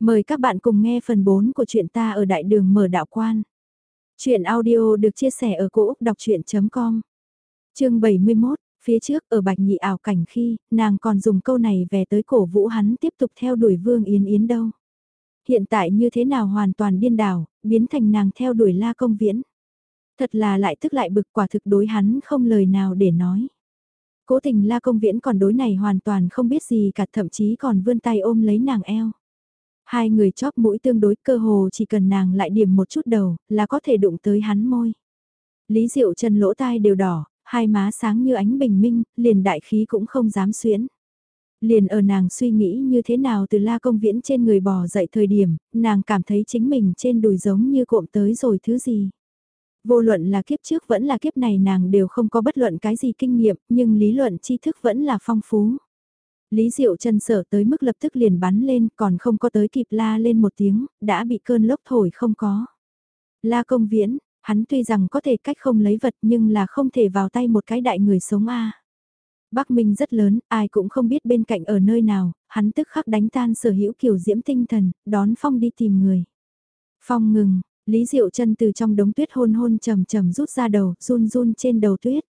Mời các bạn cùng nghe phần 4 của truyện ta ở đại đường mở đạo quan. Chuyện audio được chia sẻ ở cỗ đọc chuyện.com Chương 71, phía trước ở Bạch Nhị ảo cảnh khi, nàng còn dùng câu này về tới cổ vũ hắn tiếp tục theo đuổi Vương Yến Yến đâu. Hiện tại như thế nào hoàn toàn điên đảo, biến thành nàng theo đuổi la công viễn. Thật là lại tức lại bực quả thực đối hắn không lời nào để nói. Cố tình la công viễn còn đối này hoàn toàn không biết gì cả thậm chí còn vươn tay ôm lấy nàng eo. Hai người chóp mũi tương đối cơ hồ chỉ cần nàng lại điểm một chút đầu là có thể đụng tới hắn môi. Lý Diệu chân lỗ tai đều đỏ, hai má sáng như ánh bình minh, liền đại khí cũng không dám xuyễn. Liền ở nàng suy nghĩ như thế nào từ la công viễn trên người bò dậy thời điểm, nàng cảm thấy chính mình trên đùi giống như cộm tới rồi thứ gì. Vô luận là kiếp trước vẫn là kiếp này nàng đều không có bất luận cái gì kinh nghiệm, nhưng lý luận tri thức vẫn là phong phú. Lý Diệu chân sợ tới mức lập tức liền bắn lên, còn không có tới kịp la lên một tiếng, đã bị cơn lốc thổi không có. La công viễn, hắn tuy rằng có thể cách không lấy vật nhưng là không thể vào tay một cái đại người sống a. Bắc Minh rất lớn, ai cũng không biết bên cạnh ở nơi nào, hắn tức khắc đánh tan sở hữu kiểu diễm tinh thần, đón Phong đi tìm người. Phong ngừng, Lý Diệu chân từ trong đống tuyết hôn hôn trầm trầm rút ra đầu, run run trên đầu tuyết.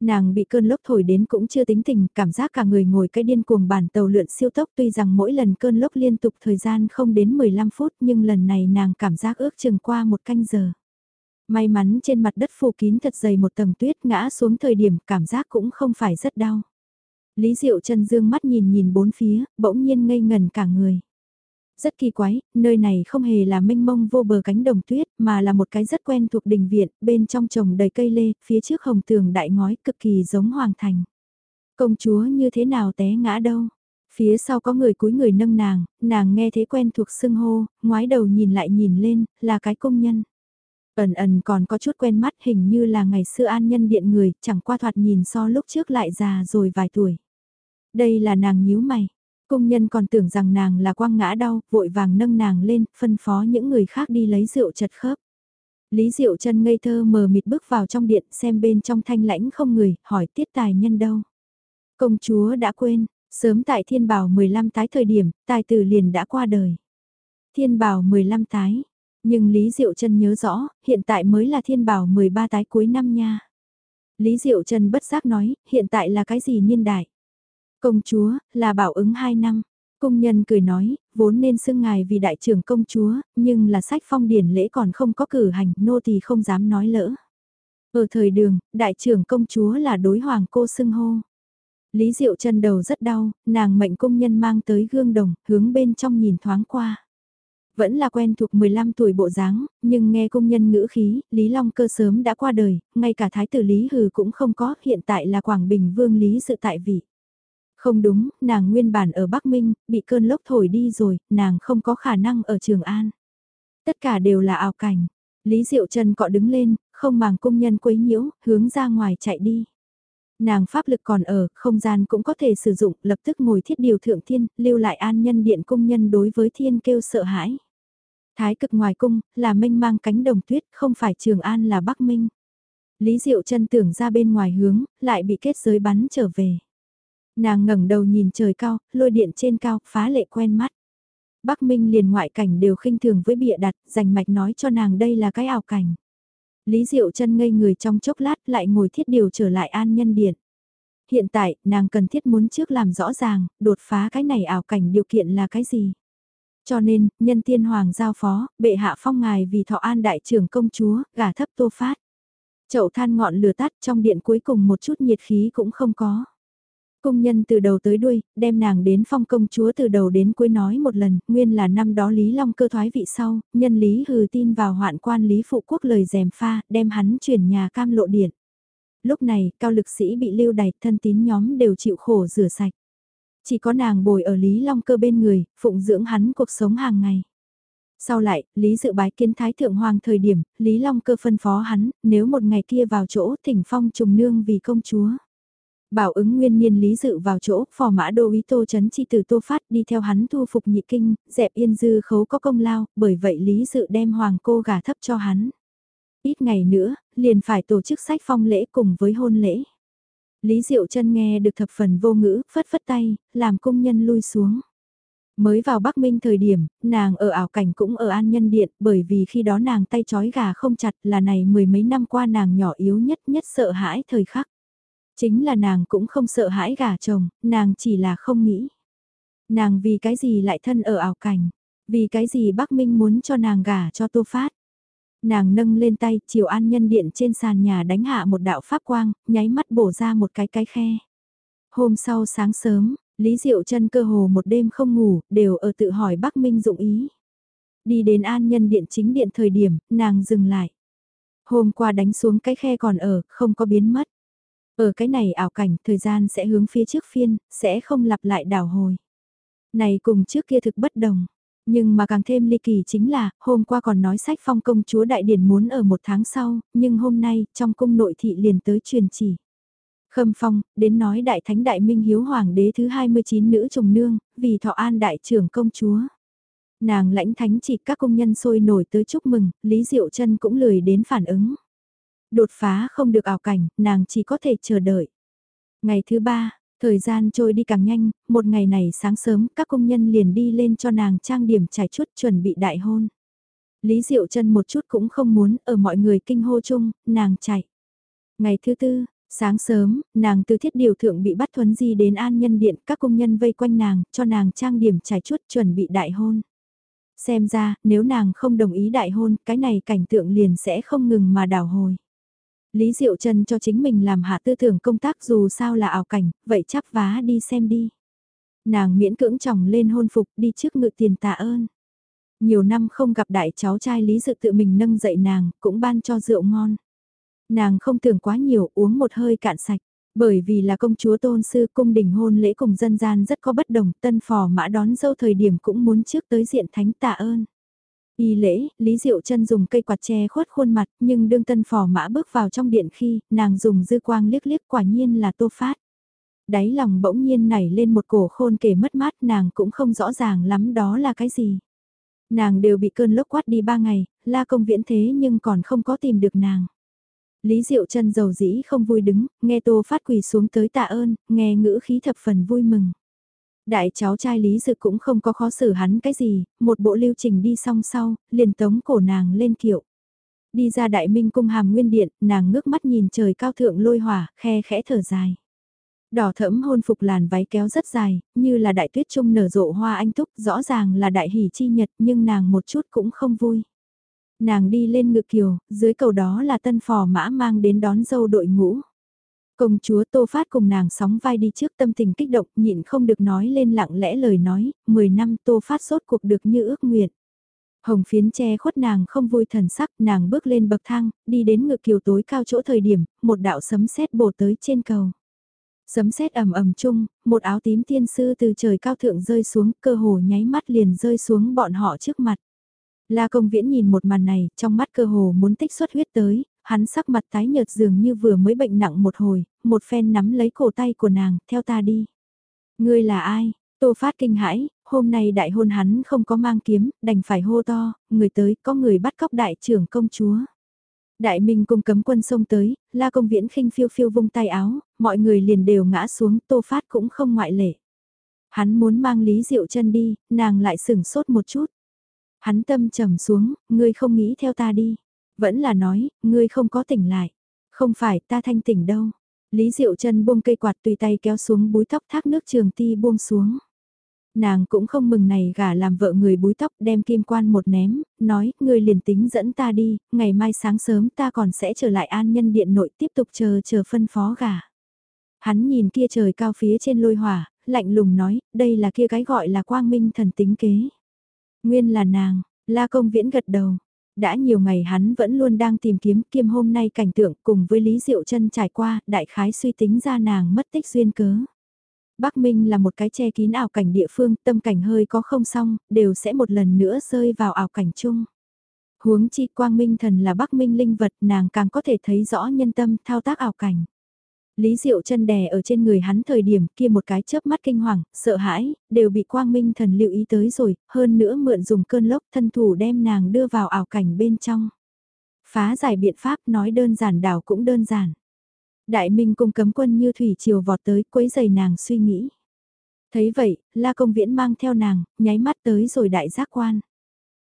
Nàng bị cơn lốc thổi đến cũng chưa tính tình, cảm giác cả người ngồi cái điên cuồng bản tàu lượn siêu tốc tuy rằng mỗi lần cơn lốc liên tục thời gian không đến 15 phút nhưng lần này nàng cảm giác ước chừng qua một canh giờ. May mắn trên mặt đất phủ kín thật dày một tầng tuyết ngã xuống thời điểm cảm giác cũng không phải rất đau. Lý Diệu chân dương mắt nhìn nhìn bốn phía, bỗng nhiên ngây ngần cả người. Rất kỳ quái, nơi này không hề là mênh mông vô bờ cánh đồng tuyết, mà là một cái rất quen thuộc đình viện, bên trong trồng đầy cây lê, phía trước hồng tường đại ngói cực kỳ giống hoàng thành. Công chúa như thế nào té ngã đâu? Phía sau có người cúi người nâng nàng, nàng nghe thế quen thuộc sưng hô, ngoái đầu nhìn lại nhìn lên, là cái công nhân. Ẩn ẩn còn có chút quen mắt hình như là ngày xưa an nhân điện người, chẳng qua thoạt nhìn so lúc trước lại già rồi vài tuổi. Đây là nàng nhíu mày, Công nhân còn tưởng rằng nàng là quang ngã đau, vội vàng nâng nàng lên, phân phó những người khác đi lấy rượu chật khớp. Lý Diệu chân ngây thơ mờ mịt bước vào trong điện xem bên trong thanh lãnh không người, hỏi tiết tài nhân đâu. Công chúa đã quên, sớm tại thiên bảo 15 tái thời điểm, tài tử liền đã qua đời. Thiên bảo 15 tái, nhưng Lý Diệu chân nhớ rõ, hiện tại mới là thiên bảo 13 tái cuối năm nha. Lý Diệu trần bất giác nói, hiện tại là cái gì niên đại? Công chúa, là bảo ứng 2 năm. Công nhân cười nói, vốn nên xưng ngài vì đại trưởng công chúa, nhưng là sách phong điển lễ còn không có cử hành, nô thì không dám nói lỡ. Ở thời đường, đại trưởng công chúa là đối hoàng cô xưng hô. Lý Diệu chân đầu rất đau, nàng mệnh công nhân mang tới gương đồng, hướng bên trong nhìn thoáng qua. Vẫn là quen thuộc 15 tuổi bộ dáng, nhưng nghe công nhân ngữ khí, Lý Long cơ sớm đã qua đời, ngay cả thái tử Lý Hừ cũng không có, hiện tại là Quảng Bình Vương Lý sự tại vị. Không đúng, nàng nguyên bản ở Bắc Minh, bị cơn lốc thổi đi rồi, nàng không có khả năng ở Trường An. Tất cả đều là ảo cảnh. Lý Diệu Trần cọ đứng lên, không màng công nhân quấy nhiễu, hướng ra ngoài chạy đi. Nàng pháp lực còn ở, không gian cũng có thể sử dụng, lập tức ngồi thiết điều thượng thiên, lưu lại an nhân điện công nhân đối với thiên kêu sợ hãi. Thái cực ngoài cung, là Minh mang cánh đồng tuyết, không phải Trường An là Bắc Minh. Lý Diệu Trân tưởng ra bên ngoài hướng, lại bị kết giới bắn trở về. Nàng ngẩng đầu nhìn trời cao, lôi điện trên cao, phá lệ quen mắt. Bắc Minh liền ngoại cảnh đều khinh thường với bịa đặt, dành mạch nói cho nàng đây là cái ảo cảnh. Lý Diệu chân ngây người trong chốc lát lại ngồi thiết điều trở lại an nhân điện. Hiện tại, nàng cần thiết muốn trước làm rõ ràng, đột phá cái này ảo cảnh điều kiện là cái gì. Cho nên, nhân tiên hoàng giao phó, bệ hạ phong ngài vì thọ an đại trưởng công chúa, gả thấp tô phát. Chậu than ngọn lửa tắt trong điện cuối cùng một chút nhiệt khí cũng không có. Công nhân từ đầu tới đuôi, đem nàng đến phong công chúa từ đầu đến cuối nói một lần, nguyên là năm đó Lý Long cơ thoái vị sau, nhân Lý hừ tin vào hoạn quan Lý Phụ Quốc lời dèm pha, đem hắn chuyển nhà cam lộ điện. Lúc này, cao lực sĩ bị lưu đày, thân tín nhóm đều chịu khổ rửa sạch. Chỉ có nàng bồi ở Lý Long cơ bên người, phụng dưỡng hắn cuộc sống hàng ngày. Sau lại, Lý dự bái kiến Thái Thượng Hoàng thời điểm, Lý Long cơ phân phó hắn, nếu một ngày kia vào chỗ thỉnh phong trùng nương vì công chúa. Bảo ứng nguyên niên lý dự vào chỗ, phò mã đô úy tô chấn chi từ tô phát đi theo hắn thu phục nhị kinh, dẹp yên dư khấu có công lao, bởi vậy lý dự đem hoàng cô gà thấp cho hắn. Ít ngày nữa, liền phải tổ chức sách phong lễ cùng với hôn lễ. Lý Diệu chân nghe được thập phần vô ngữ, phất phất tay, làm công nhân lui xuống. Mới vào Bắc Minh thời điểm, nàng ở ảo cảnh cũng ở an nhân điện bởi vì khi đó nàng tay chói gà không chặt là này mười mấy năm qua nàng nhỏ yếu nhất nhất sợ hãi thời khắc. Chính là nàng cũng không sợ hãi gả chồng, nàng chỉ là không nghĩ. Nàng vì cái gì lại thân ở ảo cảnh, vì cái gì Bắc Minh muốn cho nàng gả cho Tô Phát. Nàng nâng lên tay, chiều an nhân điện trên sàn nhà đánh hạ một đạo pháp quang, nháy mắt bổ ra một cái cái khe. Hôm sau sáng sớm, Lý Diệu chân cơ hồ một đêm không ngủ, đều ở tự hỏi Bắc Minh dụng ý. Đi đến an nhân điện chính điện thời điểm, nàng dừng lại. Hôm qua đánh xuống cái khe còn ở, không có biến mất. Ở cái này ảo cảnh, thời gian sẽ hướng phía trước phiên, sẽ không lặp lại đảo hồi. Này cùng trước kia thực bất đồng. Nhưng mà càng thêm ly kỳ chính là, hôm qua còn nói sách phong công chúa đại điển muốn ở một tháng sau, nhưng hôm nay, trong cung nội thị liền tới truyền chỉ. Khâm phong, đến nói đại thánh đại minh hiếu hoàng đế thứ 29 nữ trùng nương, vì thọ an đại trưởng công chúa. Nàng lãnh thánh chỉ các công nhân sôi nổi tới chúc mừng, Lý Diệu chân cũng lười đến phản ứng. Đột phá không được ảo cảnh, nàng chỉ có thể chờ đợi. Ngày thứ ba, thời gian trôi đi càng nhanh, một ngày này sáng sớm các công nhân liền đi lên cho nàng trang điểm trải chút chuẩn bị đại hôn. Lý Diệu chân một chút cũng không muốn ở mọi người kinh hô chung, nàng chạy. Ngày thứ tư, Sáng sớm, nàng từ thiết điều thượng bị bắt thuấn di đến an nhân điện, các công nhân vây quanh nàng, cho nàng trang điểm trải chút chuẩn bị đại hôn. Xem ra, nếu nàng không đồng ý đại hôn, cái này cảnh tượng liền sẽ không ngừng mà đảo hồi. Lý Diệu Trần cho chính mình làm hạ tư tưởng công tác dù sao là ảo cảnh, vậy chắp vá đi xem đi. Nàng miễn cưỡng chồng lên hôn phục đi trước ngự tiền tạ ơn. Nhiều năm không gặp đại cháu trai Lý Dự tự mình nâng dậy nàng, cũng ban cho rượu ngon. Nàng không tưởng quá nhiều uống một hơi cạn sạch. Bởi vì là công chúa tôn sư cung đình hôn lễ cùng dân gian rất có bất đồng, tân phò mã đón dâu thời điểm cũng muốn trước tới diện thánh tạ ơn. Y lễ, Lý Diệu chân dùng cây quạt che khuất khuôn mặt, nhưng đương tân phò mã bước vào trong điện khi, nàng dùng dư quang liếc liếc quả nhiên là tô phát. Đáy lòng bỗng nhiên nảy lên một cổ khôn kể mất mát nàng cũng không rõ ràng lắm đó là cái gì. Nàng đều bị cơn lốc quát đi ba ngày, la công viễn thế nhưng còn không có tìm được nàng. Lý Diệu chân dầu dĩ không vui đứng, nghe Tô Phát quỳ xuống tới tạ ơn, nghe ngữ khí thập phần vui mừng. Đại cháu trai Lý Dực cũng không có khó xử hắn cái gì, một bộ lưu trình đi xong sau, liền tống cổ nàng lên kiệu. Đi ra đại minh cung hàm nguyên điện, nàng ngước mắt nhìn trời cao thượng lôi hỏa, khe khẽ thở dài. Đỏ thẫm hôn phục làn váy kéo rất dài, như là đại tuyết trung nở rộ hoa anh túc, rõ ràng là đại hỷ chi nhật nhưng nàng một chút cũng không vui. Nàng đi lên ngự kiều, dưới cầu đó là tân phò mã mang đến đón dâu đội ngũ. Công chúa Tô Phát cùng nàng sóng vai đi trước tâm tình kích động nhịn không được nói lên lặng lẽ lời nói, 10 năm Tô Phát sốt cuộc được như ước nguyện. Hồng phiến che khuất nàng không vui thần sắc, nàng bước lên bậc thang, đi đến ngự kiều tối cao chỗ thời điểm, một đạo sấm sét bổ tới trên cầu. Sấm sét ầm ầm chung, một áo tím tiên sư từ trời cao thượng rơi xuống, cơ hồ nháy mắt liền rơi xuống bọn họ trước mặt. La công viễn nhìn một màn này, trong mắt cơ hồ muốn tích xuất huyết tới, hắn sắc mặt tái nhợt dường như vừa mới bệnh nặng một hồi, một phen nắm lấy cổ tay của nàng, theo ta đi. Ngươi là ai? Tô phát kinh hãi, hôm nay đại hôn hắn không có mang kiếm, đành phải hô to, người tới, có người bắt cóc đại trưởng công chúa. Đại Minh cung cấm quân sông tới, la công viễn khinh phiêu phiêu vung tay áo, mọi người liền đều ngã xuống, tô phát cũng không ngoại lệ. Hắn muốn mang Lý Diệu chân đi, nàng lại sửng sốt một chút. Hắn tâm trầm xuống, ngươi không nghĩ theo ta đi. Vẫn là nói, ngươi không có tỉnh lại. Không phải ta thanh tỉnh đâu. Lý Diệu chân buông cây quạt tùy tay kéo xuống búi tóc thác nước trường ti buông xuống. Nàng cũng không mừng này gả làm vợ người búi tóc đem kim quan một ném, nói, ngươi liền tính dẫn ta đi, ngày mai sáng sớm ta còn sẽ trở lại an nhân điện nội tiếp tục chờ chờ phân phó gả. Hắn nhìn kia trời cao phía trên lôi hỏa, lạnh lùng nói, đây là kia cái gọi là quang minh thần tính kế. Nguyên là nàng, La Công Viễn gật đầu. Đã nhiều ngày hắn vẫn luôn đang tìm kiếm kiêm hôm nay cảnh tượng cùng với Lý Diệu chân trải qua, đại khái suy tính ra nàng mất tích duyên cớ. Bắc Minh là một cái che kín ảo cảnh địa phương, tâm cảnh hơi có không xong, đều sẽ một lần nữa rơi vào ảo cảnh chung. Huống chi quang minh thần là Bắc Minh linh vật, nàng càng có thể thấy rõ nhân tâm thao tác ảo cảnh. Lý Diệu chân đè ở trên người hắn thời điểm kia một cái chớp mắt kinh hoàng, sợ hãi, đều bị quang minh thần lưu ý tới rồi, hơn nữa mượn dùng cơn lốc thân thủ đem nàng đưa vào ảo cảnh bên trong. Phá giải biện pháp nói đơn giản đảo cũng đơn giản. Đại minh cung cấm quân như thủy triều vọt tới quấy giày nàng suy nghĩ. Thấy vậy, La Công Viễn mang theo nàng, nháy mắt tới rồi đại giác quan.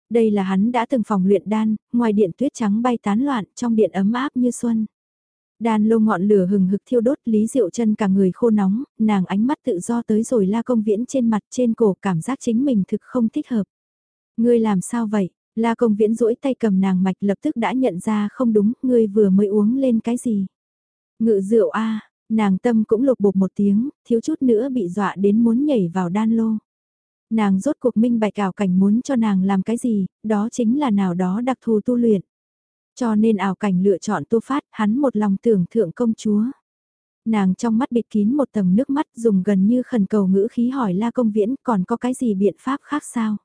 Đây là hắn đã từng phòng luyện đan, ngoài điện tuyết trắng bay tán loạn, trong điện ấm áp như xuân. Đan lô ngọn lửa hừng hực thiêu đốt Lý Diệu chân cả người khô nóng, nàng ánh mắt tự do tới rồi La Công Viễn trên mặt trên cổ cảm giác chính mình thực không thích hợp. Ngươi làm sao vậy? La Công Viễn duỗi tay cầm nàng mạch lập tức đã nhận ra không đúng, ngươi vừa mới uống lên cái gì? Ngự rượu a nàng tâm cũng lục bục một tiếng, thiếu chút nữa bị dọa đến muốn nhảy vào đan lô. Nàng rốt cuộc minh bạch ảo cảnh muốn cho nàng làm cái gì, đó chính là nào đó đặc thù tu luyện. Cho nên ảo cảnh lựa chọn tô phát, hắn một lòng tưởng thượng công chúa. Nàng trong mắt bịt kín một tầng nước mắt dùng gần như khẩn cầu ngữ khí hỏi La Công Viễn còn có cái gì biện pháp khác sao?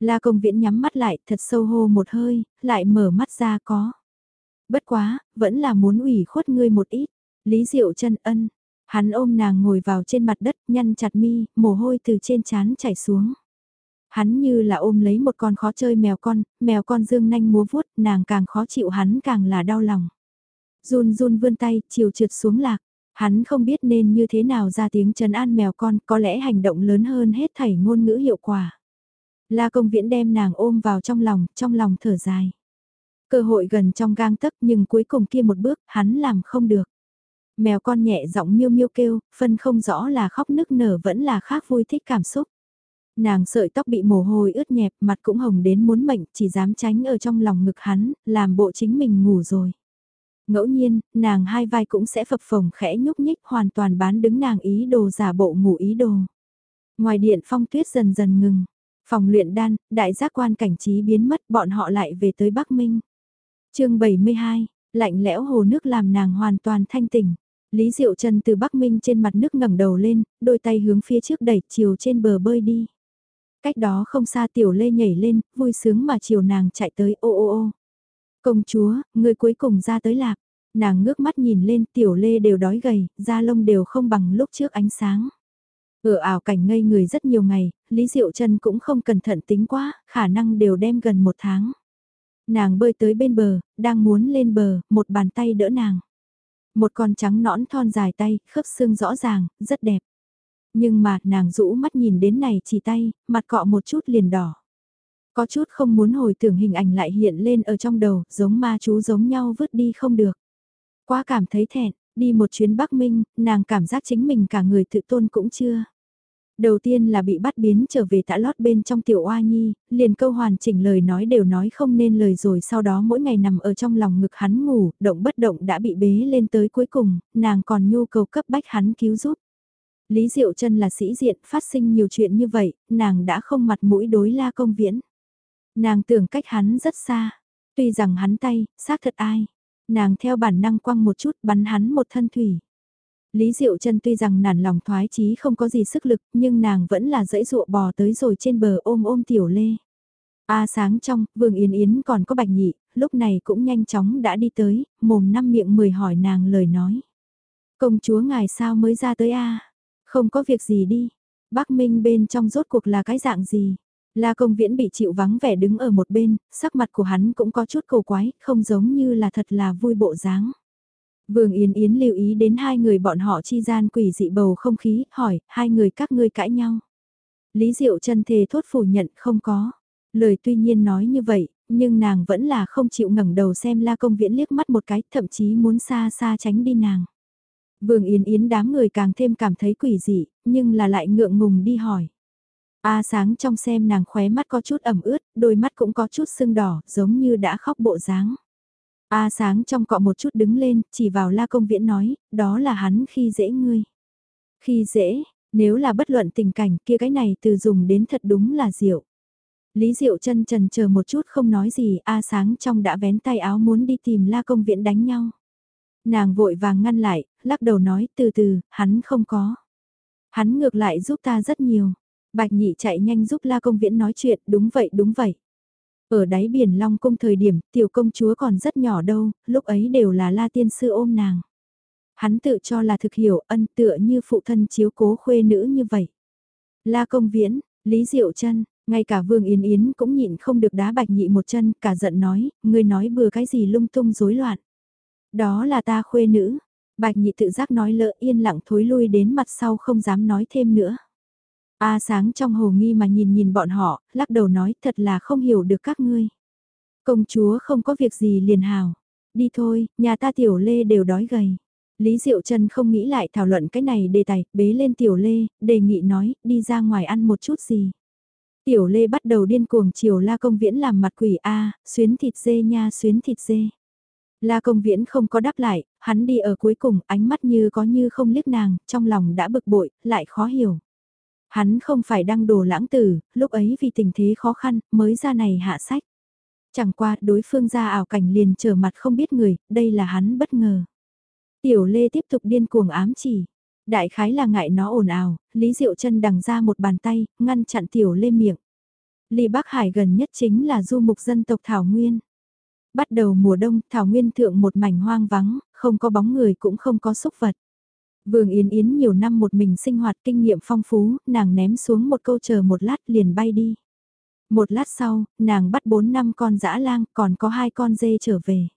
La Công Viễn nhắm mắt lại thật sâu hô một hơi, lại mở mắt ra có. Bất quá, vẫn là muốn ủy khuất ngươi một ít. Lý Diệu chân ân, hắn ôm nàng ngồi vào trên mặt đất, nhăn chặt mi, mồ hôi từ trên trán chảy xuống. Hắn như là ôm lấy một con khó chơi mèo con, mèo con dương nanh múa vuốt, nàng càng khó chịu hắn càng là đau lòng. Run run vươn tay, chiều trượt xuống lạc. Hắn không biết nên như thế nào ra tiếng trấn an mèo con, có lẽ hành động lớn hơn hết thảy ngôn ngữ hiệu quả. La công viễn đem nàng ôm vào trong lòng, trong lòng thở dài. Cơ hội gần trong gang tấc nhưng cuối cùng kia một bước, hắn làm không được. Mèo con nhẹ giọng miêu miêu kêu, phân không rõ là khóc nức nở vẫn là khác vui thích cảm xúc. Nàng sợi tóc bị mồ hôi ướt nhẹp, mặt cũng hồng đến muốn mệnh, chỉ dám tránh ở trong lòng ngực hắn, làm bộ chính mình ngủ rồi. Ngẫu nhiên, nàng hai vai cũng sẽ phập phồng khẽ nhúc nhích hoàn toàn bán đứng nàng ý đồ giả bộ ngủ ý đồ. Ngoài điện phong tuyết dần dần ngừng, phòng luyện đan, đại giác quan cảnh trí biến mất bọn họ lại về tới Bắc Minh. chương 72, lạnh lẽo hồ nước làm nàng hoàn toàn thanh tỉnh. Lý Diệu Trần từ Bắc Minh trên mặt nước ngẩng đầu lên, đôi tay hướng phía trước đẩy chiều trên bờ bơi đi. Cách đó không xa tiểu lê nhảy lên, vui sướng mà chiều nàng chạy tới ô ô ô. Công chúa, người cuối cùng ra tới lạc. Nàng ngước mắt nhìn lên tiểu lê đều đói gầy, da lông đều không bằng lúc trước ánh sáng. Ở ảo cảnh ngây người rất nhiều ngày, Lý Diệu Trân cũng không cẩn thận tính quá, khả năng đều đem gần một tháng. Nàng bơi tới bên bờ, đang muốn lên bờ, một bàn tay đỡ nàng. Một con trắng nõn thon dài tay, khớp xương rõ ràng, rất đẹp. Nhưng mà, nàng rũ mắt nhìn đến này chỉ tay, mặt cọ một chút liền đỏ. Có chút không muốn hồi tưởng hình ảnh lại hiện lên ở trong đầu, giống ma chú giống nhau vứt đi không được. Quá cảm thấy thẹn, đi một chuyến Bắc Minh, nàng cảm giác chính mình cả người tự tôn cũng chưa. Đầu tiên là bị bắt biến trở về tã lót bên trong tiểu oa nhi, liền câu hoàn chỉnh lời nói đều nói không nên lời rồi sau đó mỗi ngày nằm ở trong lòng ngực hắn ngủ, động bất động đã bị bế lên tới cuối cùng, nàng còn nhu cầu cấp bách hắn cứu giúp. Lý Diệu Trân là sĩ diện, phát sinh nhiều chuyện như vậy, nàng đã không mặt mũi đối la công viễn. Nàng tưởng cách hắn rất xa, tuy rằng hắn tay, xác thật ai. Nàng theo bản năng quăng một chút bắn hắn một thân thủy. Lý Diệu Trân tuy rằng nản lòng thoái chí không có gì sức lực, nhưng nàng vẫn là dãy dụa bò tới rồi trên bờ ôm ôm tiểu lê. A sáng trong, Vương Yến Yến còn có bạch nhị, lúc này cũng nhanh chóng đã đi tới, mồm năm miệng mười hỏi nàng lời nói. Công chúa ngài sao mới ra tới A? Không có việc gì đi. Bắc Minh bên trong rốt cuộc là cái dạng gì? La công viễn bị chịu vắng vẻ đứng ở một bên, sắc mặt của hắn cũng có chút cầu quái, không giống như là thật là vui bộ dáng. Vương Yến Yến lưu ý đến hai người bọn họ chi gian quỷ dị bầu không khí, hỏi, hai người các ngươi cãi nhau. Lý Diệu chân thề thốt phủ nhận không có. Lời tuy nhiên nói như vậy, nhưng nàng vẫn là không chịu ngẩng đầu xem la công viễn liếc mắt một cái, thậm chí muốn xa xa tránh đi nàng. Vương Yến Yến đám người càng thêm cảm thấy quỷ dị, nhưng là lại ngượng ngùng đi hỏi. A sáng trong xem nàng khóe mắt có chút ẩm ướt, đôi mắt cũng có chút sưng đỏ, giống như đã khóc bộ dáng. A sáng trong cọ một chút đứng lên, chỉ vào la công viễn nói, đó là hắn khi dễ ngươi. Khi dễ, nếu là bất luận tình cảnh kia cái này từ dùng đến thật đúng là diệu. Lý Diệu chân trần chờ một chút không nói gì, A sáng trong đã vén tay áo muốn đi tìm la công viễn đánh nhau. Nàng vội vàng ngăn lại, lắc đầu nói từ từ, hắn không có. Hắn ngược lại giúp ta rất nhiều. Bạch nhị chạy nhanh giúp la công viễn nói chuyện, đúng vậy đúng vậy. Ở đáy biển Long Cung thời điểm, tiểu công chúa còn rất nhỏ đâu, lúc ấy đều là la tiên sư ôm nàng. Hắn tự cho là thực hiểu ân tựa như phụ thân chiếu cố khuê nữ như vậy. La công viễn, Lý Diệu chân ngay cả Vương Yến Yến cũng nhịn không được đá bạch nhị một chân, cả giận nói, ngươi nói bừa cái gì lung tung rối loạn. Đó là ta khuê nữ. Bạch nhị tự giác nói lỡ yên lặng thối lui đến mặt sau không dám nói thêm nữa. A sáng trong hồ nghi mà nhìn nhìn bọn họ, lắc đầu nói thật là không hiểu được các ngươi. Công chúa không có việc gì liền hào. Đi thôi, nhà ta tiểu lê đều đói gầy. Lý Diệu trần không nghĩ lại thảo luận cái này đề tài, bế lên tiểu lê, đề nghị nói, đi ra ngoài ăn một chút gì. Tiểu lê bắt đầu điên cuồng chiều la công viễn làm mặt quỷ A, xuyến thịt dê nha xuyến thịt dê. La công viễn không có đáp lại, hắn đi ở cuối cùng, ánh mắt như có như không liếc nàng, trong lòng đã bực bội, lại khó hiểu. Hắn không phải đăng đồ lãng tử, lúc ấy vì tình thế khó khăn, mới ra này hạ sách. Chẳng qua, đối phương ra ảo cảnh liền trở mặt không biết người, đây là hắn bất ngờ. Tiểu Lê tiếp tục điên cuồng ám chỉ. Đại khái là ngại nó ồn ào, Lý Diệu chân đằng ra một bàn tay, ngăn chặn Tiểu Lê miệng. Lý Bắc Hải gần nhất chính là du mục dân tộc Thảo Nguyên. Bắt đầu mùa đông, Thảo Nguyên thượng một mảnh hoang vắng, không có bóng người cũng không có xúc vật. Vương Yến Yến nhiều năm một mình sinh hoạt kinh nghiệm phong phú, nàng ném xuống một câu chờ một lát liền bay đi. Một lát sau, nàng bắt bốn năm con dã lang, còn có hai con dê trở về.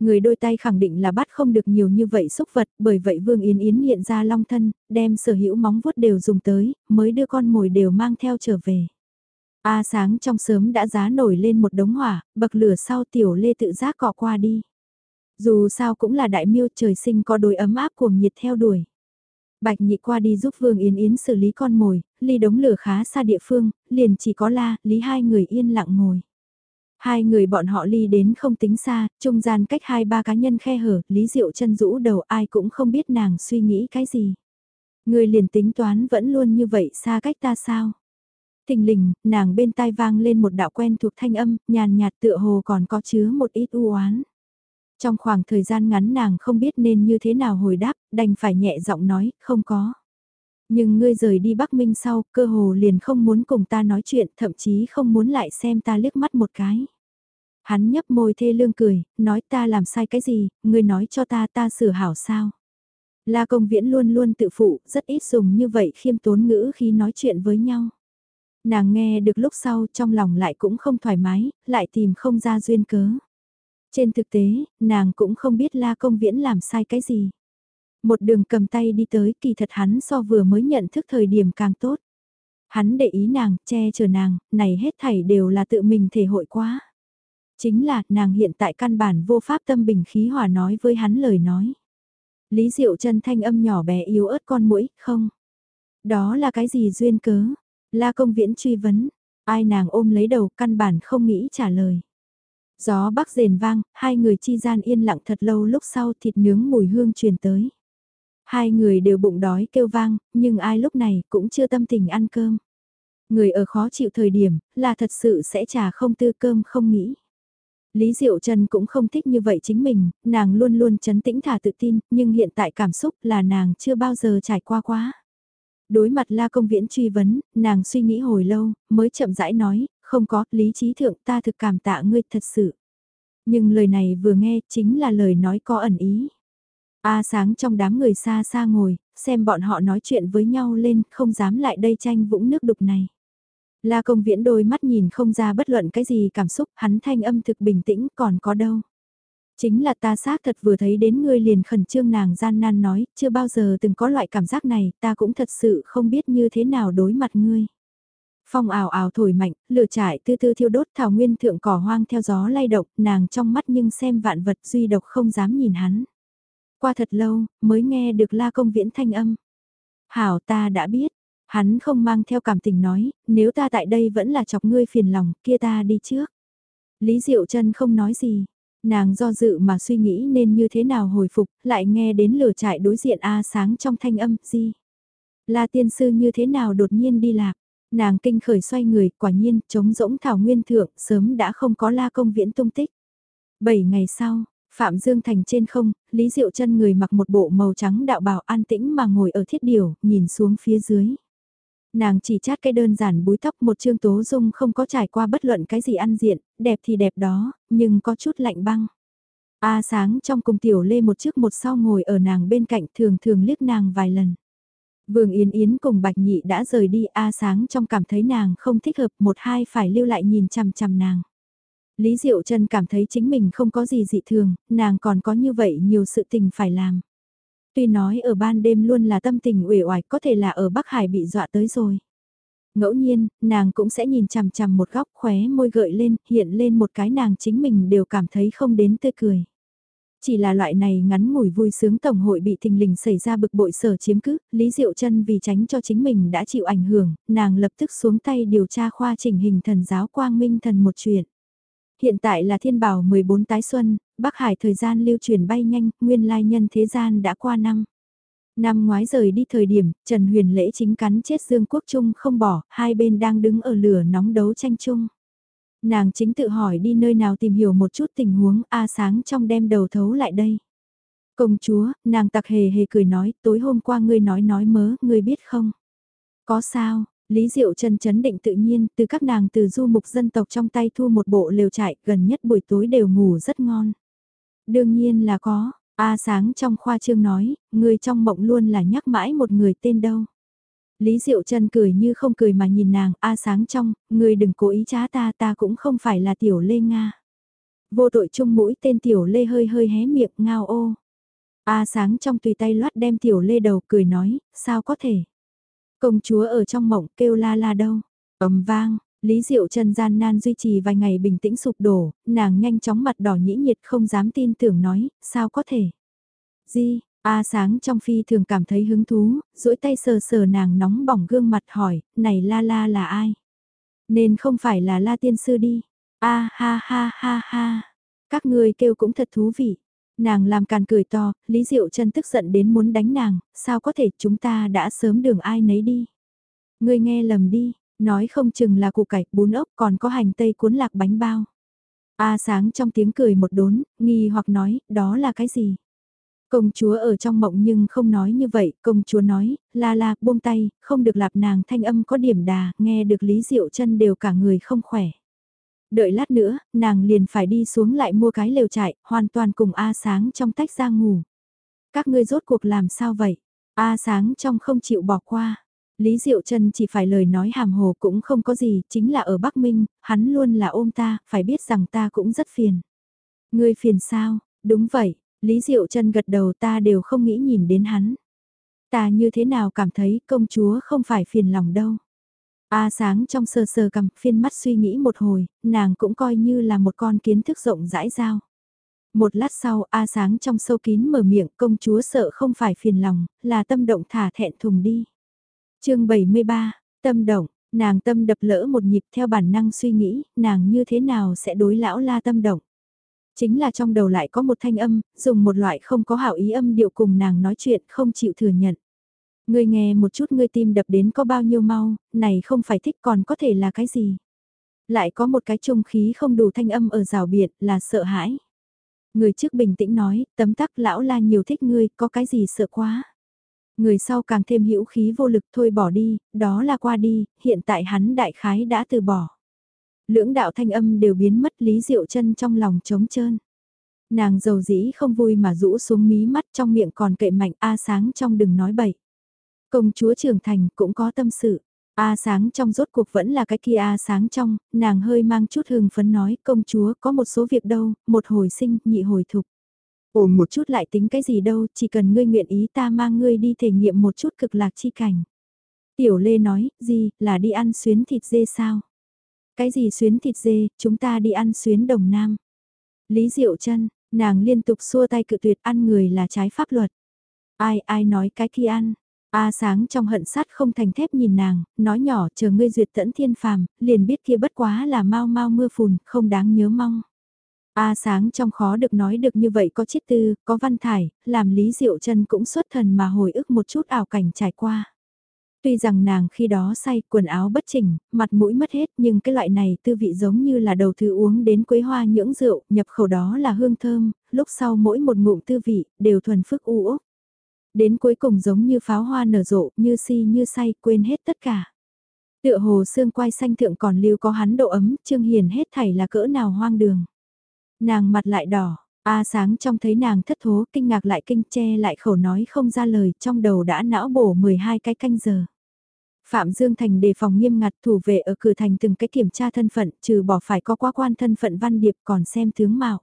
Người đôi tay khẳng định là bắt không được nhiều như vậy xúc vật, bởi vậy Vương Yến Yến hiện ra long thân, đem sở hữu móng vuốt đều dùng tới, mới đưa con mồi đều mang theo trở về. A sáng trong sớm đã giá nổi lên một đống hỏa, bậc lửa sau tiểu lê tự giác cọ qua đi. Dù sao cũng là đại miêu trời sinh có đôi ấm áp cuồng nhiệt theo đuổi. Bạch nhị qua đi giúp Vương Yến Yến xử lý con mồi, ly đống lửa khá xa địa phương, liền chỉ có la, lý hai người yên lặng ngồi. Hai người bọn họ ly đến không tính xa, trung gian cách hai ba cá nhân khe hở, Lý Diệu chân rũ đầu ai cũng không biết nàng suy nghĩ cái gì. Người liền tính toán vẫn luôn như vậy xa cách ta sao? Thình lình, nàng bên tai vang lên một đạo quen thuộc thanh âm, nhàn nhạt tựa hồ còn có chứa một ít u oán. Trong khoảng thời gian ngắn nàng không biết nên như thế nào hồi đáp, đành phải nhẹ giọng nói, không có. Nhưng ngươi rời đi Bắc Minh sau, cơ hồ liền không muốn cùng ta nói chuyện, thậm chí không muốn lại xem ta liếc mắt một cái. Hắn nhấp môi thê lương cười, nói ta làm sai cái gì, ngươi nói cho ta ta sửa hảo sao. La công viễn luôn luôn tự phụ, rất ít dùng như vậy khiêm tốn ngữ khi nói chuyện với nhau. Nàng nghe được lúc sau trong lòng lại cũng không thoải mái, lại tìm không ra duyên cớ. Trên thực tế, nàng cũng không biết la công viễn làm sai cái gì. Một đường cầm tay đi tới kỳ thật hắn so vừa mới nhận thức thời điểm càng tốt. Hắn để ý nàng, che chở nàng, này hết thảy đều là tự mình thể hội quá. Chính là nàng hiện tại căn bản vô pháp tâm bình khí hòa nói với hắn lời nói. Lý Diệu chân thanh âm nhỏ bé yếu ớt con mũi, không? Đó là cái gì duyên cớ? La công viễn truy vấn, ai nàng ôm lấy đầu căn bản không nghĩ trả lời. Gió bắc rền vang, hai người chi gian yên lặng thật lâu lúc sau thịt nướng mùi hương truyền tới. Hai người đều bụng đói kêu vang, nhưng ai lúc này cũng chưa tâm tình ăn cơm. Người ở khó chịu thời điểm, là thật sự sẽ trả không tư cơm không nghĩ. Lý Diệu Trần cũng không thích như vậy chính mình, nàng luôn luôn chấn tĩnh thả tự tin, nhưng hiện tại cảm xúc là nàng chưa bao giờ trải qua quá. Đối mặt La Công Viễn truy vấn, nàng suy nghĩ hồi lâu, mới chậm rãi nói, không có, lý trí thượng ta thực cảm tạ ngươi thật sự. Nhưng lời này vừa nghe chính là lời nói có ẩn ý. A sáng trong đám người xa xa ngồi, xem bọn họ nói chuyện với nhau lên, không dám lại đây tranh vũng nước đục này. La công viễn đôi mắt nhìn không ra bất luận cái gì cảm xúc, hắn thanh âm thực bình tĩnh còn có đâu. Chính là ta xác thật vừa thấy đến ngươi liền khẩn trương nàng gian nan nói, chưa bao giờ từng có loại cảm giác này, ta cũng thật sự không biết như thế nào đối mặt ngươi. Phong ảo ảo thổi mạnh, lửa trải tư tư thiêu đốt thảo nguyên thượng cỏ hoang theo gió lay động, nàng trong mắt nhưng xem vạn vật duy độc không dám nhìn hắn. Qua thật lâu, mới nghe được la công viễn thanh âm. Hảo ta đã biết, hắn không mang theo cảm tình nói, nếu ta tại đây vẫn là chọc ngươi phiền lòng, kia ta đi trước. Lý Diệu chân không nói gì, nàng do dự mà suy nghĩ nên như thế nào hồi phục, lại nghe đến lửa trại đối diện A sáng trong thanh âm, gì. La tiên sư như thế nào đột nhiên đi lạc, nàng kinh khởi xoay người, quả nhiên, trống rỗng thảo nguyên thượng, sớm đã không có la công viễn tung tích. Bảy ngày sau, Phạm Dương Thành trên không, Lý Diệu chân người mặc một bộ màu trắng đạo bào an tĩnh mà ngồi ở thiết điều, nhìn xuống phía dưới. Nàng chỉ chát cái đơn giản búi tóc một trương tố dung không có trải qua bất luận cái gì ăn diện, đẹp thì đẹp đó, nhưng có chút lạnh băng. A sáng trong cùng tiểu lê một trước một sau ngồi ở nàng bên cạnh thường thường liếc nàng vài lần. Vương Yến Yến cùng Bạch Nhị đã rời đi A sáng trong cảm thấy nàng không thích hợp một hai phải lưu lại nhìn chằm chằm nàng. Lý Diệu Trân cảm thấy chính mình không có gì dị thường, nàng còn có như vậy nhiều sự tình phải làm. Tuy nói ở ban đêm luôn là tâm tình uể oải có thể là ở Bắc Hải bị dọa tới rồi. Ngẫu nhiên, nàng cũng sẽ nhìn chằm chằm một góc khóe môi gợi lên, hiện lên một cái nàng chính mình đều cảm thấy không đến tươi cười. Chỉ là loại này ngắn ngủi vui sướng tổng hội bị thình lình xảy ra bực bội sở chiếm cứ, Lý Diệu chân vì tránh cho chính mình đã chịu ảnh hưởng, nàng lập tức xuống tay điều tra khoa chỉnh hình thần giáo quang minh thần một chuyện. Hiện tại là thiên bảo 14 tái xuân, Bắc Hải thời gian lưu truyền bay nhanh, nguyên lai nhân thế gian đã qua năm. Năm ngoái rời đi thời điểm, Trần Huyền Lễ chính cắn chết Dương Quốc Trung không bỏ, hai bên đang đứng ở lửa nóng đấu tranh chung. Nàng chính tự hỏi đi nơi nào tìm hiểu một chút tình huống A sáng trong đêm đầu thấu lại đây. Công chúa, nàng tặc hề hề cười nói, tối hôm qua ngươi nói nói mớ, ngươi biết không? Có sao, Lý Diệu Trần chấn định tự nhiên, từ các nàng từ du mục dân tộc trong tay thu một bộ lều trại, gần nhất buổi tối đều ngủ rất ngon. Đương nhiên là có, A sáng trong khoa trương nói, người trong mộng luôn là nhắc mãi một người tên đâu. Lý Diệu Trần cười như không cười mà nhìn nàng, A sáng trong, người đừng cố ý trá ta, ta cũng không phải là tiểu lê Nga. Vô tội chung mũi tên tiểu lê hơi hơi hé miệng ngao ô. A sáng trong tùy tay loát đem tiểu lê đầu cười nói, sao có thể. Công chúa ở trong mộng kêu la la đâu. ầm vang, Lý Diệu Trần gian nan duy trì vài ngày bình tĩnh sụp đổ, nàng nhanh chóng mặt đỏ nhĩ nhiệt không dám tin tưởng nói, sao có thể. Di, A sáng trong phi thường cảm thấy hứng thú, duỗi tay sờ sờ nàng nóng bỏng gương mặt hỏi, này la la là ai? Nên không phải là la tiên sư đi. A ha ha ha ha. Các người kêu cũng thật thú vị. Nàng làm càn cười to, Lý Diệu chân tức giận đến muốn đánh nàng, sao có thể chúng ta đã sớm đường ai nấy đi. Ngươi nghe lầm đi, nói không chừng là củ cải, bún ốc còn có hành tây cuốn lạc bánh bao. A sáng trong tiếng cười một đốn, nghi hoặc nói, đó là cái gì? Công chúa ở trong mộng nhưng không nói như vậy, công chúa nói, la la, buông tay, không được lạp nàng thanh âm có điểm đà, nghe được Lý Diệu chân đều cả người không khỏe. Đợi lát nữa, nàng liền phải đi xuống lại mua cái lều trại, hoàn toàn cùng A sáng trong tách ra ngủ. Các ngươi rốt cuộc làm sao vậy? A sáng trong không chịu bỏ qua. Lý Diệu Trân chỉ phải lời nói hàm hồ cũng không có gì, chính là ở Bắc Minh, hắn luôn là ôm ta, phải biết rằng ta cũng rất phiền. Ngươi phiền sao? Đúng vậy, Lý Diệu Trân gật đầu ta đều không nghĩ nhìn đến hắn. Ta như thế nào cảm thấy công chúa không phải phiền lòng đâu. A sáng trong sờ sờ cầm phiên mắt suy nghĩ một hồi, nàng cũng coi như là một con kiến thức rộng rãi giao. Một lát sau A sáng trong sâu kín mở miệng công chúa sợ không phải phiền lòng, là tâm động thả thẹn thùng đi. chương 73, tâm động, nàng tâm đập lỡ một nhịp theo bản năng suy nghĩ, nàng như thế nào sẽ đối lão la tâm động. Chính là trong đầu lại có một thanh âm, dùng một loại không có hảo ý âm điệu cùng nàng nói chuyện không chịu thừa nhận. Ngươi nghe một chút ngươi tim đập đến có bao nhiêu mau, này không phải thích còn có thể là cái gì. Lại có một cái trung khí không đủ thanh âm ở rào biệt là sợ hãi. Người trước bình tĩnh nói, tấm tắc lão la nhiều thích ngươi, có cái gì sợ quá. Người sau càng thêm hữu khí vô lực thôi bỏ đi, đó là qua đi, hiện tại hắn đại khái đã từ bỏ. Lưỡng đạo thanh âm đều biến mất Lý Diệu chân trong lòng trống trơn. Nàng giàu dĩ không vui mà rũ xuống mí mắt trong miệng còn kệ mạnh A sáng trong đừng nói bậy. Công chúa trưởng thành cũng có tâm sự. A sáng trong rốt cuộc vẫn là cái kia A sáng trong, nàng hơi mang chút hừng phấn nói công chúa có một số việc đâu, một hồi sinh, nhị hồi thục. Ổn một chút lại tính cái gì đâu, chỉ cần ngươi nguyện ý ta mang ngươi đi thể nghiệm một chút cực lạc chi cảnh. Tiểu Lê nói, gì, là đi ăn xuyến thịt dê sao? Cái gì xuyến thịt dê, chúng ta đi ăn xuyến đồng nam. Lý Diệu chân nàng liên tục xua tay cự tuyệt ăn người là trái pháp luật. Ai ai nói cái kia ăn. A sáng trong hận sát không thành thép nhìn nàng, nói nhỏ chờ ngươi duyệt tẫn thiên phàm, liền biết kia bất quá là mau mau mưa phùn, không đáng nhớ mong. A sáng trong khó được nói được như vậy có chiết tư, có văn thải, làm Lý Diệu chân cũng xuất thần mà hồi ức một chút ảo cảnh trải qua. Tuy rằng nàng khi đó say quần áo bất chỉnh, mặt mũi mất hết nhưng cái loại này tư vị giống như là đầu thứ uống đến quế hoa nhưỡng rượu, nhập khẩu đó là hương thơm, lúc sau mỗi một ngụm tư vị đều thuần phức u ốc. Đến cuối cùng giống như pháo hoa nở rộ, như si như say, quên hết tất cả. Tựa hồ xương quai xanh thượng còn lưu có hắn độ ấm, Trương Hiền hết thảy là cỡ nào hoang đường. Nàng mặt lại đỏ, A à, sáng trong thấy nàng thất thố, kinh ngạc lại kinh che lại khẩu nói không ra lời, trong đầu đã não bổ 12 cái canh giờ. Phạm Dương Thành đề phòng nghiêm ngặt thủ vệ ở cửa thành từng cái kiểm tra thân phận, trừ bỏ phải có quá quan thân phận văn điệp còn xem tướng mạo.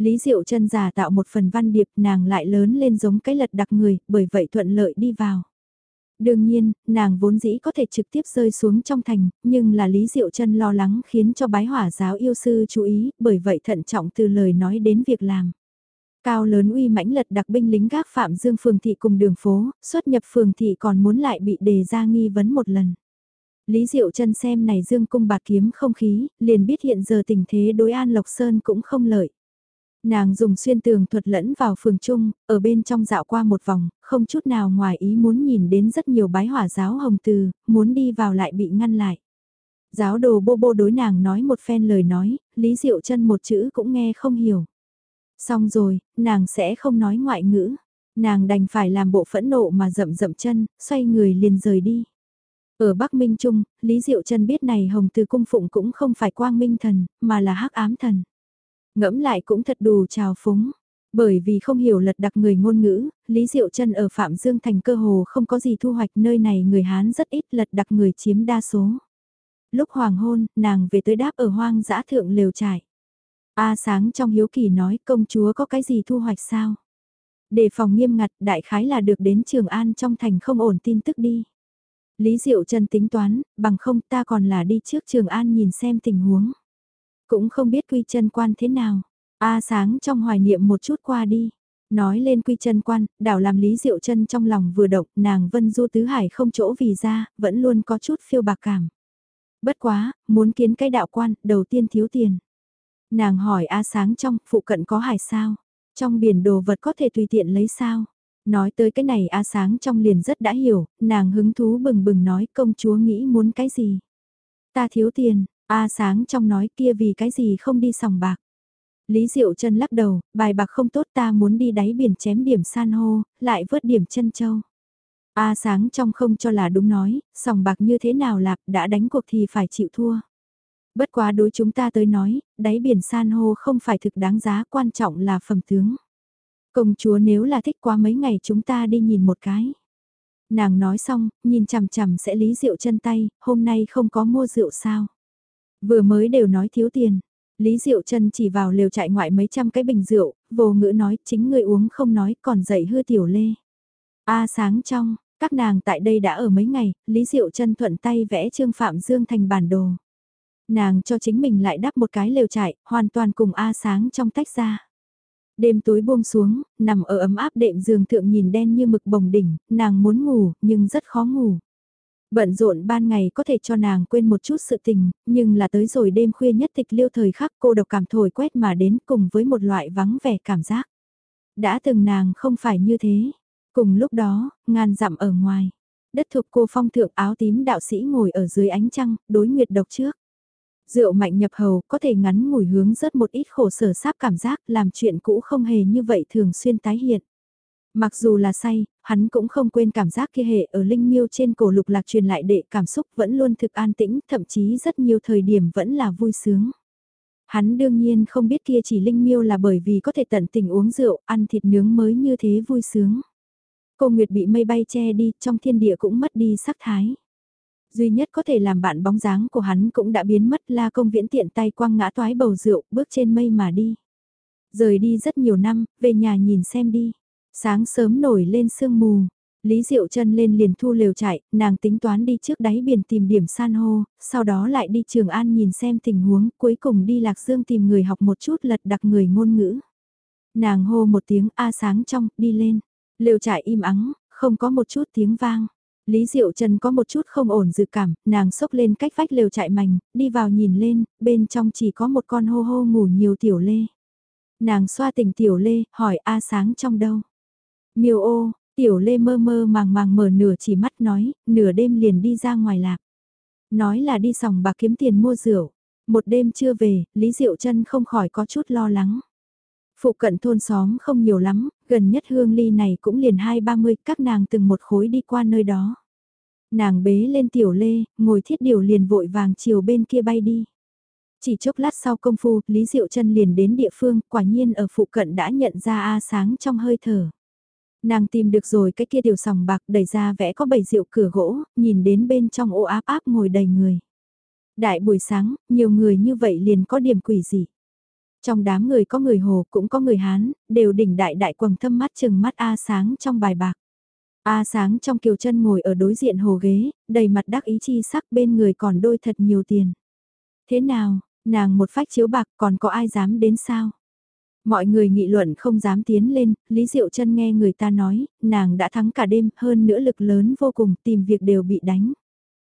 Lý Diệu chân giả tạo một phần văn điệp nàng lại lớn lên giống cái lật đặc người, bởi vậy thuận lợi đi vào. Đương nhiên, nàng vốn dĩ có thể trực tiếp rơi xuống trong thành, nhưng là Lý Diệu chân lo lắng khiến cho bái hỏa giáo yêu sư chú ý, bởi vậy thận trọng từ lời nói đến việc làm. Cao lớn uy mãnh lật đặc binh lính gác Phạm Dương Phường Thị cùng đường phố, xuất nhập Phường Thị còn muốn lại bị đề ra nghi vấn một lần. Lý Diệu chân xem này Dương cung bạc kiếm không khí, liền biết hiện giờ tình thế đối An Lộc Sơn cũng không lợi. Nàng dùng xuyên tường thuật lẫn vào phường trung, ở bên trong dạo qua một vòng, không chút nào ngoài ý muốn nhìn đến rất nhiều bái hỏa giáo hồng từ, muốn đi vào lại bị ngăn lại. Giáo đồ bô bô đối nàng nói một phen lời nói, Lý Diệu chân một chữ cũng nghe không hiểu. Xong rồi, nàng sẽ không nói ngoại ngữ. Nàng đành phải làm bộ phẫn nộ mà rậm rậm chân, xoay người liền rời đi. Ở Bắc Minh Trung, Lý Diệu chân biết này Hồng Từ Cung Phụng cũng không phải quang minh thần, mà là hắc ám thần. Ngẫm lại cũng thật đủ trào phúng. Bởi vì không hiểu lật đặc người ngôn ngữ, Lý Diệu Trân ở Phạm Dương Thành cơ hồ không có gì thu hoạch nơi này người Hán rất ít lật đặc người chiếm đa số. Lúc hoàng hôn, nàng về tới đáp ở hoang dã thượng lều trải. A sáng trong hiếu kỳ nói công chúa có cái gì thu hoạch sao? Đề phòng nghiêm ngặt đại khái là được đến Trường An trong thành không ổn tin tức đi. Lý Diệu Trân tính toán, bằng không ta còn là đi trước Trường An nhìn xem tình huống. Cũng không biết quy chân quan thế nào. A sáng trong hoài niệm một chút qua đi. Nói lên quy chân quan, đảo làm Lý Diệu chân trong lòng vừa động, nàng Vân Du Tứ Hải không chỗ vì ra, vẫn luôn có chút phiêu bạc cảm. Bất quá, muốn kiến cái đạo quan, đầu tiên thiếu tiền. Nàng hỏi A sáng trong, phụ cận có hải sao? Trong biển đồ vật có thể tùy tiện lấy sao? Nói tới cái này A sáng trong liền rất đã hiểu, nàng hứng thú bừng bừng nói công chúa nghĩ muốn cái gì? Ta thiếu tiền, A sáng trong nói kia vì cái gì không đi sòng bạc. Lý Diệu chân lắc đầu, bài bạc không tốt ta muốn đi đáy biển chém điểm san hô, lại vớt điểm chân châu. A sáng trong không cho là đúng nói, sòng bạc như thế nào lạc đã đánh cuộc thì phải chịu thua. Bất quá đối chúng ta tới nói, đáy biển san hô không phải thực đáng giá quan trọng là phẩm tướng. Công chúa nếu là thích quá mấy ngày chúng ta đi nhìn một cái. Nàng nói xong, nhìn chằm chằm sẽ lý rượu chân tay, hôm nay không có mua rượu sao. Vừa mới đều nói thiếu tiền. Lý Diệu Trân chỉ vào lều trại ngoại mấy trăm cái bình rượu, vô ngữ nói chính người uống không nói còn dậy hư tiểu lê. A sáng trong, các nàng tại đây đã ở mấy ngày, Lý Diệu Trân thuận tay vẽ Trương Phạm Dương thành bản đồ. Nàng cho chính mình lại đắp một cái lều trại, hoàn toàn cùng A sáng trong tách ra. Đêm tối buông xuống, nằm ở ấm áp đệm giường thượng nhìn đen như mực bồng đỉnh, nàng muốn ngủ, nhưng rất khó ngủ. Bận rộn ban ngày có thể cho nàng quên một chút sự tình, nhưng là tới rồi đêm khuya nhất tịch liêu thời khắc cô độc cảm thổi quét mà đến cùng với một loại vắng vẻ cảm giác. Đã từng nàng không phải như thế. Cùng lúc đó, ngàn dặm ở ngoài. Đất thục cô phong thượng áo tím đạo sĩ ngồi ở dưới ánh trăng, đối nguyệt độc trước. Rượu mạnh nhập hầu có thể ngắn ngủi hướng rớt một ít khổ sở sáp cảm giác làm chuyện cũ không hề như vậy thường xuyên tái hiện. Mặc dù là say, hắn cũng không quên cảm giác kia hệ ở linh miêu trên cổ lục lạc truyền lại đệ cảm xúc vẫn luôn thực an tĩnh, thậm chí rất nhiều thời điểm vẫn là vui sướng. Hắn đương nhiên không biết kia chỉ linh miêu là bởi vì có thể tận tình uống rượu, ăn thịt nướng mới như thế vui sướng. Cô Nguyệt bị mây bay che đi, trong thiên địa cũng mất đi sắc thái. Duy nhất có thể làm bạn bóng dáng của hắn cũng đã biến mất la công viễn tiện tay quăng ngã toái bầu rượu, bước trên mây mà đi. Rời đi rất nhiều năm, về nhà nhìn xem đi. Sáng sớm nổi lên sương mù, Lý Diệu chân lên liền thu lều chạy, nàng tính toán đi trước đáy biển tìm điểm san hô, sau đó lại đi Trường An nhìn xem tình huống, cuối cùng đi Lạc Dương tìm người học một chút lật đặc người ngôn ngữ. Nàng hô một tiếng A sáng trong, đi lên. Lều trại im ắng, không có một chút tiếng vang. Lý Diệu Trần có một chút không ổn dự cảm, nàng sốc lên cách vách lều chạy mảnh, đi vào nhìn lên, bên trong chỉ có một con hô hô ngủ nhiều tiểu lê. Nàng xoa tỉnh tiểu lê, hỏi A sáng trong đâu. Miêu ô, tiểu lê mơ mơ màng màng mở nửa chỉ mắt nói, nửa đêm liền đi ra ngoài lạc. Nói là đi sòng bạc kiếm tiền mua rượu. Một đêm chưa về, Lý Diệu chân không khỏi có chút lo lắng. Phụ cận thôn xóm không nhiều lắm, gần nhất hương ly này cũng liền hai ba mươi, các nàng từng một khối đi qua nơi đó. Nàng bế lên tiểu lê, ngồi thiết điều liền vội vàng chiều bên kia bay đi. Chỉ chốc lát sau công phu, Lý Diệu chân liền đến địa phương, quả nhiên ở phụ cận đã nhận ra A sáng trong hơi thở. Nàng tìm được rồi cái kia tiểu sòng bạc đẩy ra vẽ có bảy rượu cửa gỗ, nhìn đến bên trong ô áp áp ngồi đầy người. Đại buổi sáng, nhiều người như vậy liền có điểm quỷ gì. Trong đám người có người Hồ cũng có người Hán, đều đỉnh đại đại quầng thâm mắt chừng mắt A sáng trong bài bạc. A sáng trong kiều chân ngồi ở đối diện hồ ghế, đầy mặt đắc ý chi sắc bên người còn đôi thật nhiều tiền. Thế nào, nàng một phách chiếu bạc còn có ai dám đến sao? Mọi người nghị luận không dám tiến lên, Lý Diệu chân nghe người ta nói, nàng đã thắng cả đêm, hơn nữa lực lớn vô cùng, tìm việc đều bị đánh.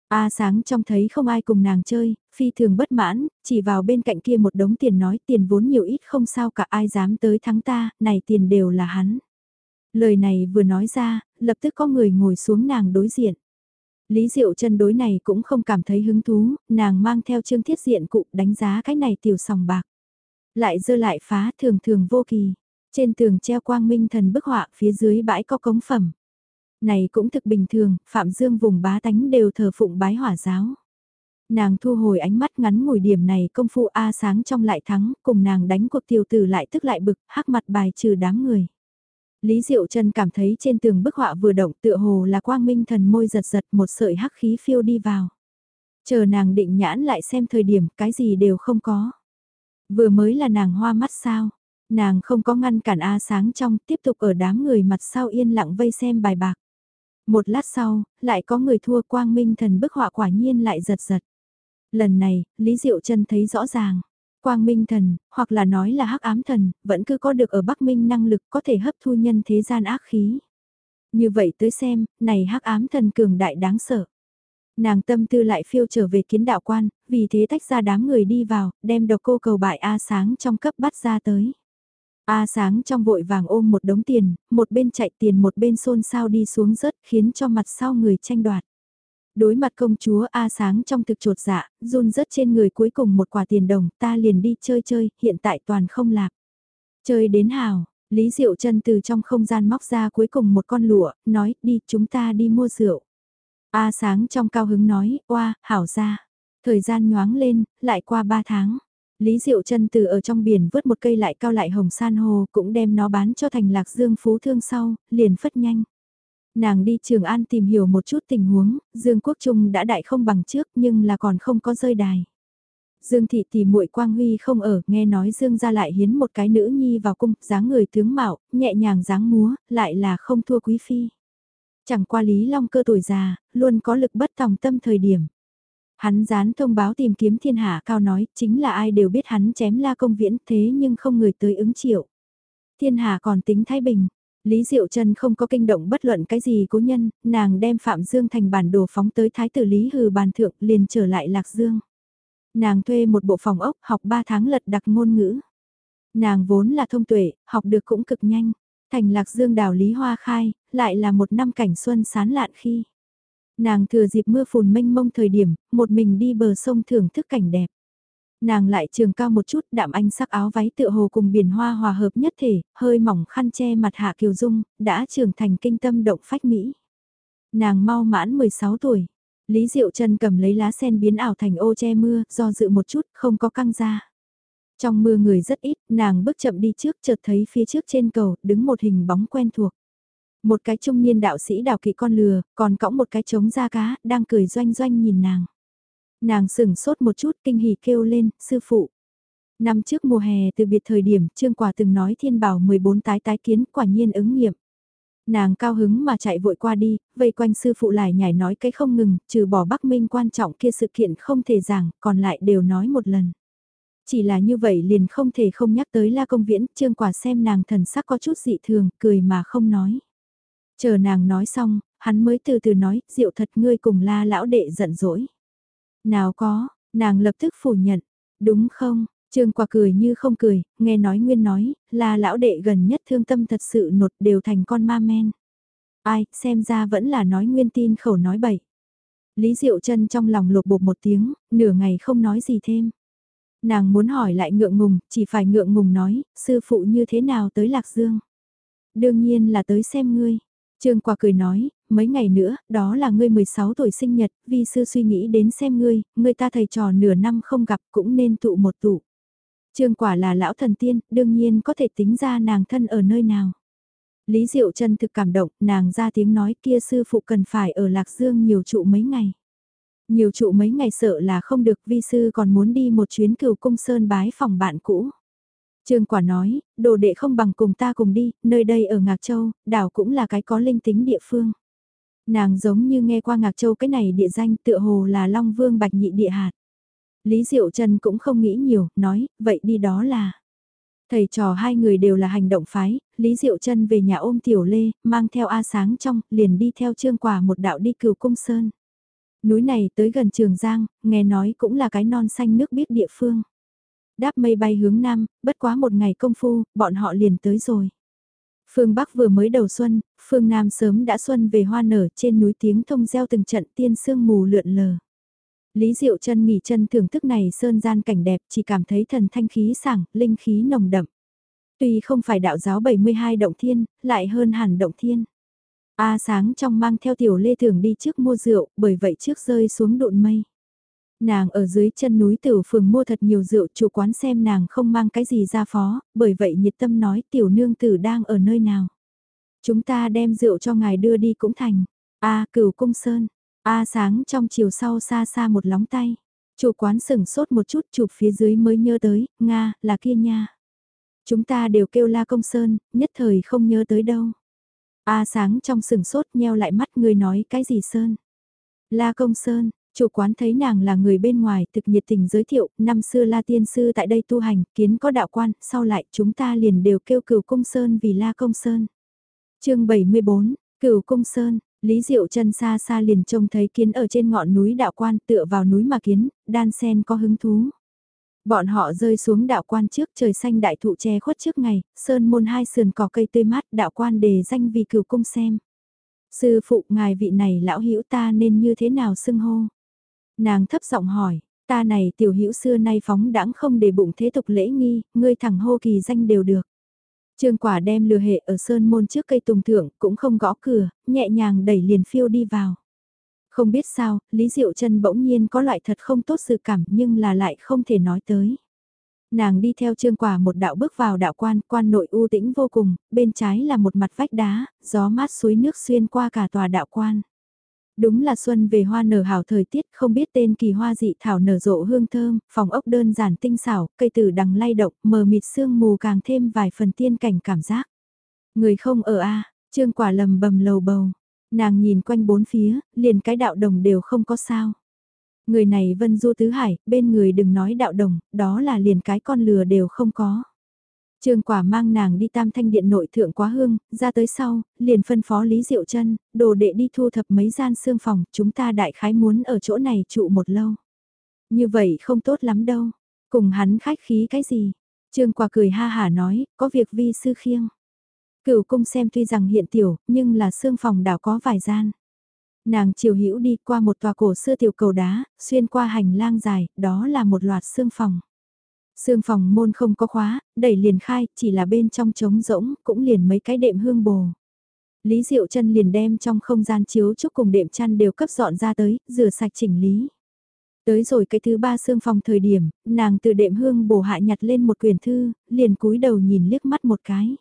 A sáng trong thấy không ai cùng nàng chơi, phi thường bất mãn, chỉ vào bên cạnh kia một đống tiền nói tiền vốn nhiều ít không sao cả ai dám tới thắng ta, này tiền đều là hắn. Lời này vừa nói ra, lập tức có người ngồi xuống nàng đối diện. Lý Diệu chân đối này cũng không cảm thấy hứng thú, nàng mang theo trương thiết diện cụ đánh giá cái này tiểu sòng bạc. Lại dơ lại phá thường thường vô kỳ. Trên tường treo quang minh thần bức họa phía dưới bãi có cống phẩm. Này cũng thực bình thường, Phạm Dương vùng bá tánh đều thờ phụng bái hỏa giáo. Nàng thu hồi ánh mắt ngắn ngủi điểm này công phu A sáng trong lại thắng, cùng nàng đánh cuộc tiểu tử lại tức lại bực, hắc mặt bài trừ đám người. Lý Diệu trần cảm thấy trên tường bức họa vừa động tựa hồ là quang minh thần môi giật giật một sợi hắc khí phiêu đi vào. Chờ nàng định nhãn lại xem thời điểm cái gì đều không có. Vừa mới là nàng hoa mắt sao, nàng không có ngăn cản A sáng trong tiếp tục ở đám người mặt sau yên lặng vây xem bài bạc. Một lát sau, lại có người thua quang minh thần bức họa quả nhiên lại giật giật. Lần này, Lý Diệu Trân thấy rõ ràng. Quang Minh Thần, hoặc là nói là hắc ám thần, vẫn cứ có được ở Bắc Minh năng lực có thể hấp thu nhân thế gian ác khí. Như vậy tới xem, này hắc ám thần cường đại đáng sợ. Nàng tâm tư lại phiêu trở về kiến đạo quan, vì thế tách ra đám người đi vào, đem độc cô cầu bại A sáng trong cấp bắt ra tới. A sáng trong vội vàng ôm một đống tiền, một bên chạy tiền một bên xôn xao đi xuống rớt khiến cho mặt sau người tranh đoạt. Đối mặt công chúa A sáng trong thực trột dạ, run rớt trên người cuối cùng một quả tiền đồng, ta liền đi chơi chơi, hiện tại toàn không lạc. Chơi đến hào, Lý Diệu chân từ trong không gian móc ra cuối cùng một con lụa, nói đi chúng ta đi mua rượu. A sáng trong cao hứng nói, oa, hảo ra. Thời gian nhoáng lên, lại qua ba tháng. Lý Diệu chân từ ở trong biển vớt một cây lại cao lại hồng san hô cũng đem nó bán cho thành lạc dương phú thương sau, liền phất nhanh. Nàng đi Trường An tìm hiểu một chút tình huống, Dương Quốc Trung đã đại không bằng trước nhưng là còn không có rơi đài. Dương thị tỷ muội Quang Huy không ở, nghe nói Dương ra lại hiến một cái nữ nhi vào cung, dáng người tướng mạo, nhẹ nhàng dáng múa, lại là không thua quý phi. Chẳng qua Lý Long cơ tuổi già, luôn có lực bất tòng tâm thời điểm. Hắn dán thông báo tìm kiếm thiên hạ cao nói, chính là ai đều biết hắn chém la công viễn thế nhưng không người tới ứng triệu. Thiên hạ còn tính thái bình, Lý Diệu Trân không có kinh động bất luận cái gì cố nhân, nàng đem Phạm Dương thành bản đồ phóng tới Thái tử Lý Hừ bàn thượng liền trở lại Lạc Dương. Nàng thuê một bộ phòng ốc học 3 tháng lật đặc ngôn ngữ. Nàng vốn là thông tuệ, học được cũng cực nhanh. Thành Lạc Dương đào Lý Hoa khai, lại là một năm cảnh xuân sán lạn khi. Nàng thừa dịp mưa phùn mênh mông thời điểm, một mình đi bờ sông thưởng thức cảnh đẹp. Nàng lại trường cao một chút đạm anh sắc áo váy tựa hồ cùng biển hoa hòa hợp nhất thể, hơi mỏng khăn che mặt hạ kiều dung, đã trưởng thành kinh tâm động phách Mỹ. Nàng mau mãn 16 tuổi. Lý Diệu trần cầm lấy lá sen biến ảo thành ô che mưa, do dự một chút, không có căng ra. Trong mưa người rất ít, nàng bước chậm đi trước chợt thấy phía trước trên cầu, đứng một hình bóng quen thuộc. Một cái trung niên đạo sĩ đào kỵ con lừa, còn cõng một cái trống da cá, đang cười doanh doanh nhìn nàng. Nàng sửng sốt một chút kinh hỉ kêu lên, sư phụ. Năm trước mùa hè từ biệt thời điểm, Trương Quả từng nói thiên bảo 14 tái tái kiến quả nhiên ứng nghiệm. Nàng cao hứng mà chạy vội qua đi, vây quanh sư phụ lại nhảy nói cái không ngừng, trừ bỏ Bắc Minh quan trọng kia sự kiện không thể giảng, còn lại đều nói một lần. Chỉ là như vậy liền không thể không nhắc tới La Công Viễn, Trương Quả xem nàng thần sắc có chút dị thường, cười mà không nói. Chờ nàng nói xong, hắn mới từ từ nói, diệu thật ngươi cùng La lão đệ giận dỗi. Nào có, nàng lập tức phủ nhận. Đúng không? Trương quả cười như không cười, nghe nói nguyên nói, là lão đệ gần nhất thương tâm thật sự nột đều thành con ma men. Ai, xem ra vẫn là nói nguyên tin khẩu nói bậy. Lý Diệu chân trong lòng lột bột một tiếng, nửa ngày không nói gì thêm. Nàng muốn hỏi lại ngượng ngùng, chỉ phải ngượng ngùng nói, sư phụ như thế nào tới Lạc Dương. Đương nhiên là tới xem ngươi. Trương quả cười nói, mấy ngày nữa, đó là ngươi 16 tuổi sinh nhật, vi sư suy nghĩ đến xem ngươi, người ta thầy trò nửa năm không gặp cũng nên tụ một tụ. Trương quả là lão thần tiên, đương nhiên có thể tính ra nàng thân ở nơi nào. Lý Diệu chân thực cảm động, nàng ra tiếng nói kia sư phụ cần phải ở Lạc Dương nhiều trụ mấy ngày. Nhiều trụ mấy ngày sợ là không được vi sư còn muốn đi một chuyến cửu cung sơn bái phòng bạn cũ. Trương quả nói, đồ đệ không bằng cùng ta cùng đi, nơi đây ở Ngạc Châu, đảo cũng là cái có linh tính địa phương. Nàng giống như nghe qua Ngạc Châu cái này địa danh tựa hồ là Long Vương Bạch Nhị địa hạt. Lý Diệu Trần cũng không nghĩ nhiều, nói, vậy đi đó là. Thầy trò hai người đều là hành động phái, Lý Diệu Trân về nhà ôm Tiểu Lê, mang theo A Sáng trong, liền đi theo trương quả một đạo đi cửu cung sơn. Núi này tới gần Trường Giang, nghe nói cũng là cái non xanh nước biết địa phương. Đáp mây bay hướng Nam, bất quá một ngày công phu, bọn họ liền tới rồi. Phương Bắc vừa mới đầu xuân, phương Nam sớm đã xuân về hoa nở trên núi tiếng thông gieo từng trận tiên sương mù lượn lờ. Lý Diệu chân nghỉ chân thưởng thức này sơn gian cảnh đẹp chỉ cảm thấy thần thanh khí sảng, linh khí nồng đậm. Tuy không phải đạo giáo 72 động thiên, lại hơn hẳn động thiên. A sáng trong mang theo tiểu lê thường đi trước mua rượu, bởi vậy trước rơi xuống đụn mây. Nàng ở dưới chân núi tiểu phường mua thật nhiều rượu, chủ quán xem nàng không mang cái gì ra phó, bởi vậy nhiệt tâm nói tiểu nương tử đang ở nơi nào. Chúng ta đem rượu cho ngài đưa đi cũng thành. A cửu cung sơn, A sáng trong chiều sau xa xa một lóng tay. Chủ quán sửng sốt một chút chụp phía dưới mới nhớ tới, Nga, là kia nha. Chúng ta đều kêu la công sơn, nhất thời không nhớ tới đâu. A sáng trong sừng sốt nheo lại mắt người nói cái gì sơn. La công sơn, chủ quán thấy nàng là người bên ngoài thực nhiệt tình giới thiệu, năm xưa la tiên sư tại đây tu hành, kiến có đạo quan, sau lại chúng ta liền đều kêu cửu công sơn vì la công sơn. chương 74, cửu công sơn, Lý Diệu chân xa xa liền trông thấy kiến ở trên ngọn núi đạo quan tựa vào núi mà kiến, đan sen có hứng thú. Bọn họ rơi xuống đạo quan trước trời xanh đại thụ che khuất trước ngày, sơn môn hai sườn cỏ cây tươi mát đạo quan đề danh vì cửu cung xem. Sư phụ ngài vị này lão hữu ta nên như thế nào xưng hô? Nàng thấp giọng hỏi, ta này tiểu hữu xưa nay phóng đãng không để bụng thế tục lễ nghi, ngươi thẳng hô kỳ danh đều được. Trương quả đem lừa hệ ở sơn môn trước cây tùng thượng, cũng không gõ cửa, nhẹ nhàng đẩy liền phiêu đi vào. Không biết sao, Lý Diệu chân bỗng nhiên có loại thật không tốt sự cảm nhưng là lại không thể nói tới. Nàng đi theo trương quả một đạo bước vào đạo quan, quan nội u tĩnh vô cùng, bên trái là một mặt vách đá, gió mát suối nước xuyên qua cả tòa đạo quan. Đúng là xuân về hoa nở hảo thời tiết, không biết tên kỳ hoa dị thảo nở rộ hương thơm, phòng ốc đơn giản tinh xảo, cây tử đằng lay động, mờ mịt sương mù càng thêm vài phần tiên cảnh cảm giác. Người không ở a trương quả lầm bầm lầu bầu, nàng nhìn quanh bốn phía, liền cái đạo đồng đều không có sao. Người này vân du tứ hải, bên người đừng nói đạo đồng, đó là liền cái con lừa đều không có. Trương quả mang nàng đi tam thanh điện nội thượng quá hương, ra tới sau, liền phân phó Lý Diệu chân đồ đệ đi thu thập mấy gian xương phòng, chúng ta đại khái muốn ở chỗ này trụ một lâu. Như vậy không tốt lắm đâu, cùng hắn khách khí cái gì. Trương quả cười ha hả nói, có việc vi sư khiêng. Cửu cung xem tuy rằng hiện tiểu, nhưng là xương phòng đảo có vài gian. Nàng chiều hữu đi qua một tòa cổ xưa tiểu cầu đá, xuyên qua hành lang dài, đó là một loạt xương phòng. Sương phòng môn không có khóa, đẩy liền khai, chỉ là bên trong trống rỗng, cũng liền mấy cái đệm hương bồ. Lý Diệu chân liền đem trong không gian chiếu chúc cùng đệm chăn đều cấp dọn ra tới, rửa sạch chỉnh lý. Tới rồi cái thứ ba sương phòng thời điểm, nàng từ đệm hương bổ hạ nhặt lên một quyển thư, liền cúi đầu nhìn liếc mắt một cái.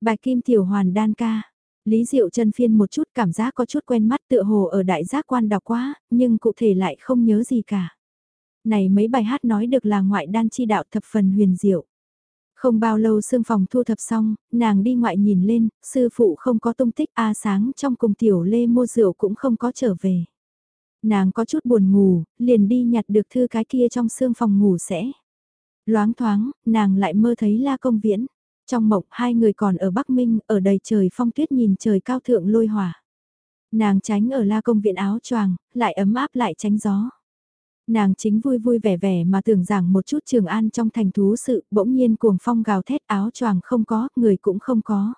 Bài kim tiểu hoàn đan ca. Lý Diệu chân phiên một chút cảm giác có chút quen mắt tựa hồ ở đại giác quan đọc quá, nhưng cụ thể lại không nhớ gì cả. Này mấy bài hát nói được là ngoại đan chi đạo thập phần huyền diệu. Không bao lâu sương phòng thu thập xong, nàng đi ngoại nhìn lên, sư phụ không có tung tích A sáng trong cùng tiểu lê mua rượu cũng không có trở về. Nàng có chút buồn ngủ, liền đi nhặt được thư cái kia trong sương phòng ngủ sẽ. Loáng thoáng, nàng lại mơ thấy la công viễn. Trong mộng hai người còn ở Bắc Minh, ở đầy trời phong tuyết nhìn trời cao thượng lôi hỏa. Nàng tránh ở la công viện áo choàng, lại ấm áp lại tránh gió. Nàng chính vui vui vẻ vẻ mà tưởng rằng một chút trường an trong thành thú sự, bỗng nhiên cuồng phong gào thét áo choàng không có, người cũng không có.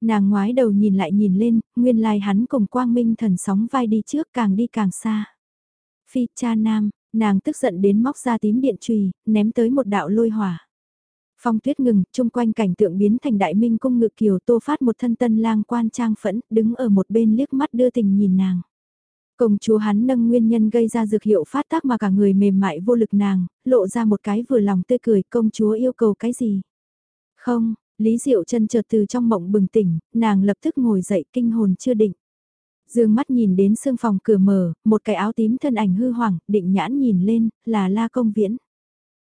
Nàng ngoái đầu nhìn lại nhìn lên, nguyên lai hắn cùng quang minh thần sóng vai đi trước càng đi càng xa. Phi cha nam, nàng tức giận đến móc ra tím điện trùy, ném tới một đạo lôi hỏa. Phong tuyết ngừng, chung quanh cảnh tượng biến thành đại minh cung ngự kiều tô phát một thân tân lang quan trang phẫn, đứng ở một bên liếc mắt đưa tình nhìn nàng. Công chúa hắn nâng nguyên nhân gây ra dược hiệu phát tác mà cả người mềm mại vô lực nàng, lộ ra một cái vừa lòng tươi cười công chúa yêu cầu cái gì. Không, Lý Diệu chân chợt từ trong mộng bừng tỉnh, nàng lập tức ngồi dậy kinh hồn chưa định. Dương mắt nhìn đến sương phòng cửa mở, một cái áo tím thân ảnh hư hoàng, định nhãn nhìn lên, là la công viễn.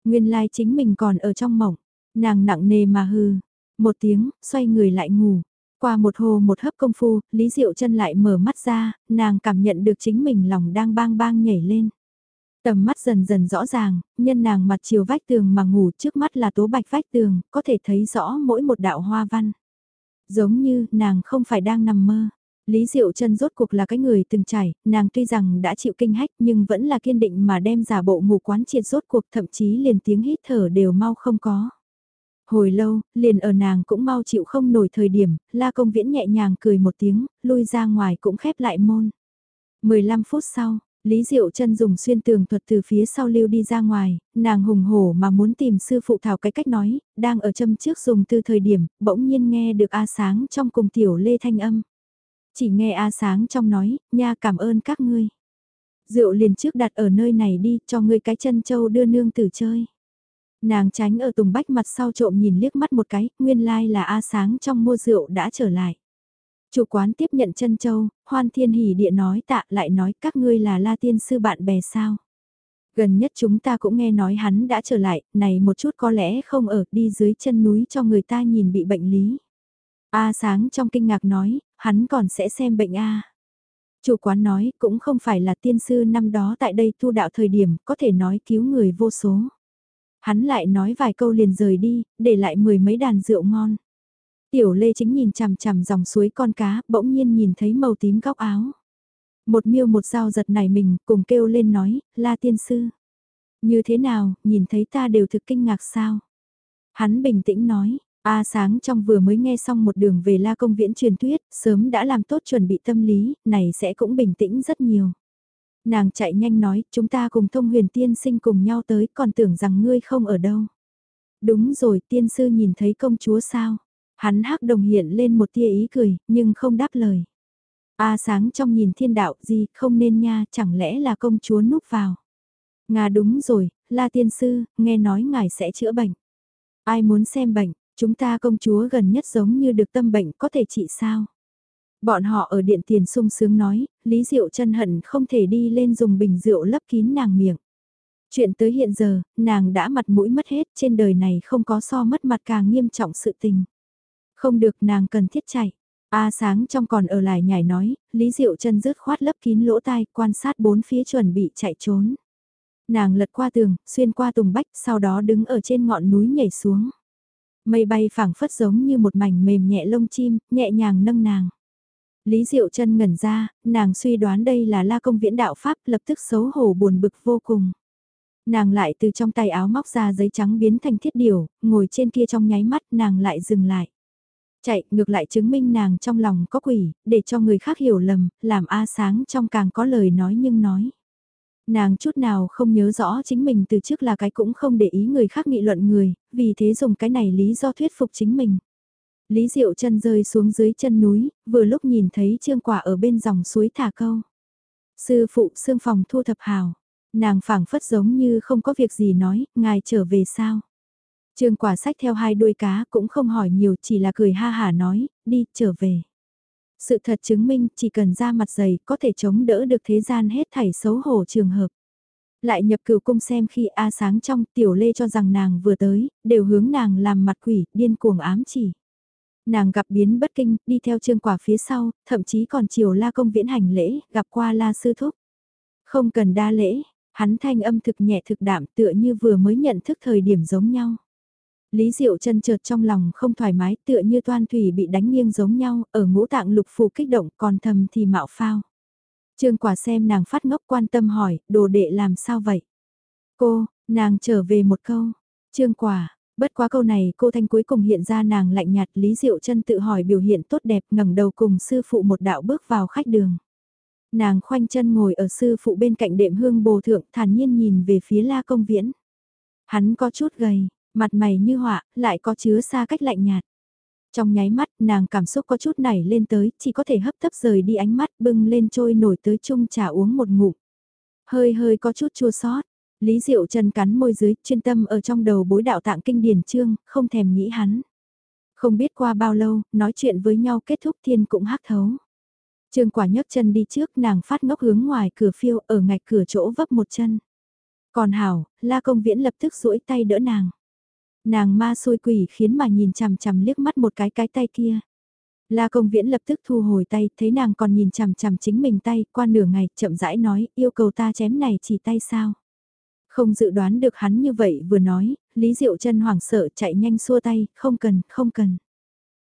Nguyên lai chính mình còn ở trong mộng, nàng nặng nề mà hư, một tiếng, xoay người lại ngủ. Qua một hồ một hấp công phu, Lý Diệu chân lại mở mắt ra, nàng cảm nhận được chính mình lòng đang bang bang nhảy lên. Tầm mắt dần dần rõ ràng, nhân nàng mặt chiều vách tường mà ngủ trước mắt là tố bạch vách tường, có thể thấy rõ mỗi một đạo hoa văn. Giống như nàng không phải đang nằm mơ. Lý Diệu chân rốt cuộc là cái người từng trải, nàng tuy rằng đã chịu kinh hách nhưng vẫn là kiên định mà đem giả bộ ngủ quán triệt rốt cuộc thậm chí liền tiếng hít thở đều mau không có. Hồi lâu, liền ở nàng cũng mau chịu không nổi thời điểm, la công viễn nhẹ nhàng cười một tiếng, lui ra ngoài cũng khép lại môn. 15 phút sau, Lý Diệu chân dùng xuyên tường thuật từ phía sau lưu đi ra ngoài, nàng hùng hổ mà muốn tìm sư phụ thảo cái cách nói, đang ở châm trước dùng từ thời điểm, bỗng nhiên nghe được A Sáng trong cùng tiểu lê thanh âm. Chỉ nghe A Sáng trong nói, nha cảm ơn các ngươi. Rượu liền trước đặt ở nơi này đi, cho ngươi cái chân châu đưa nương tử chơi. Nàng tránh ở tùng bách mặt sau trộm nhìn liếc mắt một cái, nguyên lai like là A Sáng trong mua rượu đã trở lại. Chủ quán tiếp nhận chân châu, hoan thiên hỉ địa nói tạ lại nói các ngươi là la tiên sư bạn bè sao. Gần nhất chúng ta cũng nghe nói hắn đã trở lại, này một chút có lẽ không ở đi dưới chân núi cho người ta nhìn bị bệnh lý. A sáng trong kinh ngạc nói, hắn còn sẽ xem bệnh A. Chủ quán nói cũng không phải là tiên sư năm đó tại đây tu đạo thời điểm có thể nói cứu người vô số. Hắn lại nói vài câu liền rời đi, để lại mười mấy đàn rượu ngon. Tiểu Lê chính nhìn chằm chằm dòng suối con cá, bỗng nhiên nhìn thấy màu tím góc áo. Một miêu một dao giật nảy mình, cùng kêu lên nói, la tiên sư. Như thế nào, nhìn thấy ta đều thực kinh ngạc sao? Hắn bình tĩnh nói, A sáng trong vừa mới nghe xong một đường về la công viễn truyền thuyết, sớm đã làm tốt chuẩn bị tâm lý, này sẽ cũng bình tĩnh rất nhiều. Nàng chạy nhanh nói, chúng ta cùng thông huyền tiên sinh cùng nhau tới, còn tưởng rằng ngươi không ở đâu. Đúng rồi, tiên sư nhìn thấy công chúa sao? Hắn hắc đồng hiện lên một tia ý cười, nhưng không đáp lời. A sáng trong nhìn thiên đạo gì, không nên nha, chẳng lẽ là công chúa núp vào. Nga đúng rồi, la tiên sư, nghe nói ngài sẽ chữa bệnh. Ai muốn xem bệnh, chúng ta công chúa gần nhất giống như được tâm bệnh có thể trị sao? Bọn họ ở điện tiền sung sướng nói, Lý Diệu chân hận không thể đi lên dùng bình rượu lấp kín nàng miệng. Chuyện tới hiện giờ, nàng đã mặt mũi mất hết trên đời này không có so mất mặt càng nghiêm trọng sự tình. Không được nàng cần thiết chạy. A sáng trong còn ở lại nhảy nói, Lý Diệu chân rứt khoát lấp kín lỗ tai, quan sát bốn phía chuẩn bị chạy trốn. Nàng lật qua tường, xuyên qua tùng bách, sau đó đứng ở trên ngọn núi nhảy xuống. Mây bay phẳng phất giống như một mảnh mềm nhẹ lông chim, nhẹ nhàng nâng nàng. Lý Diệu chân ngẩn ra, nàng suy đoán đây là la công viễn đạo Pháp lập tức xấu hổ buồn bực vô cùng. Nàng lại từ trong tay áo móc ra giấy trắng biến thành thiết điều, ngồi trên kia trong nháy mắt nàng lại dừng lại. Chạy, ngược lại chứng minh nàng trong lòng có quỷ, để cho người khác hiểu lầm, làm A sáng trong càng có lời nói nhưng nói. Nàng chút nào không nhớ rõ chính mình từ trước là cái cũng không để ý người khác nghị luận người, vì thế dùng cái này lý do thuyết phục chính mình. Lý Diệu chân rơi xuống dưới chân núi, vừa lúc nhìn thấy trương quả ở bên dòng suối thả câu. Sư phụ xương phòng thu thập hào, nàng phảng phất giống như không có việc gì nói, ngài trở về sao? Trương quả sách theo hai đuôi cá cũng không hỏi nhiều chỉ là cười ha hả nói, đi, trở về. Sự thật chứng minh chỉ cần ra mặt dày có thể chống đỡ được thế gian hết thảy xấu hổ trường hợp. Lại nhập cửu cung xem khi A sáng trong tiểu lê cho rằng nàng vừa tới, đều hướng nàng làm mặt quỷ, điên cuồng ám chỉ. Nàng gặp biến bất kinh, đi theo trương quả phía sau, thậm chí còn chiều la công viễn hành lễ, gặp qua la sư thúc. Không cần đa lễ, hắn thanh âm thực nhẹ thực đạm tựa như vừa mới nhận thức thời điểm giống nhau. Lý Diệu chân trượt trong lòng không thoải mái tựa như toan thủy bị đánh nghiêng giống nhau, ở ngũ tạng lục phù kích động còn thầm thì mạo phao. Trương quả xem nàng phát ngốc quan tâm hỏi, đồ đệ làm sao vậy? Cô, nàng trở về một câu. Trương quả, bất quá câu này cô thanh cuối cùng hiện ra nàng lạnh nhạt Lý Diệu chân tự hỏi biểu hiện tốt đẹp ngẩng đầu cùng sư phụ một đạo bước vào khách đường. Nàng khoanh chân ngồi ở sư phụ bên cạnh đệm hương bồ thượng thản nhiên nhìn về phía la công viễn. Hắn có chút gầy, Mặt mày như họa, lại có chứa xa cách lạnh nhạt. Trong nháy mắt, nàng cảm xúc có chút nảy lên tới, chỉ có thể hấp tấp rời đi ánh mắt bưng lên trôi nổi tới chung trà uống một ngụm. Hơi hơi có chút chua sót, Lý Diệu chân cắn môi dưới, chuyên tâm ở trong đầu bối đạo tạng kinh điển chương, không thèm nghĩ hắn. Không biết qua bao lâu, nói chuyện với nhau kết thúc thiên cũng hắc thấu. Trương quả nhấc chân đi trước nàng phát ngốc hướng ngoài cửa phiêu ở ngạch cửa chỗ vấp một chân. Còn hảo, la công viễn lập tức duỗi tay đỡ nàng. Nàng ma xôi quỷ khiến mà nhìn chằm chằm liếc mắt một cái cái tay kia. La công viễn lập tức thu hồi tay, thấy nàng còn nhìn chằm chằm chính mình tay, qua nửa ngày, chậm rãi nói, yêu cầu ta chém này chỉ tay sao. Không dự đoán được hắn như vậy vừa nói, Lý Diệu chân hoảng sợ chạy nhanh xua tay, không cần, không cần.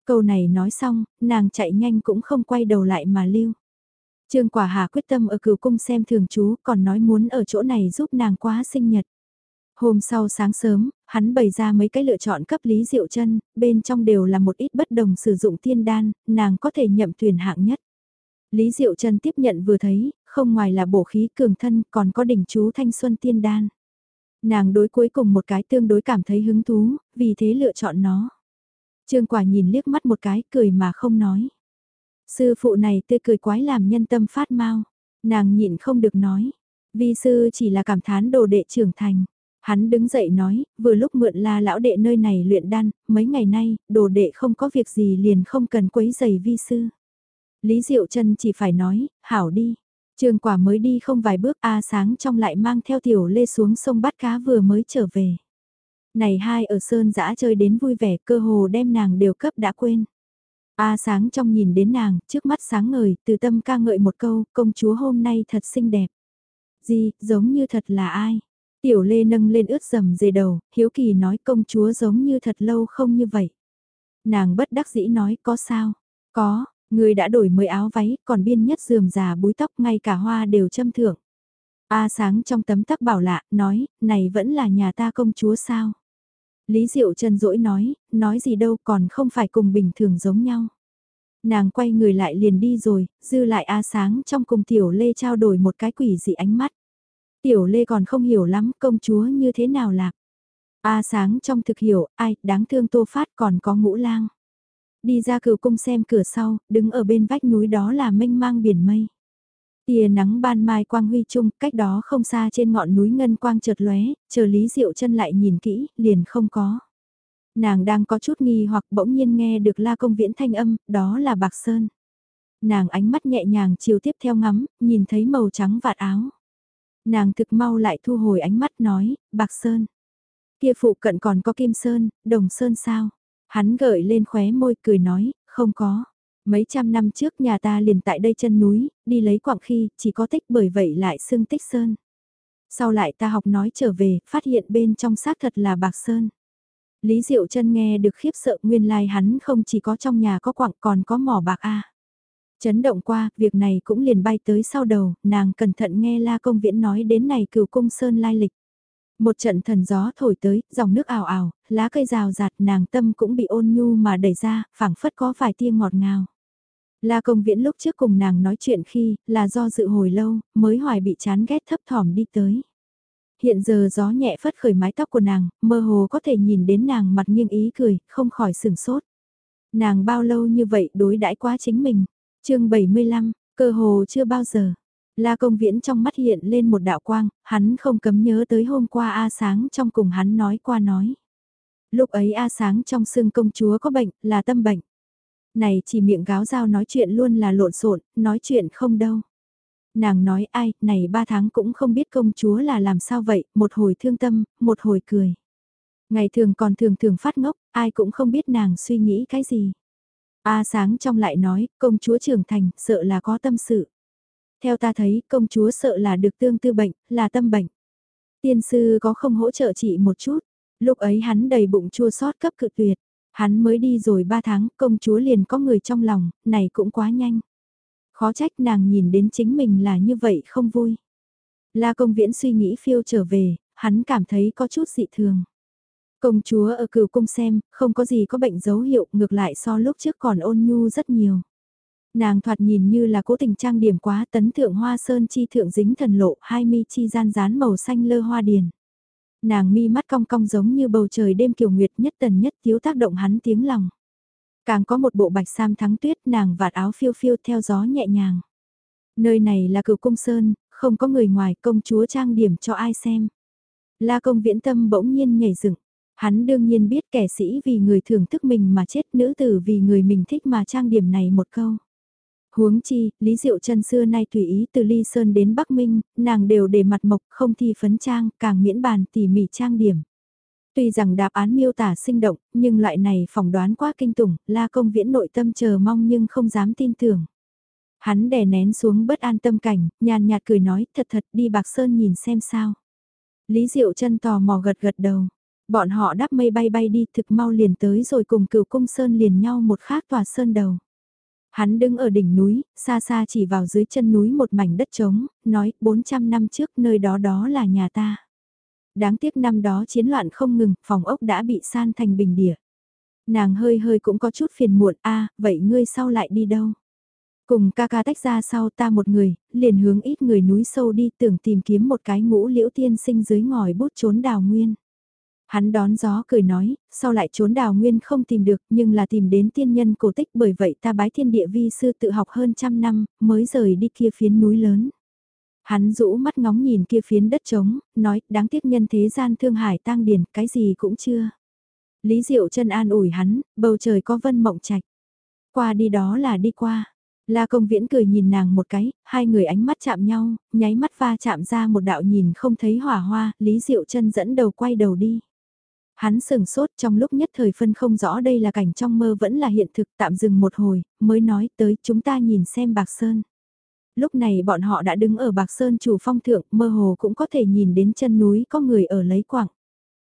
Câu này nói xong, nàng chạy nhanh cũng không quay đầu lại mà lưu. Trương Quả Hà quyết tâm ở cửu cung xem thường chú, còn nói muốn ở chỗ này giúp nàng quá sinh nhật. Hôm sau sáng sớm, hắn bày ra mấy cái lựa chọn cấp Lý Diệu chân bên trong đều là một ít bất đồng sử dụng tiên đan, nàng có thể nhậm tuyển hạng nhất. Lý Diệu chân tiếp nhận vừa thấy, không ngoài là bổ khí cường thân còn có đỉnh chú thanh xuân tiên đan. Nàng đối cuối cùng một cái tương đối cảm thấy hứng thú, vì thế lựa chọn nó. Trương quả nhìn liếc mắt một cái cười mà không nói. Sư phụ này tươi cười quái làm nhân tâm phát mau. Nàng nhịn không được nói. Vi sư chỉ là cảm thán đồ đệ trưởng thành. Hắn đứng dậy nói, vừa lúc mượn la lão đệ nơi này luyện đan, mấy ngày nay, đồ đệ không có việc gì liền không cần quấy giày vi sư. Lý Diệu chân chỉ phải nói, hảo đi. Trường quả mới đi không vài bước A sáng trong lại mang theo tiểu lê xuống sông bắt cá vừa mới trở về. Này hai ở sơn dã chơi đến vui vẻ cơ hồ đem nàng đều cấp đã quên. A sáng trong nhìn đến nàng, trước mắt sáng ngời, từ tâm ca ngợi một câu, công chúa hôm nay thật xinh đẹp. Gì, giống như thật là ai? Tiểu lê nâng lên ướt dầm dề đầu, hiếu kỳ nói công chúa giống như thật lâu không như vậy. Nàng bất đắc dĩ nói có sao? Có, người đã đổi mới áo váy, còn biên nhất dườm già búi tóc ngay cả hoa đều châm thưởng. A sáng trong tấm tắc bảo lạ, nói, này vẫn là nhà ta công chúa sao? Lý Diệu Trần dỗi nói, nói gì đâu còn không phải cùng bình thường giống nhau. Nàng quay người lại liền đi rồi, dư lại A sáng trong cùng Tiểu Lê trao đổi một cái quỷ dị ánh mắt. Tiểu Lê còn không hiểu lắm công chúa như thế nào lạc. A sáng trong thực hiểu, ai, đáng thương tô phát còn có ngũ lang. Đi ra cửu cung xem cửa sau, đứng ở bên vách núi đó là mênh mang biển mây. Tia nắng ban mai quang huy chung, cách đó không xa trên ngọn núi ngân quang chợt lóe, chờ Lý Diệu chân lại nhìn kỹ, liền không có. Nàng đang có chút nghi hoặc bỗng nhiên nghe được la công viễn thanh âm, đó là Bạc Sơn. Nàng ánh mắt nhẹ nhàng chiều tiếp theo ngắm, nhìn thấy màu trắng vạt áo. Nàng thực mau lại thu hồi ánh mắt nói, Bạc Sơn. Kia phụ cận còn có Kim Sơn, Đồng Sơn sao? Hắn gợi lên khóe môi cười nói, không có. Mấy trăm năm trước nhà ta liền tại đây chân núi, đi lấy quạng khi, chỉ có tích bởi vậy lại xưng tích sơn. Sau lại ta học nói trở về, phát hiện bên trong xác thật là bạc sơn. Lý Diệu chân nghe được khiếp sợ nguyên lai hắn không chỉ có trong nhà có quạng còn có mỏ bạc a. Chấn động qua, việc này cũng liền bay tới sau đầu, nàng cẩn thận nghe La Công Viễn nói đến này cửu cung sơn lai lịch. Một trận thần gió thổi tới, dòng nước ảo ảo, lá cây rào rạt nàng tâm cũng bị ôn nhu mà đẩy ra, phảng phất có vài tia ngọt ngào. La công viễn lúc trước cùng nàng nói chuyện khi, là do dự hồi lâu, mới hoài bị chán ghét thấp thỏm đi tới. Hiện giờ gió nhẹ phất khởi mái tóc của nàng, mơ hồ có thể nhìn đến nàng mặt nghiêng ý cười, không khỏi sừng sốt. Nàng bao lâu như vậy đối đãi quá chính mình. chương 75, cơ hồ chưa bao giờ. La công viễn trong mắt hiện lên một đạo quang, hắn không cấm nhớ tới hôm qua A sáng trong cùng hắn nói qua nói. Lúc ấy A sáng trong xương công chúa có bệnh, là tâm bệnh. Này chỉ miệng gáo dao nói chuyện luôn là lộn xộn, nói chuyện không đâu. Nàng nói ai, này ba tháng cũng không biết công chúa là làm sao vậy, một hồi thương tâm, một hồi cười. Ngày thường còn thường thường phát ngốc, ai cũng không biết nàng suy nghĩ cái gì. A sáng trong lại nói, công chúa trưởng thành, sợ là có tâm sự. Theo ta thấy, công chúa sợ là được tương tư bệnh, là tâm bệnh. Tiên sư có không hỗ trợ chị một chút, lúc ấy hắn đầy bụng chua xót cấp cự tuyệt. Hắn mới đi rồi ba tháng, công chúa liền có người trong lòng, này cũng quá nhanh. Khó trách nàng nhìn đến chính mình là như vậy không vui. La công viễn suy nghĩ phiêu trở về, hắn cảm thấy có chút dị thường. Công chúa ở cửu cung xem, không có gì có bệnh dấu hiệu, ngược lại so lúc trước còn ôn nhu rất nhiều. Nàng thoạt nhìn như là cố tình trang điểm quá tấn thượng hoa sơn chi thượng dính thần lộ, hai mi chi gian rán màu xanh lơ hoa điền. Nàng mi mắt cong cong giống như bầu trời đêm kiều nguyệt nhất tần nhất thiếu tác động hắn tiếng lòng. Càng có một bộ bạch sam thắng tuyết nàng vạt áo phiêu phiêu theo gió nhẹ nhàng. Nơi này là cửu cung sơn, không có người ngoài công chúa trang điểm cho ai xem. La công viễn tâm bỗng nhiên nhảy dựng. Hắn đương nhiên biết kẻ sĩ vì người thưởng thức mình mà chết nữ tử vì người mình thích mà trang điểm này một câu. Huống chi, Lý Diệu chân xưa nay tùy ý từ Ly Sơn đến Bắc Minh, nàng đều để mặt mộc không thi phấn trang, càng miễn bàn tỉ mỉ trang điểm. Tuy rằng đáp án miêu tả sinh động, nhưng loại này phỏng đoán quá kinh tủng, la công viễn nội tâm chờ mong nhưng không dám tin tưởng. Hắn đè nén xuống bất an tâm cảnh, nhàn nhạt cười nói thật thật đi Bạc Sơn nhìn xem sao. Lý Diệu chân tò mò gật gật đầu. Bọn họ đắp mây bay bay đi thực mau liền tới rồi cùng cửu cung sơn liền nhau một khác tòa sơn đầu. Hắn đứng ở đỉnh núi, xa xa chỉ vào dưới chân núi một mảnh đất trống, nói 400 năm trước nơi đó đó là nhà ta. Đáng tiếc năm đó chiến loạn không ngừng, phòng ốc đã bị san thành bình địa. Nàng hơi hơi cũng có chút phiền muộn, a vậy ngươi sau lại đi đâu? Cùng ca ca tách ra sau ta một người, liền hướng ít người núi sâu đi tưởng tìm kiếm một cái ngũ liễu tiên sinh dưới ngòi bút trốn đào nguyên. Hắn đón gió cười nói, sau lại trốn đào nguyên không tìm được nhưng là tìm đến tiên nhân cổ tích bởi vậy ta bái thiên địa vi sư tự học hơn trăm năm mới rời đi kia phiến núi lớn. Hắn rũ mắt ngóng nhìn kia phiến đất trống, nói đáng tiếc nhân thế gian thương hải tang điển cái gì cũng chưa. Lý Diệu chân an ủi hắn, bầu trời có vân mộng trạch. Qua đi đó là đi qua. La công viễn cười nhìn nàng một cái, hai người ánh mắt chạm nhau, nháy mắt va chạm ra một đạo nhìn không thấy hỏa hoa, Lý Diệu chân dẫn đầu quay đầu đi. Hắn sừng sốt trong lúc nhất thời phân không rõ đây là cảnh trong mơ vẫn là hiện thực tạm dừng một hồi, mới nói tới chúng ta nhìn xem Bạc Sơn. Lúc này bọn họ đã đứng ở Bạc Sơn chủ phong thượng, mơ hồ cũng có thể nhìn đến chân núi có người ở lấy quảng.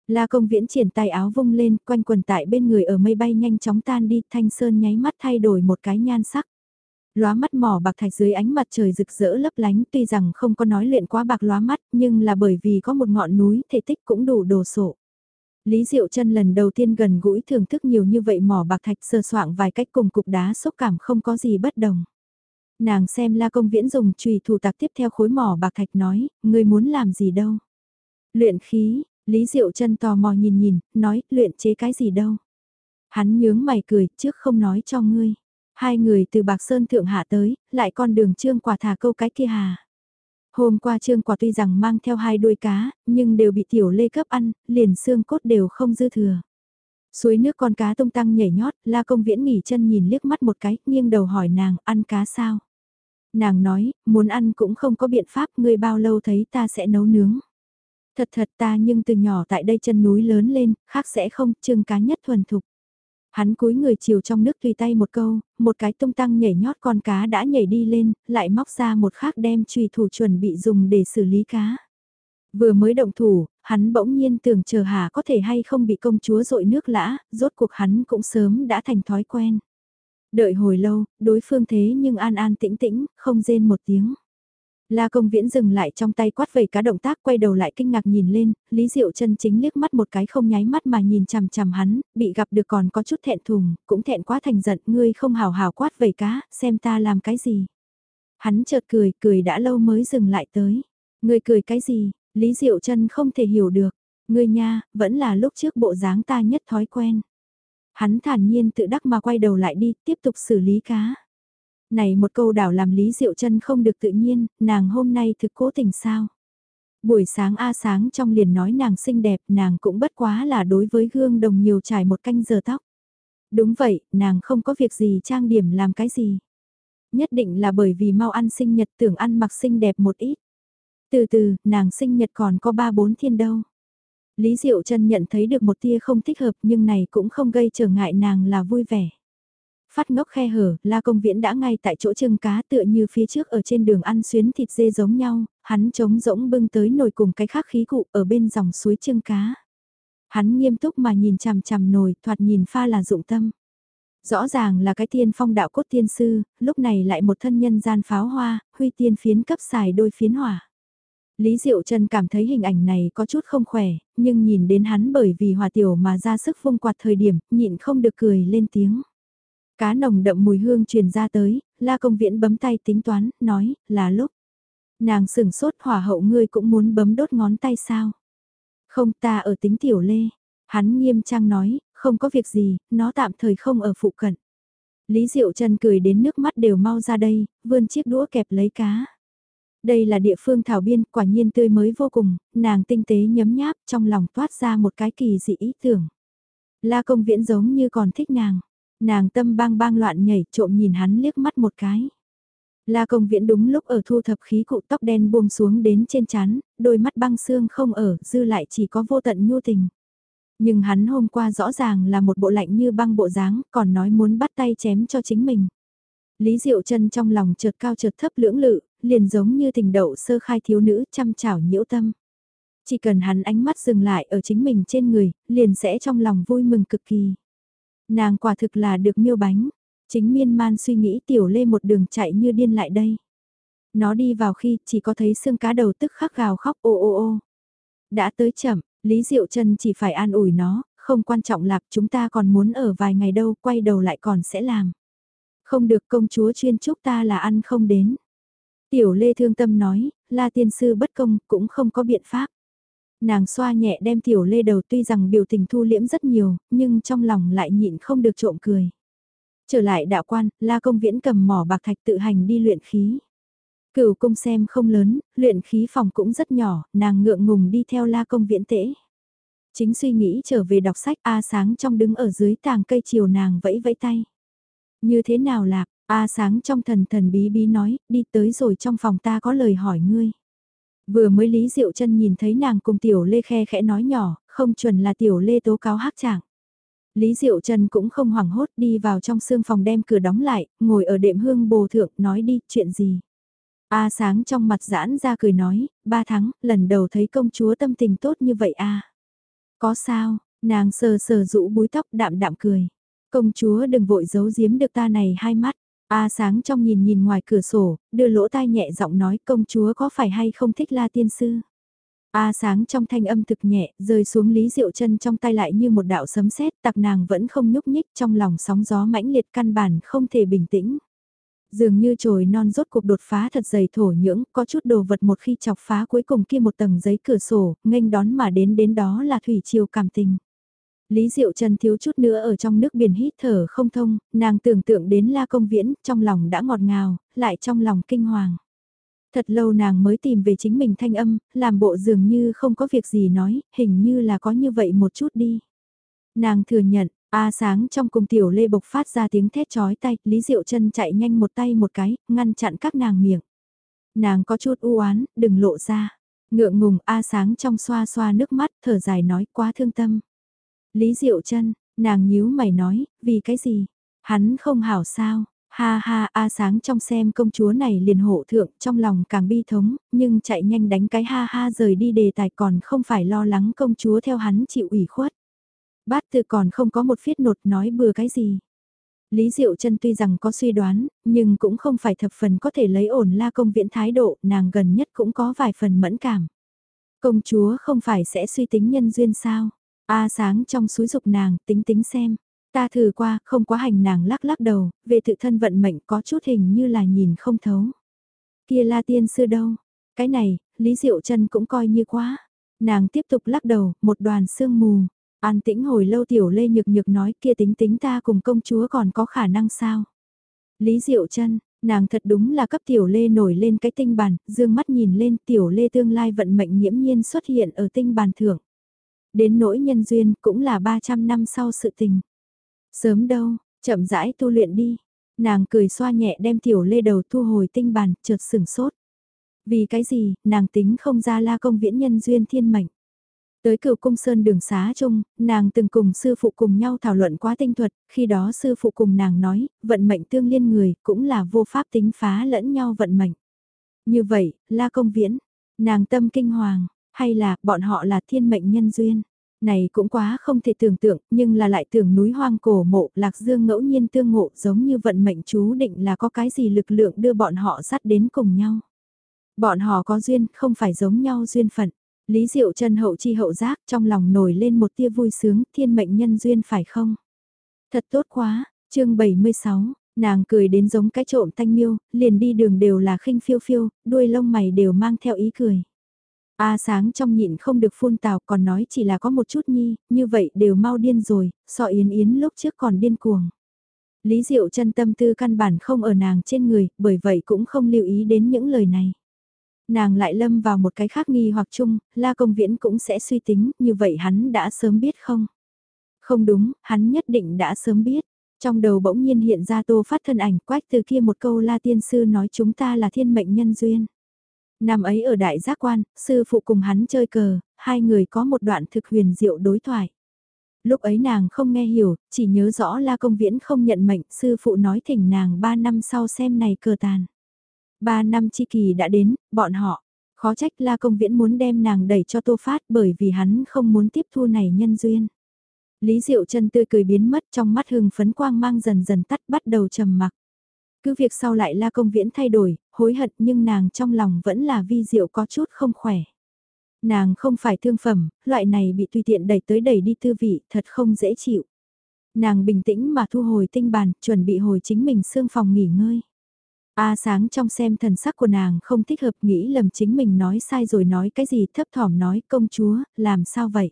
La công viễn triển tay áo vung lên, quanh quần tại bên người ở mây bay nhanh chóng tan đi, thanh sơn nháy mắt thay đổi một cái nhan sắc. Lóa mắt mỏ bạc thạch dưới ánh mặt trời rực rỡ lấp lánh tuy rằng không có nói luyện quá bạc lóa mắt nhưng là bởi vì có một ngọn núi thể tích cũng đủ đồ sộ. Lý Diệu chân lần đầu tiên gần gũi thưởng thức nhiều như vậy mỏ bạc thạch sơ soạng vài cách cùng cục đá xúc cảm không có gì bất đồng. Nàng xem la công viễn dùng trùy thủ tạc tiếp theo khối mỏ bạc thạch nói, ngươi muốn làm gì đâu. Luyện khí, Lý Diệu chân tò mò nhìn nhìn, nói, luyện chế cái gì đâu. Hắn nhướng mày cười, trước không nói cho ngươi. Hai người từ Bạc Sơn Thượng Hạ tới, lại con đường trương quả thả câu cái kia hà. Hôm qua trương quả tuy rằng mang theo hai đuôi cá, nhưng đều bị tiểu lê cấp ăn, liền xương cốt đều không dư thừa. Suối nước con cá tung tăng nhảy nhót, la công viễn nghỉ chân nhìn liếc mắt một cái, nghiêng đầu hỏi nàng, ăn cá sao? Nàng nói, muốn ăn cũng không có biện pháp, ngươi bao lâu thấy ta sẽ nấu nướng. Thật thật ta nhưng từ nhỏ tại đây chân núi lớn lên, khác sẽ không, trương cá nhất thuần thục. Hắn cúi người chiều trong nước tùy tay một câu, một cái tung tăng nhảy nhót con cá đã nhảy đi lên, lại móc ra một khác đem trùy thủ chuẩn bị dùng để xử lý cá. Vừa mới động thủ, hắn bỗng nhiên tưởng chờ hà có thể hay không bị công chúa dội nước lã, rốt cuộc hắn cũng sớm đã thành thói quen. Đợi hồi lâu, đối phương thế nhưng an an tĩnh tĩnh, không rên một tiếng. La công viễn dừng lại trong tay quát vẩy cá động tác quay đầu lại kinh ngạc nhìn lên, Lý Diệu chân chính liếc mắt một cái không nháy mắt mà nhìn chằm chằm hắn, bị gặp được còn có chút thẹn thùng, cũng thẹn quá thành giận, ngươi không hào hào quát vẩy cá, xem ta làm cái gì. Hắn chợt cười, cười đã lâu mới dừng lại tới. Ngươi cười cái gì, Lý Diệu chân không thể hiểu được, ngươi nha, vẫn là lúc trước bộ dáng ta nhất thói quen. Hắn thản nhiên tự đắc mà quay đầu lại đi, tiếp tục xử lý cá. Này một câu đảo làm Lý Diệu chân không được tự nhiên, nàng hôm nay thực cố tình sao. Buổi sáng A sáng trong liền nói nàng xinh đẹp, nàng cũng bất quá là đối với gương đồng nhiều trải một canh giờ tóc. Đúng vậy, nàng không có việc gì trang điểm làm cái gì. Nhất định là bởi vì mau ăn sinh nhật tưởng ăn mặc xinh đẹp một ít. Từ từ, nàng sinh nhật còn có ba bốn thiên đâu. Lý Diệu chân nhận thấy được một tia không thích hợp nhưng này cũng không gây trở ngại nàng là vui vẻ. Phát ngốc khe hở, la công viễn đã ngay tại chỗ trưng cá tựa như phía trước ở trên đường ăn xuyến thịt dê giống nhau, hắn trống rỗng bưng tới nồi cùng cái khác khí cụ ở bên dòng suối trưng cá. Hắn nghiêm túc mà nhìn chằm chằm nồi, thoạt nhìn pha là dụng tâm. Rõ ràng là cái tiên phong đạo cốt tiên sư, lúc này lại một thân nhân gian pháo hoa, huy tiên phiến cấp xài đôi phiến hỏa. Lý Diệu Trần cảm thấy hình ảnh này có chút không khỏe, nhưng nhìn đến hắn bởi vì hòa tiểu mà ra sức vung quạt thời điểm, nhịn không được cười lên tiếng. Cá nồng đậm mùi hương truyền ra tới, la công viễn bấm tay tính toán, nói, là lúc. Nàng sừng sốt hỏa hậu ngươi cũng muốn bấm đốt ngón tay sao? Không ta ở tính tiểu lê. Hắn nghiêm trang nói, không có việc gì, nó tạm thời không ở phụ cận. Lý Diệu Trần cười đến nước mắt đều mau ra đây, vươn chiếc đũa kẹp lấy cá. Đây là địa phương thảo biên, quả nhiên tươi mới vô cùng, nàng tinh tế nhấm nháp trong lòng toát ra một cái kỳ dị ý tưởng. La công viễn giống như còn thích nàng. Nàng tâm bang bang loạn nhảy trộm nhìn hắn liếc mắt một cái. La công viễn đúng lúc ở thu thập khí cụ tóc đen buông xuống đến trên chán, đôi mắt băng xương không ở, dư lại chỉ có vô tận nhu tình. Nhưng hắn hôm qua rõ ràng là một bộ lạnh như băng bộ dáng, còn nói muốn bắt tay chém cho chính mình. Lý Diệu chân trong lòng chợt cao chợt thấp lưỡng lự, liền giống như tình đậu sơ khai thiếu nữ chăm chảo nhiễu tâm. Chỉ cần hắn ánh mắt dừng lại ở chính mình trên người, liền sẽ trong lòng vui mừng cực kỳ. Nàng quả thực là được miêu bánh, chính miên man suy nghĩ tiểu lê một đường chạy như điên lại đây. Nó đi vào khi chỉ có thấy xương cá đầu tức khắc gào khóc ô ô ô. Đã tới chậm, Lý Diệu Trân chỉ phải an ủi nó, không quan trọng lạp chúng ta còn muốn ở vài ngày đâu, quay đầu lại còn sẽ làm. Không được công chúa chuyên chúc ta là ăn không đến. Tiểu Lê thương tâm nói, la tiên sư bất công cũng không có biện pháp. Nàng xoa nhẹ đem tiểu Lê đầu tuy rằng biểu tình thu liễm rất nhiều, nhưng trong lòng lại nhịn không được trộm cười. Trở lại đạo quan, la công viễn cầm mỏ bạc thạch tự hành đi luyện khí. Cửu cung xem không lớn, luyện khí phòng cũng rất nhỏ, nàng ngượng ngùng đi theo la công viễn tễ. Chính suy nghĩ trở về đọc sách A sáng trong đứng ở dưới tàng cây chiều nàng vẫy vẫy tay. Như thế nào lạc, A sáng trong thần thần bí bí nói, đi tới rồi trong phòng ta có lời hỏi ngươi. Vừa mới Lý Diệu chân nhìn thấy nàng cùng tiểu lê khe khẽ nói nhỏ, không chuẩn là tiểu lê tố cáo hắc trạng. Lý Diệu Trần cũng không hoảng hốt đi vào trong xương phòng đem cửa đóng lại, ngồi ở đệm hương bồ thượng nói đi, chuyện gì. A sáng trong mặt giãn ra cười nói, ba tháng, lần đầu thấy công chúa tâm tình tốt như vậy a Có sao, nàng sờ sờ rũ búi tóc đạm đạm cười. Công chúa đừng vội giấu giếm được ta này hai mắt. A sáng trong nhìn nhìn ngoài cửa sổ, đưa lỗ tai nhẹ giọng nói công chúa có phải hay không thích la tiên sư. A sáng trong thanh âm thực nhẹ, rơi xuống Lý Diệu chân trong tay lại như một đạo sấm sét, tặc nàng vẫn không nhúc nhích trong lòng sóng gió mãnh liệt căn bản không thể bình tĩnh. Dường như trồi non rốt cuộc đột phá thật dày thổ nhưỡng, có chút đồ vật một khi chọc phá cuối cùng kia một tầng giấy cửa sổ, nghênh đón mà đến đến đó là thủy triều cảm tình. Lý Diệu Trần thiếu chút nữa ở trong nước biển hít thở không thông, nàng tưởng tượng đến la công viễn, trong lòng đã ngọt ngào, lại trong lòng kinh hoàng. Thật lâu nàng mới tìm về chính mình thanh âm, làm bộ dường như không có việc gì nói, hình như là có như vậy một chút đi. Nàng thừa nhận, A sáng trong cùng tiểu lê bộc phát ra tiếng thét chói tay, Lý Diệu chân chạy nhanh một tay một cái, ngăn chặn các nàng miệng. Nàng có chút u oán đừng lộ ra. Ngượng ngùng A sáng trong xoa xoa nước mắt, thở dài nói quá thương tâm. Lý Diệu chân nàng nhíu mày nói, vì cái gì? Hắn không hảo sao? Ha ha, A sáng trong xem công chúa này liền hộ thượng, trong lòng càng bi thống, nhưng chạy nhanh đánh cái ha ha rời đi đề tài còn không phải lo lắng công chúa theo hắn chịu ủy khuất. Bát tự còn không có một phiết nột nói bừa cái gì. Lý Diệu chân tuy rằng có suy đoán, nhưng cũng không phải thập phần có thể lấy ổn la công viện thái độ, nàng gần nhất cũng có vài phần mẫn cảm. Công chúa không phải sẽ suy tính nhân duyên sao? A sáng trong suối dục nàng, tính tính xem. Ta thử qua, không quá hành nàng lắc lắc đầu, về tự thân vận mệnh có chút hình như là nhìn không thấu. Kia la tiên sư đâu? Cái này, Lý Diệu chân cũng coi như quá. Nàng tiếp tục lắc đầu, một đoàn sương mù. An tĩnh hồi lâu tiểu lê nhược nhược nói kia tính tính ta cùng công chúa còn có khả năng sao? Lý Diệu chân nàng thật đúng là cấp tiểu lê nổi lên cái tinh bàn, dương mắt nhìn lên tiểu lê tương lai vận mệnh nhiễm nhiên xuất hiện ở tinh bàn thưởng. Đến nỗi nhân duyên cũng là 300 năm sau sự tình. Sớm đâu, chậm rãi tu luyện đi. Nàng cười xoa nhẹ đem tiểu lê đầu thu hồi tinh bàn, chợt sửng sốt. Vì cái gì, nàng tính không ra la công viễn nhân duyên thiên mệnh. Tới cựu cung sơn đường xá chung, nàng từng cùng sư phụ cùng nhau thảo luận quá tinh thuật, khi đó sư phụ cùng nàng nói, vận mệnh tương liên người cũng là vô pháp tính phá lẫn nhau vận mệnh. Như vậy, la công viễn, nàng tâm kinh hoàng, hay là bọn họ là thiên mệnh nhân duyên. Này cũng quá không thể tưởng tượng, nhưng là lại tưởng núi hoang cổ mộ, lạc dương ngẫu nhiên tương ngộ giống như vận mệnh chú định là có cái gì lực lượng đưa bọn họ dắt đến cùng nhau. Bọn họ có duyên, không phải giống nhau duyên phận. Lý Diệu chân hậu chi hậu giác trong lòng nổi lên một tia vui sướng thiên mệnh nhân duyên phải không? Thật tốt quá, chương 76, nàng cười đến giống cái trộm thanh miêu, liền đi đường đều là khinh phiêu phiêu, đuôi lông mày đều mang theo ý cười. A sáng trong nhịn không được phun tào còn nói chỉ là có một chút nhi, như vậy đều mau điên rồi, so yến yến lúc trước còn điên cuồng. Lý Diệu chân tâm tư căn bản không ở nàng trên người, bởi vậy cũng không lưu ý đến những lời này. Nàng lại lâm vào một cái khác nghi hoặc chung, la công viễn cũng sẽ suy tính, như vậy hắn đã sớm biết không? Không đúng, hắn nhất định đã sớm biết. Trong đầu bỗng nhiên hiện ra tô phát thân ảnh quách từ kia một câu la tiên sư nói chúng ta là thiên mệnh nhân duyên. Năm ấy ở đại giác quan, sư phụ cùng hắn chơi cờ, hai người có một đoạn thực huyền diệu đối thoại. Lúc ấy nàng không nghe hiểu, chỉ nhớ rõ La Công Viễn không nhận mệnh, sư phụ nói thỉnh nàng ba năm sau xem này cờ tàn. ba năm chi kỳ đã đến, bọn họ, khó trách La Công Viễn muốn đem nàng đẩy cho Tô Phát bởi vì hắn không muốn tiếp thu này nhân duyên. Lý Diệu chân tươi cười biến mất trong mắt hưng phấn quang mang dần dần tắt bắt đầu trầm mặc. Cứ việc sau lại La Công Viễn thay đổi, hối hận nhưng nàng trong lòng vẫn là vi diệu có chút không khỏe. Nàng không phải thương phẩm, loại này bị tùy tiện đẩy tới đẩy đi tư vị, thật không dễ chịu. Nàng bình tĩnh mà thu hồi tinh bàn, chuẩn bị hồi chính mình xương phòng nghỉ ngơi. A sáng trong xem thần sắc của nàng không thích hợp nghĩ lầm chính mình nói sai rồi nói cái gì thấp thỏm nói công chúa, làm sao vậy?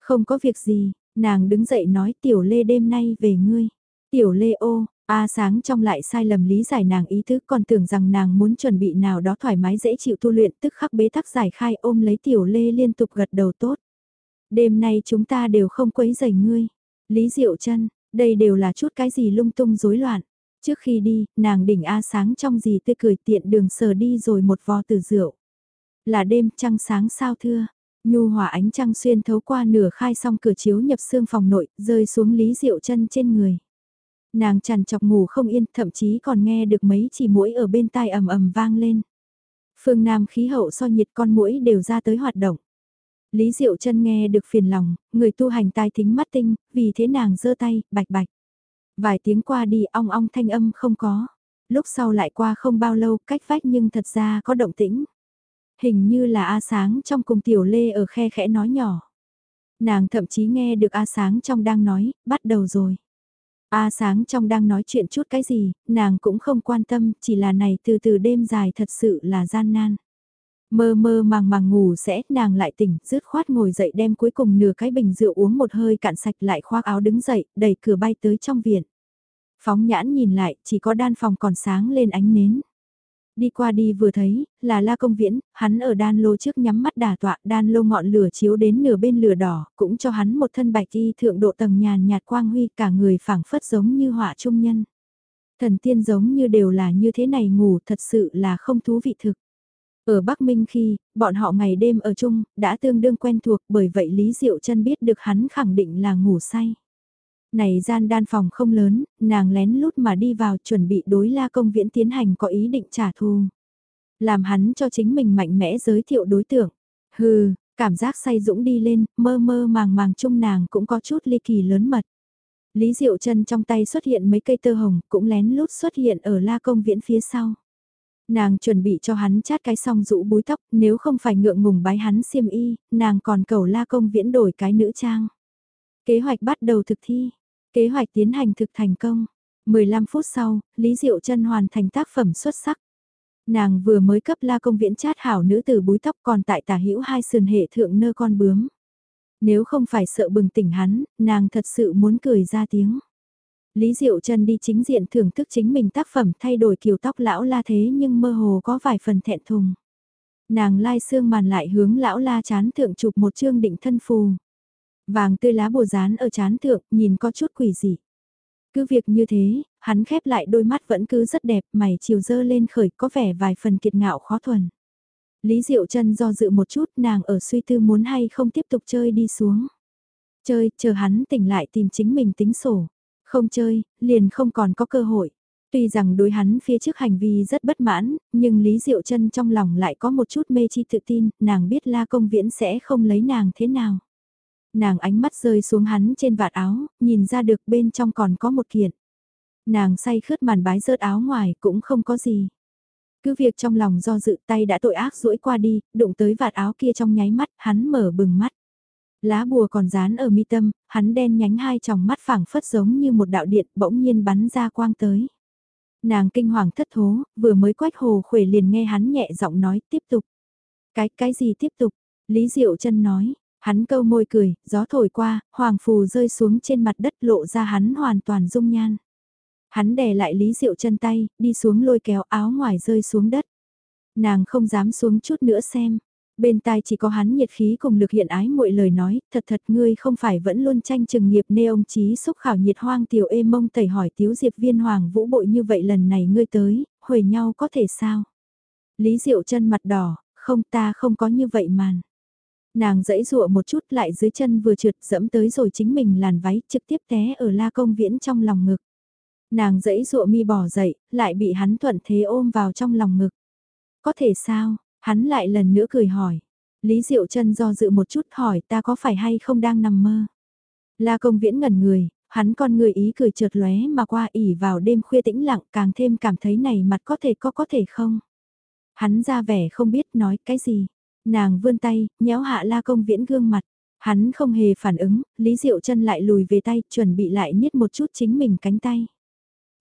Không có việc gì, nàng đứng dậy nói tiểu lê đêm nay về ngươi. Tiểu lê ô, A sáng trong lại sai lầm lý giải nàng ý thức còn tưởng rằng nàng muốn chuẩn bị nào đó thoải mái dễ chịu tu luyện tức khắc bế tắc giải khai ôm lấy tiểu lê liên tục gật đầu tốt. Đêm nay chúng ta đều không quấy rầy ngươi. Lý Diệu chân đây đều là chút cái gì lung tung rối loạn. Trước khi đi, nàng đỉnh A sáng trong gì tươi cười tiện đường sờ đi rồi một vò từ rượu. Là đêm trăng sáng sao thưa, nhu hòa ánh trăng xuyên thấu qua nửa khai xong cửa chiếu nhập xương phòng nội, rơi xuống Lý Diệu chân trên người. Nàng chằn chọc ngủ không yên, thậm chí còn nghe được mấy chỉ mũi ở bên tai ầm ầm vang lên. Phương Nam khí hậu so nhiệt con mũi đều ra tới hoạt động. Lý Diệu chân nghe được phiền lòng, người tu hành tai thính mắt tinh, vì thế nàng giơ tay, bạch bạch. Vài tiếng qua đi ong ong thanh âm không có. Lúc sau lại qua không bao lâu cách vách nhưng thật ra có động tĩnh. Hình như là A Sáng trong cùng Tiểu Lê ở khe khẽ nói nhỏ. Nàng thậm chí nghe được A Sáng trong đang nói, bắt đầu rồi. A sáng trong đang nói chuyện chút cái gì, nàng cũng không quan tâm, chỉ là này từ từ đêm dài thật sự là gian nan. Mơ mơ màng màng ngủ sẽ, nàng lại tỉnh, rứt khoát ngồi dậy đem cuối cùng nửa cái bình rượu uống một hơi cạn sạch lại khoác áo đứng dậy, đẩy cửa bay tới trong viện. Phóng nhãn nhìn lại, chỉ có đan phòng còn sáng lên ánh nến. Đi qua đi vừa thấy, là La Công Viễn, hắn ở đan lô trước nhắm mắt đà tọa, đan lô ngọn lửa chiếu đến nửa bên lửa đỏ, cũng cho hắn một thân bạch y thượng độ tầng nhàn nhạt quang huy cả người phảng phất giống như họa trung nhân. Thần tiên giống như đều là như thế này ngủ thật sự là không thú vị thực. Ở Bắc Minh khi, bọn họ ngày đêm ở chung, đã tương đương quen thuộc bởi vậy Lý Diệu chân biết được hắn khẳng định là ngủ say. Này gian đan phòng không lớn, nàng lén lút mà đi vào chuẩn bị đối la công viễn tiến hành có ý định trả thù. Làm hắn cho chính mình mạnh mẽ giới thiệu đối tượng. Hừ, cảm giác say dũng đi lên, mơ mơ màng màng chung nàng cũng có chút ly kỳ lớn mật. Lý Diệu chân trong tay xuất hiện mấy cây tơ hồng, cũng lén lút xuất hiện ở la công viễn phía sau. Nàng chuẩn bị cho hắn chát cái song rũ búi tóc, nếu không phải ngượng ngùng bái hắn xiêm y, nàng còn cầu la công viễn đổi cái nữ trang. Kế hoạch bắt đầu thực thi, Kế hoạch tiến hành thực thành công. 15 phút sau, Lý Diệu Trân hoàn thành tác phẩm xuất sắc. Nàng vừa mới cấp la công viễn chát hảo nữ từ búi tóc còn tại tả hữu hai sườn hệ thượng nơ con bướm. Nếu không phải sợ bừng tỉnh hắn, nàng thật sự muốn cười ra tiếng. Lý Diệu Trân đi chính diện thưởng thức chính mình tác phẩm thay đổi kiểu tóc lão la thế nhưng mơ hồ có vài phần thẹn thùng. Nàng lai xương màn lại hướng lão la chán thượng chụp một chương định thân phù. Vàng tươi lá bùa rán ở chán thượng, nhìn có chút quỷ dị. Cứ việc như thế, hắn khép lại đôi mắt vẫn cứ rất đẹp, mày chiều dơ lên khởi có vẻ vài phần kiệt ngạo khó thuần. Lý Diệu chân do dự một chút nàng ở suy tư muốn hay không tiếp tục chơi đi xuống. Chơi, chờ hắn tỉnh lại tìm chính mình tính sổ. Không chơi, liền không còn có cơ hội. Tuy rằng đối hắn phía trước hành vi rất bất mãn, nhưng Lý Diệu chân trong lòng lại có một chút mê chi tự tin, nàng biết La Công Viễn sẽ không lấy nàng thế nào nàng ánh mắt rơi xuống hắn trên vạt áo, nhìn ra được bên trong còn có một kiện. Nàng say khướt màn bái rớt áo ngoài cũng không có gì. Cứ việc trong lòng do dự tay đã tội ác duỗi qua đi, đụng tới vạt áo kia trong nháy mắt, hắn mở bừng mắt. Lá bùa còn dán ở mi tâm, hắn đen nhánh hai tròng mắt phẳng phất giống như một đạo điện bỗng nhiên bắn ra quang tới. Nàng kinh hoàng thất thố, vừa mới quách hồ khuể liền nghe hắn nhẹ giọng nói tiếp tục. Cái, cái gì tiếp tục? Lý Diệu chân nói, Hắn câu môi cười, gió thổi qua, hoàng phù rơi xuống trên mặt đất lộ ra hắn hoàn toàn dung nhan. Hắn đè lại Lý Diệu chân tay, đi xuống lôi kéo áo ngoài rơi xuống đất. Nàng không dám xuống chút nữa xem. Bên tai chỉ có hắn nhiệt khí cùng lực hiện ái muội lời nói, thật thật ngươi không phải vẫn luôn tranh chừng nghiệp nê ông chí xúc khảo nhiệt hoang tiểu ê mông tẩy hỏi tiếu diệp viên hoàng vũ bội như vậy lần này ngươi tới, hồi nhau có thể sao? Lý Diệu chân mặt đỏ, không ta không có như vậy màn. Nàng dẫy dụa một chút lại dưới chân vừa trượt dẫm tới rồi chính mình làn váy trực tiếp té ở la công viễn trong lòng ngực. Nàng dẫy dụa mi bỏ dậy, lại bị hắn thuận thế ôm vào trong lòng ngực. Có thể sao, hắn lại lần nữa cười hỏi. Lý Diệu chân do dự một chút hỏi ta có phải hay không đang nằm mơ. La công viễn ngẩn người, hắn con người ý cười trượt lóe mà qua ỉ vào đêm khuya tĩnh lặng càng thêm cảm thấy này mặt có thể có có thể không. Hắn ra vẻ không biết nói cái gì. Nàng vươn tay, nhéo hạ la công viễn gương mặt. Hắn không hề phản ứng, Lý Diệu chân lại lùi về tay, chuẩn bị lại niết một chút chính mình cánh tay.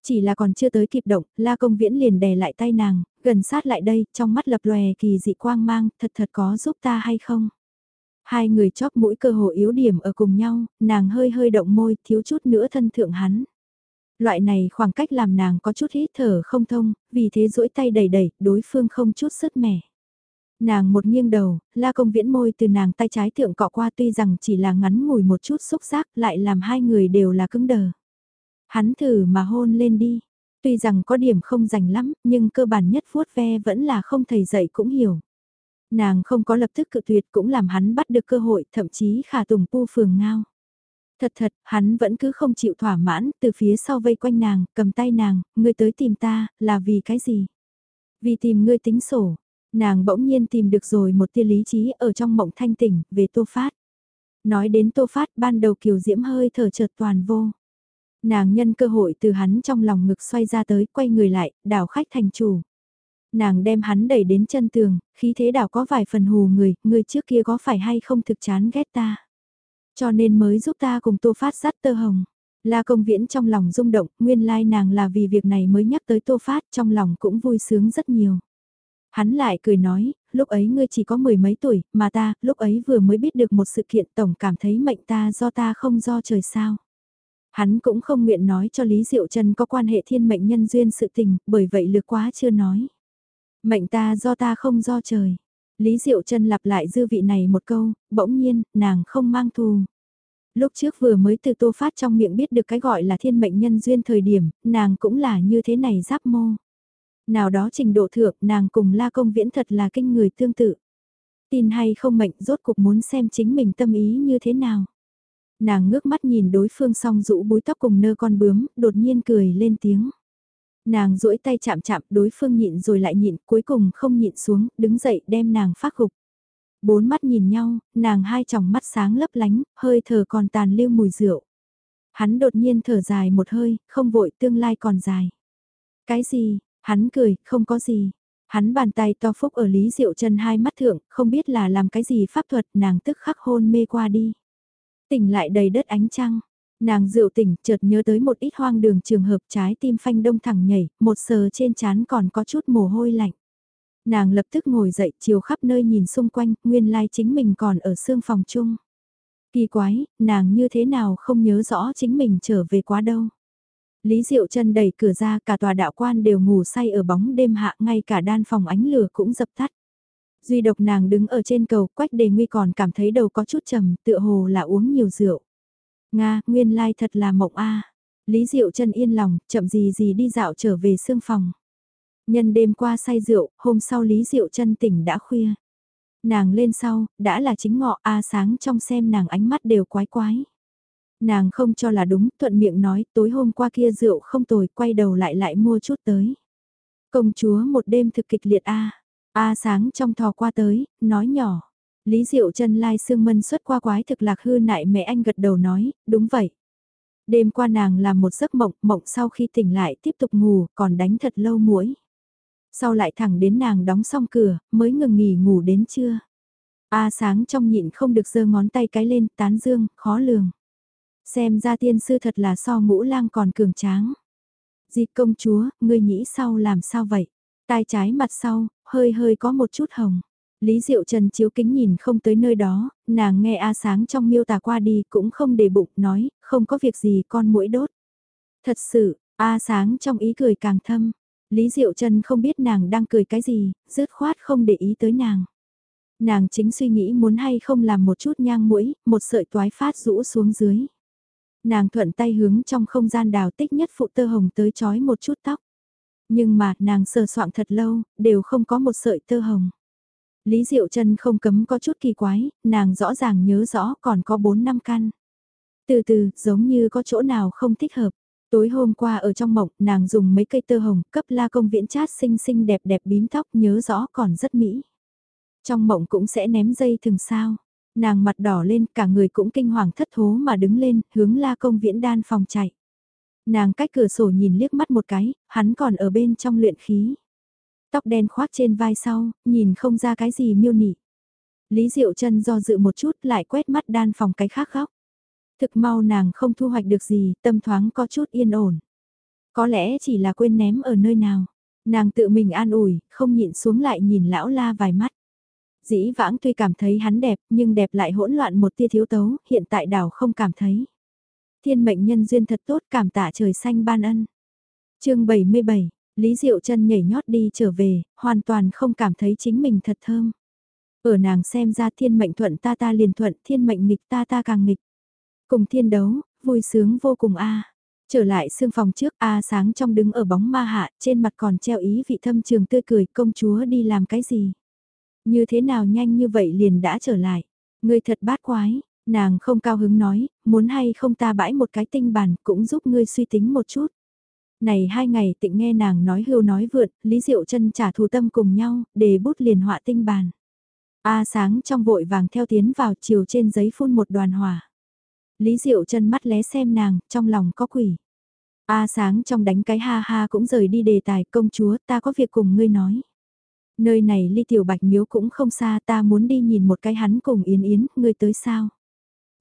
Chỉ là còn chưa tới kịp động, la công viễn liền đè lại tay nàng, gần sát lại đây, trong mắt lập lòe kỳ dị quang mang, thật thật có giúp ta hay không? Hai người chóp mũi cơ hồ yếu điểm ở cùng nhau, nàng hơi hơi động môi, thiếu chút nữa thân thượng hắn. Loại này khoảng cách làm nàng có chút hít thở không thông, vì thế duỗi tay đẩy đẩy, đối phương không chút sức mẻ. Nàng một nghiêng đầu, la công viễn môi từ nàng tay trái thượng cọ qua tuy rằng chỉ là ngắn ngủi một chút xúc giác lại làm hai người đều là cứng đờ. Hắn thử mà hôn lên đi. Tuy rằng có điểm không rành lắm, nhưng cơ bản nhất vuốt ve vẫn là không thầy dạy cũng hiểu. Nàng không có lập tức cự tuyệt cũng làm hắn bắt được cơ hội, thậm chí khả tùng pu phường ngao. Thật thật, hắn vẫn cứ không chịu thỏa mãn, từ phía sau vây quanh nàng, cầm tay nàng, ngươi tới tìm ta, là vì cái gì? Vì tìm ngươi tính sổ. Nàng bỗng nhiên tìm được rồi một tia lý trí ở trong mộng thanh tỉnh, về tô phát. Nói đến tô phát ban đầu kiều diễm hơi thở chợt toàn vô. Nàng nhân cơ hội từ hắn trong lòng ngực xoay ra tới, quay người lại, đảo khách thành chủ. Nàng đem hắn đẩy đến chân tường, khí thế đảo có vài phần hù người, người trước kia có phải hay không thực chán ghét ta. Cho nên mới giúp ta cùng tô phát sát tơ hồng. La công viễn trong lòng rung động, nguyên lai nàng là vì việc này mới nhắc tới tô phát, trong lòng cũng vui sướng rất nhiều. Hắn lại cười nói, lúc ấy ngươi chỉ có mười mấy tuổi, mà ta, lúc ấy vừa mới biết được một sự kiện tổng cảm thấy mệnh ta do ta không do trời sao. Hắn cũng không nguyện nói cho Lý Diệu Trần có quan hệ thiên mệnh nhân duyên sự tình, bởi vậy lược quá chưa nói. Mệnh ta do ta không do trời. Lý Diệu Trần lặp lại dư vị này một câu, bỗng nhiên, nàng không mang thù. Lúc trước vừa mới từ tô phát trong miệng biết được cái gọi là thiên mệnh nhân duyên thời điểm, nàng cũng là như thế này giáp mô. Nào đó trình độ thượng nàng cùng la công viễn thật là kinh người tương tự. Tin hay không mệnh rốt cục muốn xem chính mình tâm ý như thế nào nàng ngước mắt nhìn đối phương song rũ búi tóc cùng nơ con bướm, đột nhiên cười lên tiếng. Nàng duỗi tay chạm chạm đối phương nhịn rồi lại nhịn, cuối cùng không nhịn xuống, đứng dậy đem nàng phát gục. Bốn mắt nhìn nhau, nàng hai tròng mắt sáng lấp lánh, hơi thở còn tàn lưu mùi rượu. Hắn đột nhiên thở dài một hơi, không vội tương lai còn dài. Cái gì, hắn cười, không có gì. Hắn bàn tay to phúc ở Lý Diệu chân hai mắt thượng, không biết là làm cái gì pháp thuật, nàng tức khắc hôn mê qua đi tỉnh lại đầy đất ánh trăng. Nàng rượu tỉnh, chợt nhớ tới một ít hoang đường trường hợp trái tim phanh đông thẳng nhảy, một sờ trên chán còn có chút mồ hôi lạnh. Nàng lập tức ngồi dậy, chiều khắp nơi nhìn xung quanh, nguyên lai chính mình còn ở xương phòng chung. Kỳ quái, nàng như thế nào không nhớ rõ chính mình trở về quá đâu. Lý Diệu chân đẩy cửa ra cả tòa đạo quan đều ngủ say ở bóng đêm hạ ngay cả đan phòng ánh lửa cũng dập tắt. Duy độc nàng đứng ở trên cầu quách đề nguy còn cảm thấy đầu có chút trầm tựa hồ là uống nhiều rượu. Nga, nguyên lai thật là mộng a Lý Diệu chân yên lòng, chậm gì gì đi dạo trở về sương phòng. Nhân đêm qua say rượu, hôm sau Lý Diệu chân tỉnh đã khuya. Nàng lên sau, đã là chính ngọ A sáng trong xem nàng ánh mắt đều quái quái. Nàng không cho là đúng, thuận miệng nói, tối hôm qua kia rượu không tồi, quay đầu lại lại mua chút tới. Công chúa một đêm thực kịch liệt A. A sáng trong thò qua tới, nói nhỏ. Lý Diệu chân lai sương mân xuất qua quái thực lạc hư nại mẹ anh gật đầu nói, đúng vậy. Đêm qua nàng làm một giấc mộng, mộng sau khi tỉnh lại tiếp tục ngủ, còn đánh thật lâu muỗi. Sau lại thẳng đến nàng đóng xong cửa, mới ngừng nghỉ ngủ đến trưa. A sáng trong nhịn không được giơ ngón tay cái lên, tán dương, khó lường. Xem ra tiên sư thật là so ngũ lang còn cường tráng. Di công chúa, ngươi nghĩ sau làm sao vậy? Tai trái mặt sau, hơi hơi có một chút hồng. Lý Diệu Trần chiếu kính nhìn không tới nơi đó, nàng nghe A Sáng trong miêu tả qua đi cũng không để bụng, nói, không có việc gì con mũi đốt. Thật sự, A Sáng trong ý cười càng thâm. Lý Diệu Trần không biết nàng đang cười cái gì, rớt khoát không để ý tới nàng. Nàng chính suy nghĩ muốn hay không làm một chút nhang mũi, một sợi toái phát rũ xuống dưới. Nàng thuận tay hướng trong không gian đào tích nhất phụ tơ hồng tới chói một chút tóc. Nhưng mà nàng sờ soạn thật lâu, đều không có một sợi tơ hồng. Lý Diệu Trân không cấm có chút kỳ quái, nàng rõ ràng nhớ rõ còn có 4 năm căn. Từ từ, giống như có chỗ nào không thích hợp. Tối hôm qua ở trong mộng, nàng dùng mấy cây tơ hồng, cấp la công viễn chát xinh xinh đẹp đẹp bím tóc nhớ rõ còn rất mỹ. Trong mộng cũng sẽ ném dây thường sao. Nàng mặt đỏ lên, cả người cũng kinh hoàng thất thố mà đứng lên, hướng la công viễn đan phòng chạy. Nàng cách cửa sổ nhìn liếc mắt một cái, hắn còn ở bên trong luyện khí. Tóc đen khoác trên vai sau, nhìn không ra cái gì miêu nị. Lý Diệu chân do dự một chút lại quét mắt đan phòng cái khác góc. Thực mau nàng không thu hoạch được gì, tâm thoáng có chút yên ổn. Có lẽ chỉ là quên ném ở nơi nào. Nàng tự mình an ủi, không nhịn xuống lại nhìn lão la vài mắt. Dĩ vãng tuy cảm thấy hắn đẹp, nhưng đẹp lại hỗn loạn một tia thiếu tấu, hiện tại đảo không cảm thấy. Thiên mệnh nhân duyên thật tốt cảm tạ trời xanh ban ân. chương 77, Lý Diệu chân nhảy nhót đi trở về, hoàn toàn không cảm thấy chính mình thật thơm. Ở nàng xem ra thiên mệnh thuận ta ta liền thuận, thiên mệnh nghịch ta ta càng nghịch. Cùng thiên đấu, vui sướng vô cùng a. Trở lại xương phòng trước A sáng trong đứng ở bóng ma hạ, trên mặt còn treo ý vị thâm trường tươi cười công chúa đi làm cái gì. Như thế nào nhanh như vậy liền đã trở lại. ngươi thật bát quái, nàng không cao hứng nói, muốn hay không ta bãi một cái tinh bản cũng giúp ngươi suy tính một chút. Này hai ngày tịnh nghe nàng nói hưu nói vượt, Lý Diệu chân trả thù tâm cùng nhau, để bút liền họa tinh bàn. A sáng trong vội vàng theo tiến vào chiều trên giấy phun một đoàn hỏa. Lý Diệu chân mắt lé xem nàng, trong lòng có quỷ. A sáng trong đánh cái ha ha cũng rời đi đề tài công chúa ta có việc cùng ngươi nói. Nơi này ly tiểu bạch miếu cũng không xa ta muốn đi nhìn một cái hắn cùng Yến Yến, ngươi tới sao?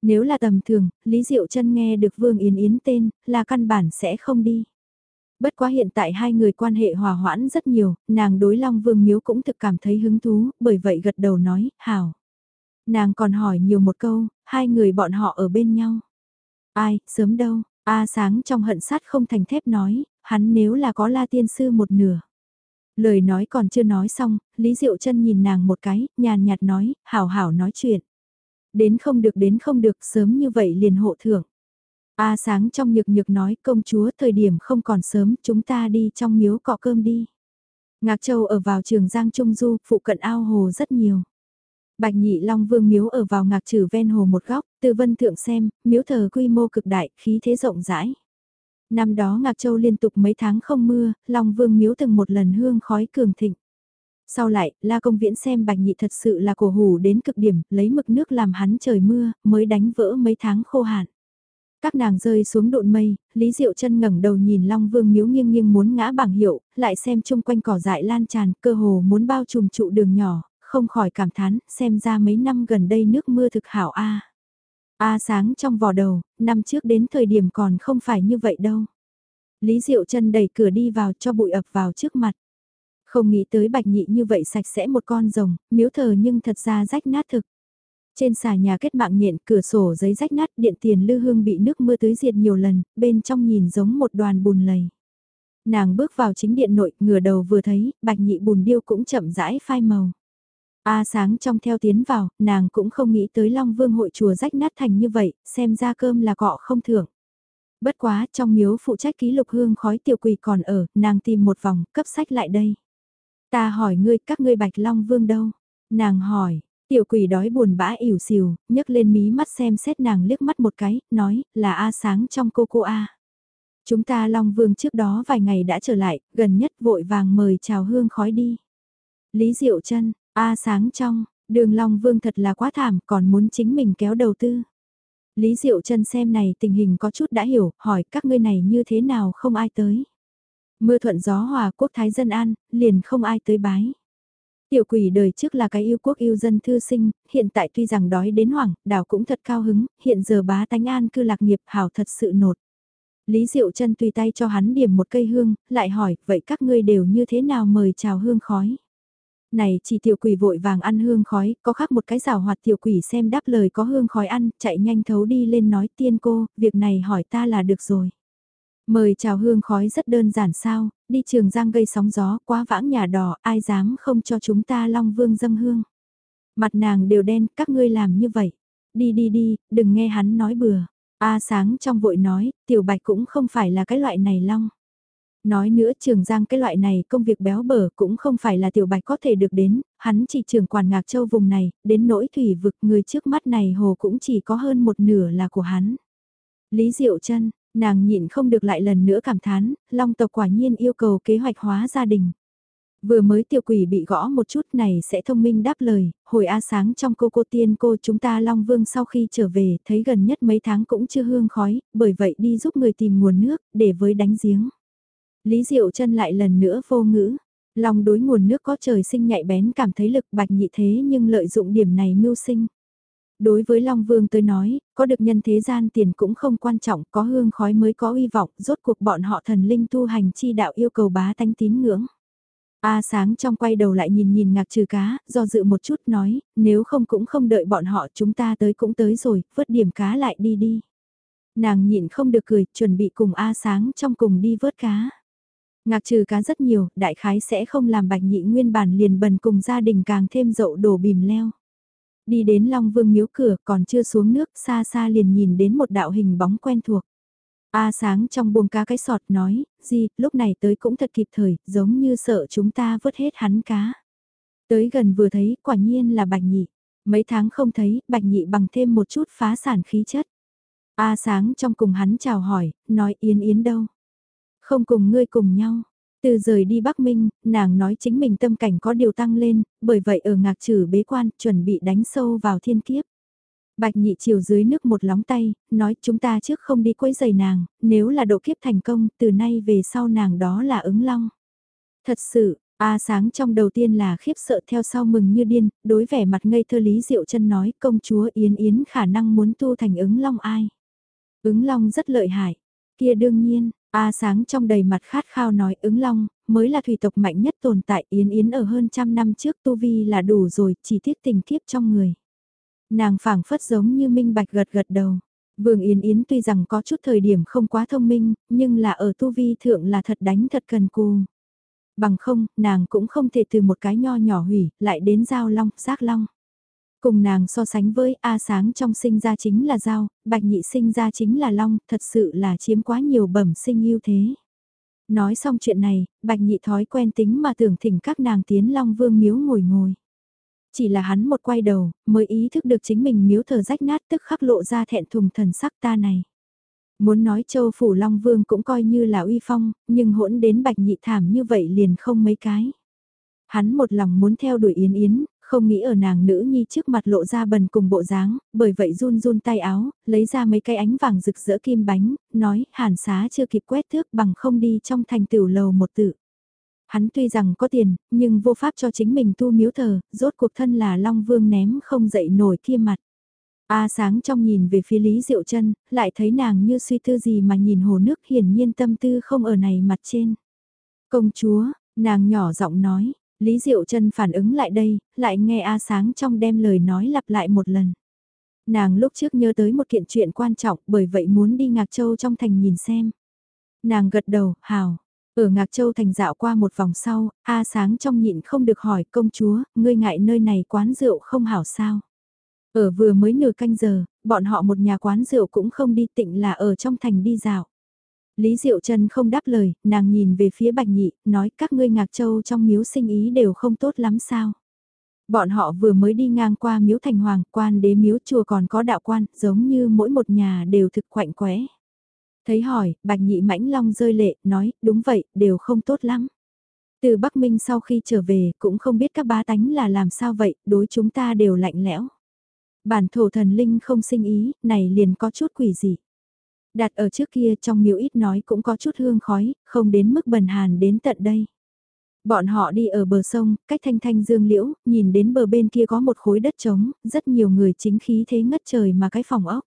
Nếu là tầm thường, Lý Diệu chân nghe được Vương Yến Yến tên, là căn bản sẽ không đi. Bất quá hiện tại hai người quan hệ hòa hoãn rất nhiều, nàng đối Long Vương Miếu cũng thực cảm thấy hứng thú, bởi vậy gật đầu nói, hảo. Nàng còn hỏi nhiều một câu, hai người bọn họ ở bên nhau. Ai, sớm đâu, A sáng trong hận sát không thành thép nói, hắn nếu là có la tiên sư một nửa. Lời nói còn chưa nói xong, Lý Diệu chân nhìn nàng một cái, nhàn nhạt nói, hảo hảo nói chuyện. Đến không được đến không được sớm như vậy liền hộ thưởng. A sáng trong nhược nhược nói công chúa thời điểm không còn sớm chúng ta đi trong miếu cọ cơm đi. Ngạc Châu ở vào trường Giang Trung Du, phụ cận ao hồ rất nhiều. Bạch nhị Long Vương miếu ở vào ngạc trừ ven hồ một góc, từ vân thượng xem, miếu thờ quy mô cực đại, khí thế rộng rãi. Năm đó Ngạc Châu liên tục mấy tháng không mưa, Long Vương miếu từng một lần hương khói cường thịnh. Sau lại, La Công Viễn xem Bạch Nhị thật sự là cổ hủ đến cực điểm, lấy mực nước làm hắn trời mưa, mới đánh vỡ mấy tháng khô hạn. Các nàng rơi xuống độn mây, Lý Diệu chân ngẩng đầu nhìn Long Vương miếu nghiêng nghiêng muốn ngã bảng hiệu, lại xem chung quanh cỏ dại lan tràn, cơ hồ muốn bao trùm trụ đường nhỏ, không khỏi cảm thán, xem ra mấy năm gần đây nước mưa thực hảo a. A sáng trong vò đầu, năm trước đến thời điểm còn không phải như vậy đâu. Lý Diệu chân đẩy cửa đi vào cho bụi ập vào trước mặt. Không nghĩ tới bạch nhị như vậy sạch sẽ một con rồng, miếu thờ nhưng thật ra rách nát thực. Trên xà nhà kết mạng nhện cửa sổ giấy rách nát điện tiền lư hương bị nước mưa tưới diệt nhiều lần, bên trong nhìn giống một đoàn bùn lầy. Nàng bước vào chính điện nội, ngửa đầu vừa thấy, bạch nhị bùn điêu cũng chậm rãi phai màu. A sáng trong theo tiến vào, nàng cũng không nghĩ tới Long Vương hội chùa rách nát thành như vậy, xem ra cơm là cọ không thưởng. Bất quá, trong miếu phụ trách ký lục hương khói tiểu quỳ còn ở, nàng tìm một vòng, cấp sách lại đây. Ta hỏi ngươi, các ngươi bạch Long Vương đâu? Nàng hỏi, tiểu quỷ đói buồn bã ỉu xìu, nhấc lên mí mắt xem xét nàng liếc mắt một cái, nói, là A sáng trong cô cô A. Chúng ta Long Vương trước đó vài ngày đã trở lại, gần nhất vội vàng mời chào hương khói đi. Lý Diệu chân A sáng trong, đường Long Vương thật là quá thảm, còn muốn chính mình kéo đầu tư. Lý Diệu Trân xem này tình hình có chút đã hiểu, hỏi các ngươi này như thế nào không ai tới. Mưa thuận gió hòa quốc thái dân an, liền không ai tới bái. Tiểu quỷ đời trước là cái yêu quốc yêu dân thư sinh, hiện tại tuy rằng đói đến hoảng, đảo cũng thật cao hứng, hiện giờ bá tánh an cư lạc nghiệp hảo thật sự nột. Lý Diệu Trân tùy tay cho hắn điểm một cây hương, lại hỏi, vậy các ngươi đều như thế nào mời chào hương khói? Này chỉ tiểu quỷ vội vàng ăn hương khói, có khác một cái rào hoạt tiểu quỷ xem đáp lời có hương khói ăn, chạy nhanh thấu đi lên nói tiên cô, việc này hỏi ta là được rồi. Mời chào hương khói rất đơn giản sao, đi trường giang gây sóng gió, quá vãng nhà đỏ, ai dám không cho chúng ta long vương dâng hương. Mặt nàng đều đen, các ngươi làm như vậy. Đi đi đi, đừng nghe hắn nói bừa. A sáng trong vội nói, tiểu bạch cũng không phải là cái loại này long. Nói nữa trường giang cái loại này công việc béo bở cũng không phải là tiểu bạch có thể được đến, hắn chỉ trường quản ngạc châu vùng này, đến nỗi thủy vực người trước mắt này hồ cũng chỉ có hơn một nửa là của hắn. Lý Diệu chân nàng nhịn không được lại lần nữa cảm thán, long tộc quả nhiên yêu cầu kế hoạch hóa gia đình. Vừa mới tiểu quỷ bị gõ một chút này sẽ thông minh đáp lời, hồi A sáng trong cô cô tiên cô chúng ta Long Vương sau khi trở về thấy gần nhất mấy tháng cũng chưa hương khói, bởi vậy đi giúp người tìm nguồn nước, để với đánh giếng. Lý Diệu chân lại lần nữa vô ngữ, Long đối nguồn nước có trời sinh nhạy bén cảm thấy lực bạch nhị thế nhưng lợi dụng điểm này mưu sinh. Đối với Long Vương tôi nói, có được nhân thế gian tiền cũng không quan trọng, có hương khói mới có uy vọng, rốt cuộc bọn họ thần linh tu hành chi đạo yêu cầu bá tánh tín ngưỡng. A sáng trong quay đầu lại nhìn nhìn ngạc trừ cá, do dự một chút nói, nếu không cũng không đợi bọn họ chúng ta tới cũng tới rồi, vớt điểm cá lại đi đi. Nàng nhịn không được cười, chuẩn bị cùng A sáng trong cùng đi vớt cá. Ngạc trừ cá rất nhiều, đại khái sẽ không làm bạch nhị nguyên bản liền bần cùng gia đình càng thêm dậu đổ bìm leo. Đi đến Long Vương miếu cửa còn chưa xuống nước xa xa liền nhìn đến một đạo hình bóng quen thuộc. A sáng trong buồng cá cái sọt nói, gì, lúc này tới cũng thật kịp thời, giống như sợ chúng ta vớt hết hắn cá. Tới gần vừa thấy, quả nhiên là bạch nhị. Mấy tháng không thấy, bạch nhị bằng thêm một chút phá sản khí chất. A sáng trong cùng hắn chào hỏi, nói Yến Yến đâu. Không cùng ngươi cùng nhau. Từ rời đi Bắc Minh, nàng nói chính mình tâm cảnh có điều tăng lên, bởi vậy ở ngạc trừ bế quan, chuẩn bị đánh sâu vào thiên kiếp. Bạch nhị chiều dưới nước một lóng tay, nói chúng ta trước không đi quấy giày nàng, nếu là độ kiếp thành công, từ nay về sau nàng đó là ứng long. Thật sự, A sáng trong đầu tiên là khiếp sợ theo sau mừng như điên, đối vẻ mặt ngây thơ Lý Diệu chân nói công chúa Yến Yến khả năng muốn tu thành ứng long ai. Ứng long rất lợi hại, kia đương nhiên, A sáng trong đầy mặt khát khao nói ứng long, mới là thủy tộc mạnh nhất tồn tại Yến Yến ở hơn trăm năm trước tu vi là đủ rồi, chỉ tiếc tình kiếp trong người. Nàng phảng phất giống như minh bạch gật gật đầu. Vương Yến Yến tuy rằng có chút thời điểm không quá thông minh, nhưng là ở tu vi thượng là thật đánh thật cần cù. Bằng không, nàng cũng không thể từ một cái nho nhỏ hủy, lại đến giao long, giác long. Cùng nàng so sánh với A sáng trong sinh ra chính là dao, bạch nhị sinh ra chính là long, thật sự là chiếm quá nhiều bẩm sinh ưu thế. Nói xong chuyện này, bạch nhị thói quen tính mà tưởng thỉnh các nàng tiến long vương miếu ngồi ngồi. Chỉ là hắn một quay đầu, mới ý thức được chính mình miếu thờ rách nát tức khắc lộ ra thẹn thùng thần sắc ta này. Muốn nói châu phủ Long Vương cũng coi như là uy phong, nhưng hỗn đến bạch nhị thảm như vậy liền không mấy cái. Hắn một lòng muốn theo đuổi Yến Yến, không nghĩ ở nàng nữ nhi trước mặt lộ ra bần cùng bộ dáng, bởi vậy run run tay áo, lấy ra mấy cái ánh vàng rực rỡ kim bánh, nói hàn xá chưa kịp quét thước bằng không đi trong thành tiểu lầu một tự. Hắn tuy rằng có tiền, nhưng vô pháp cho chính mình tu miếu thờ, rốt cuộc thân là Long Vương ném không dậy nổi kia mặt. A sáng trong nhìn về phía Lý Diệu chân lại thấy nàng như suy tư gì mà nhìn hồ nước hiển nhiên tâm tư không ở này mặt trên. Công chúa, nàng nhỏ giọng nói, Lý Diệu Trân phản ứng lại đây, lại nghe A sáng trong đem lời nói lặp lại một lần. Nàng lúc trước nhớ tới một kiện chuyện quan trọng bởi vậy muốn đi Ngạc Châu trong thành nhìn xem. Nàng gật đầu, hào, ở Ngạc Châu thành dạo qua một vòng sau, A sáng trong nhịn không được hỏi công chúa, ngươi ngại nơi này quán rượu không hảo sao. Ở vừa mới nửa canh giờ, bọn họ một nhà quán rượu cũng không đi tịnh là ở trong thành đi dạo. Lý Diệu Trần không đáp lời, nàng nhìn về phía Bạch Nhị, nói các ngươi Ngạc Châu trong miếu sinh ý đều không tốt lắm sao. Bọn họ vừa mới đi ngang qua miếu thành hoàng, quan đế miếu chùa còn có đạo quan, giống như mỗi một nhà đều thực quạnh quẽ. Thấy hỏi, bạch nhị mãnh long rơi lệ, nói, đúng vậy, đều không tốt lắm. Từ Bắc Minh sau khi trở về, cũng không biết các bá tánh là làm sao vậy, đối chúng ta đều lạnh lẽo. Bản thổ thần linh không sinh ý, này liền có chút quỷ gì. Đặt ở trước kia trong miếu ít nói cũng có chút hương khói, không đến mức bần hàn đến tận đây. Bọn họ đi ở bờ sông, cách thanh thanh dương liễu, nhìn đến bờ bên kia có một khối đất trống, rất nhiều người chính khí thế ngất trời mà cái phòng ốc.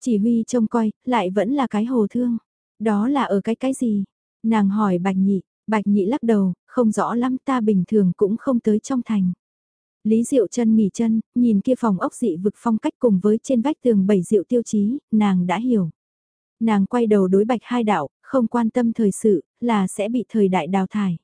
Chỉ huy trông coi, lại vẫn là cái hồ thương. Đó là ở cái cái gì? Nàng hỏi bạch nhị, bạch nhị lắc đầu, không rõ lắm ta bình thường cũng không tới trong thành. Lý Diệu chân nghỉ chân, nhìn kia phòng ốc dị vực phong cách cùng với trên vách tường bảy diệu tiêu chí, nàng đã hiểu. Nàng quay đầu đối bạch hai đạo, không quan tâm thời sự, là sẽ bị thời đại đào thải.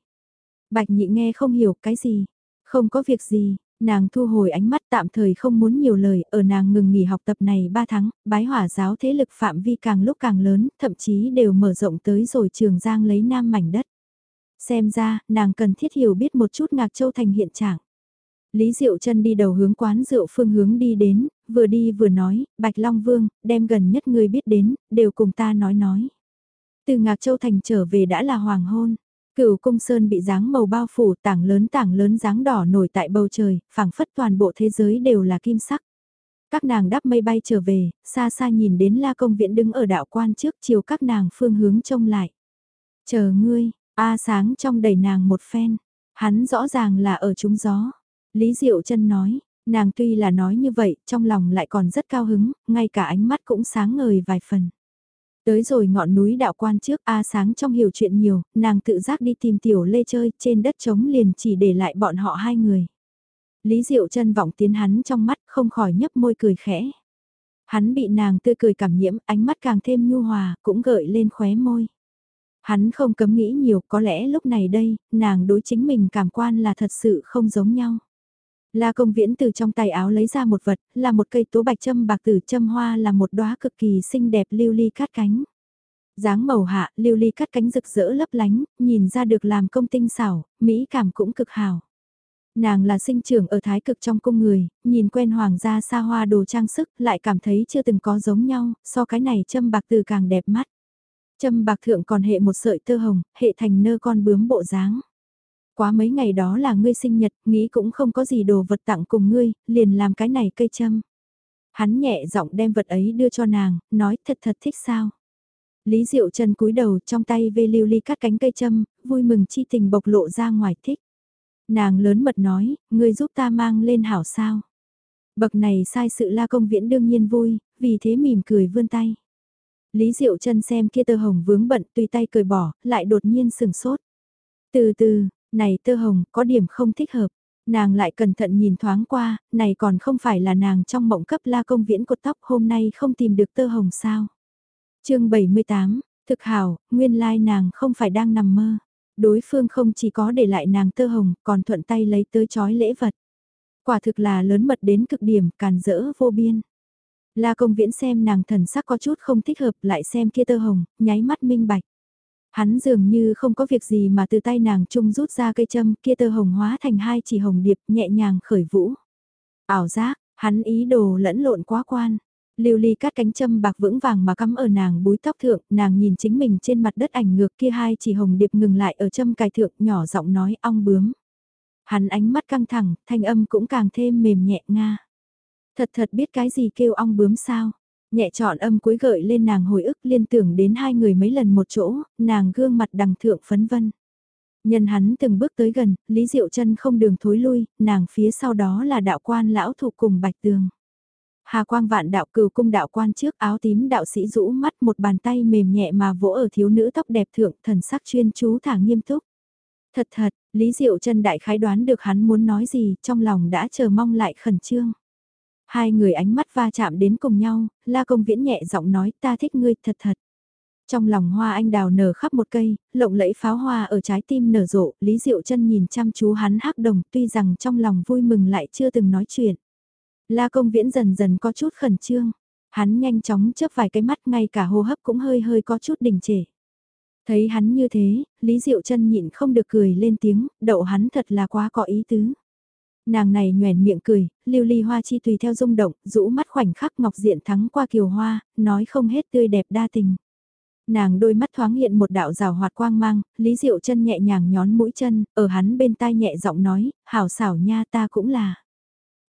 Bạch nhị nghe không hiểu cái gì, không có việc gì, Nàng thu hồi ánh mắt tạm thời không muốn nhiều lời, ở nàng ngừng nghỉ học tập này 3 tháng, bái hỏa giáo thế lực phạm vi càng lúc càng lớn, thậm chí đều mở rộng tới rồi trường giang lấy nam mảnh đất. Xem ra, nàng cần thiết hiểu biết một chút Ngạc Châu Thành hiện trạng. Lý Diệu chân đi đầu hướng quán rượu phương hướng đi đến, vừa đi vừa nói, Bạch Long Vương, đem gần nhất người biết đến, đều cùng ta nói nói. Từ Ngạc Châu Thành trở về đã là hoàng hôn. Cửu cung sơn bị dáng màu bao phủ tảng lớn tảng lớn dáng đỏ nổi tại bầu trời, phảng phất toàn bộ thế giới đều là kim sắc. Các nàng đắp mây bay trở về, xa xa nhìn đến la công viện đứng ở đạo quan trước chiều các nàng phương hướng trông lại. Chờ ngươi, A sáng trong đầy nàng một phen, hắn rõ ràng là ở trúng gió. Lý Diệu chân nói, nàng tuy là nói như vậy, trong lòng lại còn rất cao hứng, ngay cả ánh mắt cũng sáng ngời vài phần. Tới rồi ngọn núi đạo quan trước A sáng trong hiểu chuyện nhiều, nàng tự giác đi tìm tiểu lê chơi, trên đất trống liền chỉ để lại bọn họ hai người. Lý Diệu chân vọng tiến hắn trong mắt không khỏi nhấp môi cười khẽ. Hắn bị nàng tươi cười cảm nhiễm, ánh mắt càng thêm nhu hòa, cũng gợi lên khóe môi. Hắn không cấm nghĩ nhiều, có lẽ lúc này đây, nàng đối chính mình cảm quan là thật sự không giống nhau. La công viễn từ trong tay áo lấy ra một vật, là một cây tố bạch châm bạc tử châm hoa là một đóa cực kỳ xinh đẹp lưu ly cát cánh. dáng màu hạ, lưu ly cát cánh rực rỡ lấp lánh, nhìn ra được làm công tinh xảo, mỹ cảm cũng cực hào. Nàng là sinh trưởng ở thái cực trong cung người, nhìn quen hoàng gia xa hoa đồ trang sức, lại cảm thấy chưa từng có giống nhau, so cái này châm bạc tử càng đẹp mắt. Châm bạc thượng còn hệ một sợi tơ hồng, hệ thành nơ con bướm bộ dáng. Quá mấy ngày đó là ngươi sinh nhật, nghĩ cũng không có gì đồ vật tặng cùng ngươi, liền làm cái này cây châm. Hắn nhẹ giọng đem vật ấy đưa cho nàng, nói thật thật thích sao. Lý Diệu Trần cúi đầu trong tay vê lưu ly cắt cánh cây châm, vui mừng chi tình bộc lộ ra ngoài thích. Nàng lớn mật nói, ngươi giúp ta mang lên hảo sao. Bậc này sai sự la công viễn đương nhiên vui, vì thế mỉm cười vươn tay. Lý Diệu trần xem kia tơ hồng vướng bận tùy tay cười bỏ, lại đột nhiên sừng sốt. Từ từ, này tơ hồng, có điểm không thích hợp. Nàng lại cẩn thận nhìn thoáng qua, này còn không phải là nàng trong mộng cấp la công viễn cột tóc hôm nay không tìm được tơ hồng sao. chương 78, thực hảo, nguyên lai nàng không phải đang nằm mơ. Đối phương không chỉ có để lại nàng tơ hồng, còn thuận tay lấy tới chói lễ vật. Quả thực là lớn mật đến cực điểm, càn rỡ vô biên. La công viễn xem nàng thần sắc có chút không thích hợp lại xem kia tơ hồng, nháy mắt minh bạch. Hắn dường như không có việc gì mà từ tay nàng chung rút ra cây châm kia tơ hồng hóa thành hai chỉ hồng điệp nhẹ nhàng khởi vũ. Ảo giác, hắn ý đồ lẫn lộn quá quan. Lưu ly cắt cánh châm bạc vững vàng mà cắm ở nàng búi tóc thượng, nàng nhìn chính mình trên mặt đất ảnh ngược kia hai chỉ hồng điệp ngừng lại ở châm cài thượng nhỏ giọng nói ong bướm. Hắn ánh mắt căng thẳng, thanh âm cũng càng thêm mềm nhẹ nga. Thật thật biết cái gì kêu ong bướm sao. Nhẹ chọn âm cuối gợi lên nàng hồi ức liên tưởng đến hai người mấy lần một chỗ, nàng gương mặt đằng thượng phấn vân. Nhân hắn từng bước tới gần, Lý Diệu chân không đường thối lui, nàng phía sau đó là đạo quan lão thủ cùng bạch tường. Hà quang vạn đạo cừu cung đạo quan trước áo tím đạo sĩ rũ mắt một bàn tay mềm nhẹ mà vỗ ở thiếu nữ tóc đẹp thượng thần sắc chuyên chú thả nghiêm túc. Thật thật, Lý Diệu chân đại khái đoán được hắn muốn nói gì, trong lòng đã chờ mong lại khẩn trương. Hai người ánh mắt va chạm đến cùng nhau, la công viễn nhẹ giọng nói ta thích ngươi thật thật. Trong lòng hoa anh đào nở khắp một cây, lộng lẫy pháo hoa ở trái tim nở rộ, Lý Diệu chân nhìn chăm chú hắn hắc đồng tuy rằng trong lòng vui mừng lại chưa từng nói chuyện. La công viễn dần dần có chút khẩn trương, hắn nhanh chóng chớp vài cái mắt ngay cả hô hấp cũng hơi hơi có chút đình trệ. Thấy hắn như thế, Lý Diệu chân nhịn không được cười lên tiếng, đậu hắn thật là quá có ý tứ. Nàng này nhoèn miệng cười, lưu ly hoa chi tùy theo rung động, rũ mắt khoảnh khắc ngọc diện thắng qua kiều hoa, nói không hết tươi đẹp đa tình. Nàng đôi mắt thoáng hiện một đạo rào hoạt quang mang, Lý Diệu chân nhẹ nhàng nhón mũi chân, ở hắn bên tai nhẹ giọng nói, hảo xảo nha ta cũng là.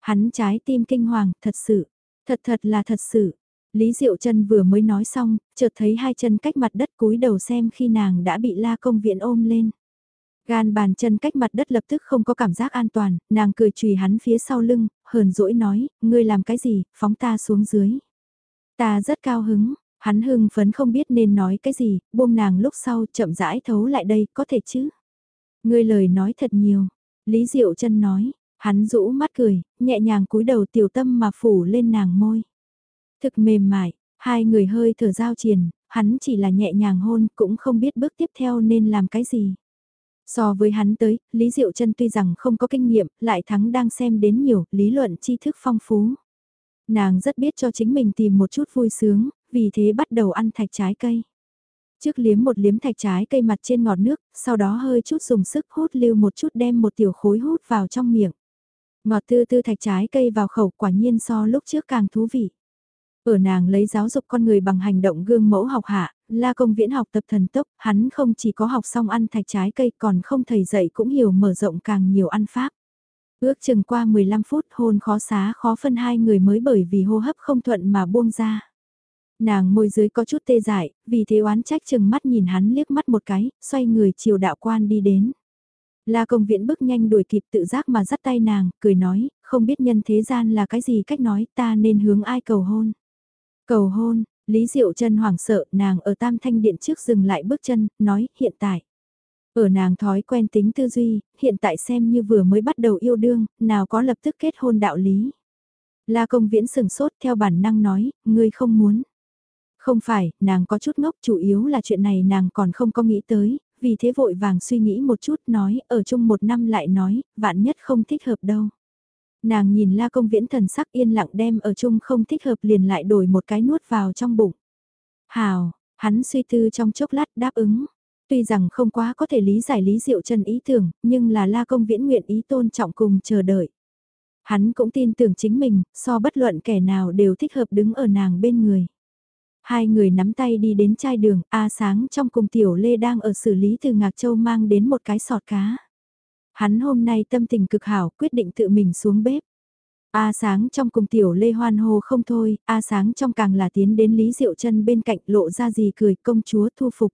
Hắn trái tim kinh hoàng, thật sự, thật thật là thật sự. Lý Diệu chân vừa mới nói xong, chợt thấy hai chân cách mặt đất cúi đầu xem khi nàng đã bị la công viện ôm lên. Gan bàn chân cách mặt đất lập tức không có cảm giác an toàn, nàng cười chùy hắn phía sau lưng, hờn dỗi nói, ngươi làm cái gì, phóng ta xuống dưới. Ta rất cao hứng, hắn hưng phấn không biết nên nói cái gì, buông nàng lúc sau chậm rãi thấu lại đây, có thể chứ. Ngươi lời nói thật nhiều, Lý Diệu chân nói, hắn rũ mắt cười, nhẹ nhàng cúi đầu tiểu tâm mà phủ lên nàng môi. Thực mềm mại, hai người hơi thở giao triền, hắn chỉ là nhẹ nhàng hôn, cũng không biết bước tiếp theo nên làm cái gì. So với hắn tới, Lý Diệu Trân tuy rằng không có kinh nghiệm, lại thắng đang xem đến nhiều, lý luận tri thức phong phú. Nàng rất biết cho chính mình tìm một chút vui sướng, vì thế bắt đầu ăn thạch trái cây. Trước liếm một liếm thạch trái cây mặt trên ngọt nước, sau đó hơi chút dùng sức hút lưu một chút đem một tiểu khối hút vào trong miệng. Ngọt tư tư thạch trái cây vào khẩu quả nhiên so lúc trước càng thú vị. Ở nàng lấy giáo dục con người bằng hành động gương mẫu học hạ, la công viễn học tập thần tốc, hắn không chỉ có học xong ăn thạch trái cây còn không thầy dạy cũng hiểu mở rộng càng nhiều ăn pháp. Ước chừng qua 15 phút hôn khó xá khó phân hai người mới bởi vì hô hấp không thuận mà buông ra. Nàng môi dưới có chút tê dại, vì thế oán trách chừng mắt nhìn hắn liếc mắt một cái, xoay người chiều đạo quan đi đến. La công viễn bước nhanh đuổi kịp tự giác mà dắt tay nàng, cười nói, không biết nhân thế gian là cái gì cách nói ta nên hướng ai cầu hôn. Cầu hôn, Lý Diệu Trân hoảng sợ, nàng ở tam thanh điện trước dừng lại bước chân, nói, hiện tại. Ở nàng thói quen tính tư duy, hiện tại xem như vừa mới bắt đầu yêu đương, nào có lập tức kết hôn đạo lý. La công viễn sừng sốt theo bản năng nói, ngươi không muốn. Không phải, nàng có chút ngốc, chủ yếu là chuyện này nàng còn không có nghĩ tới, vì thế vội vàng suy nghĩ một chút nói, ở chung một năm lại nói, vạn nhất không thích hợp đâu. Nàng nhìn la công viễn thần sắc yên lặng đem ở chung không thích hợp liền lại đổi một cái nuốt vào trong bụng. Hào, hắn suy tư trong chốc lát đáp ứng. Tuy rằng không quá có thể lý giải lý diệu chân ý tưởng, nhưng là la công viễn nguyện ý tôn trọng cùng chờ đợi. Hắn cũng tin tưởng chính mình, so bất luận kẻ nào đều thích hợp đứng ở nàng bên người. Hai người nắm tay đi đến chai đường, A sáng trong cùng tiểu lê đang ở xử lý từ Ngạc Châu mang đến một cái sọt cá. Hắn hôm nay tâm tình cực hảo quyết định tự mình xuống bếp. A sáng trong cùng tiểu lê hoan hô không thôi, A sáng trong càng là tiến đến Lý Diệu chân bên cạnh lộ ra gì cười công chúa thu phục.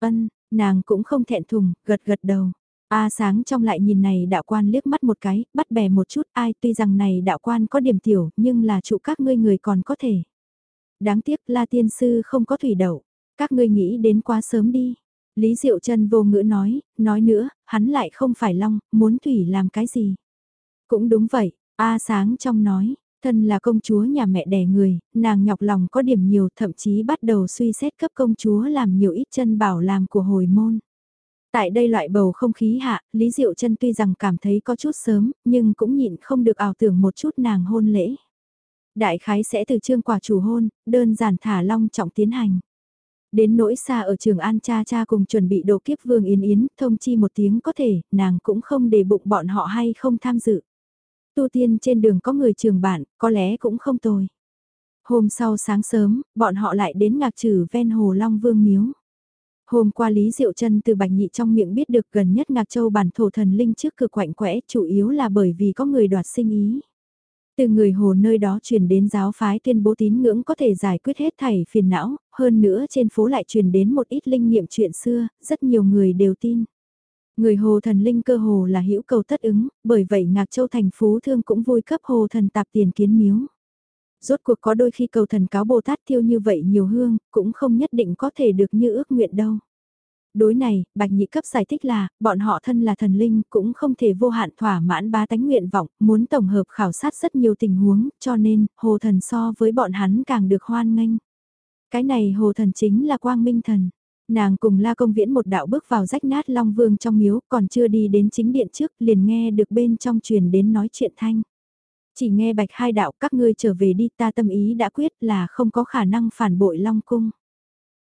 Ân, nàng cũng không thẹn thùng, gật gật đầu. A sáng trong lại nhìn này đạo quan liếc mắt một cái, bắt bè một chút ai tuy rằng này đạo quan có điểm tiểu nhưng là trụ các ngươi người còn có thể. Đáng tiếc La Tiên Sư không có thủy đậu, các ngươi nghĩ đến quá sớm đi. Lý Diệu Trân vô ngữ nói, nói nữa, hắn lại không phải long, muốn thủy làm cái gì. Cũng đúng vậy, A sáng trong nói, thân là công chúa nhà mẹ đẻ người, nàng nhọc lòng có điểm nhiều thậm chí bắt đầu suy xét cấp công chúa làm nhiều ít chân bảo làm của hồi môn. Tại đây loại bầu không khí hạ, Lý Diệu Trân tuy rằng cảm thấy có chút sớm, nhưng cũng nhịn không được ảo tưởng một chút nàng hôn lễ. Đại khái sẽ từ trương quả chủ hôn, đơn giản thả long trọng tiến hành. Đến nỗi xa ở trường An cha cha cùng chuẩn bị đồ kiếp vương yến yến, thông chi một tiếng có thể, nàng cũng không để bụng bọn họ hay không tham dự. Tu tiên trên đường có người trường bạn, có lẽ cũng không tồi. Hôm sau sáng sớm, bọn họ lại đến ngạc trừ ven hồ Long Vương Miếu. Hôm qua Lý Diệu Trân từ Bạch Nhị trong miệng biết được gần nhất Ngạc Châu bản thổ thần linh trước cửa quạnh quẽ chủ yếu là bởi vì có người đoạt sinh ý. Từ người hồ nơi đó truyền đến giáo phái tuyên bố tín ngưỡng có thể giải quyết hết thảy phiền não, hơn nữa trên phố lại truyền đến một ít linh nghiệm chuyện xưa, rất nhiều người đều tin. Người hồ thần linh cơ hồ là hữu cầu tất ứng, bởi vậy Ngạc Châu thành phú thương cũng vui cấp hồ thần tạp tiền kiến miếu. Rốt cuộc có đôi khi cầu thần cáo Bồ Tát tiêu như vậy nhiều hương, cũng không nhất định có thể được như ước nguyện đâu. Đối này, Bạch Nhị cấp giải thích là, bọn họ thân là thần linh cũng không thể vô hạn thỏa mãn ba tánh nguyện vọng, muốn tổng hợp khảo sát rất nhiều tình huống, cho nên, hồ thần so với bọn hắn càng được hoan nghênh. Cái này hồ thần chính là quang minh thần. Nàng cùng la công viễn một đạo bước vào rách nát long vương trong miếu, còn chưa đi đến chính điện trước, liền nghe được bên trong truyền đến nói chuyện thanh. Chỉ nghe bạch hai đạo các ngươi trở về đi ta tâm ý đã quyết là không có khả năng phản bội long cung.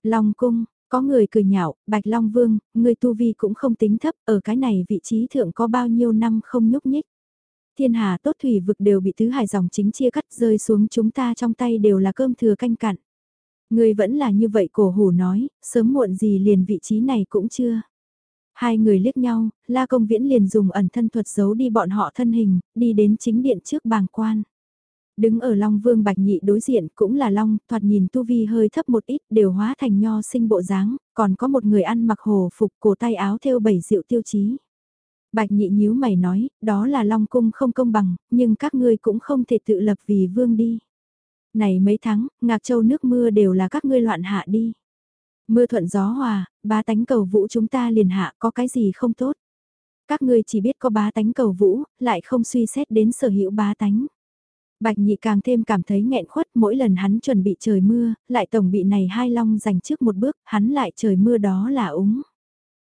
Long cung, có người cười nhạo, Bạch Long Vương, người tu vi cũng không tính thấp, ở cái này vị trí thượng có bao nhiêu năm không nhúc nhích. Thiên hà tốt thủy vực đều bị tứ hải dòng chính chia cắt rơi xuống chúng ta trong tay đều là cơm thừa canh cặn. Người vẫn là như vậy cổ hủ nói, sớm muộn gì liền vị trí này cũng chưa. Hai người liếc nhau, La Công Viễn liền dùng ẩn thân thuật giấu đi bọn họ thân hình, đi đến chính điện trước bàng quan. Đứng ở Long Vương Bạch Nhị đối diện cũng là Long, thoạt nhìn tu vi hơi thấp một ít đều hóa thành nho sinh bộ dáng, còn có một người ăn mặc hồ phục cổ tay áo thêu bảy diệu tiêu chí. Bạch Nhị nhíu mày nói, đó là Long Cung không công bằng, nhưng các ngươi cũng không thể tự lập vì vương đi. Này mấy tháng, Ngạc Châu nước mưa đều là các ngươi loạn hạ đi. Mưa thuận gió hòa, bá tánh cầu vũ chúng ta liền hạ có cái gì không tốt. Các ngươi chỉ biết có bá tánh cầu vũ, lại không suy xét đến sở hữu bá tánh. Bạch nhị càng thêm cảm thấy nghẹn khuất mỗi lần hắn chuẩn bị trời mưa, lại tổng bị này hai long giành trước một bước, hắn lại trời mưa đó là úng.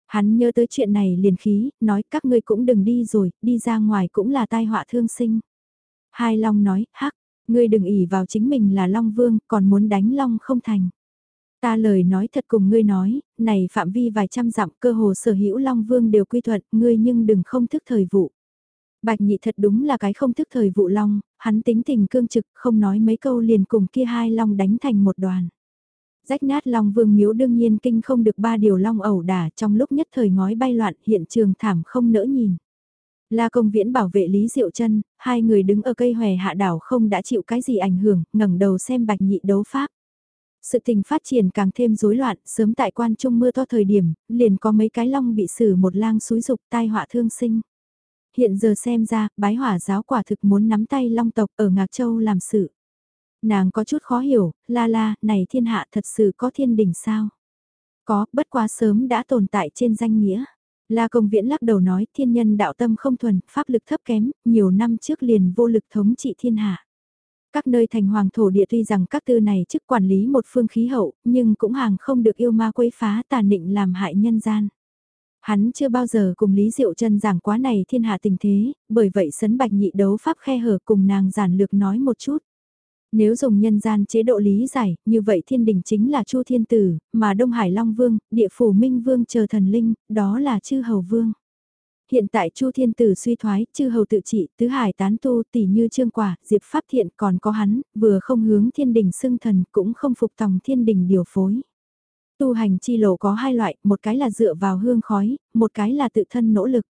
Hắn nhớ tới chuyện này liền khí, nói các ngươi cũng đừng đi rồi, đi ra ngoài cũng là tai họa thương sinh. Hai Long nói, hắc, ngươi đừng ỉ vào chính mình là Long Vương, còn muốn đánh Long không thành. Ta lời nói thật cùng ngươi nói, này phạm vi vài trăm dặm cơ hồ sở hữu Long Vương đều quy thuận, ngươi nhưng đừng không thức thời vụ. Bạch nhị thật đúng là cái không thức thời vụ Long, hắn tính tình cương trực, không nói mấy câu liền cùng kia hai Long đánh thành một đoàn. Rách nát Long Vương miếu đương nhiên kinh không được ba điều Long ẩu đả trong lúc nhất thời ngói bay loạn hiện trường thảm không nỡ nhìn. La công viễn bảo vệ Lý Diệu chân hai người đứng ở cây hòe hạ đảo không đã chịu cái gì ảnh hưởng, ngẩng đầu xem bạch nhị đấu pháp. Sự tình phát triển càng thêm rối loạn, sớm tại quan trung mưa to thời điểm, liền có mấy cái long bị xử một lang suối dục tai họa thương sinh. Hiện giờ xem ra, bái hỏa giáo quả thực muốn nắm tay long tộc ở Ngạc Châu làm sự. Nàng có chút khó hiểu, la la, này thiên hạ thật sự có thiên đỉnh sao? Có, bất quá sớm đã tồn tại trên danh nghĩa. La Công Viễn lắc đầu nói thiên nhân đạo tâm không thuần, pháp lực thấp kém, nhiều năm trước liền vô lực thống trị thiên hạ. Các nơi thành hoàng thổ địa tuy rằng các tư này chức quản lý một phương khí hậu, nhưng cũng hàng không được yêu ma quấy phá tà nịnh làm hại nhân gian. Hắn chưa bao giờ cùng Lý Diệu chân giảng quá này thiên hạ tình thế, bởi vậy sấn bạch nhị đấu pháp khe hở cùng nàng giản lược nói một chút. Nếu dùng nhân gian chế độ lý giải, như vậy thiên đình chính là Chu Thiên Tử, mà Đông Hải Long Vương, địa phủ Minh Vương chờ thần linh, đó là chư hầu vương. Hiện tại Chu Thiên Tử suy thoái, chư hầu tự trị, tứ hải tán tu tỷ như trương quả, diệp pháp thiện còn có hắn, vừa không hướng thiên đình xưng thần cũng không phục tòng thiên đình điều phối. Tu hành chi lộ có hai loại, một cái là dựa vào hương khói, một cái là tự thân nỗ lực.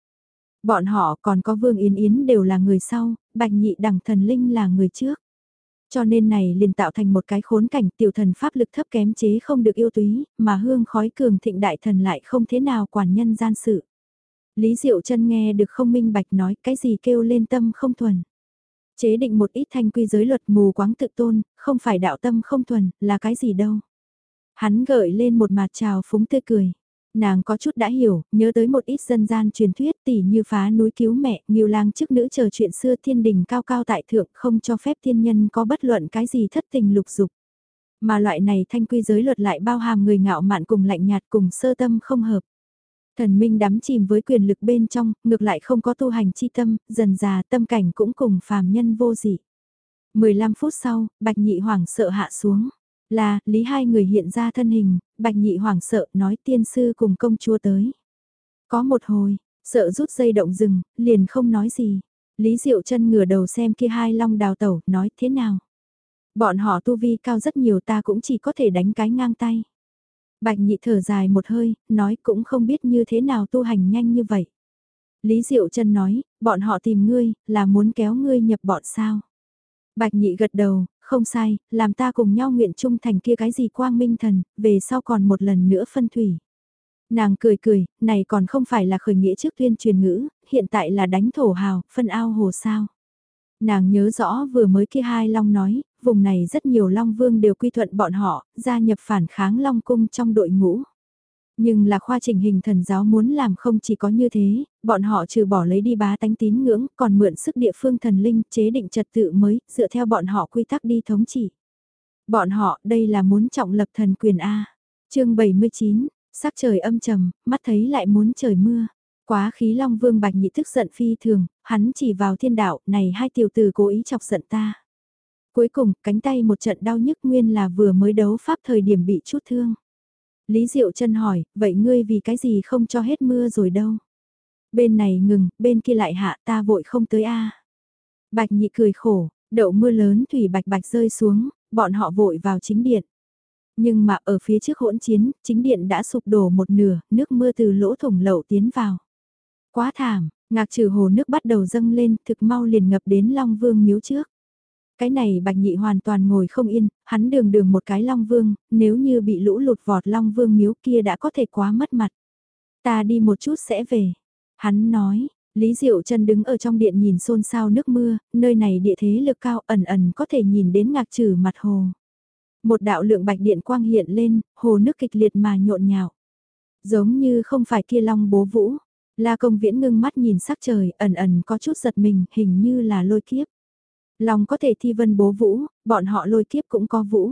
Bọn họ còn có Vương Yến Yến đều là người sau, Bạch Nhị Đằng Thần Linh là người trước. Cho nên này liền tạo thành một cái khốn cảnh tiểu thần pháp lực thấp kém chế không được yêu túy, mà hương khói cường thịnh đại thần lại không thế nào quản nhân gian sự. Lý Diệu chân nghe được không minh bạch nói cái gì kêu lên tâm không thuần. Chế định một ít thanh quy giới luật mù quáng tự tôn, không phải đạo tâm không thuần, là cái gì đâu. Hắn gợi lên một mặt trào phúng tươi cười. Nàng có chút đã hiểu, nhớ tới một ít dân gian truyền thuyết tỉ như phá núi cứu mẹ, nghiêu lang chức nữ chờ chuyện xưa thiên đình cao cao tại thượng không cho phép thiên nhân có bất luận cái gì thất tình lục dục. Mà loại này thanh quy giới luật lại bao hàm người ngạo mạn cùng lạnh nhạt cùng sơ tâm không hợp. Thần minh đắm chìm với quyền lực bên trong, ngược lại không có tu hành chi tâm, dần già tâm cảnh cũng cùng phàm nhân vô dị. 15 phút sau, bạch nhị hoàng sợ hạ xuống. Là, lý hai người hiện ra thân hình, bạch nhị hoảng sợ nói tiên sư cùng công chúa tới. Có một hồi, sợ rút dây động rừng, liền không nói gì. Lý Diệu chân ngửa đầu xem kia hai long đào tẩu, nói thế nào. Bọn họ tu vi cao rất nhiều ta cũng chỉ có thể đánh cái ngang tay. Bạch nhị thở dài một hơi, nói cũng không biết như thế nào tu hành nhanh như vậy. Lý Diệu chân nói, bọn họ tìm ngươi, là muốn kéo ngươi nhập bọn sao. Bạch nhị gật đầu, không sai, làm ta cùng nhau nguyện trung thành kia cái gì quang minh thần, về sau còn một lần nữa phân thủy. Nàng cười cười, này còn không phải là khởi nghĩa trước tuyên truyền ngữ, hiện tại là đánh thổ hào, phân ao hồ sao. Nàng nhớ rõ vừa mới kia hai long nói, vùng này rất nhiều long vương đều quy thuận bọn họ, gia nhập phản kháng long cung trong đội ngũ. Nhưng là khoa trình hình thần giáo muốn làm không chỉ có như thế, bọn họ trừ bỏ lấy đi bá tánh tín ngưỡng, còn mượn sức địa phương thần linh chế định trật tự mới, dựa theo bọn họ quy tắc đi thống trị. Bọn họ đây là muốn trọng lập thần quyền A. chương 79, sắc trời âm trầm, mắt thấy lại muốn trời mưa. Quá khí Long Vương Bạch Nhị thức giận phi thường, hắn chỉ vào thiên đạo, này hai tiểu tử cố ý chọc giận ta. Cuối cùng, cánh tay một trận đau nhức nguyên là vừa mới đấu pháp thời điểm bị chút thương. Lý Diệu chân hỏi, vậy ngươi vì cái gì không cho hết mưa rồi đâu? Bên này ngừng, bên kia lại hạ ta vội không tới a. Bạch nhị cười khổ, đậu mưa lớn thủy bạch bạch rơi xuống, bọn họ vội vào chính điện. Nhưng mà ở phía trước hỗn chiến, chính điện đã sụp đổ một nửa, nước mưa từ lỗ thủng lậu tiến vào. Quá thảm, ngạc trừ hồ nước bắt đầu dâng lên, thực mau liền ngập đến Long Vương miếu trước. Cái này bạch nhị hoàn toàn ngồi không yên, hắn đường đường một cái long vương, nếu như bị lũ lụt vọt long vương miếu kia đã có thể quá mất mặt. Ta đi một chút sẽ về. Hắn nói, Lý Diệu chân đứng ở trong điện nhìn xôn xao nước mưa, nơi này địa thế lực cao ẩn ẩn có thể nhìn đến ngạc trừ mặt hồ. Một đạo lượng bạch điện quang hiện lên, hồ nước kịch liệt mà nhộn nhạo. Giống như không phải kia long bố vũ. La công viễn ngưng mắt nhìn sắc trời, ẩn ẩn có chút giật mình, hình như là lôi kiếp. Long có thể thi vân bố vũ, bọn họ lôi kiếp cũng có vũ.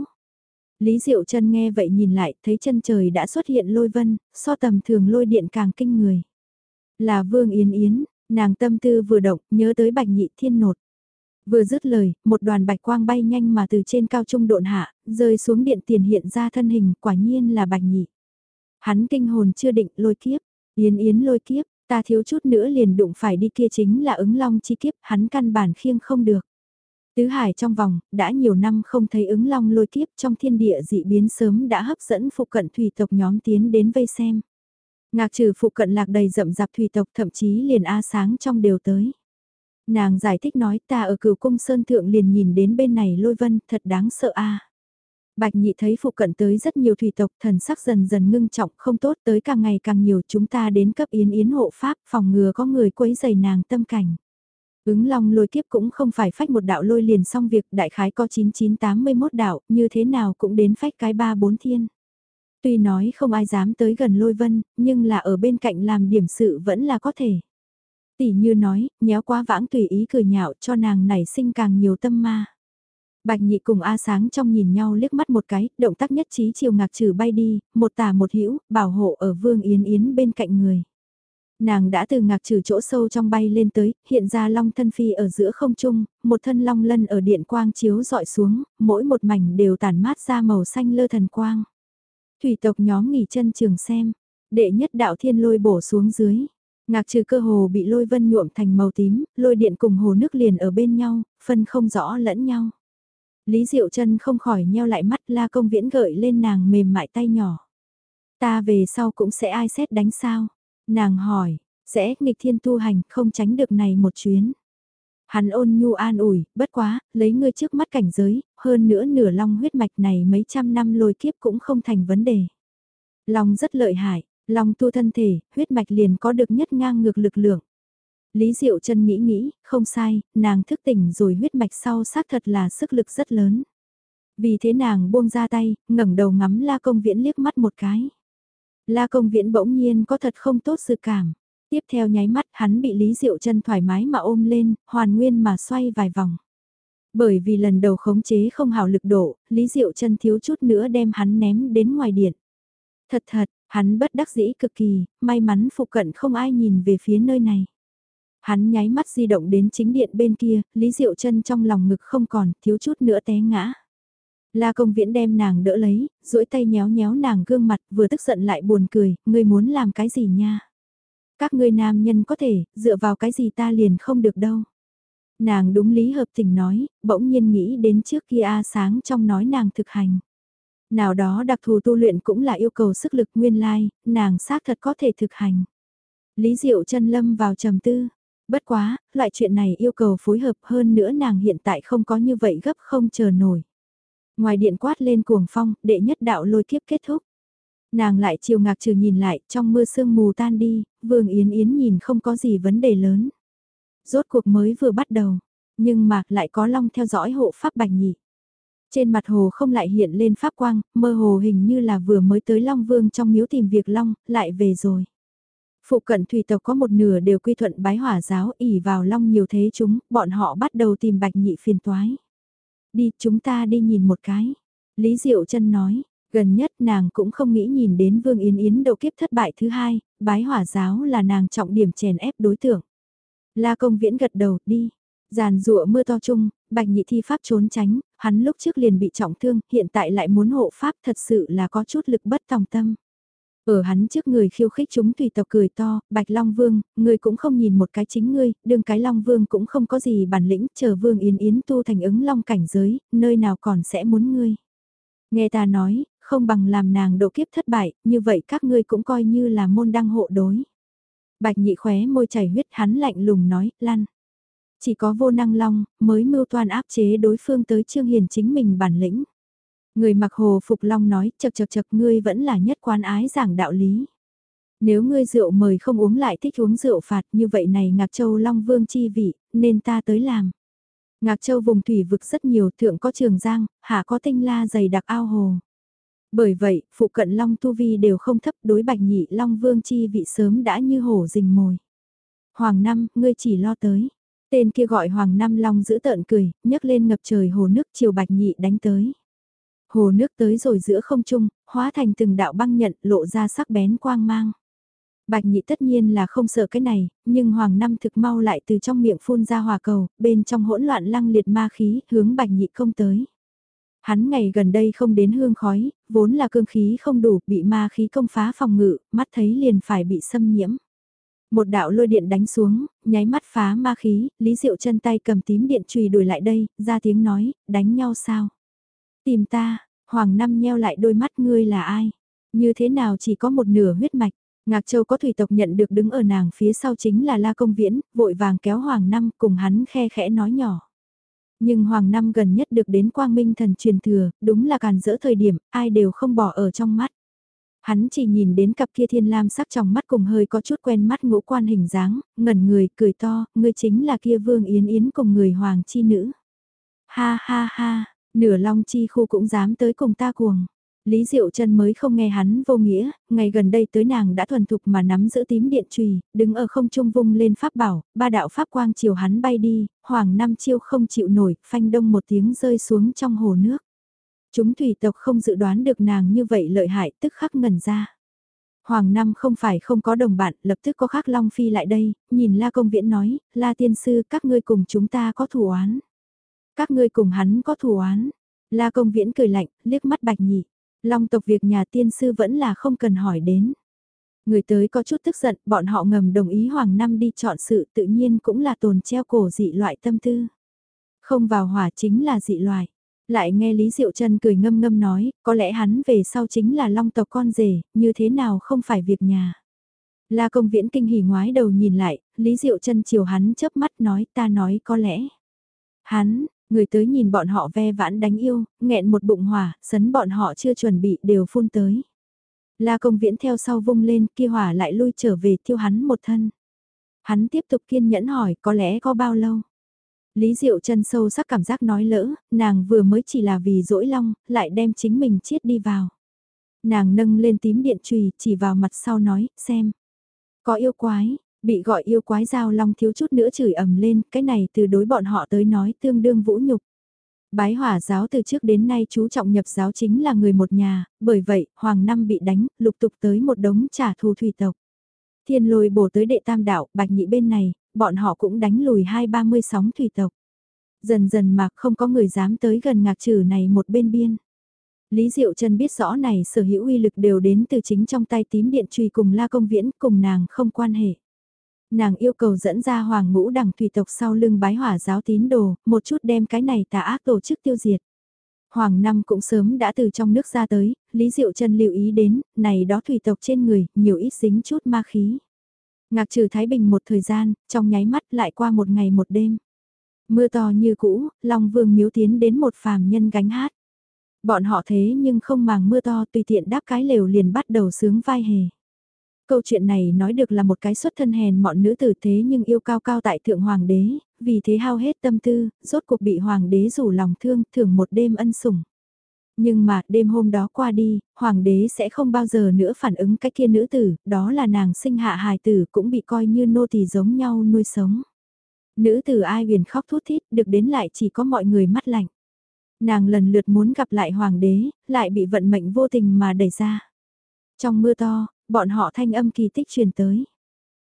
Lý Diệu chân nghe vậy nhìn lại, thấy chân trời đã xuất hiện lôi vân, so tầm thường lôi điện càng kinh người. Là Vương Yến Yến, nàng tâm tư vừa động, nhớ tới bạch nhị thiên nột. Vừa dứt lời, một đoàn bạch quang bay nhanh mà từ trên cao trung độn hạ, rơi xuống điện tiền hiện ra thân hình, quả nhiên là bạch nhị. Hắn kinh hồn chưa định lôi kiếp, Yến Yến lôi kiếp, ta thiếu chút nữa liền đụng phải đi kia chính là ứng long chi kiếp, hắn căn bản khiêng không được. Tứ hải trong vòng, đã nhiều năm không thấy ứng long lôi kiếp trong thiên địa dị biến sớm đã hấp dẫn phụ cận thủy tộc nhóm tiến đến vây xem. Ngạc trừ phụ cận lạc đầy rậm rạp thủy tộc thậm chí liền A sáng trong đều tới. Nàng giải thích nói ta ở cửu cung sơn thượng liền nhìn đến bên này lôi vân thật đáng sợ a Bạch nhị thấy phụ cận tới rất nhiều thủy tộc thần sắc dần dần ngưng trọng không tốt tới càng ngày càng nhiều chúng ta đến cấp yến yến hộ pháp phòng ngừa có người quấy giày nàng tâm cảnh. Ứng long lôi kiếp cũng không phải phách một đạo lôi liền xong việc đại khái có 9981 đạo như thế nào cũng đến phách cái ba bốn thiên. Tuy nói không ai dám tới gần lôi vân nhưng là ở bên cạnh làm điểm sự vẫn là có thể. Tỷ như nói, nhéo quá vãng tùy ý cười nhạo cho nàng nảy sinh càng nhiều tâm ma. Bạch nhị cùng A sáng trong nhìn nhau liếc mắt một cái, động tác nhất trí chiều ngạc trừ bay đi, một tà một hữu bảo hộ ở vương yến yến bên cạnh người. Nàng đã từ ngạc trừ chỗ sâu trong bay lên tới, hiện ra long thân phi ở giữa không trung, một thân long lân ở điện quang chiếu dọi xuống, mỗi một mảnh đều tản mát ra màu xanh lơ thần quang. Thủy tộc nhóm nghỉ chân trường xem, đệ nhất đạo thiên lôi bổ xuống dưới. Ngạc trừ cơ hồ bị lôi vân nhuộm thành màu tím, lôi điện cùng hồ nước liền ở bên nhau, phân không rõ lẫn nhau. Lý Diệu chân không khỏi nheo lại mắt la công viễn gợi lên nàng mềm mại tay nhỏ. Ta về sau cũng sẽ ai xét đánh sao? Nàng hỏi, sẽ nghịch thiên tu hành không tránh được này một chuyến. Hắn ôn nhu an ủi, bất quá, lấy ngươi trước mắt cảnh giới, hơn nữa nửa long huyết mạch này mấy trăm năm lôi kiếp cũng không thành vấn đề. Long rất lợi hại, long tu thân thể, huyết mạch liền có được nhất ngang ngược lực lượng. Lý Diệu chân nghĩ nghĩ, không sai, nàng thức tỉnh rồi huyết mạch sau xác thật là sức lực rất lớn. Vì thế nàng buông ra tay, ngẩng đầu ngắm La Công Viễn liếc mắt một cái. La Công Viễn bỗng nhiên có thật không tốt sự cảm. Tiếp theo nháy mắt hắn bị Lý Diệu chân thoải mái mà ôm lên, hoàn nguyên mà xoay vài vòng. Bởi vì lần đầu khống chế không hào lực độ, Lý Diệu chân thiếu chút nữa đem hắn ném đến ngoài điện. Thật thật, hắn bất đắc dĩ cực kỳ, may mắn phụ cận không ai nhìn về phía nơi này. Hắn nháy mắt di động đến chính điện bên kia, Lý Diệu chân trong lòng ngực không còn, thiếu chút nữa té ngã. La công viễn đem nàng đỡ lấy, duỗi tay nhéo nhéo nàng gương mặt, vừa tức giận lại buồn cười, ngươi muốn làm cái gì nha? Các ngươi nam nhân có thể, dựa vào cái gì ta liền không được đâu. Nàng đúng lý hợp tình nói, bỗng nhiên nghĩ đến trước kia A sáng trong nói nàng thực hành. Nào đó đặc thù tu luyện cũng là yêu cầu sức lực nguyên lai, nàng xác thật có thể thực hành. Lý Diệu chân lâm vào trầm tư. Bất quá, loại chuyện này yêu cầu phối hợp hơn nữa nàng hiện tại không có như vậy gấp không chờ nổi. Ngoài điện quát lên cuồng phong, đệ nhất đạo lôi kiếp kết thúc. Nàng lại chiều ngạc trừ nhìn lại, trong mưa sương mù tan đi, vương yến yến nhìn không có gì vấn đề lớn. Rốt cuộc mới vừa bắt đầu, nhưng mà lại có long theo dõi hộ pháp bạch nhị. Trên mặt hồ không lại hiện lên pháp quang, mơ hồ hình như là vừa mới tới Long Vương trong miếu tìm việc Long, lại về rồi. Phụ cận thủy tộc có một nửa đều quy thuận bái hỏa giáo ỉ vào Long nhiều thế chúng, bọn họ bắt đầu tìm bạch nhị phiền toái. Đi, chúng ta đi nhìn một cái. Lý Diệu chân nói, gần nhất nàng cũng không nghĩ nhìn đến Vương Yến Yến đầu kiếp thất bại thứ hai, bái hỏa giáo là nàng trọng điểm chèn ép đối tượng. La công viễn gật đầu, đi. Giàn rụa mưa to chung, bạch nhị thi pháp trốn tránh, hắn lúc trước liền bị trọng thương, hiện tại lại muốn hộ pháp thật sự là có chút lực bất tòng tâm. Ở hắn trước người khiêu khích chúng tùy tộc cười to, Bạch Long Vương, ngươi cũng không nhìn một cái chính ngươi, đương cái Long Vương cũng không có gì bản lĩnh, chờ Vương Yến Yến tu thành ứng Long cảnh giới, nơi nào còn sẽ muốn ngươi. Nghe ta nói, không bằng làm nàng độ kiếp thất bại, như vậy các ngươi cũng coi như là môn đăng hộ đối. Bạch nhị khóe môi chảy huyết hắn lạnh lùng nói, lăn. Chỉ có vô năng long, mới mưu toan áp chế đối phương tới trương hiền chính mình bản lĩnh. Người mặc hồ phục long nói, chật chật chật ngươi vẫn là nhất quan ái giảng đạo lý. Nếu ngươi rượu mời không uống lại thích uống rượu phạt như vậy này Ngạc Châu Long Vương chi vị, nên ta tới làm. Ngạc Châu vùng thủy vực rất nhiều, thượng có trường giang, hạ có tinh la dày đặc ao hồ. Bởi vậy, phụ cận Long Tu Vi đều không thấp đối bạch nhị Long Vương chi vị sớm đã như hổ rình mồi. Hoàng Năm, ngươi chỉ lo tới. Tên kia gọi Hoàng Năm Long giữ tợn cười, nhấc lên ngập trời hồ nước chiều bạch nhị đánh tới. Hồ nước tới rồi giữa không trung, hóa thành từng đạo băng nhận lộ ra sắc bén quang mang. Bạch nhị tất nhiên là không sợ cái này, nhưng Hoàng Năm thực mau lại từ trong miệng phun ra hòa cầu, bên trong hỗn loạn lăng liệt ma khí, hướng bạch nhị không tới. Hắn ngày gần đây không đến hương khói, vốn là cương khí không đủ, bị ma khí công phá phòng ngự, mắt thấy liền phải bị xâm nhiễm. Một đạo lôi điện đánh xuống, nháy mắt phá ma khí, Lý Diệu chân tay cầm tím điện chùy đuổi lại đây, ra tiếng nói, đánh nhau sao? Tìm ta, Hoàng Năm nheo lại đôi mắt ngươi là ai? Như thế nào chỉ có một nửa huyết mạch? Ngạc Châu có thủy tộc nhận được đứng ở nàng phía sau chính là La Công Viễn, vội vàng kéo Hoàng Năm cùng hắn khe khẽ nói nhỏ. Nhưng Hoàng Năm gần nhất được đến Quang Minh thần truyền thừa, đúng là càn dỡ thời điểm, ai đều không bỏ ở trong mắt. Hắn chỉ nhìn đến cặp kia thiên lam sắc trong mắt cùng hơi có chút quen mắt ngũ quan hình dáng, ngẩn người, cười to, ngươi chính là kia Vương Yến Yến cùng người Hoàng chi nữ. Ha ha ha, nửa long chi khu cũng dám tới cùng ta cuồng. Lý Diệu Trân mới không nghe hắn vô nghĩa, ngày gần đây tới nàng đã thuần thục mà nắm giữ tím điện trùy, đứng ở không trung vung lên pháp bảo, ba đạo pháp quang chiều hắn bay đi, hoàng năm chiêu không chịu nổi, phanh đông một tiếng rơi xuống trong hồ nước. Chúng thủy tộc không dự đoán được nàng như vậy lợi hại tức khắc ngẩn ra. Hoàng Năm không phải không có đồng bạn, lập tức có khắc Long Phi lại đây, nhìn La Công Viễn nói, La Tiên Sư các ngươi cùng chúng ta có thủ oán. Các ngươi cùng hắn có thù oán. La Công Viễn cười lạnh, liếc mắt bạch nhị. Long tộc việc nhà tiên sư vẫn là không cần hỏi đến. Người tới có chút tức giận, bọn họ ngầm đồng ý Hoàng Năm đi chọn sự tự nhiên cũng là tồn treo cổ dị loại tâm tư. Không vào hỏa chính là dị loại. Lại nghe Lý Diệu Trân cười ngâm ngâm nói, có lẽ hắn về sau chính là long tộc con rể, như thế nào không phải việc nhà. La công viễn kinh hỉ ngoái đầu nhìn lại, Lý Diệu Trân chiều hắn chớp mắt nói ta nói có lẽ. Hắn, người tới nhìn bọn họ ve vãn đánh yêu, nghẹn một bụng hỏa, sấn bọn họ chưa chuẩn bị đều phun tới. La công viễn theo sau vung lên kia hỏa lại lui trở về thiêu hắn một thân. Hắn tiếp tục kiên nhẫn hỏi có lẽ có bao lâu. Lý Diệu chân sâu sắc cảm giác nói lỡ, nàng vừa mới chỉ là vì dỗi long, lại đem chính mình chiết đi vào. Nàng nâng lên tím điện trùy, chỉ vào mặt sau nói, xem. Có yêu quái, bị gọi yêu quái giao long thiếu chút nữa chửi ầm lên, cái này từ đối bọn họ tới nói tương đương vũ nhục. Bái hỏa giáo từ trước đến nay chú trọng nhập giáo chính là người một nhà, bởi vậy, Hoàng Năm bị đánh, lục tục tới một đống trả thù thủy tộc. Thiên lôi bổ tới đệ tam đạo, bạch nhị bên này, bọn họ cũng đánh lùi hai ba mươi sóng thủy tộc. Dần dần mà không có người dám tới gần ngạc trừ này một bên biên. Lý Diệu Trân biết rõ này sở hữu uy lực đều đến từ chính trong tay tím điện trùy cùng la công viễn cùng nàng không quan hệ. Nàng yêu cầu dẫn ra hoàng ngũ đẳng thủy tộc sau lưng bái hỏa giáo tín đồ, một chút đem cái này tà ác tổ chức tiêu diệt. Hoàng Năm cũng sớm đã từ trong nước ra tới, Lý Diệu Trân lưu ý đến, này đó thủy tộc trên người, nhiều ít dính chút ma khí. Ngạc trừ Thái Bình một thời gian, trong nháy mắt lại qua một ngày một đêm. Mưa to như cũ, Long Vương miếu tiến đến một phàm nhân gánh hát. Bọn họ thế nhưng không màng mưa to tùy tiện đáp cái lều liền bắt đầu sướng vai hề. Câu chuyện này nói được là một cái xuất thân hèn mọn nữ tử thế nhưng yêu cao cao tại thượng hoàng đế, vì thế hao hết tâm tư, rốt cuộc bị hoàng đế rủ lòng thương thưởng một đêm ân sủng. Nhưng mà đêm hôm đó qua đi, hoàng đế sẽ không bao giờ nữa phản ứng cái kia nữ tử, đó là nàng sinh hạ hài tử cũng bị coi như nô tỳ giống nhau nuôi sống. Nữ tử ai huyền khóc thút thít được đến lại chỉ có mọi người mắt lạnh. Nàng lần lượt muốn gặp lại hoàng đế, lại bị vận mệnh vô tình mà đẩy ra. Trong mưa to, bọn họ thanh âm kỳ tích truyền tới.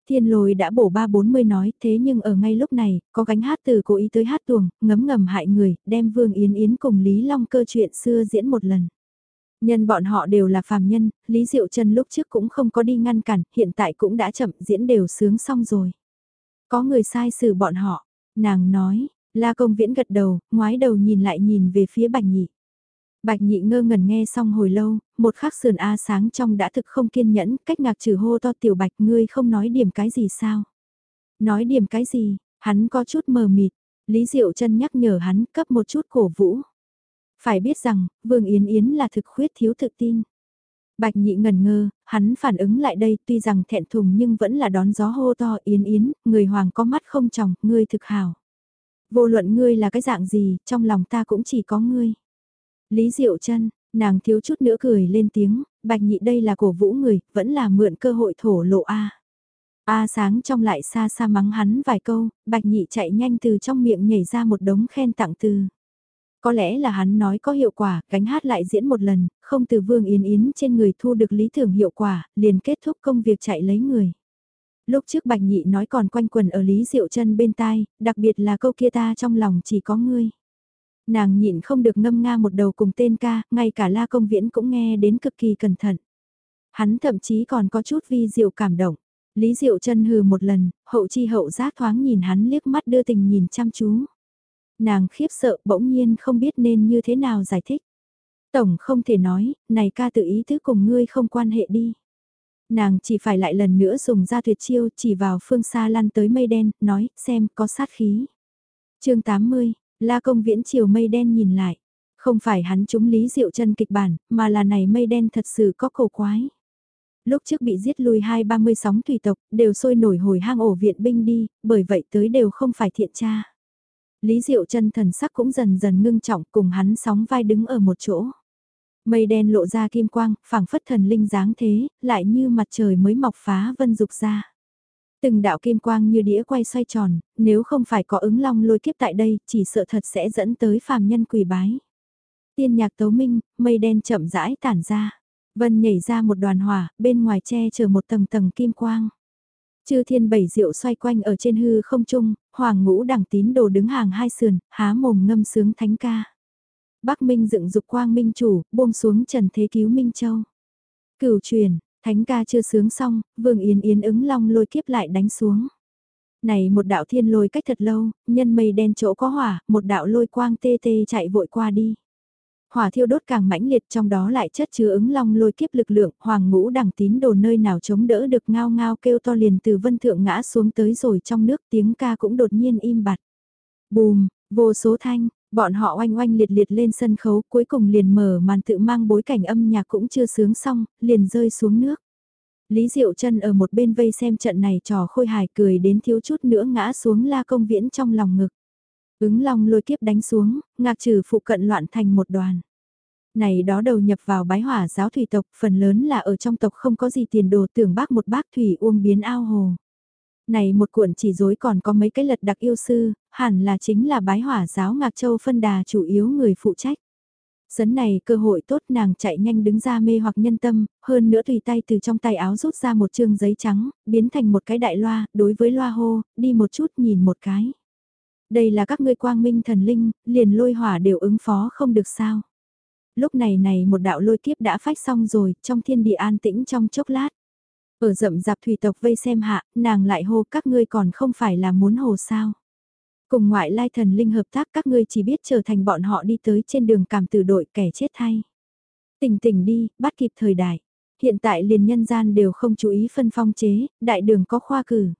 Thiên lôi đã bổ ba bốn mươi nói, thế nhưng ở ngay lúc này, có gánh hát từ cố ý tới hát tuồng, ngấm ngầm hại người, đem Vương Yến Yến cùng Lý Long cơ chuyện xưa diễn một lần. Nhân bọn họ đều là phàm nhân, Lý Diệu Trân lúc trước cũng không có đi ngăn cản, hiện tại cũng đã chậm diễn đều sướng xong rồi. Có người sai xử bọn họ, nàng nói, La Công Viễn gật đầu, ngoái đầu nhìn lại nhìn về phía Bạch Nhị. Bạch nhị ngơ ngẩn nghe xong hồi lâu, một khắc sườn A sáng trong đã thực không kiên nhẫn, cách ngạc trừ hô to tiểu bạch ngươi không nói điểm cái gì sao? Nói điểm cái gì, hắn có chút mờ mịt, Lý Diệu chân nhắc nhở hắn cấp một chút cổ vũ. Phải biết rằng, Vương Yến Yến là thực khuyết thiếu thực tin. Bạch nhị ngần ngơ, hắn phản ứng lại đây tuy rằng thẹn thùng nhưng vẫn là đón gió hô to Yến Yến, người hoàng có mắt không tròng, ngươi thực hào. Vô luận ngươi là cái dạng gì, trong lòng ta cũng chỉ có ngươi. Lý Diệu chân nàng thiếu chút nữa cười lên tiếng, bạch nhị đây là cổ vũ người, vẫn là mượn cơ hội thổ lộ A. A sáng trong lại xa xa mắng hắn vài câu, bạch nhị chạy nhanh từ trong miệng nhảy ra một đống khen tặng từ. Có lẽ là hắn nói có hiệu quả, gánh hát lại diễn một lần, không từ Vương Yến Yến trên người thu được lý tưởng hiệu quả, liền kết thúc công việc chạy lấy người. Lúc trước Bạch Nhị nói còn quanh quần ở Lý Diệu chân bên tai, đặc biệt là câu kia ta trong lòng chỉ có ngươi. Nàng nhịn không được ngâm nga một đầu cùng tên ca, ngay cả La Công Viễn cũng nghe đến cực kỳ cẩn thận. Hắn thậm chí còn có chút vi diệu cảm động. Lý Diệu chân hừ một lần, hậu chi hậu giác thoáng nhìn hắn liếc mắt đưa tình nhìn chăm chú. Nàng khiếp sợ bỗng nhiên không biết nên như thế nào giải thích. Tổng không thể nói, này ca tự ý tứ cùng ngươi không quan hệ đi. Nàng chỉ phải lại lần nữa dùng ra tuyệt chiêu chỉ vào phương xa lăn tới mây đen, nói, xem, có sát khí. chương 80, La Công Viễn chiều mây đen nhìn lại. Không phải hắn trúng Lý Diệu chân kịch bản, mà là này mây đen thật sự có cổ quái. Lúc trước bị giết lui hai ba mươi sóng thủy tộc, đều sôi nổi hồi hang ổ viện binh đi, bởi vậy tới đều không phải thiện tra. Lý Diệu chân thần sắc cũng dần dần ngưng trọng cùng hắn sóng vai đứng ở một chỗ. Mây đen lộ ra kim quang, phảng phất thần linh dáng thế, lại như mặt trời mới mọc phá vân dục ra. Từng đạo kim quang như đĩa quay xoay tròn, nếu không phải có ứng long lôi kiếp tại đây, chỉ sợ thật sẽ dẫn tới phàm nhân quỳ bái. Tiên nhạc tấu minh, mây đen chậm rãi tản ra. Vân nhảy ra một đoàn hỏa, bên ngoài che chờ một tầng tầng kim quang. Chư thiên bảy diệu xoay quanh ở trên hư không trung, hoàng ngũ đẳng tín đồ đứng hàng hai sườn, há mồm ngâm sướng thánh ca. Bắc Minh dựng dục quang minh chủ, buông xuống trần thế cứu Minh Châu. Cửu truyền, thánh ca chưa sướng xong, vương yến yến ứng long lôi kiếp lại đánh xuống. Này một đạo thiên lôi cách thật lâu, nhân mây đen chỗ có hỏa, một đạo lôi quang tê tê chạy vội qua đi. Hỏa thiêu đốt càng mãnh liệt trong đó lại chất chứa ứng long lôi kiếp lực lượng, hoàng ngũ đẳng tín đồ nơi nào chống đỡ được ngao ngao kêu to liền từ vân thượng ngã xuống tới rồi trong nước tiếng ca cũng đột nhiên im bặt. Bùm, vô số thanh, bọn họ oanh oanh liệt liệt lên sân khấu cuối cùng liền mở màn tự mang bối cảnh âm nhạc cũng chưa sướng xong, liền rơi xuống nước. Lý Diệu chân ở một bên vây xem trận này trò khôi hài cười đến thiếu chút nữa ngã xuống la công viễn trong lòng ngực. Ứng long lôi kiếp đánh xuống, ngạc trừ phụ cận loạn thành một đoàn. Này đó đầu nhập vào bái hỏa giáo thủy tộc, phần lớn là ở trong tộc không có gì tiền đồ tưởng bác một bác thủy uông biến ao hồ. Này một cuộn chỉ dối còn có mấy cái lật đặc yêu sư, hẳn là chính là bái hỏa giáo Ngạc Châu phân đà chủ yếu người phụ trách. Sấn này cơ hội tốt nàng chạy nhanh đứng ra mê hoặc nhân tâm, hơn nữa tùy tay từ trong tay áo rút ra một chương giấy trắng, biến thành một cái đại loa, đối với loa hô, đi một chút nhìn một cái. Đây là các ngươi quang minh thần linh, liền lôi hỏa đều ứng phó không được sao. Lúc này này một đạo lôi kiếp đã phách xong rồi, trong thiên địa an tĩnh trong chốc lát. Ở rậm rạp thủy tộc vây xem hạ, nàng lại hô các ngươi còn không phải là muốn hồ sao. Cùng ngoại lai thần linh hợp tác các ngươi chỉ biết trở thành bọn họ đi tới trên đường cảm tử đội kẻ chết thay. Tỉnh tỉnh đi, bắt kịp thời đại. Hiện tại liền nhân gian đều không chú ý phân phong chế, đại đường có khoa cử.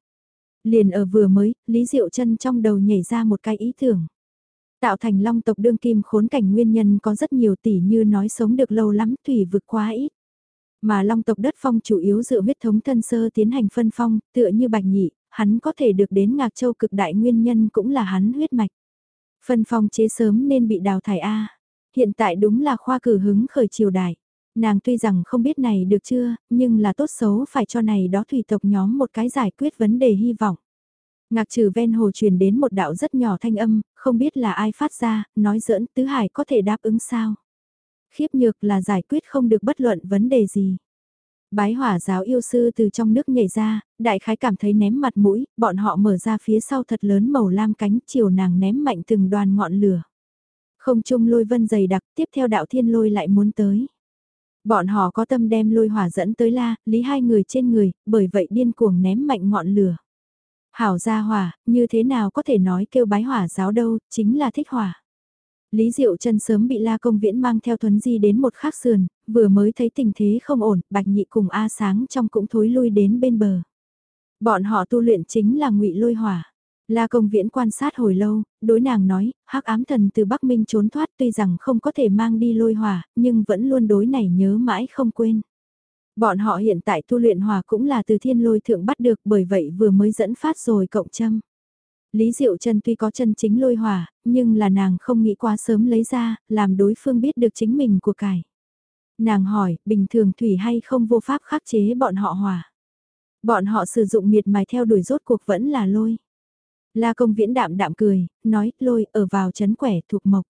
Liền ở vừa mới, Lý Diệu chân trong đầu nhảy ra một cái ý tưởng. Tạo thành long tộc đương kim khốn cảnh nguyên nhân có rất nhiều tỷ như nói sống được lâu lắm thủy vực quá ít. Mà long tộc đất phong chủ yếu dựa huyết thống thân sơ tiến hành phân phong, tựa như bạch nhị, hắn có thể được đến Ngạc Châu cực đại nguyên nhân cũng là hắn huyết mạch. Phân phong chế sớm nên bị đào thải A. Hiện tại đúng là khoa cử hứng khởi triều đại. Nàng tuy rằng không biết này được chưa, nhưng là tốt xấu phải cho này đó thủy tộc nhóm một cái giải quyết vấn đề hy vọng. Ngạc trừ ven hồ truyền đến một đạo rất nhỏ thanh âm, không biết là ai phát ra, nói giỡn tứ hải có thể đáp ứng sao. Khiếp nhược là giải quyết không được bất luận vấn đề gì. Bái hỏa giáo yêu sư từ trong nước nhảy ra, đại khái cảm thấy ném mặt mũi, bọn họ mở ra phía sau thật lớn màu lam cánh chiều nàng ném mạnh từng đoàn ngọn lửa. Không chung lôi vân dày đặc, tiếp theo đạo thiên lôi lại muốn tới. Bọn họ có tâm đem lôi hỏa dẫn tới la, lý hai người trên người, bởi vậy điên cuồng ném mạnh ngọn lửa. Hảo gia hỏa, như thế nào có thể nói kêu bái hỏa giáo đâu, chính là thích hỏa. Lý Diệu chân sớm bị La Công Viễn mang theo Thuấn Di đến một khắc sườn, vừa mới thấy tình thế không ổn, Bạch Nhị cùng A Sáng trong cũng thối lui đến bên bờ. Bọn họ tu luyện chính là ngụy lôi hỏa. La Công Viễn quan sát hồi lâu, đối nàng nói, hắc ám thần từ Bắc Minh trốn thoát tuy rằng không có thể mang đi lôi hỏa, nhưng vẫn luôn đối này nhớ mãi không quên. Bọn họ hiện tại tu luyện hỏa cũng là từ thiên lôi thượng bắt được bởi vậy vừa mới dẫn phát rồi cộng châm. Lý Diệu Trần tuy có chân chính lôi hỏa, nhưng là nàng không nghĩ quá sớm lấy ra, làm đối phương biết được chính mình của cải. Nàng hỏi, bình thường thủy hay không vô pháp khắc chế bọn họ hỏa. Bọn họ sử dụng miệt mài theo đuổi rốt cuộc vẫn là lôi. La công viễn đạm đạm cười, nói, lôi ở vào chấn quẻ thuộc mộc.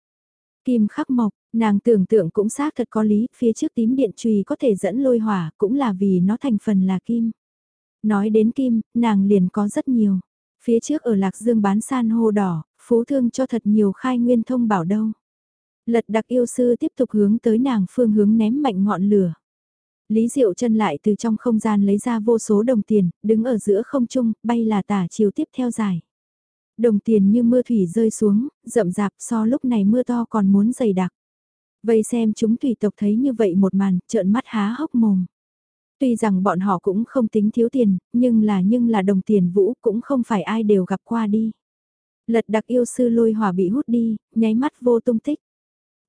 Kim khắc mộc, nàng tưởng tượng cũng xác thật có lý, phía trước tím điện trùy có thể dẫn lôi hỏa, cũng là vì nó thành phần là kim. Nói đến kim, nàng liền có rất nhiều. Phía trước ở Lạc Dương bán san hô đỏ, phú thương cho thật nhiều khai nguyên thông bảo đâu. Lật đặc yêu sư tiếp tục hướng tới nàng phương hướng ném mạnh ngọn lửa. Lý Diệu chân lại từ trong không gian lấy ra vô số đồng tiền, đứng ở giữa không trung, bay là tả chiều tiếp theo dài. Đồng tiền như mưa thủy rơi xuống, rậm rạp so lúc này mưa to còn muốn dày đặc. Vây xem chúng tùy tộc thấy như vậy một màn, trợn mắt há hốc mồm. Tuy rằng bọn họ cũng không tính thiếu tiền, nhưng là nhưng là đồng tiền vũ cũng không phải ai đều gặp qua đi. Lật đặc yêu sư lôi hỏa bị hút đi, nháy mắt vô tung tích.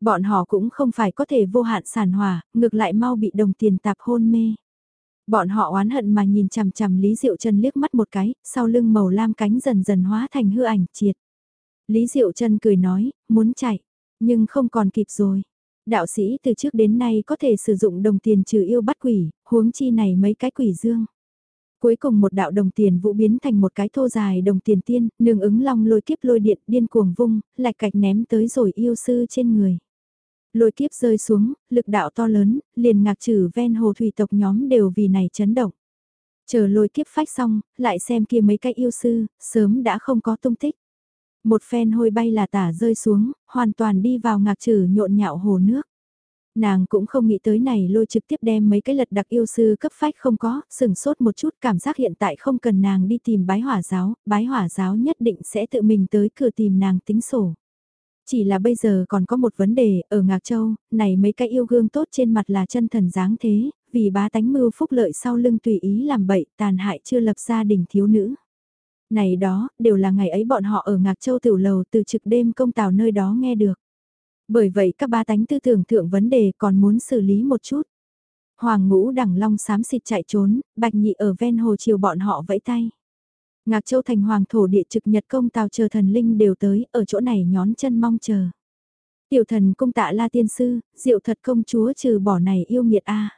Bọn họ cũng không phải có thể vô hạn sản hỏa, ngược lại mau bị đồng tiền tạp hôn mê. Bọn họ oán hận mà nhìn chằm chằm Lý Diệu Trân liếc mắt một cái, sau lưng màu lam cánh dần dần hóa thành hư ảnh triệt. Lý Diệu Trân cười nói, muốn chạy, nhưng không còn kịp rồi. Đạo sĩ từ trước đến nay có thể sử dụng đồng tiền trừ yêu bắt quỷ, huống chi này mấy cái quỷ dương. Cuối cùng một đạo đồng tiền vụ biến thành một cái thô dài đồng tiền tiên, nương ứng long lôi kiếp lôi điện điên cuồng vung, lạch cạch ném tới rồi yêu sư trên người. Lôi kiếp rơi xuống, lực đạo to lớn, liền ngạc trừ ven hồ thủy tộc nhóm đều vì này chấn động. Chờ lôi kiếp phách xong, lại xem kia mấy cái yêu sư, sớm đã không có tung tích. Một phen hôi bay là tả rơi xuống, hoàn toàn đi vào ngạc trừ nhộn nhạo hồ nước. Nàng cũng không nghĩ tới này lôi trực tiếp đem mấy cái lật đặc yêu sư cấp phách không có, sừng sốt một chút cảm giác hiện tại không cần nàng đi tìm bái hỏa giáo, bái hỏa giáo nhất định sẽ tự mình tới cửa tìm nàng tính sổ. Chỉ là bây giờ còn có một vấn đề, ở Ngạc Châu, này mấy cái yêu gương tốt trên mặt là chân thần dáng thế, vì bá tánh mưu phúc lợi sau lưng tùy ý làm bậy tàn hại chưa lập gia đình thiếu nữ. Này đó, đều là ngày ấy bọn họ ở Ngạc Châu tiểu lầu từ trực đêm công tào nơi đó nghe được. Bởi vậy các ba tánh tư tưởng thượng vấn đề còn muốn xử lý một chút. Hoàng ngũ đẳng long xám xịt chạy trốn, bạch nhị ở ven hồ chiều bọn họ vẫy tay. Ngạc Châu thành hoàng thổ địa trực nhật công tào chờ thần linh đều tới, ở chỗ này nhón chân mong chờ. Tiểu thần công tạ la tiên sư, diệu thật công chúa trừ bỏ này yêu nghiệt a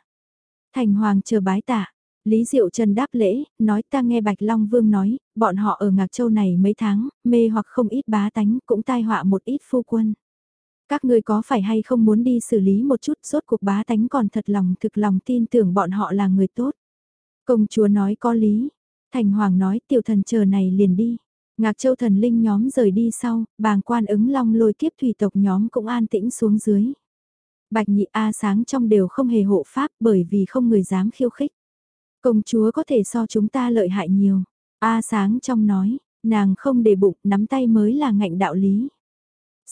Thành hoàng chờ bái tạ, Lý Diệu Trần đáp lễ, nói ta nghe Bạch Long Vương nói, bọn họ ở Ngạc Châu này mấy tháng, mê hoặc không ít bá tánh, cũng tai họa một ít phu quân. Các ngươi có phải hay không muốn đi xử lý một chút, rốt cuộc bá tánh còn thật lòng thực lòng tin tưởng bọn họ là người tốt. Công chúa nói có lý, Thành Hoàng nói tiểu thần chờ này liền đi. Ngạc Châu thần linh nhóm rời đi sau, bàng quan ứng long lôi kiếp thủy tộc nhóm cũng an tĩnh xuống dưới. Bạch nhị A sáng trong đều không hề hộ pháp bởi vì không người dám khiêu khích. Công chúa có thể so chúng ta lợi hại nhiều. A sáng trong nói, nàng không để bụng, nắm tay mới là ngạnh đạo lý.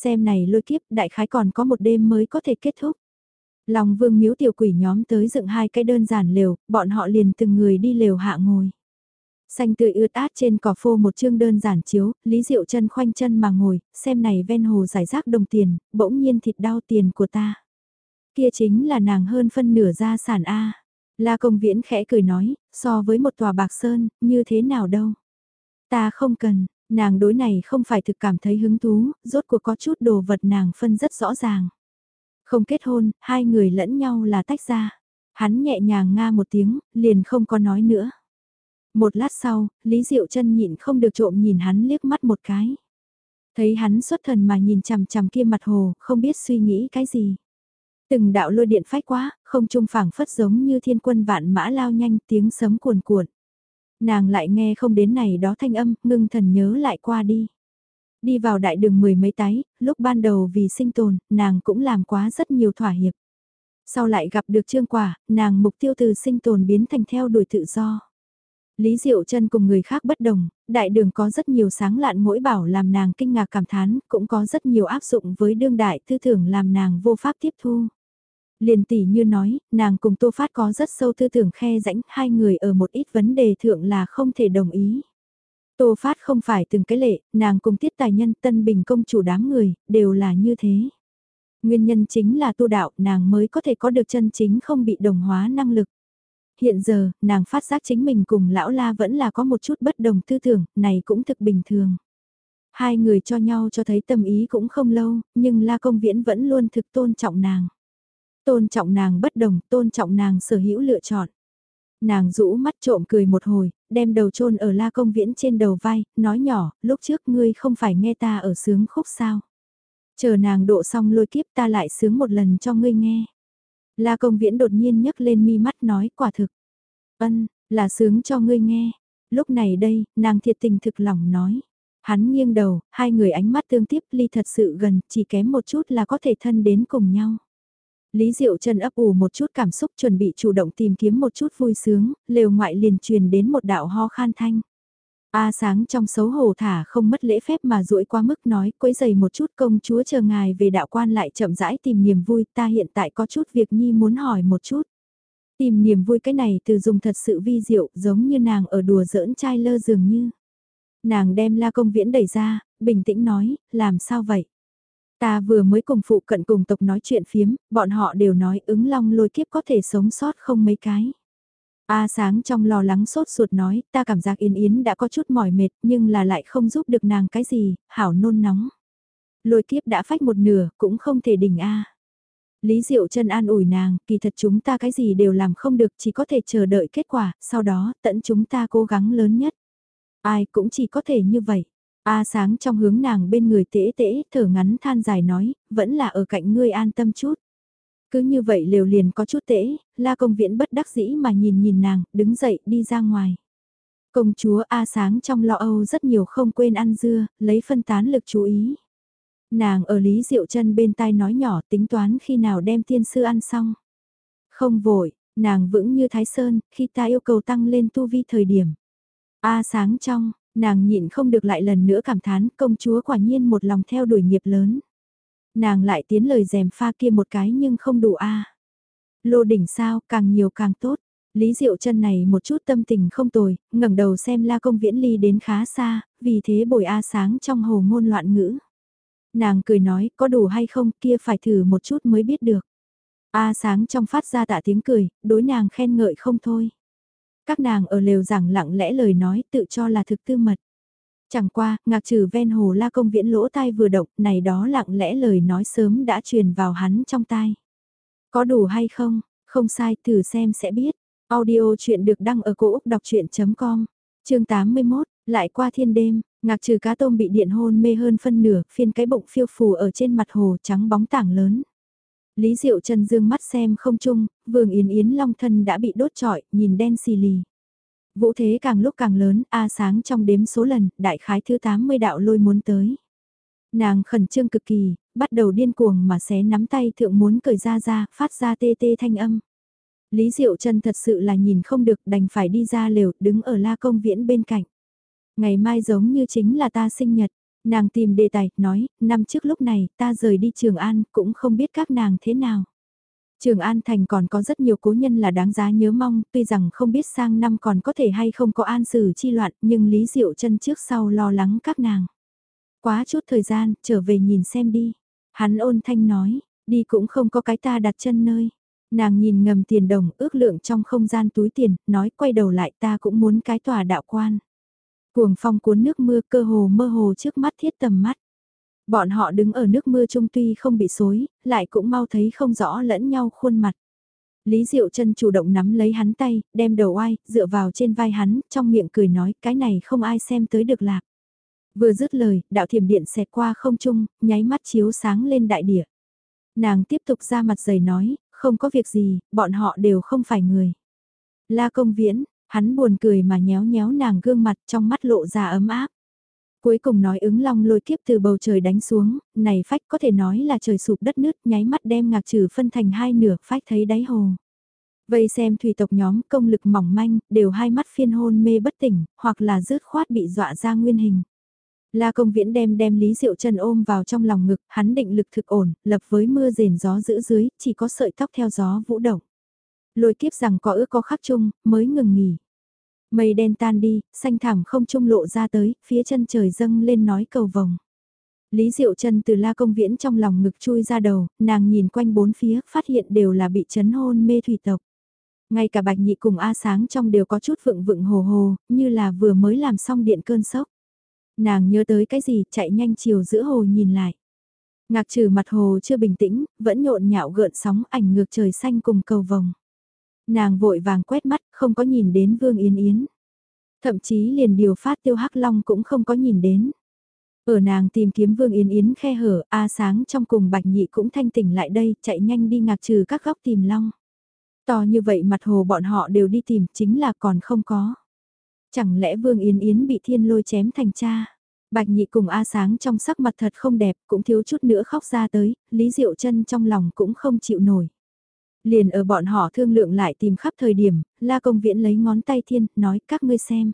Xem này lôi kiếp đại khái còn có một đêm mới có thể kết thúc. Lòng vương miếu tiểu quỷ nhóm tới dựng hai cái đơn giản lều, bọn họ liền từng người đi lều hạ ngồi. Xanh tươi ướt át trên cỏ phô một chương đơn giản chiếu, Lý Diệu chân khoanh chân mà ngồi, xem này ven hồ giải rác đồng tiền, bỗng nhiên thịt đau tiền của ta. Kia chính là nàng hơn phân nửa gia sản A. La công viễn khẽ cười nói, so với một tòa bạc sơn, như thế nào đâu. Ta không cần, nàng đối này không phải thực cảm thấy hứng thú, rốt cuộc có chút đồ vật nàng phân rất rõ ràng. Không kết hôn, hai người lẫn nhau là tách ra. Hắn nhẹ nhàng nga một tiếng, liền không có nói nữa. Một lát sau, Lý Diệu chân nhịn không được trộm nhìn hắn liếc mắt một cái. Thấy hắn xuất thần mà nhìn chằm chằm kia mặt hồ, không biết suy nghĩ cái gì. Từng đạo lôi điện phách quá, không trung phảng phất giống như thiên quân vạn mã lao nhanh tiếng sấm cuồn cuộn. Nàng lại nghe không đến này đó thanh âm, ngưng thần nhớ lại qua đi. Đi vào đại đường mười mấy tái, lúc ban đầu vì sinh tồn, nàng cũng làm quá rất nhiều thỏa hiệp. Sau lại gặp được trương quả, nàng mục tiêu từ sinh tồn biến thành theo đuổi tự do. Lý Diệu chân cùng người khác bất đồng, đại đường có rất nhiều sáng lạn mỗi bảo làm nàng kinh ngạc cảm thán, cũng có rất nhiều áp dụng với đương đại tư tưởng làm nàng vô pháp tiếp thu. Liền tỷ như nói, nàng cùng Tô Phát có rất sâu tư tưởng khe rãnh, hai người ở một ít vấn đề thượng là không thể đồng ý. Tô Phát không phải từng cái lệ, nàng cùng tiết tài nhân tân bình công chủ đám người, đều là như thế. Nguyên nhân chính là tu đạo nàng mới có thể có được chân chính không bị đồng hóa năng lực. Hiện giờ, nàng phát giác chính mình cùng lão la vẫn là có một chút bất đồng tư tưởng, này cũng thực bình thường. Hai người cho nhau cho thấy tâm ý cũng không lâu, nhưng la công viễn vẫn luôn thực tôn trọng nàng. Tôn trọng nàng bất đồng, tôn trọng nàng sở hữu lựa chọn. Nàng rũ mắt trộm cười một hồi, đem đầu chôn ở la công viễn trên đầu vai, nói nhỏ, lúc trước ngươi không phải nghe ta ở sướng khúc sao. Chờ nàng độ xong lôi kiếp ta lại sướng một lần cho ngươi nghe. La công viễn đột nhiên nhấc lên mi mắt nói quả thực. Ân, là sướng cho ngươi nghe. Lúc này đây, nàng thiệt tình thực lòng nói. Hắn nghiêng đầu, hai người ánh mắt tương tiếp ly thật sự gần, chỉ kém một chút là có thể thân đến cùng nhau. Lý Diệu Trần ấp ủ một chút cảm xúc chuẩn bị chủ động tìm kiếm một chút vui sướng, lều ngoại liền truyền đến một đạo ho khan thanh. A sáng trong xấu hổ thả không mất lễ phép mà duỗi qua mức nói quấy giày một chút công chúa chờ ngài về đạo quan lại chậm rãi tìm niềm vui ta hiện tại có chút việc nhi muốn hỏi một chút. Tìm niềm vui cái này từ dùng thật sự vi diệu giống như nàng ở đùa giỡn trai lơ dường như. Nàng đem la công viễn đẩy ra, bình tĩnh nói, làm sao vậy? Ta vừa mới cùng phụ cận cùng tộc nói chuyện phiếm, bọn họ đều nói ứng long lôi kiếp có thể sống sót không mấy cái. A sáng trong lo lắng sốt ruột nói, ta cảm giác yên yến đã có chút mỏi mệt nhưng là lại không giúp được nàng cái gì, hảo nôn nóng. Lôi kiếp đã phách một nửa, cũng không thể đỉnh A. Lý Diệu chân an ủi nàng, kỳ thật chúng ta cái gì đều làm không được, chỉ có thể chờ đợi kết quả, sau đó, tận chúng ta cố gắng lớn nhất. Ai cũng chỉ có thể như vậy. A sáng trong hướng nàng bên người tễ tễ, thở ngắn than dài nói, vẫn là ở cạnh ngươi an tâm chút. Cứ như vậy liều liền có chút tễ, la công viễn bất đắc dĩ mà nhìn nhìn nàng, đứng dậy đi ra ngoài. Công chúa A sáng trong lo âu rất nhiều không quên ăn dưa, lấy phân tán lực chú ý. Nàng ở Lý Diệu chân bên tai nói nhỏ tính toán khi nào đem tiên sư ăn xong. Không vội, nàng vững như Thái Sơn, khi ta yêu cầu tăng lên tu vi thời điểm. A sáng trong, nàng nhịn không được lại lần nữa cảm thán công chúa quả nhiên một lòng theo đuổi nghiệp lớn. Nàng lại tiến lời dèm pha kia một cái nhưng không đủ a. À. Lô đỉnh sao, càng nhiều càng tốt. Lý Diệu chân này một chút tâm tình không tồi, ngẩng đầu xem La Công Viễn Ly đến khá xa, vì thế bồi A sáng trong hồ ngôn loạn ngữ. Nàng cười nói, có đủ hay không, kia phải thử một chút mới biết được. A sáng trong phát ra tạ tiếng cười, đối nàng khen ngợi không thôi. Các nàng ở lều giảng lặng lẽ lời nói tự cho là thực tư mật. Chẳng qua, ngạc trừ ven hồ la công viễn lỗ tai vừa động, này đó lặng lẽ lời nói sớm đã truyền vào hắn trong tai. Có đủ hay không? Không sai, thử xem sẽ biết. Audio chuyện được đăng ở cổ Úc đọc chuyện.com, chương 81, lại qua thiên đêm, ngạc trừ cá tôm bị điện hôn mê hơn phân nửa, phiên cái bụng phiêu phù ở trên mặt hồ trắng bóng tảng lớn. Lý Diệu Trần dương mắt xem không chung, vườn yến yến long thân đã bị đốt trọi, nhìn đen xì lì. Vũ thế càng lúc càng lớn, A sáng trong đếm số lần, đại khái thứ 80 đạo lôi muốn tới. Nàng khẩn trương cực kỳ, bắt đầu điên cuồng mà xé nắm tay thượng muốn cởi ra ra, phát ra tê tê thanh âm. Lý Diệu Trần thật sự là nhìn không được đành phải đi ra lều, đứng ở la công viễn bên cạnh. Ngày mai giống như chính là ta sinh nhật, nàng tìm đề tài, nói, năm trước lúc này ta rời đi Trường An, cũng không biết các nàng thế nào. Trường An Thành còn có rất nhiều cố nhân là đáng giá nhớ mong, tuy rằng không biết sang năm còn có thể hay không có an xử chi loạn, nhưng Lý Diệu chân trước sau lo lắng các nàng. Quá chút thời gian, trở về nhìn xem đi. Hắn ôn thanh nói, đi cũng không có cái ta đặt chân nơi. Nàng nhìn ngầm tiền đồng ước lượng trong không gian túi tiền, nói quay đầu lại ta cũng muốn cái tòa đạo quan. Cuồng phong cuốn nước mưa cơ hồ mơ hồ trước mắt thiết tầm mắt. Bọn họ đứng ở nước mưa trung tuy không bị xối, lại cũng mau thấy không rõ lẫn nhau khuôn mặt. Lý Diệu chân chủ động nắm lấy hắn tay, đem đầu oai, dựa vào trên vai hắn, trong miệng cười nói, cái này không ai xem tới được lạc. Vừa dứt lời, đạo thiểm điện xẹt qua không trung, nháy mắt chiếu sáng lên đại địa. Nàng tiếp tục ra mặt dày nói, không có việc gì, bọn họ đều không phải người. La công viễn, hắn buồn cười mà nhéo nhéo nàng gương mặt trong mắt lộ ra ấm áp. Cuối cùng nói ứng long lôi kiếp từ bầu trời đánh xuống, này phách có thể nói là trời sụp đất nứt nháy mắt đem ngạc trừ phân thành hai nửa phách thấy đáy hồ. Vây xem thủy tộc nhóm công lực mỏng manh, đều hai mắt phiên hôn mê bất tỉnh, hoặc là rớt khoát bị dọa ra nguyên hình. La công viễn đem đem Lý Diệu Trần ôm vào trong lòng ngực, hắn định lực thực ổn, lập với mưa rền gió giữ dưới, chỉ có sợi tóc theo gió vũ động. Lôi kiếp rằng có ước có khắc chung, mới ngừng nghỉ. Mây đen tan đi, xanh thảm không trung lộ ra tới, phía chân trời dâng lên nói cầu vồng. Lý Diệu Trần từ la công viễn trong lòng ngực chui ra đầu, nàng nhìn quanh bốn phía, phát hiện đều là bị chấn hôn mê thủy tộc. Ngay cả bạch nhị cùng A sáng trong đều có chút vựng vựng hồ hồ, như là vừa mới làm xong điện cơn sốc. Nàng nhớ tới cái gì, chạy nhanh chiều giữa hồ nhìn lại. Ngạc trừ mặt hồ chưa bình tĩnh, vẫn nhộn nhạo gợn sóng ảnh ngược trời xanh cùng cầu vồng. Nàng vội vàng quét mắt, không có nhìn đến Vương Yến Yến. Thậm chí liền điều phát tiêu hắc long cũng không có nhìn đến. Ở nàng tìm kiếm Vương Yến Yến khe hở, A sáng trong cùng Bạch Nhị cũng thanh tỉnh lại đây, chạy nhanh đi ngạc trừ các góc tìm long. To như vậy mặt hồ bọn họ đều đi tìm, chính là còn không có. Chẳng lẽ Vương Yến Yến bị thiên lôi chém thành cha? Bạch Nhị cùng A sáng trong sắc mặt thật không đẹp, cũng thiếu chút nữa khóc ra tới, Lý Diệu chân trong lòng cũng không chịu nổi. Liền ở bọn họ thương lượng lại tìm khắp thời điểm, La Công Viễn lấy ngón tay thiên, nói các ngươi xem.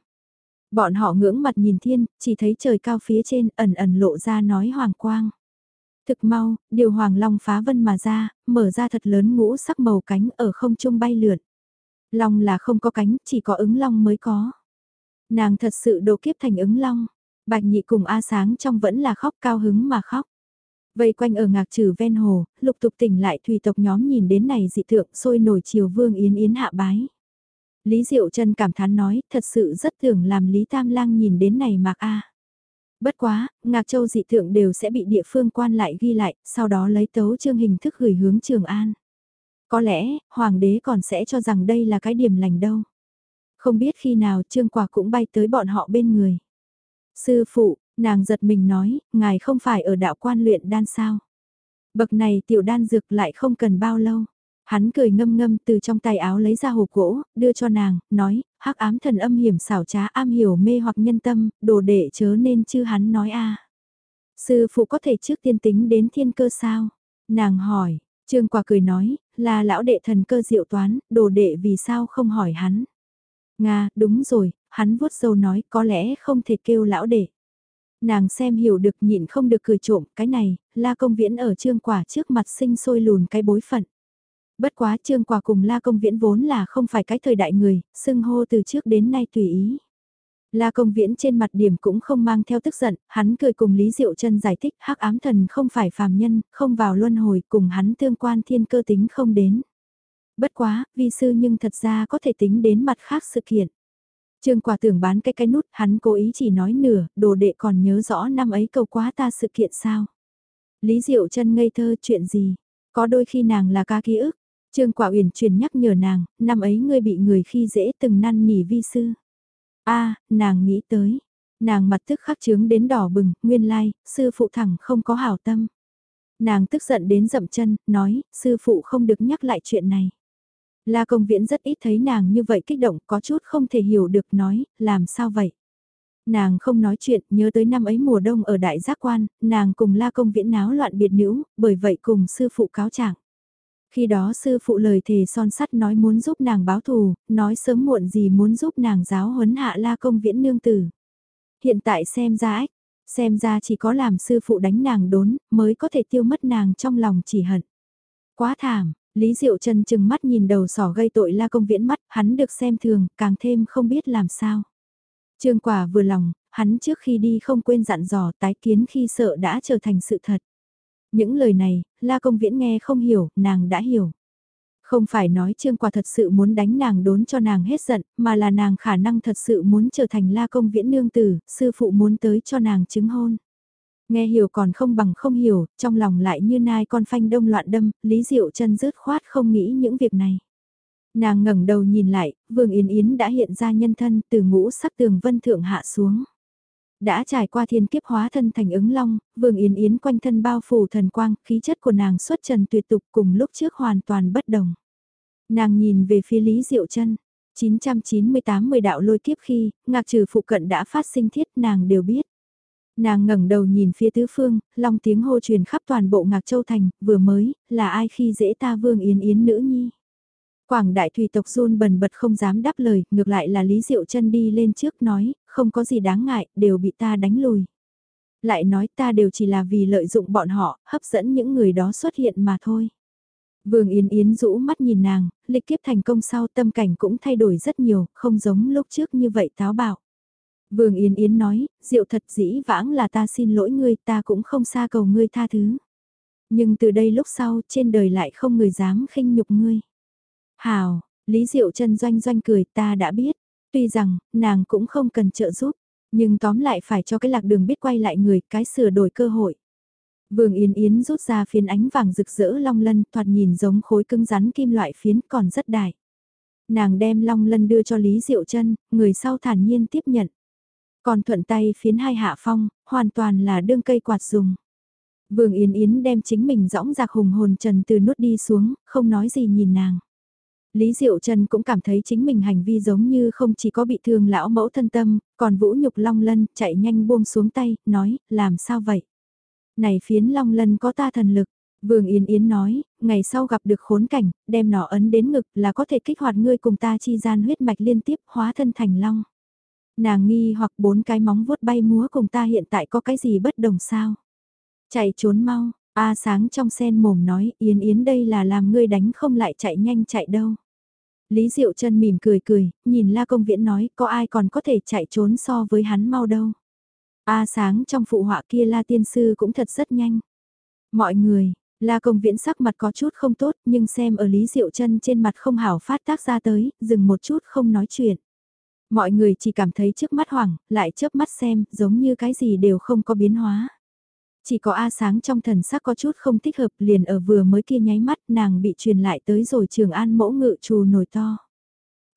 Bọn họ ngưỡng mặt nhìn thiên, chỉ thấy trời cao phía trên ẩn ẩn lộ ra nói hoàng quang. Thực mau, điều hoàng long phá vân mà ra, mở ra thật lớn ngũ sắc màu cánh ở không trung bay lượn. Long là không có cánh, chỉ có ứng long mới có. Nàng thật sự độ kiếp thành ứng long. Bạch nhị cùng A sáng trong vẫn là khóc cao hứng mà khóc. Vây quanh ở ngạc trừ ven hồ, lục tục tỉnh lại thủy tộc nhóm nhìn đến này dị thượng sôi nổi chiều vương yến yến hạ bái. Lý Diệu Trân cảm thán nói, thật sự rất tưởng làm Lý Tam Lang nhìn đến này mạc a. Bất quá, Ngạc Châu dị thượng đều sẽ bị địa phương quan lại ghi lại, sau đó lấy tấu chương hình thức gửi hướng Trường An. Có lẽ, Hoàng đế còn sẽ cho rằng đây là cái điểm lành đâu. Không biết khi nào Trương Quả cũng bay tới bọn họ bên người. Sư phụ, nàng giật mình nói, ngài không phải ở đạo quan luyện đan sao. Bậc này tiểu đan dược lại không cần bao lâu. Hắn cười ngâm ngâm từ trong tay áo lấy ra hộp gỗ, đưa cho nàng, nói, hắc ám thần âm hiểm xảo trá am hiểu mê hoặc nhân tâm, đồ đệ chớ nên chứ hắn nói a Sư phụ có thể trước tiên tính đến thiên cơ sao? Nàng hỏi, trương quả cười nói, là lão đệ thần cơ diệu toán, đồ đệ vì sao không hỏi hắn? Nga, đúng rồi, hắn vuốt dâu nói có lẽ không thể kêu lão đệ. Nàng xem hiểu được nhịn không được cười trộm, cái này, la công viễn ở trương quả trước mặt sinh sôi lùn cái bối phận. Bất quá trương quả cùng la công viễn vốn là không phải cái thời đại người, xưng hô từ trước đến nay tùy ý. La công viễn trên mặt điểm cũng không mang theo tức giận, hắn cười cùng Lý Diệu chân giải thích hắc ám thần không phải phàm nhân, không vào luân hồi cùng hắn tương quan thiên cơ tính không đến. Bất quá, vi sư nhưng thật ra có thể tính đến mặt khác sự kiện. Trương quả tưởng bán cái cái nút, hắn cố ý chỉ nói nửa, đồ đệ còn nhớ rõ năm ấy cầu quá ta sự kiện sao. Lý Diệu chân ngây thơ chuyện gì, có đôi khi nàng là ca ký ức, Trương Quả Uyển truyền nhắc nhở nàng, năm ấy ngươi bị người khi dễ từng năn nỉ vi sư. A, nàng nghĩ tới. Nàng mặt tức khắc trướng đến đỏ bừng, nguyên lai, sư phụ thẳng không có hảo tâm. Nàng tức giận đến dậm chân, nói, sư phụ không được nhắc lại chuyện này. La công viễn rất ít thấy nàng như vậy kích động, có chút không thể hiểu được nói, làm sao vậy? Nàng không nói chuyện, nhớ tới năm ấy mùa đông ở đại giác quan, nàng cùng la công viễn náo loạn biệt nữ, bởi vậy cùng sư phụ cáo trạng. Khi đó sư phụ lời thề son sắt nói muốn giúp nàng báo thù, nói sớm muộn gì muốn giúp nàng giáo huấn hạ la công viễn nương tử. Hiện tại xem ra ách, xem ra chỉ có làm sư phụ đánh nàng đốn, mới có thể tiêu mất nàng trong lòng chỉ hận. Quá thảm, Lý Diệu Trần chừng mắt nhìn đầu sỏ gây tội la công viễn mắt, hắn được xem thường, càng thêm không biết làm sao. Trương quả vừa lòng, hắn trước khi đi không quên dặn dò tái kiến khi sợ đã trở thành sự thật. Những lời này, La Công Viễn nghe không hiểu, nàng đã hiểu. Không phải nói Trương Quả thật sự muốn đánh nàng đốn cho nàng hết giận, mà là nàng khả năng thật sự muốn trở thành La Công Viễn nương tử, sư phụ muốn tới cho nàng chứng hôn. Nghe hiểu còn không bằng không hiểu, trong lòng lại như nai con phanh đông loạn đâm, Lý Diệu chân rớt khoát không nghĩ những việc này. Nàng ngẩng đầu nhìn lại, Vương Yến Yến đã hiện ra nhân thân từ ngũ sắc tường vân thượng hạ xuống. Đã trải qua thiên kiếp hóa thân thành ứng long, vương yến yến quanh thân bao phủ thần quang, khí chất của nàng xuất trần tuyệt tục cùng lúc trước hoàn toàn bất đồng. Nàng nhìn về phía Lý Diệu chân 998 mười đạo lôi kiếp khi, ngạc trừ phụ cận đã phát sinh thiết nàng đều biết. Nàng ngẩng đầu nhìn phía tứ phương, long tiếng hô truyền khắp toàn bộ ngạc châu thành, vừa mới, là ai khi dễ ta vương yến yến nữ nhi. Quảng đại thủy tộc run bần bật không dám đáp lời, ngược lại là Lý Diệu chân đi lên trước nói, không có gì đáng ngại, đều bị ta đánh lùi. Lại nói ta đều chỉ là vì lợi dụng bọn họ, hấp dẫn những người đó xuất hiện mà thôi. Vương Yến Yến rũ mắt nhìn nàng, lịch kiếp thành công sau tâm cảnh cũng thay đổi rất nhiều, không giống lúc trước như vậy táo bạo. Vương Yến Yến nói, diệu thật dĩ vãng là ta xin lỗi ngươi, ta cũng không xa cầu ngươi tha thứ. Nhưng từ đây lúc sau, trên đời lại không người dám khinh nhục ngươi. Hào, Lý Diệu chân doanh doanh cười ta đã biết, tuy rằng, nàng cũng không cần trợ giúp, nhưng tóm lại phải cho cái lạc đường biết quay lại người, cái sửa đổi cơ hội. Vương Yến Yến rút ra phiến ánh vàng rực rỡ long lân, thoạt nhìn giống khối cứng rắn kim loại phiến còn rất đại. Nàng đem long lân đưa cho Lý Diệu chân người sau thản nhiên tiếp nhận. Còn thuận tay phiến hai hạ phong, hoàn toàn là đương cây quạt dùng. Vương Yến Yến đem chính mình rõng rạc hùng hồn trần từ nút đi xuống, không nói gì nhìn nàng. Lý Diệu Trần cũng cảm thấy chính mình hành vi giống như không chỉ có bị thương lão mẫu thân tâm, còn Vũ Nhục Long Lân chạy nhanh buông xuống tay, nói, làm sao vậy? Này phiến Long Lân có ta thần lực, Vương Yến Yến nói, ngày sau gặp được khốn cảnh, đem nó ấn đến ngực là có thể kích hoạt ngươi cùng ta chi gian huyết mạch liên tiếp hóa thân thành long. Nàng nghi hoặc bốn cái móng vuốt bay múa cùng ta hiện tại có cái gì bất đồng sao? Chạy trốn mau, A sáng trong sen mồm nói Yến Yến đây là làm ngươi đánh không lại chạy nhanh chạy đâu. Lý Diệu chân mỉm cười cười, nhìn La Công Viễn nói có ai còn có thể chạy trốn so với hắn mau đâu. A sáng trong phụ họa kia La Tiên Sư cũng thật rất nhanh. Mọi người, La Công Viễn sắc mặt có chút không tốt nhưng xem ở Lý Diệu chân trên mặt không hảo phát tác ra tới, dừng một chút không nói chuyện. Mọi người chỉ cảm thấy trước mắt hoảng, lại chớp mắt xem, giống như cái gì đều không có biến hóa. Chỉ có A sáng trong thần sắc có chút không thích hợp liền ở vừa mới kia nháy mắt nàng bị truyền lại tới rồi trường an mẫu ngự trù nổi to.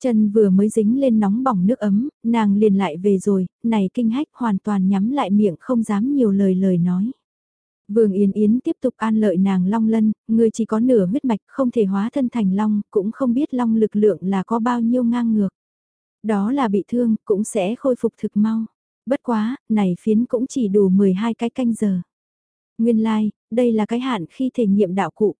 Chân vừa mới dính lên nóng bỏng nước ấm, nàng liền lại về rồi, này kinh hách hoàn toàn nhắm lại miệng không dám nhiều lời lời nói. Vương Yến Yến tiếp tục an lợi nàng long lân, người chỉ có nửa huyết mạch không thể hóa thân thành long, cũng không biết long lực lượng là có bao nhiêu ngang ngược. Đó là bị thương, cũng sẽ khôi phục thực mau. Bất quá, này phiến cũng chỉ đủ 12 cái canh giờ. Nguyên lai, like, đây là cái hạn khi thể nghiệm đạo cụ.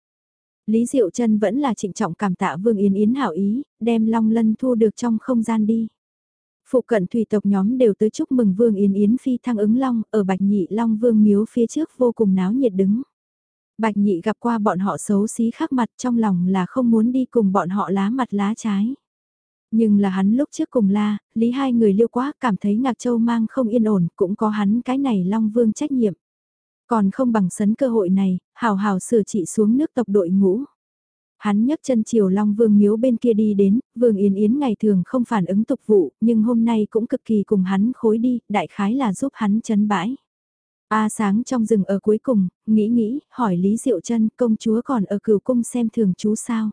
Lý Diệu Trân vẫn là trịnh trọng cảm tạ Vương Yến Yến hảo ý, đem Long Lân thu được trong không gian đi. Phụ cận thủy tộc nhóm đều tới chúc mừng Vương Yến Yến phi thăng ứng Long, ở Bạch Nhị Long Vương miếu phía trước vô cùng náo nhiệt đứng. Bạch Nhị gặp qua bọn họ xấu xí khác mặt trong lòng là không muốn đi cùng bọn họ lá mặt lá trái. Nhưng là hắn lúc trước cùng la, lý hai người liêu quá cảm thấy Ngạc Châu mang không yên ổn, cũng có hắn cái này Long Vương trách nhiệm. Còn không bằng sấn cơ hội này, hào hào sửa trị xuống nước tộc đội ngũ. Hắn nhấc chân chiều Long Vương miếu bên kia đi đến, Vương Yến Yến ngày thường không phản ứng tục vụ, nhưng hôm nay cũng cực kỳ cùng hắn khối đi, đại khái là giúp hắn chấn bãi. A sáng trong rừng ở cuối cùng, nghĩ nghĩ, hỏi Lý Diệu chân công chúa còn ở cửu cung xem thường chú sao.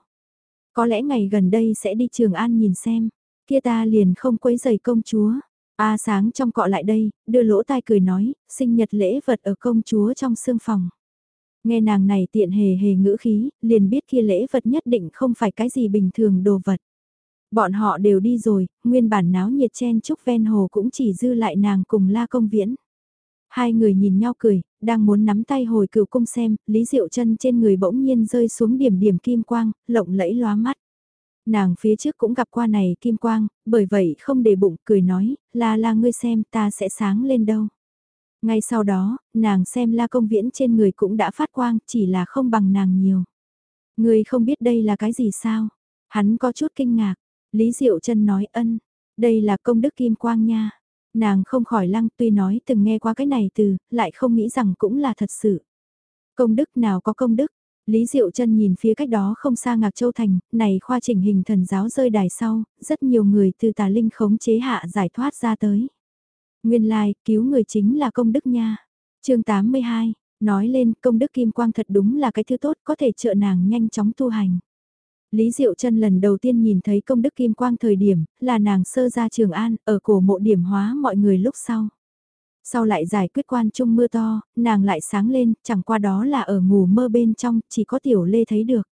Có lẽ ngày gần đây sẽ đi Trường An nhìn xem, kia ta liền không quấy giày công chúa. A sáng trong cọ lại đây, đưa lỗ tai cười nói, sinh nhật lễ vật ở công chúa trong sương phòng. Nghe nàng này tiện hề hề ngữ khí, liền biết kia lễ vật nhất định không phải cái gì bình thường đồ vật. Bọn họ đều đi rồi, nguyên bản náo nhiệt chen chúc ven hồ cũng chỉ dư lại nàng cùng la công viễn. Hai người nhìn nhau cười, đang muốn nắm tay hồi cửu cung xem, Lý Diệu chân trên người bỗng nhiên rơi xuống điểm điểm kim quang, lộng lẫy lóa mắt. Nàng phía trước cũng gặp qua này kim quang, bởi vậy không để bụng cười nói, là là ngươi xem ta sẽ sáng lên đâu. Ngay sau đó, nàng xem la công viễn trên người cũng đã phát quang, chỉ là không bằng nàng nhiều. Ngươi không biết đây là cái gì sao? Hắn có chút kinh ngạc. Lý Diệu chân nói ân, đây là công đức kim quang nha. Nàng không khỏi lăng tuy nói từng nghe qua cái này từ, lại không nghĩ rằng cũng là thật sự. Công đức nào có công đức, Lý Diệu chân nhìn phía cách đó không xa Ngạc Châu Thành, này khoa chỉnh hình thần giáo rơi đài sau, rất nhiều người từ tà linh khống chế hạ giải thoát ra tới. Nguyên lai, like, cứu người chính là công đức nha. chương 82, nói lên công đức kim quang thật đúng là cái thứ tốt có thể trợ nàng nhanh chóng tu hành. Lý Diệu Trân lần đầu tiên nhìn thấy công đức kim quang thời điểm, là nàng sơ ra Trường An, ở cổ mộ điểm hóa mọi người lúc sau. Sau lại giải quyết quan trung mưa to, nàng lại sáng lên, chẳng qua đó là ở ngủ mơ bên trong, chỉ có Tiểu Lê thấy được.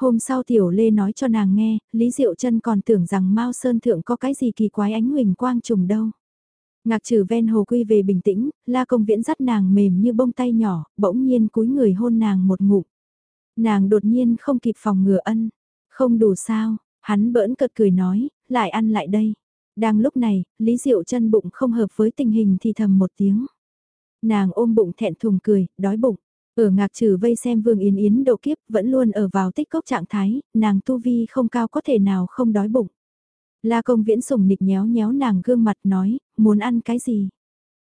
Hôm sau Tiểu Lê nói cho nàng nghe, Lý Diệu Trân còn tưởng rằng Mao Sơn Thượng có cái gì kỳ quái ánh huỳnh quang trùng đâu. Ngạc trừ ven hồ quy về bình tĩnh, la công viễn dắt nàng mềm như bông tay nhỏ, bỗng nhiên cúi người hôn nàng một ngụm. Nàng đột nhiên không kịp phòng ngừa ân, không đủ sao, hắn bỡn cợt cười nói, lại ăn lại đây. Đang lúc này, Lý Diệu chân bụng không hợp với tình hình thì thầm một tiếng. Nàng ôm bụng thẹn thùng cười, đói bụng. Ở ngạc trừ vây xem Vương Yến Yến độ kiếp vẫn luôn ở vào tích cốc trạng thái, nàng tu vi không cao có thể nào không đói bụng. La công viễn sùng nịch nhéo nhéo nàng gương mặt nói, muốn ăn cái gì?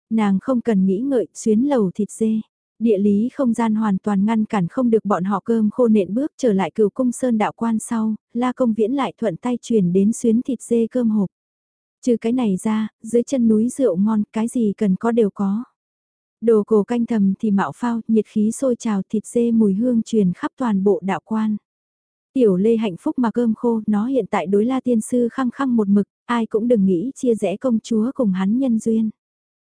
Nàng không cần nghĩ ngợi, xuyến lầu thịt dê. Địa lý không gian hoàn toàn ngăn cản không được bọn họ cơm khô nện bước trở lại cửu cung sơn đạo quan sau, la công viễn lại thuận tay truyền đến xuyến thịt dê cơm hộp. Trừ cái này ra, dưới chân núi rượu ngon, cái gì cần có đều có. Đồ cổ canh thầm thì mạo phao, nhiệt khí sôi trào thịt dê mùi hương truyền khắp toàn bộ đạo quan. Tiểu Lê hạnh phúc mà cơm khô, nó hiện tại đối la tiên sư khăng khăng một mực, ai cũng đừng nghĩ chia rẽ công chúa cùng hắn nhân duyên.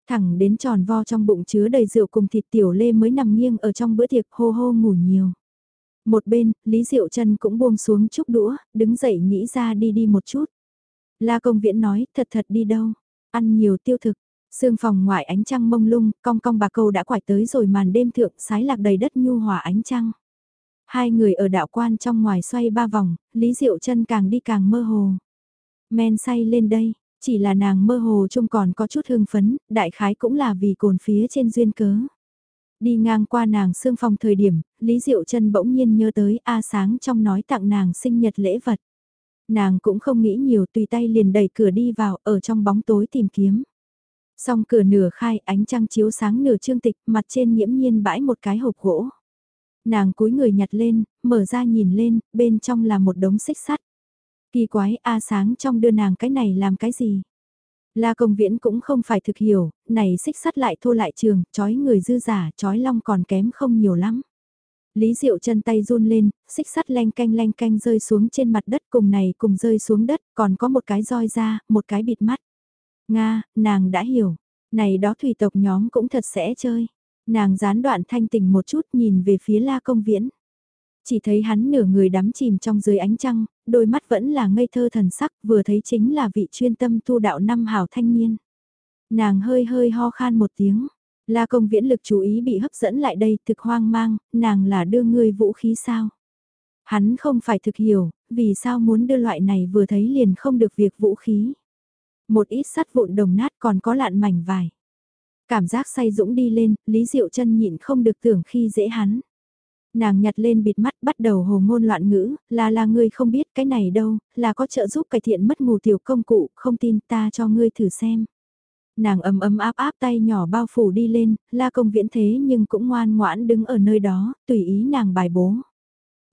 Thẳng đến tròn vo trong bụng chứa đầy rượu cùng thịt Tiểu Lê mới nằm nghiêng ở trong bữa tiệc hô hô ngủ nhiều. Một bên, Lý Diệu chân cũng buông xuống chút đũa, đứng dậy nghĩ ra đi đi một chút. La Công Viễn nói, thật thật đi đâu, ăn nhiều tiêu thực. Sương phòng ngoại ánh trăng mông lung, cong cong bà câu đã quải tới rồi màn đêm thượng sái lạc đầy đất nhu hòa ánh trăng. Hai người ở đạo quan trong ngoài xoay ba vòng, Lý Diệu chân càng đi càng mơ hồ. Men say lên đây, chỉ là nàng mơ hồ trông còn có chút hương phấn, đại khái cũng là vì cồn phía trên duyên cớ. Đi ngang qua nàng xương phòng thời điểm, Lý Diệu chân bỗng nhiên nhớ tới A sáng trong nói tặng nàng sinh nhật lễ vật. Nàng cũng không nghĩ nhiều tùy tay liền đẩy cửa đi vào ở trong bóng tối tìm kiếm. xong cửa nửa khai ánh trăng chiếu sáng nửa trương tịch mặt trên nhiễm nhiên bãi một cái hộp gỗ. Nàng cúi người nhặt lên, mở ra nhìn lên, bên trong là một đống xích sắt. Kỳ quái A sáng trong đưa nàng cái này làm cái gì? La công viễn cũng không phải thực hiểu, này xích sắt lại thô lại trường, chói người dư giả, chói long còn kém không nhiều lắm. Lý Diệu chân tay run lên, xích sắt len canh len canh rơi xuống trên mặt đất cùng này cùng rơi xuống đất, còn có một cái roi ra, một cái bịt mắt. Nga, nàng đã hiểu, này đó thủy tộc nhóm cũng thật sẽ chơi. Nàng gián đoạn thanh tình một chút nhìn về phía la công viễn. Chỉ thấy hắn nửa người đắm chìm trong dưới ánh trăng, đôi mắt vẫn là ngây thơ thần sắc, vừa thấy chính là vị chuyên tâm tu đạo năm hảo thanh niên. Nàng hơi hơi ho khan một tiếng, la công viễn lực chú ý bị hấp dẫn lại đây thực hoang mang, nàng là đưa ngươi vũ khí sao? Hắn không phải thực hiểu, vì sao muốn đưa loại này vừa thấy liền không được việc vũ khí. Một ít sắt vụn đồng nát còn có lạn mảnh vải. Cảm giác say dũng đi lên, Lý Diệu chân nhịn không được tưởng khi dễ hắn. Nàng nhặt lên bịt mắt bắt đầu hồ ngôn loạn ngữ, là là ngươi không biết cái này đâu, là có trợ giúp cải thiện mất ngủ tiểu công cụ, không tin ta cho ngươi thử xem. Nàng ấm ấm áp áp tay nhỏ bao phủ đi lên, la công viễn thế nhưng cũng ngoan ngoãn đứng ở nơi đó, tùy ý nàng bài bố.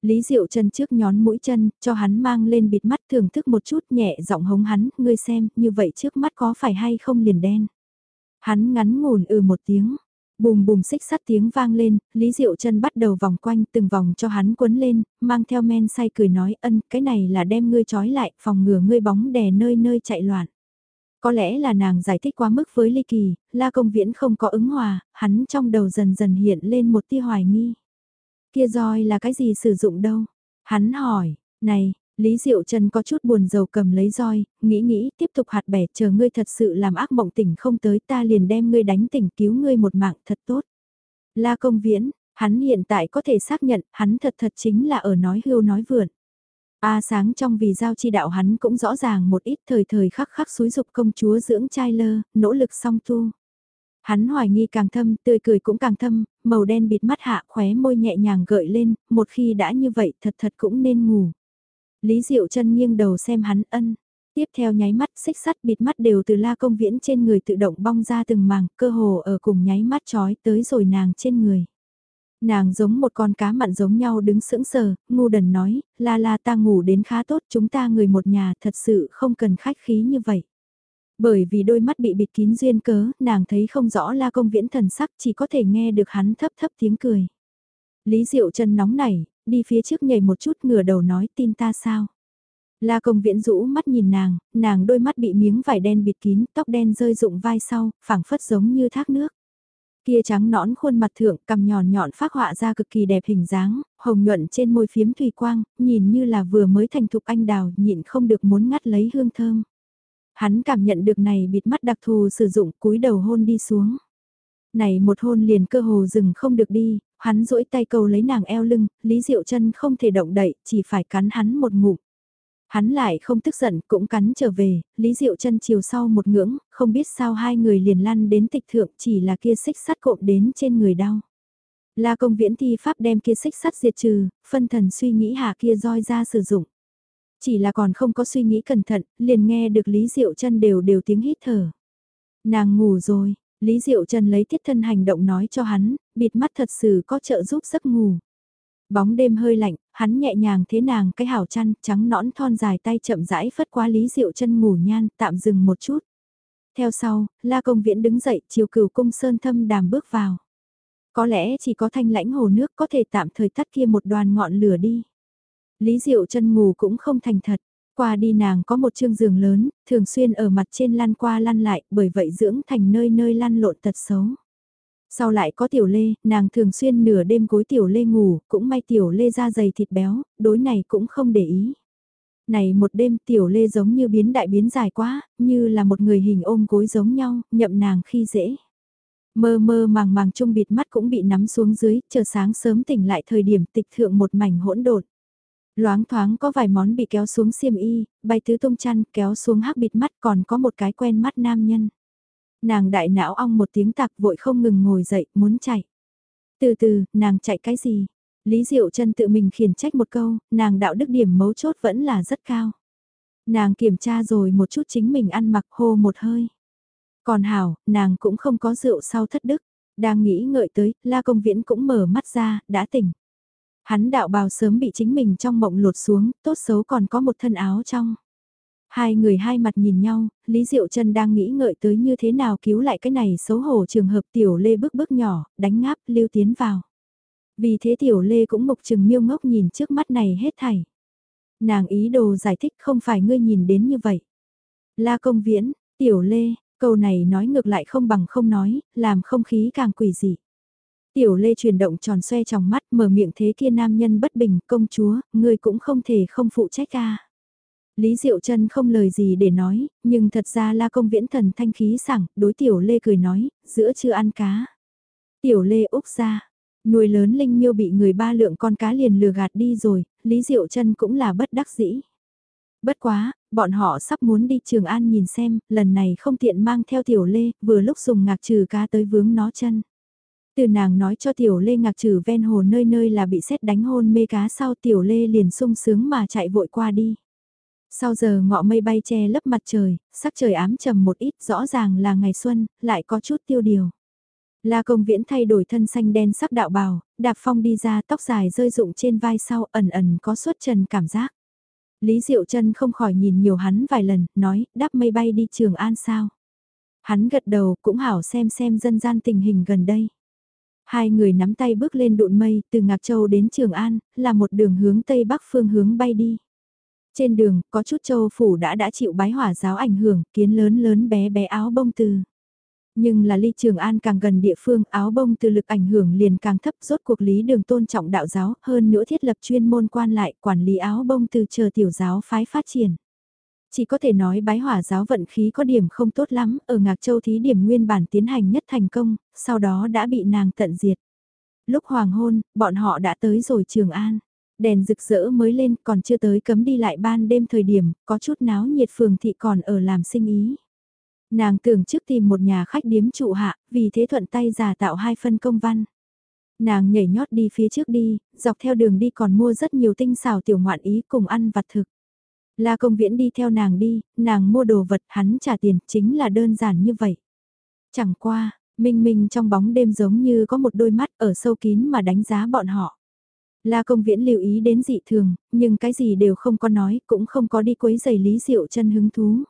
Lý Diệu chân trước nhón mũi chân, cho hắn mang lên bịt mắt thưởng thức một chút nhẹ giọng hống hắn, ngươi xem, như vậy trước mắt có phải hay không liền đen. Hắn ngắn ngủn ừ một tiếng, bùm bùm xích sắt tiếng vang lên, Lý Diệu chân bắt đầu vòng quanh từng vòng cho hắn quấn lên, mang theo men say cười nói ân cái này là đem ngươi trói lại, phòng ngừa ngươi bóng đè nơi nơi chạy loạn. Có lẽ là nàng giải thích quá mức với ly kỳ, la công viễn không có ứng hòa, hắn trong đầu dần dần hiện lên một tia hoài nghi. Kia roi là cái gì sử dụng đâu? Hắn hỏi, này, Lý Diệu Trần có chút buồn rầu cầm lấy roi, nghĩ nghĩ tiếp tục hạt bẻ chờ ngươi thật sự làm ác mộng tỉnh không tới ta liền đem ngươi đánh tỉnh cứu ngươi một mạng thật tốt. La công viễn, hắn hiện tại có thể xác nhận hắn thật thật chính là ở nói hưu nói vượn. A sáng trong vì giao chi đạo hắn cũng rõ ràng một ít thời thời khắc khắc xúi dục công chúa dưỡng trai lơ, nỗ lực song tu. Hắn hoài nghi càng thâm, tươi cười cũng càng thâm, màu đen bịt mắt hạ khóe môi nhẹ nhàng gợi lên, một khi đã như vậy thật thật cũng nên ngủ. Lý Diệu chân nghiêng đầu xem hắn ân. Tiếp theo nháy mắt xích sắt bịt mắt đều từ la công viễn trên người tự động bong ra từng màng, cơ hồ ở cùng nháy mắt trói tới rồi nàng trên người. Nàng giống một con cá mặn giống nhau đứng sững sờ, ngu đần nói, la la ta ngủ đến khá tốt chúng ta người một nhà thật sự không cần khách khí như vậy. Bởi vì đôi mắt bị bịt kín duyên cớ, nàng thấy không rõ la công viễn thần sắc chỉ có thể nghe được hắn thấp thấp tiếng cười. Lý Diệu chân nóng nảy, đi phía trước nhảy một chút ngửa đầu nói tin ta sao. La công viễn rũ mắt nhìn nàng, nàng đôi mắt bị miếng vải đen bịt kín, tóc đen rơi rụng vai sau, phẳng phất giống như thác nước. Kia trắng nõn khuôn mặt thượng cầm nhòn nhọn phát họa ra cực kỳ đẹp hình dáng, hồng nhuận trên môi phiếm thủy quang, nhìn như là vừa mới thành thục anh đào, nhịn không được muốn ngắt lấy hương thơm. Hắn cảm nhận được này bịt mắt đặc thù sử dụng cúi đầu hôn đi xuống. Này một hôn liền cơ hồ dừng không được đi, hắn duỗi tay cầu lấy nàng eo lưng, Lý Diệu chân không thể động đậy, chỉ phải cắn hắn một ngụm. Hắn lại không tức giận, cũng cắn trở về, Lý Diệu chân chiều sau một ngưỡng, không biết sao hai người liền lăn đến tịch thượng chỉ là kia xích sắt cộm đến trên người đau. La công viễn thi pháp đem kia xích sắt diệt trừ, phân thần suy nghĩ hạ kia roi ra sử dụng. Chỉ là còn không có suy nghĩ cẩn thận, liền nghe được Lý Diệu chân đều đều tiếng hít thở. Nàng ngủ rồi, Lý Diệu Trần lấy thiết thân hành động nói cho hắn, bịt mắt thật sự có trợ giúp giấc ngủ. Bóng đêm hơi lạnh, hắn nhẹ nhàng thế nàng cái hảo chăn, trắng nõn thon dài tay chậm rãi phất qua Lý Diệu Trần ngủ nhan, tạm dừng một chút. Theo sau, La Công Viễn đứng dậy, chiều cửu cung sơn thâm đàm bước vào. Có lẽ chỉ có thanh lãnh hồ nước có thể tạm thời tắt kia một đoàn ngọn lửa đi. Lý Diệu chân ngủ cũng không thành thật. Qua đi nàng có một chương giường lớn, thường xuyên ở mặt trên lăn qua lăn lại, bởi vậy dưỡng thành nơi nơi lăn lộn tật xấu. Sau lại có tiểu lê, nàng thường xuyên nửa đêm gối tiểu lê ngủ, cũng may tiểu lê ra dày thịt béo, đối này cũng không để ý. Này một đêm tiểu lê giống như biến đại biến dài quá, như là một người hình ôm gối giống nhau, nhậm nàng khi dễ. Mơ mơ màng màng trung bịt mắt cũng bị nắm xuống dưới, chờ sáng sớm tỉnh lại thời điểm tịch thượng một mảnh hỗn độn. Loáng thoáng có vài món bị kéo xuống xiêm y, bay tứ tung chăn kéo xuống hắc bịt mắt còn có một cái quen mắt nam nhân. Nàng đại não ong một tiếng tạc vội không ngừng ngồi dậy, muốn chạy. Từ từ, nàng chạy cái gì? Lý Diệu chân tự mình khiển trách một câu, nàng đạo đức điểm mấu chốt vẫn là rất cao. Nàng kiểm tra rồi một chút chính mình ăn mặc hô một hơi. Còn hảo, nàng cũng không có rượu sau thất đức. Đang nghĩ ngợi tới, la công viễn cũng mở mắt ra, đã tỉnh. Hắn đạo bào sớm bị chính mình trong mộng lột xuống, tốt xấu còn có một thân áo trong. Hai người hai mặt nhìn nhau, Lý Diệu Trân đang nghĩ ngợi tới như thế nào cứu lại cái này xấu hổ trường hợp tiểu lê bước bước nhỏ, đánh ngáp, lưu tiến vào. Vì thế tiểu lê cũng mục trừng miêu ngốc nhìn trước mắt này hết thảy. Nàng ý đồ giải thích không phải ngươi nhìn đến như vậy. La công viễn, tiểu lê, câu này nói ngược lại không bằng không nói, làm không khí càng quỷ dị. Tiểu lê chuyển động tròn xoe trong mắt mở miệng thế kia nam nhân bất bình công chúa, ngươi cũng không thể không phụ trách ca. Lý Diệu Trân không lời gì để nói, nhưng thật ra la công viễn thần thanh khí sảng, đối tiểu lê cười nói, giữa chưa ăn cá. Tiểu lê úc ra, nuôi lớn linh miêu bị người ba lượng con cá liền lừa gạt đi rồi, Lý Diệu Trân cũng là bất đắc dĩ. Bất quá, bọn họ sắp muốn đi Trường An nhìn xem, lần này không tiện mang theo tiểu lê, vừa lúc dùng ngạc trừ cá tới vướng nó chân. Từ nàng nói cho tiểu lê ngạc trừ ven hồ nơi nơi là bị xét đánh hôn mê cá sau tiểu lê liền sung sướng mà chạy vội qua đi. Sau giờ ngọ mây bay che lấp mặt trời, sắc trời ám trầm một ít rõ ràng là ngày xuân, lại có chút tiêu điều. La công viễn thay đổi thân xanh đen sắc đạo bào, đạp phong đi ra tóc dài rơi rụng trên vai sau ẩn ẩn có suốt trần cảm giác. Lý Diệu chân không khỏi nhìn nhiều hắn vài lần, nói, đáp mây bay đi trường an sao. Hắn gật đầu cũng hảo xem xem dân gian tình hình gần đây. Hai người nắm tay bước lên đụn mây từ Ngạc Châu đến Trường An, là một đường hướng Tây Bắc phương hướng bay đi. Trên đường, có chút châu phủ đã đã chịu bái hỏa giáo ảnh hưởng, kiến lớn lớn bé bé áo bông từ. Nhưng là ly Trường An càng gần địa phương áo bông từ lực ảnh hưởng liền càng thấp rốt cuộc lý đường tôn trọng đạo giáo hơn nữa thiết lập chuyên môn quan lại quản lý áo bông từ chờ tiểu giáo phái phát triển. Chỉ có thể nói bái hỏa giáo vận khí có điểm không tốt lắm, ở Ngạc Châu thí điểm nguyên bản tiến hành nhất thành công, sau đó đã bị nàng tận diệt. Lúc hoàng hôn, bọn họ đã tới rồi Trường An. Đèn rực rỡ mới lên còn chưa tới cấm đi lại ban đêm thời điểm, có chút náo nhiệt phường thị còn ở làm sinh ý. Nàng tưởng trước tìm một nhà khách điếm trụ hạ, vì thế thuận tay giả tạo hai phân công văn. Nàng nhảy nhót đi phía trước đi, dọc theo đường đi còn mua rất nhiều tinh xào tiểu ngoạn ý cùng ăn vặt thực. La công viễn đi theo nàng đi, nàng mua đồ vật hắn trả tiền, chính là đơn giản như vậy. Chẳng qua, minh minh trong bóng đêm giống như có một đôi mắt ở sâu kín mà đánh giá bọn họ. La công viễn lưu ý đến dị thường, nhưng cái gì đều không có nói, cũng không có đi quấy giày Lý Diệu chân hứng thú.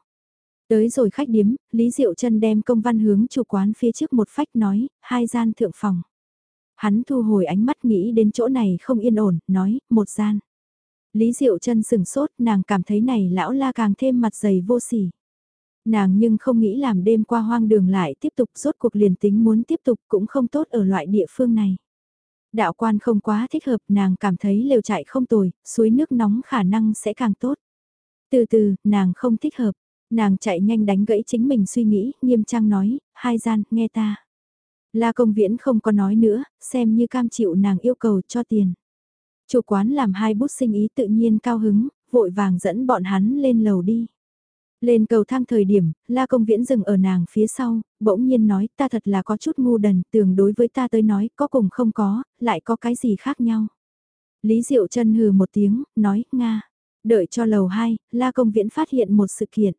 Tới rồi khách điếm, Lý Diệu chân đem công văn hướng chủ quán phía trước một phách nói, hai gian thượng phòng. Hắn thu hồi ánh mắt nghĩ đến chỗ này không yên ổn, nói, một gian. Lý Diệu chân sừng sốt, nàng cảm thấy này lão la càng thêm mặt dày vô sỉ. Nàng nhưng không nghĩ làm đêm qua hoang đường lại tiếp tục rốt cuộc liền tính muốn tiếp tục cũng không tốt ở loại địa phương này. Đạo quan không quá thích hợp nàng cảm thấy lều chạy không tồi, suối nước nóng khả năng sẽ càng tốt. Từ từ, nàng không thích hợp, nàng chạy nhanh đánh gãy chính mình suy nghĩ, nghiêm trang nói, hai gian, nghe ta. La công viễn không có nói nữa, xem như cam chịu nàng yêu cầu cho tiền. Chủ quán làm hai bút sinh ý tự nhiên cao hứng, vội vàng dẫn bọn hắn lên lầu đi. Lên cầu thang thời điểm, la công viễn dừng ở nàng phía sau, bỗng nhiên nói ta thật là có chút ngu đần, tưởng đối với ta tới nói có cùng không có, lại có cái gì khác nhau. Lý Diệu chân hừ một tiếng, nói, Nga. Đợi cho lầu 2, la công viễn phát hiện một sự kiện.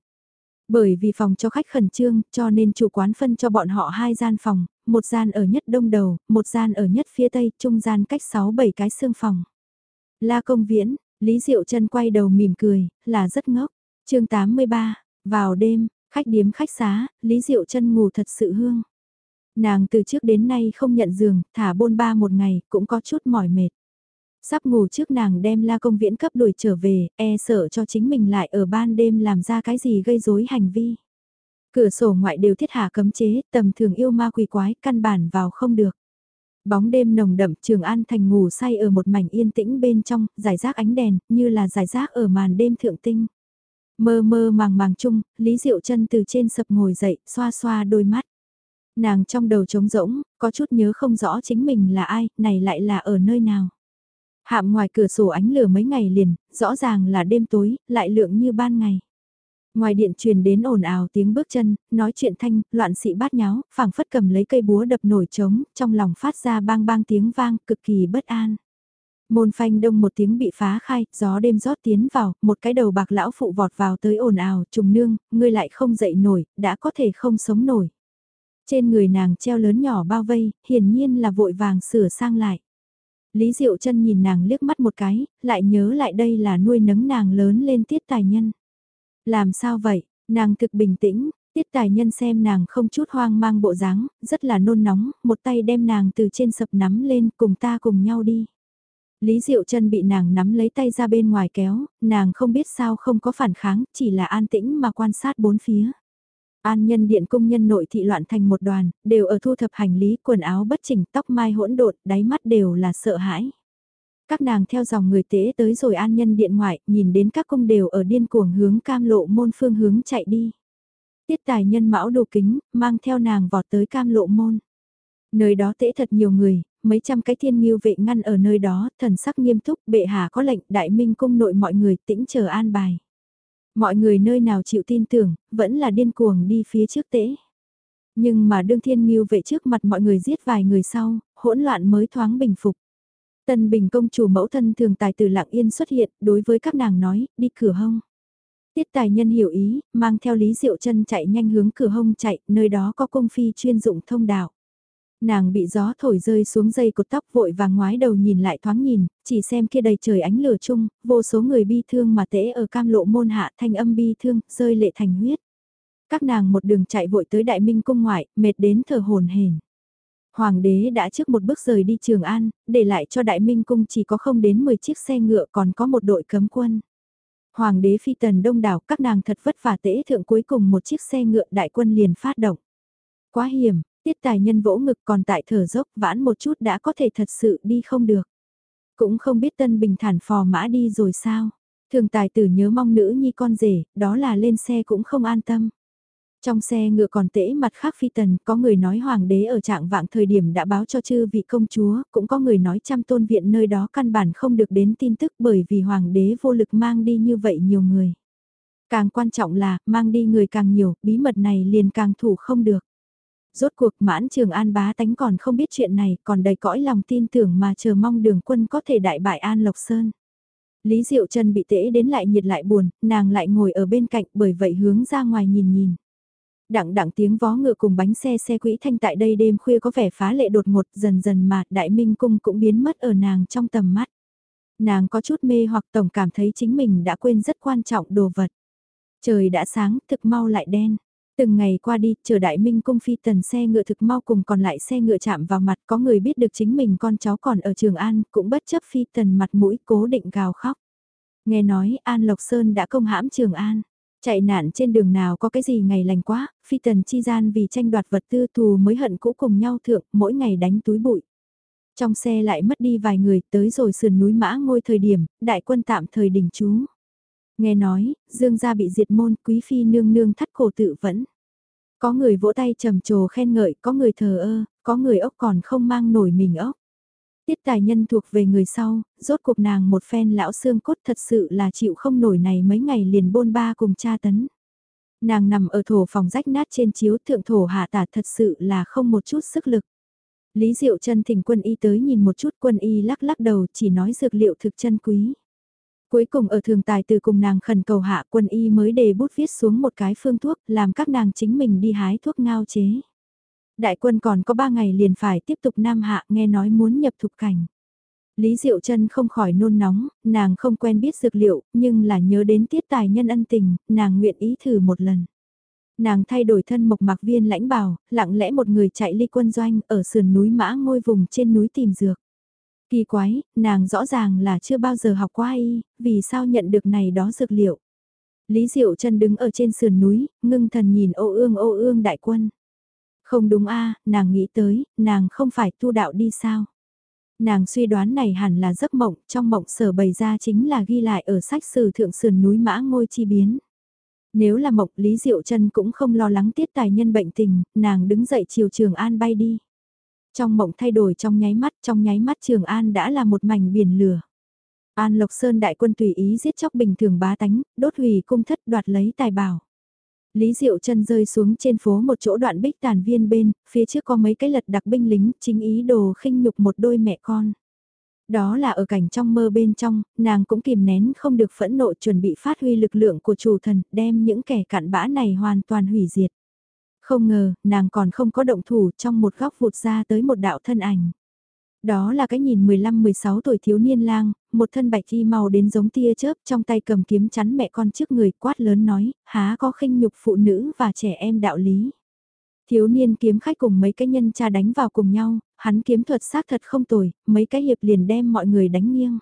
Bởi vì phòng cho khách khẩn trương, cho nên chủ quán phân cho bọn họ hai gian phòng, một gian ở nhất đông đầu, một gian ở nhất phía tây, trung gian cách 6-7 cái xương phòng. La công viễn, Lý Diệu chân quay đầu mỉm cười, là rất ngốc. chương 83, vào đêm, khách điếm khách xá, Lý Diệu chân ngủ thật sự hương. Nàng từ trước đến nay không nhận giường, thả bôn ba một ngày, cũng có chút mỏi mệt. Sắp ngủ trước nàng đem la công viễn cấp đuổi trở về, e sợ cho chính mình lại ở ban đêm làm ra cái gì gây rối hành vi. Cửa sổ ngoại đều thiết hạ cấm chế, tầm thường yêu ma quỷ quái, căn bản vào không được. Bóng đêm nồng đậm Trường An Thành ngủ say ở một mảnh yên tĩnh bên trong, giải rác ánh đèn, như là giải rác ở màn đêm thượng tinh. Mơ mơ màng màng chung, Lý Diệu chân từ trên sập ngồi dậy, xoa xoa đôi mắt. Nàng trong đầu trống rỗng, có chút nhớ không rõ chính mình là ai, này lại là ở nơi nào. Hạm ngoài cửa sổ ánh lửa mấy ngày liền, rõ ràng là đêm tối, lại lượng như ban ngày. Ngoài điện truyền đến ồn ào tiếng bước chân, nói chuyện thanh, loạn sĩ bát nháo, phảng phất cầm lấy cây búa đập nổi trống, trong lòng phát ra bang bang tiếng vang, cực kỳ bất an. Môn phanh đông một tiếng bị phá khai, gió đêm rót tiến vào, một cái đầu bạc lão phụ vọt vào tới ồn ào, trùng nương, ngươi lại không dậy nổi, đã có thể không sống nổi. Trên người nàng treo lớn nhỏ bao vây, hiển nhiên là vội vàng sửa sang lại. Lý Diệu chân nhìn nàng liếc mắt một cái, lại nhớ lại đây là nuôi nấng nàng lớn lên tiết tài nhân. Làm sao vậy, nàng thực bình tĩnh, tiết tài nhân xem nàng không chút hoang mang bộ dáng, rất là nôn nóng, một tay đem nàng từ trên sập nắm lên cùng ta cùng nhau đi. Lý Diệu chân bị nàng nắm lấy tay ra bên ngoài kéo, nàng không biết sao không có phản kháng, chỉ là an tĩnh mà quan sát bốn phía. An nhân điện công nhân nội thị loạn thành một đoàn, đều ở thu thập hành lý, quần áo bất chỉnh, tóc mai hỗn độn, đáy mắt đều là sợ hãi. Các nàng theo dòng người tế tới rồi an nhân điện ngoại, nhìn đến các cung đều ở điên cuồng hướng cam lộ môn phương hướng chạy đi. Tiết tài nhân mão đồ kính, mang theo nàng vọt tới cam lộ môn. Nơi đó tễ thật nhiều người, mấy trăm cái thiên nghiêu vệ ngăn ở nơi đó, thần sắc nghiêm túc, bệ hạ có lệnh, đại minh cung nội mọi người tĩnh chờ an bài. Mọi người nơi nào chịu tin tưởng, vẫn là điên cuồng đi phía trước tễ. Nhưng mà đương thiên nghiêu vệ trước mặt mọi người giết vài người sau, hỗn loạn mới thoáng bình phục. Tân Bình công chủ mẫu thân thường tài từ lặng yên xuất hiện, đối với các nàng nói, đi cửa hông. Tiết tài nhân hiểu ý, mang theo Lý Diệu chân chạy nhanh hướng cửa hông chạy, nơi đó có công phi chuyên dụng thông đạo. Nàng bị gió thổi rơi xuống dây cột tóc vội vàng ngoái đầu nhìn lại thoáng nhìn, chỉ xem kia đầy trời ánh lửa chung, vô số người bi thương mà tễ ở cam lộ môn hạ thanh âm bi thương, rơi lệ thành huyết. Các nàng một đường chạy vội tới đại minh cung ngoại, mệt đến thở hồn hển. Hoàng đế đã trước một bước rời đi Trường An, để lại cho Đại Minh Cung chỉ có không đến 10 chiếc xe ngựa còn có một đội cấm quân. Hoàng đế phi tần đông đảo các nàng thật vất vả tễ thượng cuối cùng một chiếc xe ngựa đại quân liền phát động. Quá hiểm, tiết tài nhân vỗ ngực còn tại thở dốc vãn một chút đã có thể thật sự đi không được. Cũng không biết tân bình thản phò mã đi rồi sao. Thường tài tử nhớ mong nữ nhi con rể, đó là lên xe cũng không an tâm. Trong xe ngựa còn tễ mặt khác phi tần, có người nói hoàng đế ở trạng vạng thời điểm đã báo cho chư vị công chúa, cũng có người nói trăm tôn viện nơi đó căn bản không được đến tin tức bởi vì hoàng đế vô lực mang đi như vậy nhiều người. Càng quan trọng là, mang đi người càng nhiều, bí mật này liền càng thủ không được. Rốt cuộc mãn trường an bá tánh còn không biết chuyện này, còn đầy cõi lòng tin tưởng mà chờ mong đường quân có thể đại bại An Lộc Sơn. Lý Diệu Trần bị tễ đến lại nhiệt lại buồn, nàng lại ngồi ở bên cạnh bởi vậy hướng ra ngoài nhìn nhìn. Đặng đặng tiếng vó ngựa cùng bánh xe xe quỹ thanh tại đây đêm khuya có vẻ phá lệ đột ngột dần dần mà đại minh cung cũng biến mất ở nàng trong tầm mắt. Nàng có chút mê hoặc tổng cảm thấy chính mình đã quên rất quan trọng đồ vật. Trời đã sáng, thực mau lại đen. Từng ngày qua đi, chờ đại minh cung phi tần xe ngựa thực mau cùng còn lại xe ngựa chạm vào mặt có người biết được chính mình con cháu còn ở Trường An, cũng bất chấp phi tần mặt mũi cố định gào khóc. Nghe nói An Lộc Sơn đã công hãm Trường An. Chạy nạn trên đường nào có cái gì ngày lành quá, phi tần chi gian vì tranh đoạt vật tư thù mới hận cũ cùng nhau thượng, mỗi ngày đánh túi bụi. Trong xe lại mất đi vài người, tới rồi sườn núi mã ngôi thời điểm, đại quân tạm thời đình trú. Nghe nói, dương gia bị diệt môn, quý phi nương nương thắt cổ tự vẫn. Có người vỗ tay trầm trồ khen ngợi, có người thờ ơ, có người ốc còn không mang nổi mình ốc. Tiết tài nhân thuộc về người sau, rốt cuộc nàng một phen lão xương cốt thật sự là chịu không nổi này mấy ngày liền bôn ba cùng cha tấn. Nàng nằm ở thổ phòng rách nát trên chiếu thượng thổ hạ tả thật sự là không một chút sức lực. Lý Diệu chân thỉnh quân y tới nhìn một chút quân y lắc lắc đầu chỉ nói dược liệu thực chân quý. Cuối cùng ở thường tài từ cùng nàng khẩn cầu hạ quân y mới đề bút viết xuống một cái phương thuốc làm các nàng chính mình đi hái thuốc ngao chế. Đại quân còn có 3 ngày liền phải tiếp tục Nam Hạ nghe nói muốn nhập thục cảnh. Lý Diệu Trân không khỏi nôn nóng, nàng không quen biết dược liệu, nhưng là nhớ đến tiết tài nhân ân tình, nàng nguyện ý thử một lần. Nàng thay đổi thân mộc mạc viên lãnh bào, lặng lẽ một người chạy ly quân doanh ở sườn núi mã ngôi vùng trên núi tìm dược. Kỳ quái, nàng rõ ràng là chưa bao giờ học qua y, vì sao nhận được này đó dược liệu. Lý Diệu Trân đứng ở trên sườn núi, ngưng thần nhìn ô ương ô ương đại quân. Không đúng a nàng nghĩ tới, nàng không phải tu đạo đi sao. Nàng suy đoán này hẳn là giấc mộng, trong mộng sở bày ra chính là ghi lại ở sách sử thượng sườn núi mã ngôi chi biến. Nếu là mộng Lý Diệu chân cũng không lo lắng tiết tài nhân bệnh tình, nàng đứng dậy chiều Trường An bay đi. Trong mộng thay đổi trong nháy mắt, trong nháy mắt Trường An đã là một mảnh biển lửa. An Lộc Sơn đại quân tùy ý giết chóc bình thường bá tánh, đốt hủy cung thất đoạt lấy tài bảo. Lý Diệu chân rơi xuống trên phố một chỗ đoạn bích tàn viên bên, phía trước có mấy cái lật đặc binh lính, chính ý đồ khinh nhục một đôi mẹ con. Đó là ở cảnh trong mơ bên trong, nàng cũng kìm nén không được phẫn nộ chuẩn bị phát huy lực lượng của chủ thần, đem những kẻ cặn bã này hoàn toàn hủy diệt. Không ngờ, nàng còn không có động thủ trong một góc vụt ra tới một đạo thân ảnh. Đó là cái nhìn 15-16 tuổi thiếu niên lang, một thân bạch y màu đến giống tia chớp trong tay cầm kiếm chắn mẹ con trước người quát lớn nói, há có khinh nhục phụ nữ và trẻ em đạo lý. Thiếu niên kiếm khách cùng mấy cái nhân cha đánh vào cùng nhau, hắn kiếm thuật xác thật không tồi, mấy cái hiệp liền đem mọi người đánh nghiêng.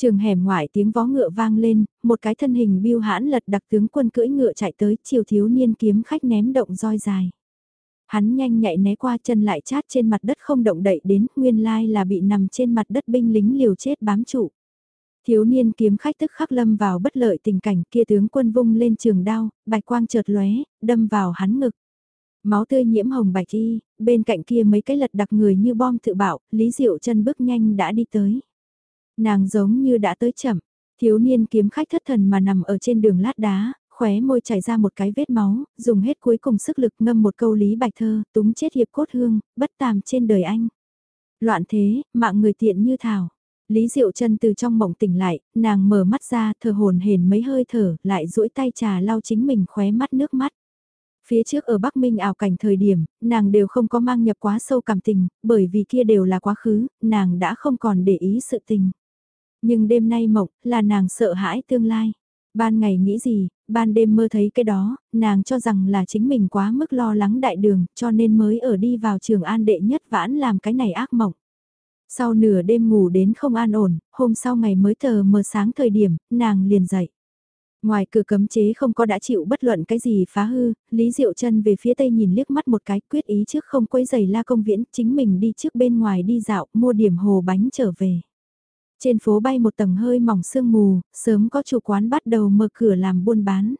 Trường hẻm ngoại tiếng vó ngựa vang lên, một cái thân hình biêu hãn lật đặc tướng quân cưỡi ngựa chạy tới, chiều thiếu niên kiếm khách ném động roi dài. Hắn nhanh nhạy né qua chân lại chát trên mặt đất không động đậy đến, nguyên lai là bị nằm trên mặt đất binh lính liều chết bám trụ. Thiếu niên kiếm khách tức khắc lâm vào bất lợi tình cảnh kia tướng quân vung lên trường đao, bạch quang chợt lóe, đâm vào hắn ngực. Máu tươi nhiễm hồng bạch y, bên cạnh kia mấy cái lật đặc người như bom tự bạo, Lý Diệu chân bước nhanh đã đi tới. Nàng giống như đã tới chậm, thiếu niên kiếm khách thất thần mà nằm ở trên đường lát đá, khóe môi chảy ra một cái vết máu, dùng hết cuối cùng sức lực ngâm một câu lý bạch thơ, túng chết hiệp cốt hương, bất tàm trên đời anh. Loạn thế, mạng người tiện như thảo. Lý Diệu chân từ trong mộng tỉnh lại, nàng mở mắt ra, thở hồn hển mấy hơi thở, lại duỗi tay trà lau chính mình khóe mắt nước mắt. Phía trước ở Bắc Minh ảo cảnh thời điểm, nàng đều không có mang nhập quá sâu cảm tình, bởi vì kia đều là quá khứ, nàng đã không còn để ý sự tình. Nhưng đêm nay mộng, là nàng sợ hãi tương lai. Ban ngày nghĩ gì, ban đêm mơ thấy cái đó, nàng cho rằng là chính mình quá mức lo lắng đại đường, cho nên mới ở đi vào trường an đệ nhất vãn làm cái này ác mộng. Sau nửa đêm ngủ đến không an ổn, hôm sau ngày mới tờ mờ sáng thời điểm, nàng liền dậy. Ngoài cửa cấm chế không có đã chịu bất luận cái gì phá hư, Lý Diệu chân về phía tây nhìn liếc mắt một cái quyết ý trước không quấy giày la công viễn, chính mình đi trước bên ngoài đi dạo, mua điểm hồ bánh trở về. Trên phố bay một tầng hơi mỏng sương mù, sớm có chủ quán bắt đầu mở cửa làm buôn bán.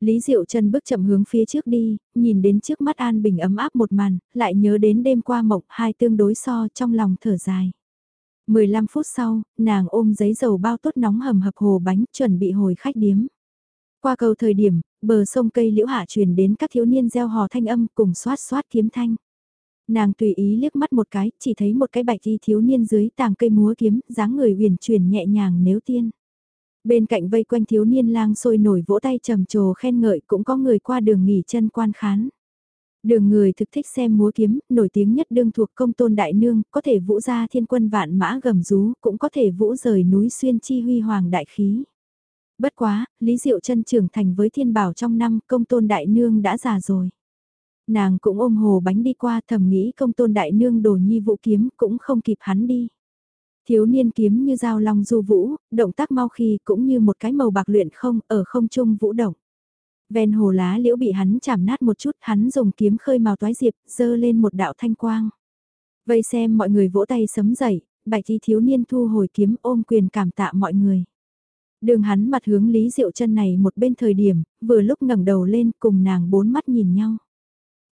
Lý Diệu trần bước chậm hướng phía trước đi, nhìn đến trước mắt an bình ấm áp một màn, lại nhớ đến đêm qua mộng hai tương đối so trong lòng thở dài. 15 phút sau, nàng ôm giấy dầu bao tốt nóng hầm hập hồ bánh chuẩn bị hồi khách điếm. Qua cầu thời điểm, bờ sông cây liễu hạ truyền đến các thiếu niên gieo hò thanh âm cùng xoát xoát kiếm thanh. Nàng tùy ý liếc mắt một cái, chỉ thấy một cái bạch y thiếu niên dưới tàng cây múa kiếm, dáng người huyền chuyển nhẹ nhàng nếu tiên. Bên cạnh vây quanh thiếu niên lang sôi nổi vỗ tay trầm trồ khen ngợi cũng có người qua đường nghỉ chân quan khán. Đường người thực thích xem múa kiếm, nổi tiếng nhất đương thuộc công tôn đại nương, có thể vũ ra thiên quân vạn mã gầm rú, cũng có thể vũ rời núi xuyên chi huy hoàng đại khí. Bất quá, Lý Diệu chân trưởng thành với thiên bảo trong năm công tôn đại nương đã già rồi. Nàng cũng ôm hồ bánh đi qua thầm nghĩ công tôn đại nương đồ nhi vũ kiếm cũng không kịp hắn đi. Thiếu niên kiếm như dao long du vũ, động tác mau khi cũng như một cái màu bạc luyện không ở không trung vũ động. Ven hồ lá liễu bị hắn chảm nát một chút, hắn dùng kiếm khơi màu toái diệp, dơ lên một đạo thanh quang. Vây xem mọi người vỗ tay sấm dậy, bạch thi thiếu niên thu hồi kiếm ôm quyền cảm tạ mọi người. Đường hắn mặt hướng Lý Diệu chân này một bên thời điểm, vừa lúc ngẩng đầu lên cùng nàng bốn mắt nhìn nhau.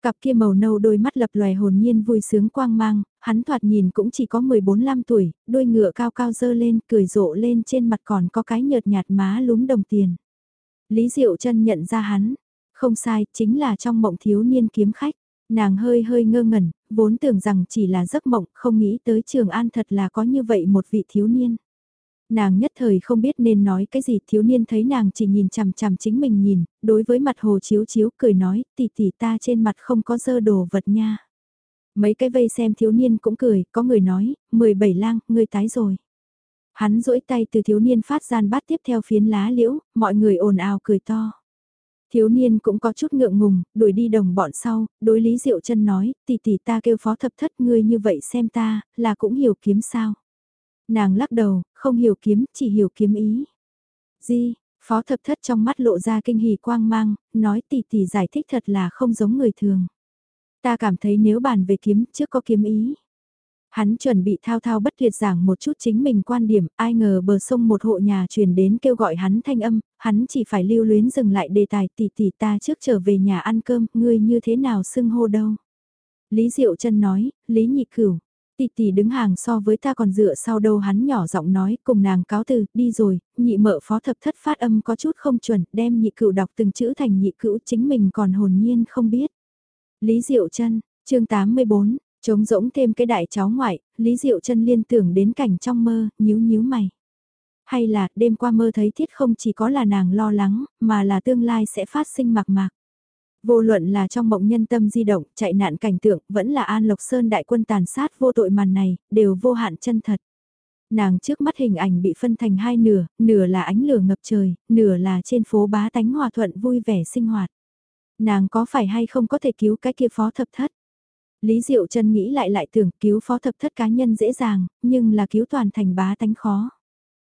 Cặp kia màu nâu đôi mắt lập loè hồn nhiên vui sướng quang mang, hắn thoạt nhìn cũng chỉ có 14-15 tuổi, đôi ngựa cao cao dơ lên, cười rộ lên trên mặt còn có cái nhợt nhạt má lúm đồng tiền. Lý Diệu chân nhận ra hắn, không sai, chính là trong mộng thiếu niên kiếm khách. Nàng hơi hơi ngơ ngẩn, vốn tưởng rằng chỉ là giấc mộng, không nghĩ tới Trường An thật là có như vậy một vị thiếu niên. Nàng nhất thời không biết nên nói cái gì thiếu niên thấy nàng chỉ nhìn chằm chằm chính mình nhìn, đối với mặt hồ chiếu chiếu cười nói tỷ tỷ ta trên mặt không có dơ đồ vật nha. Mấy cái vây xem thiếu niên cũng cười, có người nói, 17 lang, ngươi tái rồi. Hắn duỗi tay từ thiếu niên phát gian bát tiếp theo phiến lá liễu, mọi người ồn ào cười to. Thiếu niên cũng có chút ngượng ngùng, đuổi đi đồng bọn sau, đối lý diệu chân nói, tỷ tỷ ta kêu phó thập thất ngươi như vậy xem ta, là cũng hiểu kiếm sao. Nàng lắc đầu, không hiểu kiếm, chỉ hiểu kiếm ý. Di, phó thập thất trong mắt lộ ra kinh hỉ quang mang, nói tỷ tỷ giải thích thật là không giống người thường. Ta cảm thấy nếu bàn về kiếm, trước có kiếm ý. Hắn chuẩn bị thao thao bất tuyệt giảng một chút chính mình quan điểm, ai ngờ bờ sông một hộ nhà truyền đến kêu gọi hắn thanh âm, hắn chỉ phải lưu luyến dừng lại đề tài tỷ tỷ ta trước trở về nhà ăn cơm, ngươi như thế nào xưng hô đâu. Lý Diệu chân nói, Lý Nhị Cửu, tỷ tỷ đứng hàng so với ta còn dựa sau đâu hắn nhỏ giọng nói cùng nàng cáo từ, đi rồi, nhị mợ phó thập thất phát âm có chút không chuẩn, đem nhị cửu đọc từng chữ thành nhị cửu chính mình còn hồn nhiên không biết. Lý Diệu chân chương 84, Trống rỗng thêm cái đại cháu ngoại, Lý Diệu chân liên tưởng đến cảnh trong mơ, nhíu nhíu mày. Hay là, đêm qua mơ thấy thiết không chỉ có là nàng lo lắng, mà là tương lai sẽ phát sinh mạc mạc. Vô luận là trong mộng nhân tâm di động, chạy nạn cảnh tượng, vẫn là An Lộc Sơn đại quân tàn sát vô tội màn này, đều vô hạn chân thật. Nàng trước mắt hình ảnh bị phân thành hai nửa, nửa là ánh lửa ngập trời, nửa là trên phố bá tánh hòa thuận vui vẻ sinh hoạt. Nàng có phải hay không có thể cứu cái kia phó thập thất? Lý Diệu Trân nghĩ lại lại tưởng cứu phó thập thất cá nhân dễ dàng, nhưng là cứu toàn thành bá tánh khó.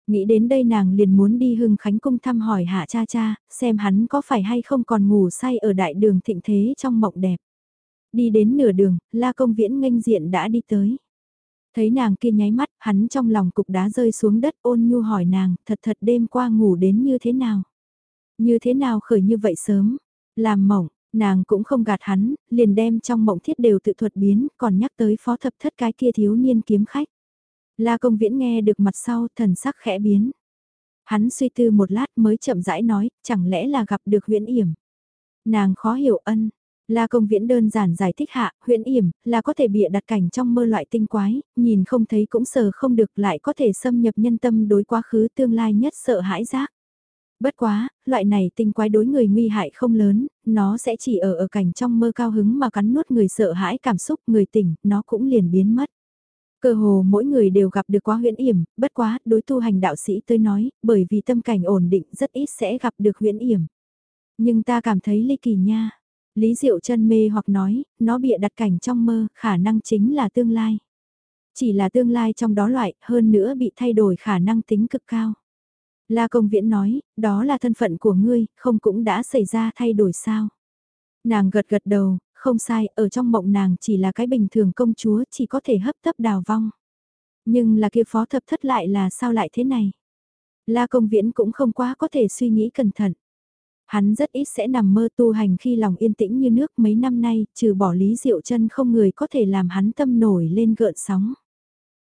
Nghĩ đến đây nàng liền muốn đi hưng khánh cung thăm hỏi hạ cha cha, xem hắn có phải hay không còn ngủ say ở đại đường thịnh thế trong mộng đẹp. Đi đến nửa đường, la công viễn nghênh diện đã đi tới. Thấy nàng kia nháy mắt, hắn trong lòng cục đá rơi xuống đất ôn nhu hỏi nàng, thật thật đêm qua ngủ đến như thế nào? Như thế nào khởi như vậy sớm? Làm mộng, Nàng cũng không gạt hắn, liền đem trong mộng thiết đều tự thuật biến, còn nhắc tới phó thập thất cái kia thiếu niên kiếm khách. La công viễn nghe được mặt sau thần sắc khẽ biến. Hắn suy tư một lát mới chậm rãi nói, chẳng lẽ là gặp được huyễn yểm. Nàng khó hiểu ân. La công viễn đơn giản giải thích hạ, huyễn yểm, là có thể bịa đặt cảnh trong mơ loại tinh quái, nhìn không thấy cũng sờ không được lại có thể xâm nhập nhân tâm đối quá khứ tương lai nhất sợ hãi giác. Bất quá, loại này tinh quái đối người nguy hại không lớn, nó sẽ chỉ ở ở cảnh trong mơ cao hứng mà cắn nuốt người sợ hãi cảm xúc người tỉnh, nó cũng liền biến mất. Cơ hồ mỗi người đều gặp được quá huyễn yểm, bất quá, đối tu hành đạo sĩ tới nói, bởi vì tâm cảnh ổn định rất ít sẽ gặp được huyễn yểm. Nhưng ta cảm thấy ly kỳ nha. Lý Diệu chân mê hoặc nói, nó bịa đặt cảnh trong mơ, khả năng chính là tương lai. Chỉ là tương lai trong đó loại, hơn nữa bị thay đổi khả năng tính cực cao. La Công Viễn nói, đó là thân phận của ngươi, không cũng đã xảy ra thay đổi sao. Nàng gật gật đầu, không sai, ở trong mộng nàng chỉ là cái bình thường công chúa chỉ có thể hấp tấp đào vong. Nhưng là kia phó thập thất lại là sao lại thế này? La Công Viễn cũng không quá có thể suy nghĩ cẩn thận. Hắn rất ít sẽ nằm mơ tu hành khi lòng yên tĩnh như nước mấy năm nay, trừ bỏ lý diệu chân không người có thể làm hắn tâm nổi lên gợn sóng.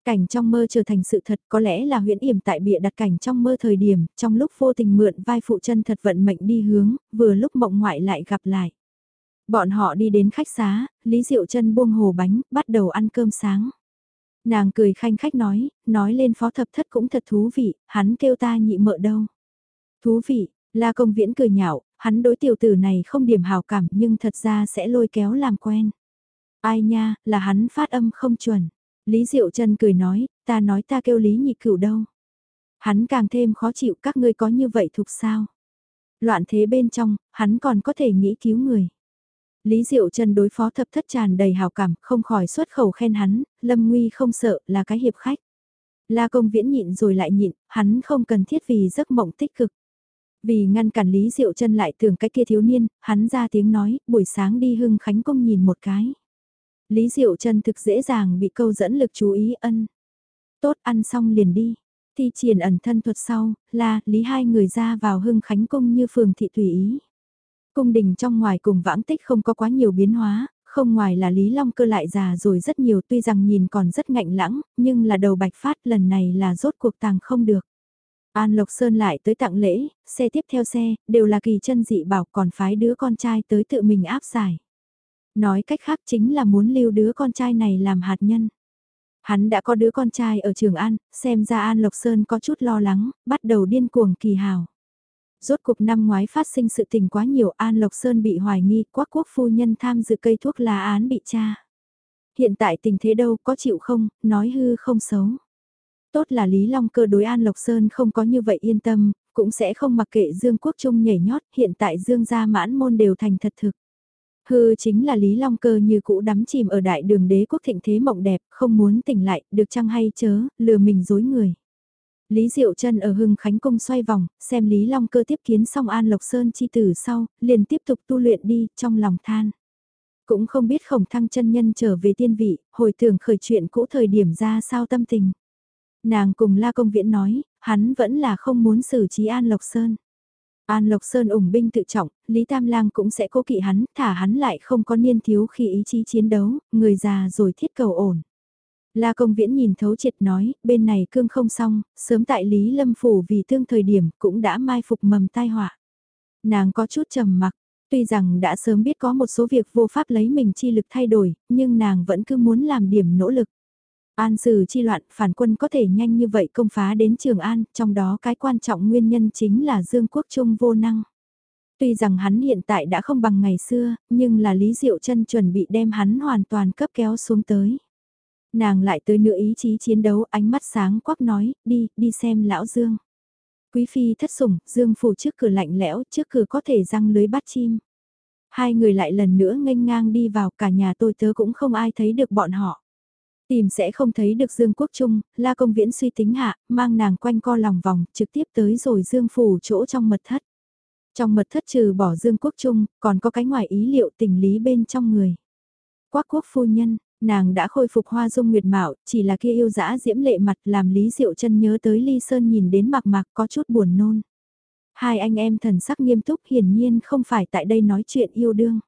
Cảnh trong mơ trở thành sự thật có lẽ là huyễn yểm tại bịa đặt cảnh trong mơ thời điểm, trong lúc vô tình mượn vai phụ chân thật vận mệnh đi hướng, vừa lúc mộng ngoại lại gặp lại. Bọn họ đi đến khách xá, Lý Diệu chân buông hồ bánh, bắt đầu ăn cơm sáng. Nàng cười khanh khách nói, nói lên phó thập thất cũng thật thú vị, hắn kêu ta nhị mợ đâu. Thú vị, la công viễn cười nhạo, hắn đối tiểu tử này không điểm hào cảm nhưng thật ra sẽ lôi kéo làm quen. Ai nha, là hắn phát âm không chuẩn. Lý Diệu Trân cười nói, ta nói ta kêu Lý nhị cửu đâu. Hắn càng thêm khó chịu các ngươi có như vậy thuộc sao. Loạn thế bên trong, hắn còn có thể nghĩ cứu người. Lý Diệu Trần đối phó thập thất tràn đầy hào cảm, không khỏi xuất khẩu khen hắn, lâm nguy không sợ, là cái hiệp khách. La công viễn nhịn rồi lại nhịn, hắn không cần thiết vì giấc mộng tích cực. Vì ngăn cản Lý Diệu Trân lại tưởng cái kia thiếu niên, hắn ra tiếng nói, buổi sáng đi hưng khánh công nhìn một cái. Lý Diệu Trân thực dễ dàng bị câu dẫn lực chú ý ân. Tốt ăn xong liền đi. Thi triển ẩn thân thuật sau, là Lý hai người ra vào hưng khánh cung như phường thị tùy ý. Cung đình trong ngoài cùng vãng tích không có quá nhiều biến hóa, không ngoài là Lý Long cơ lại già rồi rất nhiều tuy rằng nhìn còn rất ngạnh lãng, nhưng là đầu bạch phát lần này là rốt cuộc tàng không được. An Lộc Sơn lại tới tặng lễ, xe tiếp theo xe, đều là kỳ chân dị bảo còn phái đứa con trai tới tự mình áp giải. Nói cách khác chính là muốn lưu đứa con trai này làm hạt nhân. Hắn đã có đứa con trai ở Trường An, xem ra An Lộc Sơn có chút lo lắng, bắt đầu điên cuồng kỳ hào. Rốt cuộc năm ngoái phát sinh sự tình quá nhiều An Lộc Sơn bị hoài nghi quá quốc phu nhân tham dự cây thuốc lá án bị tra. Hiện tại tình thế đâu có chịu không, nói hư không xấu. Tốt là Lý Long cơ đối An Lộc Sơn không có như vậy yên tâm, cũng sẽ không mặc kệ Dương Quốc Trung nhảy nhót, hiện tại Dương gia mãn môn đều thành thật thực. Hư chính là Lý Long Cơ như cũ đắm chìm ở đại đường đế quốc thịnh thế mộng đẹp, không muốn tỉnh lại, được chăng hay chớ, lừa mình dối người. Lý Diệu Trân ở Hưng Khánh Cung xoay vòng, xem Lý Long Cơ tiếp kiến xong An Lộc Sơn chi tử sau, liền tiếp tục tu luyện đi, trong lòng than. Cũng không biết khổng thăng chân nhân trở về tiên vị, hồi tưởng khởi chuyện cũ thời điểm ra sao tâm tình. Nàng cùng La Công Viễn nói, hắn vẫn là không muốn xử trí An Lộc Sơn. An Lộc Sơn ủng binh tự trọng, Lý Tam Lang cũng sẽ cố kỵ hắn, thả hắn lại không có niên thiếu khi ý chí chiến đấu, người già rồi thiết cầu ổn. La Công Viễn nhìn thấu triệt nói, bên này cương không xong, sớm tại Lý Lâm Phủ vì tương thời điểm cũng đã mai phục mầm tai họa. Nàng có chút trầm mặc, tuy rằng đã sớm biết có một số việc vô pháp lấy mình chi lực thay đổi, nhưng nàng vẫn cứ muốn làm điểm nỗ lực. An sử chi loạn, phản quân có thể nhanh như vậy công phá đến Trường An, trong đó cái quan trọng nguyên nhân chính là Dương Quốc Trung vô năng. Tuy rằng hắn hiện tại đã không bằng ngày xưa, nhưng là Lý Diệu chân chuẩn bị đem hắn hoàn toàn cấp kéo xuống tới. Nàng lại tới nửa ý chí chiến đấu ánh mắt sáng quắc nói, đi, đi xem lão Dương. Quý phi thất sủng, Dương phủ trước cửa lạnh lẽo, trước cửa có thể răng lưới bắt chim. Hai người lại lần nữa nghênh ngang đi vào cả nhà tôi tớ cũng không ai thấy được bọn họ. Tìm sẽ không thấy được Dương Quốc Trung, La Công Viễn suy tính hạ, mang nàng quanh co lòng vòng, trực tiếp tới rồi Dương phủ chỗ trong mật thất. Trong mật thất trừ bỏ Dương Quốc Trung, còn có cái ngoài ý liệu tình lý bên trong người. Quác quốc phu nhân, nàng đã khôi phục hoa dung nguyệt mạo, chỉ là kia yêu dã diễm lệ mặt làm Lý Diệu chân nhớ tới Ly Sơn nhìn đến mặc mặc có chút buồn nôn. Hai anh em thần sắc nghiêm túc hiển nhiên không phải tại đây nói chuyện yêu đương.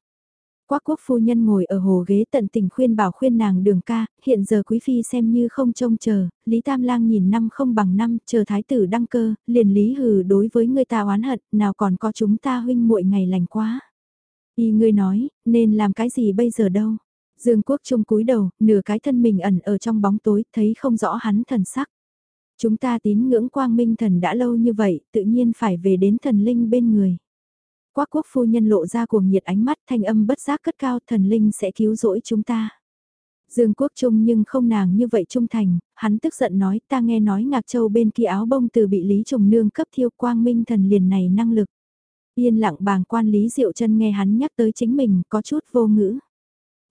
Quác quốc phu nhân ngồi ở hồ ghế tận tình khuyên bảo khuyên nàng đường ca, hiện giờ quý phi xem như không trông chờ, Lý Tam Lang nhìn năm không bằng năm, chờ thái tử đăng cơ, liền Lý hừ đối với người ta oán hận, nào còn có chúng ta huynh muội ngày lành quá. Y ngươi nói, nên làm cái gì bây giờ đâu. Dương Quốc Trung cúi đầu, nửa cái thân mình ẩn ở trong bóng tối, thấy không rõ hắn thần sắc. Chúng ta tín ngưỡng quang minh thần đã lâu như vậy, tự nhiên phải về đến thần linh bên người. Quác quốc phu nhân lộ ra cuồng nhiệt ánh mắt thanh âm bất giác cất cao thần linh sẽ cứu rỗi chúng ta. Dương Quốc Trung nhưng không nàng như vậy trung thành, hắn tức giận nói ta nghe nói Ngạc Châu bên kia áo bông từ bị Lý Trùng Nương cấp thiêu quang minh thần liền này năng lực. Yên lặng bàng quan Lý Diệu chân nghe hắn nhắc tới chính mình có chút vô ngữ.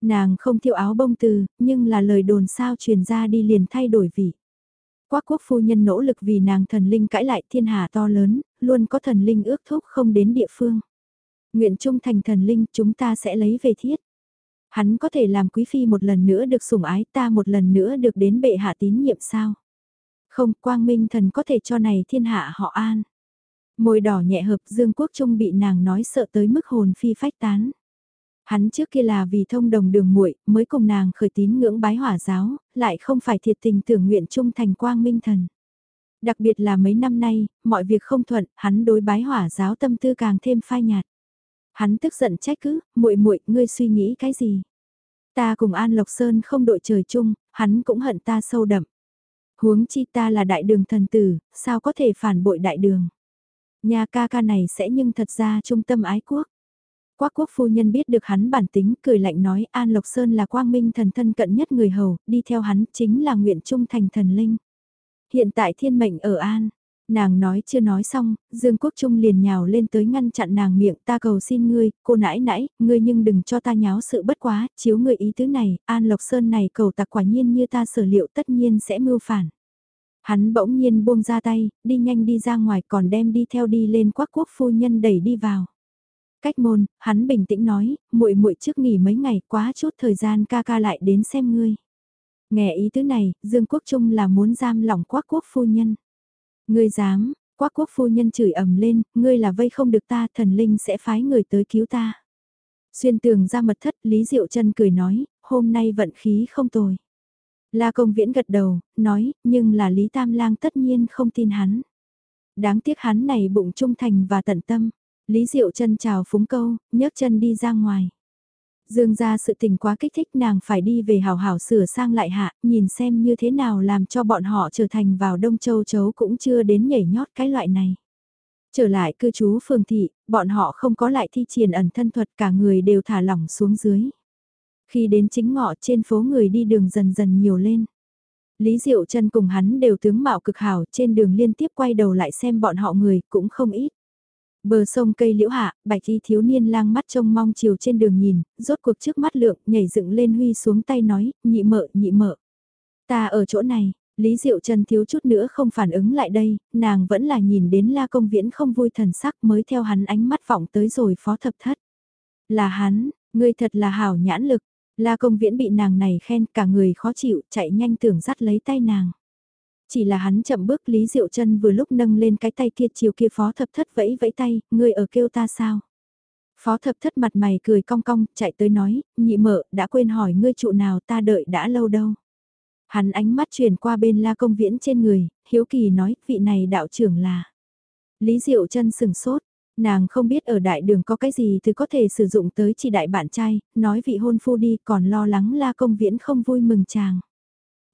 Nàng không thiêu áo bông từ, nhưng là lời đồn sao truyền ra đi liền thay đổi vị. Quác quốc phu nhân nỗ lực vì nàng thần linh cãi lại thiên hạ to lớn, luôn có thần linh ước thúc không đến địa phương. Nguyện trung thành thần linh chúng ta sẽ lấy về thiết. Hắn có thể làm quý phi một lần nữa được sủng ái ta một lần nữa được đến bệ hạ tín nhiệm sao? Không, quang minh thần có thể cho này thiên hạ họ an. Môi đỏ nhẹ hợp Dương Quốc Trung bị nàng nói sợ tới mức hồn phi phách tán. Hắn trước kia là vì thông đồng đường muội mới cùng nàng khởi tín ngưỡng bái hỏa giáo, lại không phải thiệt tình tưởng nguyện trung thành quang minh thần. Đặc biệt là mấy năm nay, mọi việc không thuận, hắn đối bái hỏa giáo tâm tư càng thêm phai nhạt. Hắn tức giận trách cứ, muội muội, ngươi suy nghĩ cái gì? Ta cùng An Lộc Sơn không đội trời chung, hắn cũng hận ta sâu đậm. Huống chi ta là đại đường thần tử, sao có thể phản bội đại đường? Nhà ca ca này sẽ nhưng thật ra trung tâm ái quốc. Quác quốc phu nhân biết được hắn bản tính, cười lạnh nói An Lộc Sơn là quang minh thần thân cận nhất người hầu, đi theo hắn chính là nguyện trung thành thần linh. Hiện tại thiên mệnh ở An, nàng nói chưa nói xong, Dương Quốc Trung liền nhào lên tới ngăn chặn nàng miệng ta cầu xin ngươi, cô nãi nãi, ngươi nhưng đừng cho ta nháo sự bất quá, chiếu ngươi ý tứ này, An Lộc Sơn này cầu tặc quả nhiên như ta sở liệu tất nhiên sẽ mưu phản. Hắn bỗng nhiên buông ra tay, đi nhanh đi ra ngoài còn đem đi theo đi lên quắc quốc phu nhân đẩy đi vào. Cách môn, hắn bình tĩnh nói, muội muội trước nghỉ mấy ngày quá chút thời gian ca ca lại đến xem ngươi. Nghe ý tứ này, Dương Quốc Trung là muốn giam lỏng quắc quốc phu nhân. Ngươi dám, quắc quốc phu nhân chửi ầm lên, ngươi là vây không được ta, thần linh sẽ phái người tới cứu ta. Xuyên tường ra mật thất, Lý Diệu chân cười nói, hôm nay vận khí không tồi. La công viễn gật đầu, nói, nhưng là Lý Tam Lang tất nhiên không tin hắn. Đáng tiếc hắn này bụng trung thành và tận tâm. Lý Diệu chân chào phúng câu, nhấc chân đi ra ngoài. Dương ra sự tình quá kích thích nàng phải đi về hào hảo sửa sang lại hạ, nhìn xem như thế nào làm cho bọn họ trở thành vào Đông Châu chấu cũng chưa đến nhảy nhót cái loại này. Trở lại cư trú phường thị, bọn họ không có lại thi triển ẩn thân thuật cả người đều thả lỏng xuống dưới. Khi đến chính ngọ trên phố người đi đường dần dần nhiều lên. Lý Diệu chân cùng hắn đều tướng mạo cực hảo trên đường liên tiếp quay đầu lại xem bọn họ người cũng không ít. Bờ sông cây liễu hạ, bạch y thiếu niên lang mắt trông mong chiều trên đường nhìn, rốt cuộc trước mắt lượng, nhảy dựng lên huy xuống tay nói, nhị mợ, nhị mợ. Ta ở chỗ này, Lý Diệu Trần thiếu chút nữa không phản ứng lại đây, nàng vẫn là nhìn đến la công viễn không vui thần sắc mới theo hắn ánh mắt vọng tới rồi phó thập thất. Là hắn, ngươi thật là hảo nhãn lực, la công viễn bị nàng này khen cả người khó chịu, chạy nhanh tưởng dắt lấy tay nàng. Chỉ là hắn chậm bước Lý Diệu chân vừa lúc nâng lên cái tay kia chiều kia phó thập thất vẫy vẫy tay, người ở kêu ta sao? Phó thập thất mặt mày cười cong cong, chạy tới nói, nhị mợ, đã quên hỏi ngươi trụ nào ta đợi đã lâu đâu. Hắn ánh mắt truyền qua bên la công viễn trên người, hiếu kỳ nói, vị này đạo trưởng là. Lý Diệu chân sừng sốt, nàng không biết ở đại đường có cái gì thì có thể sử dụng tới chỉ đại bạn trai, nói vị hôn phu đi còn lo lắng la công viễn không vui mừng chàng.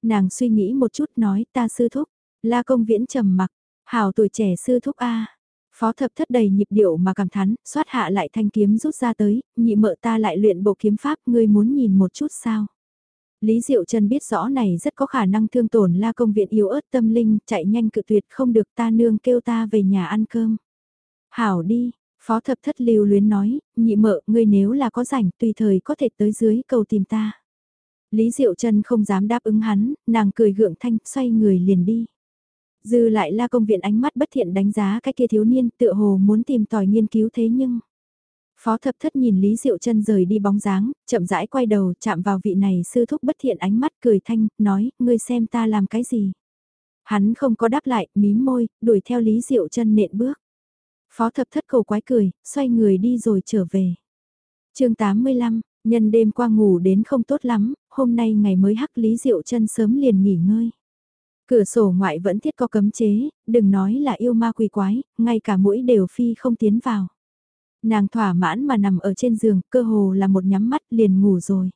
Nàng suy nghĩ một chút nói ta sư thúc, la công viễn trầm mặc, hào tuổi trẻ sư thúc A. Phó thập thất đầy nhịp điệu mà cảm thán, xoát hạ lại thanh kiếm rút ra tới, nhị mợ ta lại luyện bộ kiếm pháp, ngươi muốn nhìn một chút sao. Lý Diệu Trần biết rõ này rất có khả năng thương tổn la công viện yếu ớt tâm linh, chạy nhanh cự tuyệt không được ta nương kêu ta về nhà ăn cơm. Hảo đi, phó thập thất lưu luyến nói, nhị mợ, ngươi nếu là có rảnh tùy thời có thể tới dưới cầu tìm ta. Lý Diệu Trần không dám đáp ứng hắn, nàng cười gượng thanh, xoay người liền đi. Dư lại la công viện ánh mắt bất thiện đánh giá cái kia thiếu niên tựa hồ muốn tìm tòi nghiên cứu thế nhưng. Phó thập thất nhìn Lý Diệu Trân rời đi bóng dáng, chậm rãi quay đầu chạm vào vị này sư thúc bất thiện ánh mắt cười thanh, nói, ngươi xem ta làm cái gì. Hắn không có đáp lại, mím môi, đuổi theo Lý Diệu Trân nện bước. Phó thập thất cầu quái cười, xoay người đi rồi trở về. chương 85, nhân đêm qua ngủ đến không tốt lắm, hôm nay ngày mới hắc Lý Diệu chân sớm liền nghỉ ngơi. Cửa sổ ngoại vẫn thiết có cấm chế, đừng nói là yêu ma quỷ quái, ngay cả mũi đều phi không tiến vào. Nàng thỏa mãn mà nằm ở trên giường, cơ hồ là một nhắm mắt liền ngủ rồi.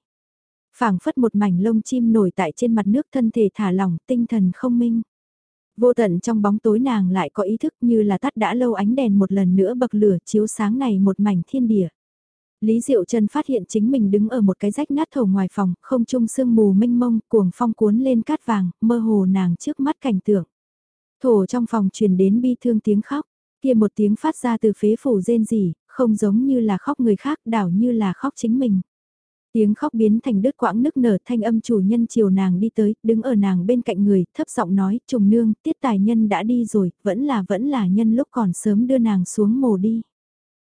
phảng phất một mảnh lông chim nổi tại trên mặt nước thân thể thả lỏng, tinh thần không minh. Vô tận trong bóng tối nàng lại có ý thức như là tắt đã lâu ánh đèn một lần nữa bậc lửa chiếu sáng này một mảnh thiên địa. Lý Diệu Trần phát hiện chính mình đứng ở một cái rách nát thầu ngoài phòng, không trung sương mù mênh mông, cuồng phong cuốn lên cát vàng, mơ hồ nàng trước mắt cảnh tượng. Thổ trong phòng truyền đến bi thương tiếng khóc, kia một tiếng phát ra từ phế phủ rên rỉ, không giống như là khóc người khác đảo như là khóc chính mình. Tiếng khóc biến thành đứt quãng nức nở thanh âm chủ nhân chiều nàng đi tới, đứng ở nàng bên cạnh người, thấp giọng nói, trùng nương, tiết tài nhân đã đi rồi, vẫn là vẫn là nhân lúc còn sớm đưa nàng xuống mồ đi.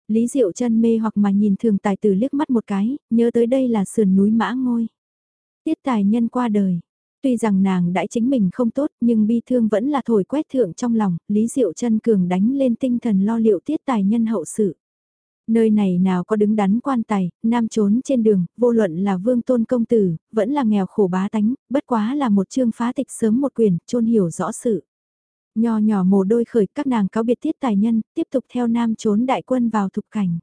Lý Diệu chân mê hoặc mà nhìn thường tài tử liếc mắt một cái, nhớ tới đây là sườn núi mã ngôi. Tiết tài nhân qua đời. Tuy rằng nàng đã chính mình không tốt nhưng bi thương vẫn là thổi quét thượng trong lòng, Lý Diệu chân cường đánh lên tinh thần lo liệu tiết tài nhân hậu sự. Nơi này nào có đứng đắn quan tài, nam trốn trên đường, vô luận là vương tôn công tử, vẫn là nghèo khổ bá tánh, bất quá là một chương phá tịch sớm một quyền, chôn hiểu rõ sự. Nho nhỏ mồ đôi khởi các nàng cáo biệt tiết tài nhân, tiếp tục theo nam trốn đại quân vào thục cảnh.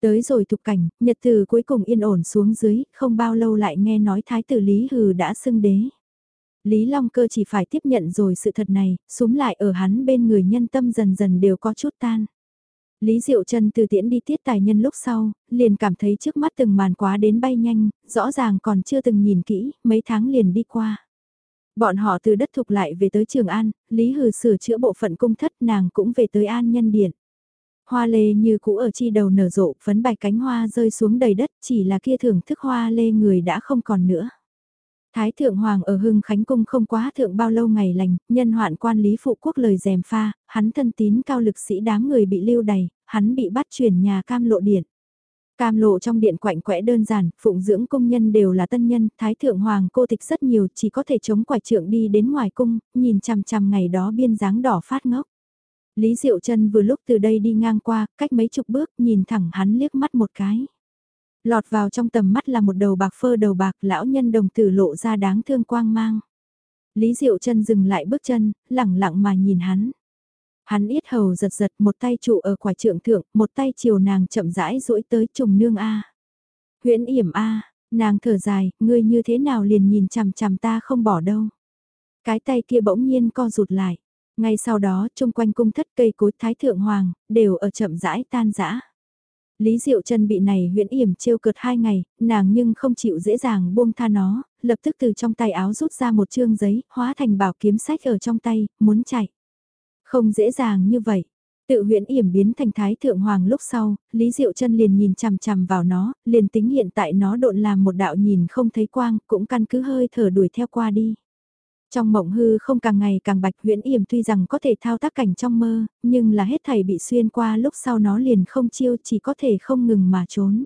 Tới rồi thục cảnh, nhật từ cuối cùng yên ổn xuống dưới, không bao lâu lại nghe nói thái tử Lý Hừ đã xưng đế. Lý Long Cơ chỉ phải tiếp nhận rồi sự thật này, súng lại ở hắn bên người nhân tâm dần dần đều có chút tan. Lý Diệu Trần từ tiễn đi tiết tài nhân lúc sau, liền cảm thấy trước mắt từng màn quá đến bay nhanh, rõ ràng còn chưa từng nhìn kỹ, mấy tháng liền đi qua. Bọn họ từ đất thục lại về tới Trường An, Lý Hừ sửa chữa bộ phận cung thất nàng cũng về tới An Nhân Điện. Hoa lê như cũ ở chi đầu nở rộ, phấn bài cánh hoa rơi xuống đầy đất, chỉ là kia thưởng thức hoa lê người đã không còn nữa. Thái thượng hoàng ở Hưng Khánh Cung không quá thượng bao lâu ngày lành, nhân hoạn quan lý phụ quốc lời dèm pha, hắn thân tín cao lực sĩ đám người bị lưu đày, hắn bị bắt chuyển nhà cam lộ điện. Cam lộ trong điện quạnh quẽ đơn giản, phụng dưỡng công nhân đều là tân nhân, thái thượng hoàng cô tịch rất nhiều, chỉ có thể chống quải trượng đi đến ngoài cung, nhìn chằm chằm ngày đó biên dáng đỏ phát ngốc. Lý Diệu Trân vừa lúc từ đây đi ngang qua, cách mấy chục bước, nhìn thẳng hắn liếc mắt một cái. Lọt vào trong tầm mắt là một đầu bạc phơ đầu bạc lão nhân đồng tử lộ ra đáng thương quang mang. Lý Diệu chân dừng lại bước chân, lẳng lặng mà nhìn hắn. Hắn yết hầu giật giật một tay trụ ở quả trượng thượng, một tay chiều nàng chậm rãi duỗi tới trùng nương A. huyễn yểm A, nàng thở dài, ngươi như thế nào liền nhìn chằm chằm ta không bỏ đâu. Cái tay kia bỗng nhiên co rụt lại. Ngay sau đó, chung quanh cung thất cây cối thái thượng hoàng, đều ở chậm rãi tan rã. Lý Diệu Trân bị này huyễn yểm trêu cợt hai ngày, nàng nhưng không chịu dễ dàng buông tha nó, lập tức từ trong tay áo rút ra một chương giấy, hóa thành bảo kiếm sách ở trong tay, muốn chạy. Không dễ dàng như vậy. Tự huyễn yểm biến thành thái thượng hoàng lúc sau, Lý Diệu chân liền nhìn chằm chằm vào nó, liền tính hiện tại nó độn làm một đạo nhìn không thấy quang, cũng căn cứ hơi thở đuổi theo qua đi. Trong mộng hư không càng ngày càng bạch huyễn yểm tuy rằng có thể thao tác cảnh trong mơ, nhưng là hết thảy bị xuyên qua lúc sau nó liền không chiêu chỉ có thể không ngừng mà trốn.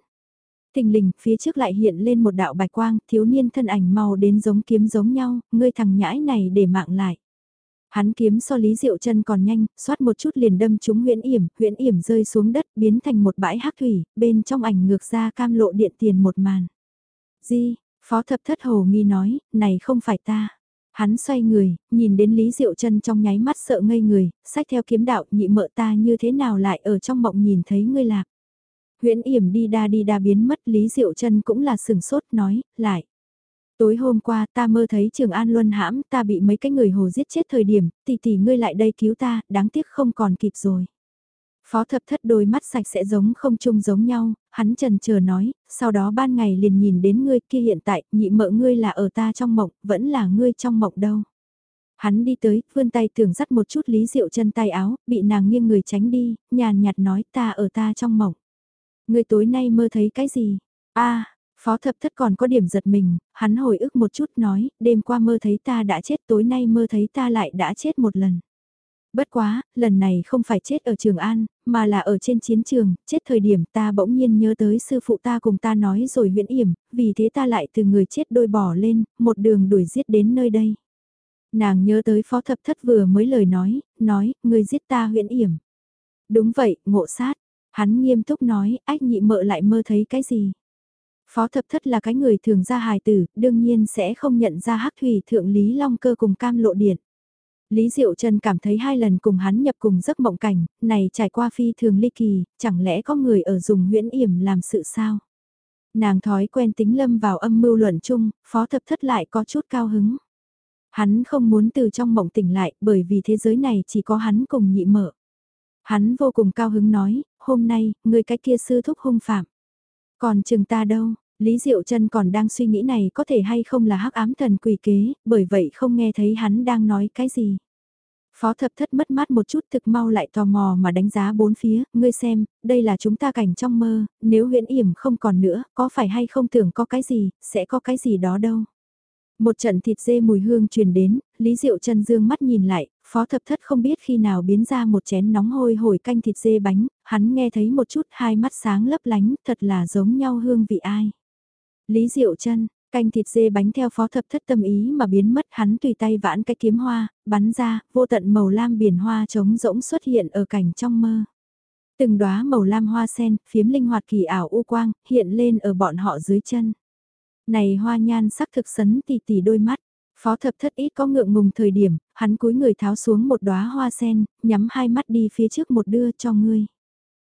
Tình lình, phía trước lại hiện lên một đạo bạch quang, thiếu niên thân ảnh màu đến giống kiếm giống nhau, ngươi thằng nhãi này để mạng lại. Hắn kiếm so Lý Diệu chân còn nhanh, xoát một chút liền đâm trúng huyễn yểm, huyễn yểm rơi xuống đất, biến thành một bãi hắc thủy, bên trong ảnh ngược ra cam lộ điện tiền một màn. Di, phó thập thất hồ nghi nói, này không phải ta. Hắn xoay người, nhìn đến Lý Diệu chân trong nháy mắt sợ ngây người, sách theo kiếm đạo nhị mợ ta như thế nào lại ở trong mộng nhìn thấy ngươi lạc. Huyễn yểm đi đa đi đa biến mất Lý Diệu chân cũng là sừng sốt nói, lại. Tối hôm qua ta mơ thấy Trường An Luân hãm, ta bị mấy cái người hồ giết chết thời điểm, tỷ tỷ ngươi lại đây cứu ta, đáng tiếc không còn kịp rồi. Phó thập thất đôi mắt sạch sẽ giống không chung giống nhau, hắn trần chờ nói, sau đó ban ngày liền nhìn đến ngươi kia hiện tại, nhị mợ ngươi là ở ta trong mộng, vẫn là ngươi trong mộng đâu. Hắn đi tới, vươn tay tưởng dắt một chút lý diệu chân tay áo, bị nàng nghiêng người tránh đi, nhàn nhạt nói ta ở ta trong mộng. Ngươi tối nay mơ thấy cái gì? a Phó thập thất còn có điểm giật mình, hắn hồi ức một chút nói, đêm qua mơ thấy ta đã chết tối nay mơ thấy ta lại đã chết một lần. Bất quá, lần này không phải chết ở Trường An, mà là ở trên chiến trường, chết thời điểm ta bỗng nhiên nhớ tới sư phụ ta cùng ta nói rồi huyễn yểm, vì thế ta lại từ người chết đôi bỏ lên, một đường đuổi giết đến nơi đây. Nàng nhớ tới phó thập thất vừa mới lời nói, nói, người giết ta huyễn yểm. Đúng vậy, ngộ sát. Hắn nghiêm túc nói, ách nhị mợ lại mơ thấy cái gì. Phó thập thất là cái người thường ra hài tử, đương nhiên sẽ không nhận ra hắc thủy thượng Lý Long cơ cùng cam lộ điện. Lý Diệu Trần cảm thấy hai lần cùng hắn nhập cùng giấc mộng cảnh, này trải qua phi thường ly kỳ, chẳng lẽ có người ở dùng huyễn yểm làm sự sao? Nàng thói quen tính lâm vào âm mưu luận chung, phó thập thất lại có chút cao hứng. Hắn không muốn từ trong mộng tỉnh lại bởi vì thế giới này chỉ có hắn cùng nhị mở. Hắn vô cùng cao hứng nói, hôm nay, người cái kia sư thúc hung phạm. Còn chừng ta đâu, Lý Diệu Trân còn đang suy nghĩ này có thể hay không là hắc ám thần quỷ kế, bởi vậy không nghe thấy hắn đang nói cái gì. Phó thập thất mất mát một chút thực mau lại tò mò mà đánh giá bốn phía, ngươi xem, đây là chúng ta cảnh trong mơ, nếu huyễn yểm không còn nữa, có phải hay không tưởng có cái gì, sẽ có cái gì đó đâu. Một trận thịt dê mùi hương truyền đến, Lý Diệu chân dương mắt nhìn lại, phó thập thất không biết khi nào biến ra một chén nóng hôi hổi canh thịt dê bánh, hắn nghe thấy một chút hai mắt sáng lấp lánh, thật là giống nhau hương vị ai. Lý Diệu chân canh thịt dê bánh theo phó thập thất tâm ý mà biến mất hắn tùy tay vãn cái kiếm hoa, bắn ra, vô tận màu lam biển hoa trống rỗng xuất hiện ở cảnh trong mơ. Từng đóa màu lam hoa sen, phiếm linh hoạt kỳ ảo u quang, hiện lên ở bọn họ dưới chân. Này hoa nhan sắc thực sấn tỉ tỉ đôi mắt. Phó thập thất ít có ngượng ngùng thời điểm, hắn cúi người tháo xuống một đóa hoa sen, nhắm hai mắt đi phía trước một đưa cho ngươi.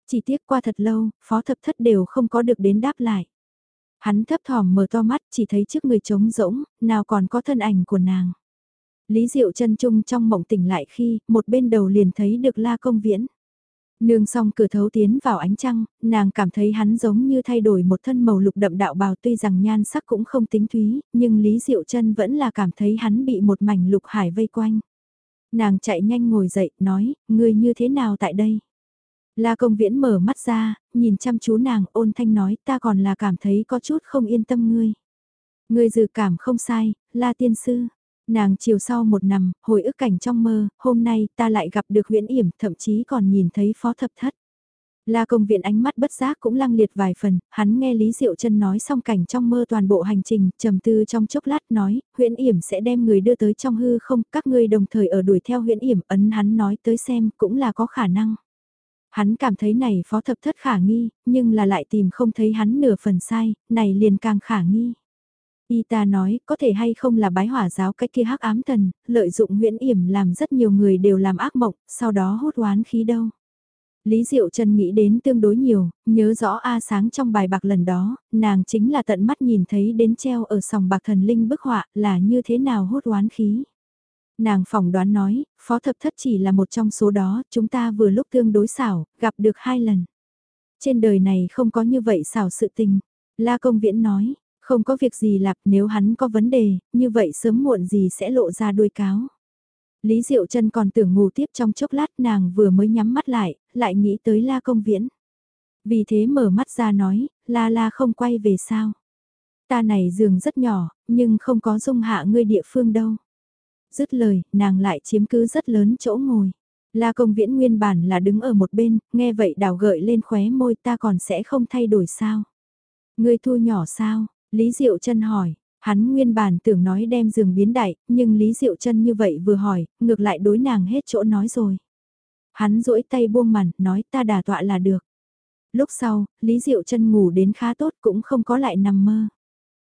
Chỉ tiếc qua thật lâu, phó thập thất đều không có được đến đáp lại. Hắn thấp thỏm mở to mắt chỉ thấy trước người trống rỗng, nào còn có thân ảnh của nàng. Lý Diệu chân trung trong mộng tỉnh lại khi, một bên đầu liền thấy được la công viễn. Nương xong cửa thấu tiến vào ánh trăng, nàng cảm thấy hắn giống như thay đổi một thân màu lục đậm đạo bào tuy rằng nhan sắc cũng không tính thúy, nhưng Lý Diệu chân vẫn là cảm thấy hắn bị một mảnh lục hải vây quanh. Nàng chạy nhanh ngồi dậy, nói, ngươi như thế nào tại đây? La công viễn mở mắt ra, nhìn chăm chú nàng ôn thanh nói ta còn là cảm thấy có chút không yên tâm ngươi. Ngươi dự cảm không sai, La tiên sư. Nàng chiều sau một nằm, hồi ức cảnh trong mơ, hôm nay ta lại gặp được huyễn yểm, thậm chí còn nhìn thấy phó thập thất. La công viện ánh mắt bất giác cũng lăng liệt vài phần, hắn nghe Lý Diệu chân nói xong cảnh trong mơ toàn bộ hành trình, trầm tư trong chốc lát nói, huyễn yểm sẽ đem người đưa tới trong hư không, các ngươi đồng thời ở đuổi theo huyễn yểm, ấn hắn nói tới xem, cũng là có khả năng. Hắn cảm thấy này phó thập thất khả nghi, nhưng là lại tìm không thấy hắn nửa phần sai, này liền càng khả nghi. Y ta nói, có thể hay không là bái hỏa giáo cách kia hắc ám thần, lợi dụng huyễn yểm làm rất nhiều người đều làm ác mộng, sau đó hút oán khí đâu. Lý Diệu Trần nghĩ đến tương đối nhiều, nhớ rõ A sáng trong bài bạc lần đó, nàng chính là tận mắt nhìn thấy đến treo ở sòng bạc thần linh bức họa là như thế nào hút oán khí. Nàng phỏng đoán nói, phó thập thất chỉ là một trong số đó, chúng ta vừa lúc tương đối xảo, gặp được hai lần. Trên đời này không có như vậy xảo sự tình. La Công Viễn nói, không có việc gì lạc nếu hắn có vấn đề, như vậy sớm muộn gì sẽ lộ ra đuôi cáo. Lý Diệu Trân còn tưởng ngủ tiếp trong chốc lát nàng vừa mới nhắm mắt lại, lại nghĩ tới La Công Viễn. Vì thế mở mắt ra nói, La La không quay về sao. Ta này giường rất nhỏ, nhưng không có dung hạ ngươi địa phương đâu. Dứt lời, nàng lại chiếm cứ rất lớn chỗ ngồi. La công viễn nguyên bản là đứng ở một bên, nghe vậy đào gợi lên khóe môi ta còn sẽ không thay đổi sao. Ngươi thu nhỏ sao? Lý Diệu Trân hỏi, hắn nguyên bản tưởng nói đem giường biến đại, nhưng Lý Diệu Trân như vậy vừa hỏi, ngược lại đối nàng hết chỗ nói rồi. Hắn duỗi tay buông màn, nói ta đà tọa là được. Lúc sau, Lý Diệu Trân ngủ đến khá tốt cũng không có lại nằm mơ.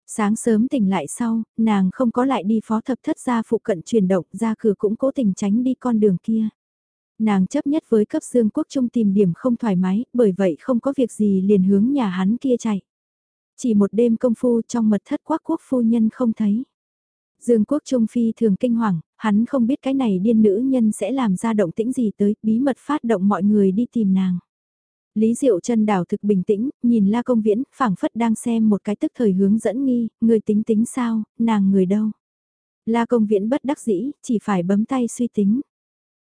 Sáng sớm tỉnh lại sau, nàng không có lại đi phó thập thất ra phụ cận chuyển động ra cửa cũng cố tình tránh đi con đường kia. Nàng chấp nhất với cấp dương quốc trung tìm điểm không thoải mái, bởi vậy không có việc gì liền hướng nhà hắn kia chạy. Chỉ một đêm công phu trong mật thất quắc quốc phu nhân không thấy. Dương quốc trung phi thường kinh hoàng, hắn không biết cái này điên nữ nhân sẽ làm ra động tĩnh gì tới, bí mật phát động mọi người đi tìm nàng. Lý Diệu chân đảo thực bình tĩnh, nhìn La Công Viễn, phảng phất đang xem một cái tức thời hướng dẫn nghi, người tính tính sao, nàng người đâu. La Công Viễn bất đắc dĩ, chỉ phải bấm tay suy tính.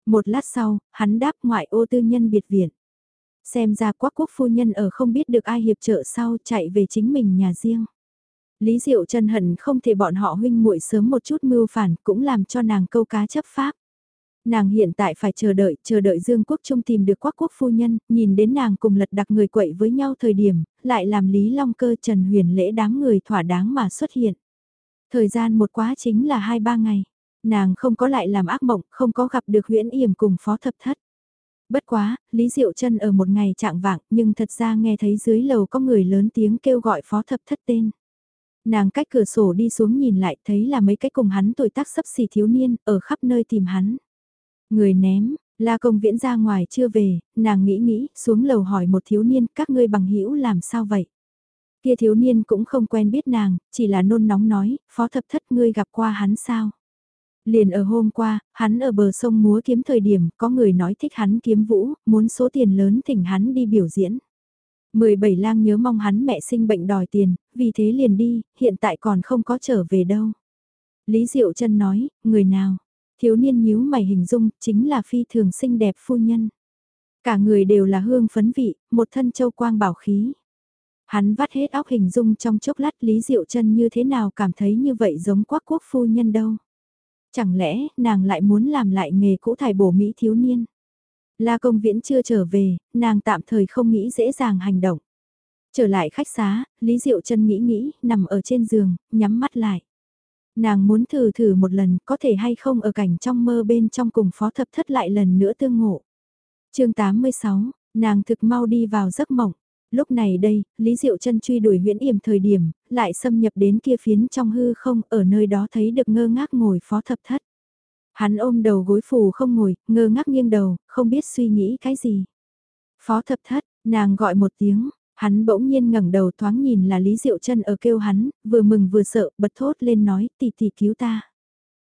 Một lát sau, hắn đáp ngoại ô tư nhân biệt viện. Xem ra quắc quốc phu nhân ở không biết được ai hiệp trợ sau chạy về chính mình nhà riêng. Lý Diệu chân hận không thể bọn họ huynh muội sớm một chút mưu phản cũng làm cho nàng câu cá chấp pháp. Nàng hiện tại phải chờ đợi, chờ đợi Dương Quốc Trung tìm được quắc quốc phu nhân, nhìn đến nàng cùng lật đặc người quậy với nhau thời điểm, lại làm Lý Long Cơ Trần Huyền lễ đám người thỏa đáng mà xuất hiện. Thời gian một quá chính là hai ba ngày, nàng không có lại làm ác mộng, không có gặp được huyễn yểm cùng phó thập thất. Bất quá, Lý Diệu chân ở một ngày trạng vạng nhưng thật ra nghe thấy dưới lầu có người lớn tiếng kêu gọi phó thập thất tên. Nàng cách cửa sổ đi xuống nhìn lại thấy là mấy cái cùng hắn tuổi tác sấp xỉ thiếu niên ở khắp nơi tìm hắn. Người ném, La Công Viễn ra ngoài chưa về, nàng nghĩ nghĩ, xuống lầu hỏi một thiếu niên, các ngươi bằng hữu làm sao vậy? Kia thiếu niên cũng không quen biết nàng, chỉ là nôn nóng nói, phó thập thất ngươi gặp qua hắn sao? Liền ở hôm qua, hắn ở bờ sông múa kiếm thời điểm, có người nói thích hắn kiếm vũ, muốn số tiền lớn thỉnh hắn đi biểu diễn. 17 lang nhớ mong hắn mẹ sinh bệnh đòi tiền, vì thế liền đi, hiện tại còn không có trở về đâu. Lý Diệu chân nói, người nào? Thiếu niên nhíu mày hình dung, chính là phi thường xinh đẹp phu nhân. Cả người đều là hương phấn vị, một thân châu quang bảo khí. Hắn vắt hết óc hình dung trong chốc lát Lý Diệu chân như thế nào cảm thấy như vậy giống quắc quốc phu nhân đâu. Chẳng lẽ nàng lại muốn làm lại nghề cũ thải bổ Mỹ thiếu niên. La công viễn chưa trở về, nàng tạm thời không nghĩ dễ dàng hành động. Trở lại khách xá, Lý Diệu chân nghĩ nghĩ, nằm ở trên giường, nhắm mắt lại. Nàng muốn thử thử một lần có thể hay không ở cảnh trong mơ bên trong cùng phó thập thất lại lần nữa tương ngộ. chương 86, nàng thực mau đi vào giấc mộng. Lúc này đây, Lý Diệu chân truy đuổi huyễn yểm thời điểm, lại xâm nhập đến kia phiến trong hư không, ở nơi đó thấy được ngơ ngác ngồi phó thập thất. Hắn ôm đầu gối phù không ngồi, ngơ ngác nghiêng đầu, không biết suy nghĩ cái gì. Phó thập thất, nàng gọi một tiếng, Hắn bỗng nhiên ngẩng đầu thoáng nhìn là Lý Diệu chân ở kêu hắn, vừa mừng vừa sợ, bật thốt lên nói, tỷ tỷ cứu ta.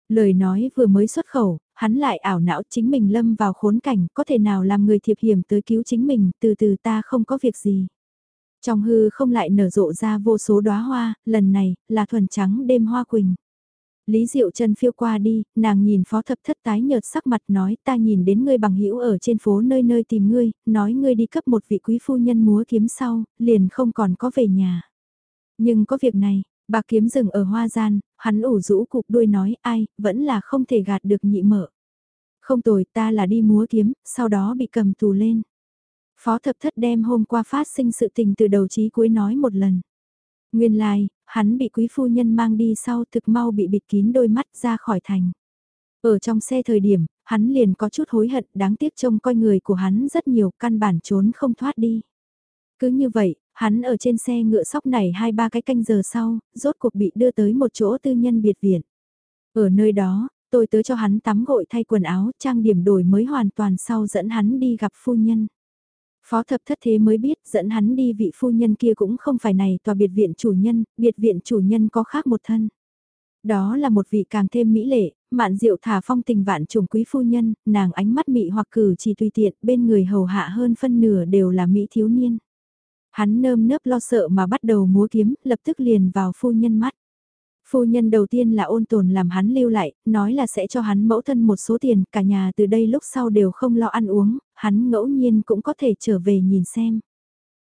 Lời nói vừa mới xuất khẩu, hắn lại ảo não chính mình lâm vào khốn cảnh, có thể nào làm người thiệp hiểm tới cứu chính mình, từ từ ta không có việc gì. Trong hư không lại nở rộ ra vô số đóa hoa, lần này, là thuần trắng đêm hoa quỳnh. Lý Diệu Trân phiêu qua đi, nàng nhìn phó thập thất tái nhợt sắc mặt nói ta nhìn đến ngươi bằng hữu ở trên phố nơi nơi tìm ngươi, nói ngươi đi cấp một vị quý phu nhân múa kiếm sau, liền không còn có về nhà. Nhưng có việc này, bà kiếm dừng ở hoa gian, hắn ủ rũ cục đuôi nói ai, vẫn là không thể gạt được nhị mở. Không tồi ta là đi múa kiếm, sau đó bị cầm tù lên. Phó thập thất đem hôm qua phát sinh sự tình từ đầu chí cuối nói một lần. Nguyên lai, like, hắn bị quý phu nhân mang đi sau thực mau bị bịt kín đôi mắt ra khỏi thành. Ở trong xe thời điểm, hắn liền có chút hối hận đáng tiếc trông coi người của hắn rất nhiều căn bản trốn không thoát đi. Cứ như vậy, hắn ở trên xe ngựa sóc này hai ba cái canh giờ sau, rốt cuộc bị đưa tới một chỗ tư nhân biệt viện. Ở nơi đó, tôi tới cho hắn tắm gội thay quần áo, trang điểm đổi mới hoàn toàn sau dẫn hắn đi gặp phu nhân. Phó thập thất thế mới biết dẫn hắn đi vị phu nhân kia cũng không phải này tòa biệt viện chủ nhân, biệt viện chủ nhân có khác một thân. Đó là một vị càng thêm mỹ lệ, mạn diệu thả phong tình vạn trùng quý phu nhân, nàng ánh mắt mị hoặc cử chỉ tùy tiện, bên người hầu hạ hơn phân nửa đều là mỹ thiếu niên. Hắn nơm nớp lo sợ mà bắt đầu múa kiếm, lập tức liền vào phu nhân mắt. Phu nhân đầu tiên là ôn tồn làm hắn lưu lại, nói là sẽ cho hắn mẫu thân một số tiền, cả nhà từ đây lúc sau đều không lo ăn uống, hắn ngẫu nhiên cũng có thể trở về nhìn xem.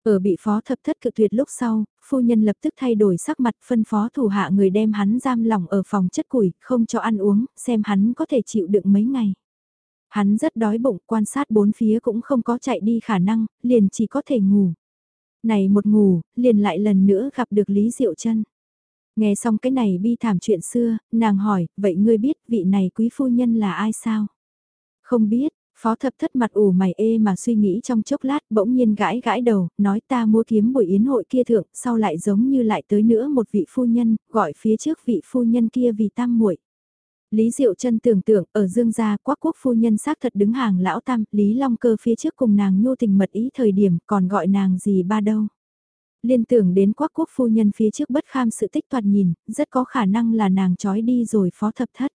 Ở bị phó thập thất cự tuyệt lúc sau, phu nhân lập tức thay đổi sắc mặt phân phó thủ hạ người đem hắn giam lỏng ở phòng chất củi, không cho ăn uống, xem hắn có thể chịu đựng mấy ngày. Hắn rất đói bụng, quan sát bốn phía cũng không có chạy đi khả năng, liền chỉ có thể ngủ. Này một ngủ, liền lại lần nữa gặp được Lý Diệu chân Nghe xong cái này bi thảm chuyện xưa, nàng hỏi, vậy ngươi biết vị này quý phu nhân là ai sao? Không biết, Phó thập thất mặt ủ mày ê mà suy nghĩ trong chốc lát bỗng nhiên gãi gãi đầu, nói ta mua kiếm buổi yến hội kia thượng, sau lại giống như lại tới nữa một vị phu nhân, gọi phía trước vị phu nhân kia vì tam muội. Lý Diệu chân tưởng tượng ở dương gia quắc quốc phu nhân xác thật đứng hàng lão tam, Lý Long cơ phía trước cùng nàng nhô tình mật ý thời điểm còn gọi nàng gì ba đâu. Liên tưởng đến quắc quốc phu nhân phía trước bất kham sự tích toàn nhìn, rất có khả năng là nàng trói đi rồi phó thập thất.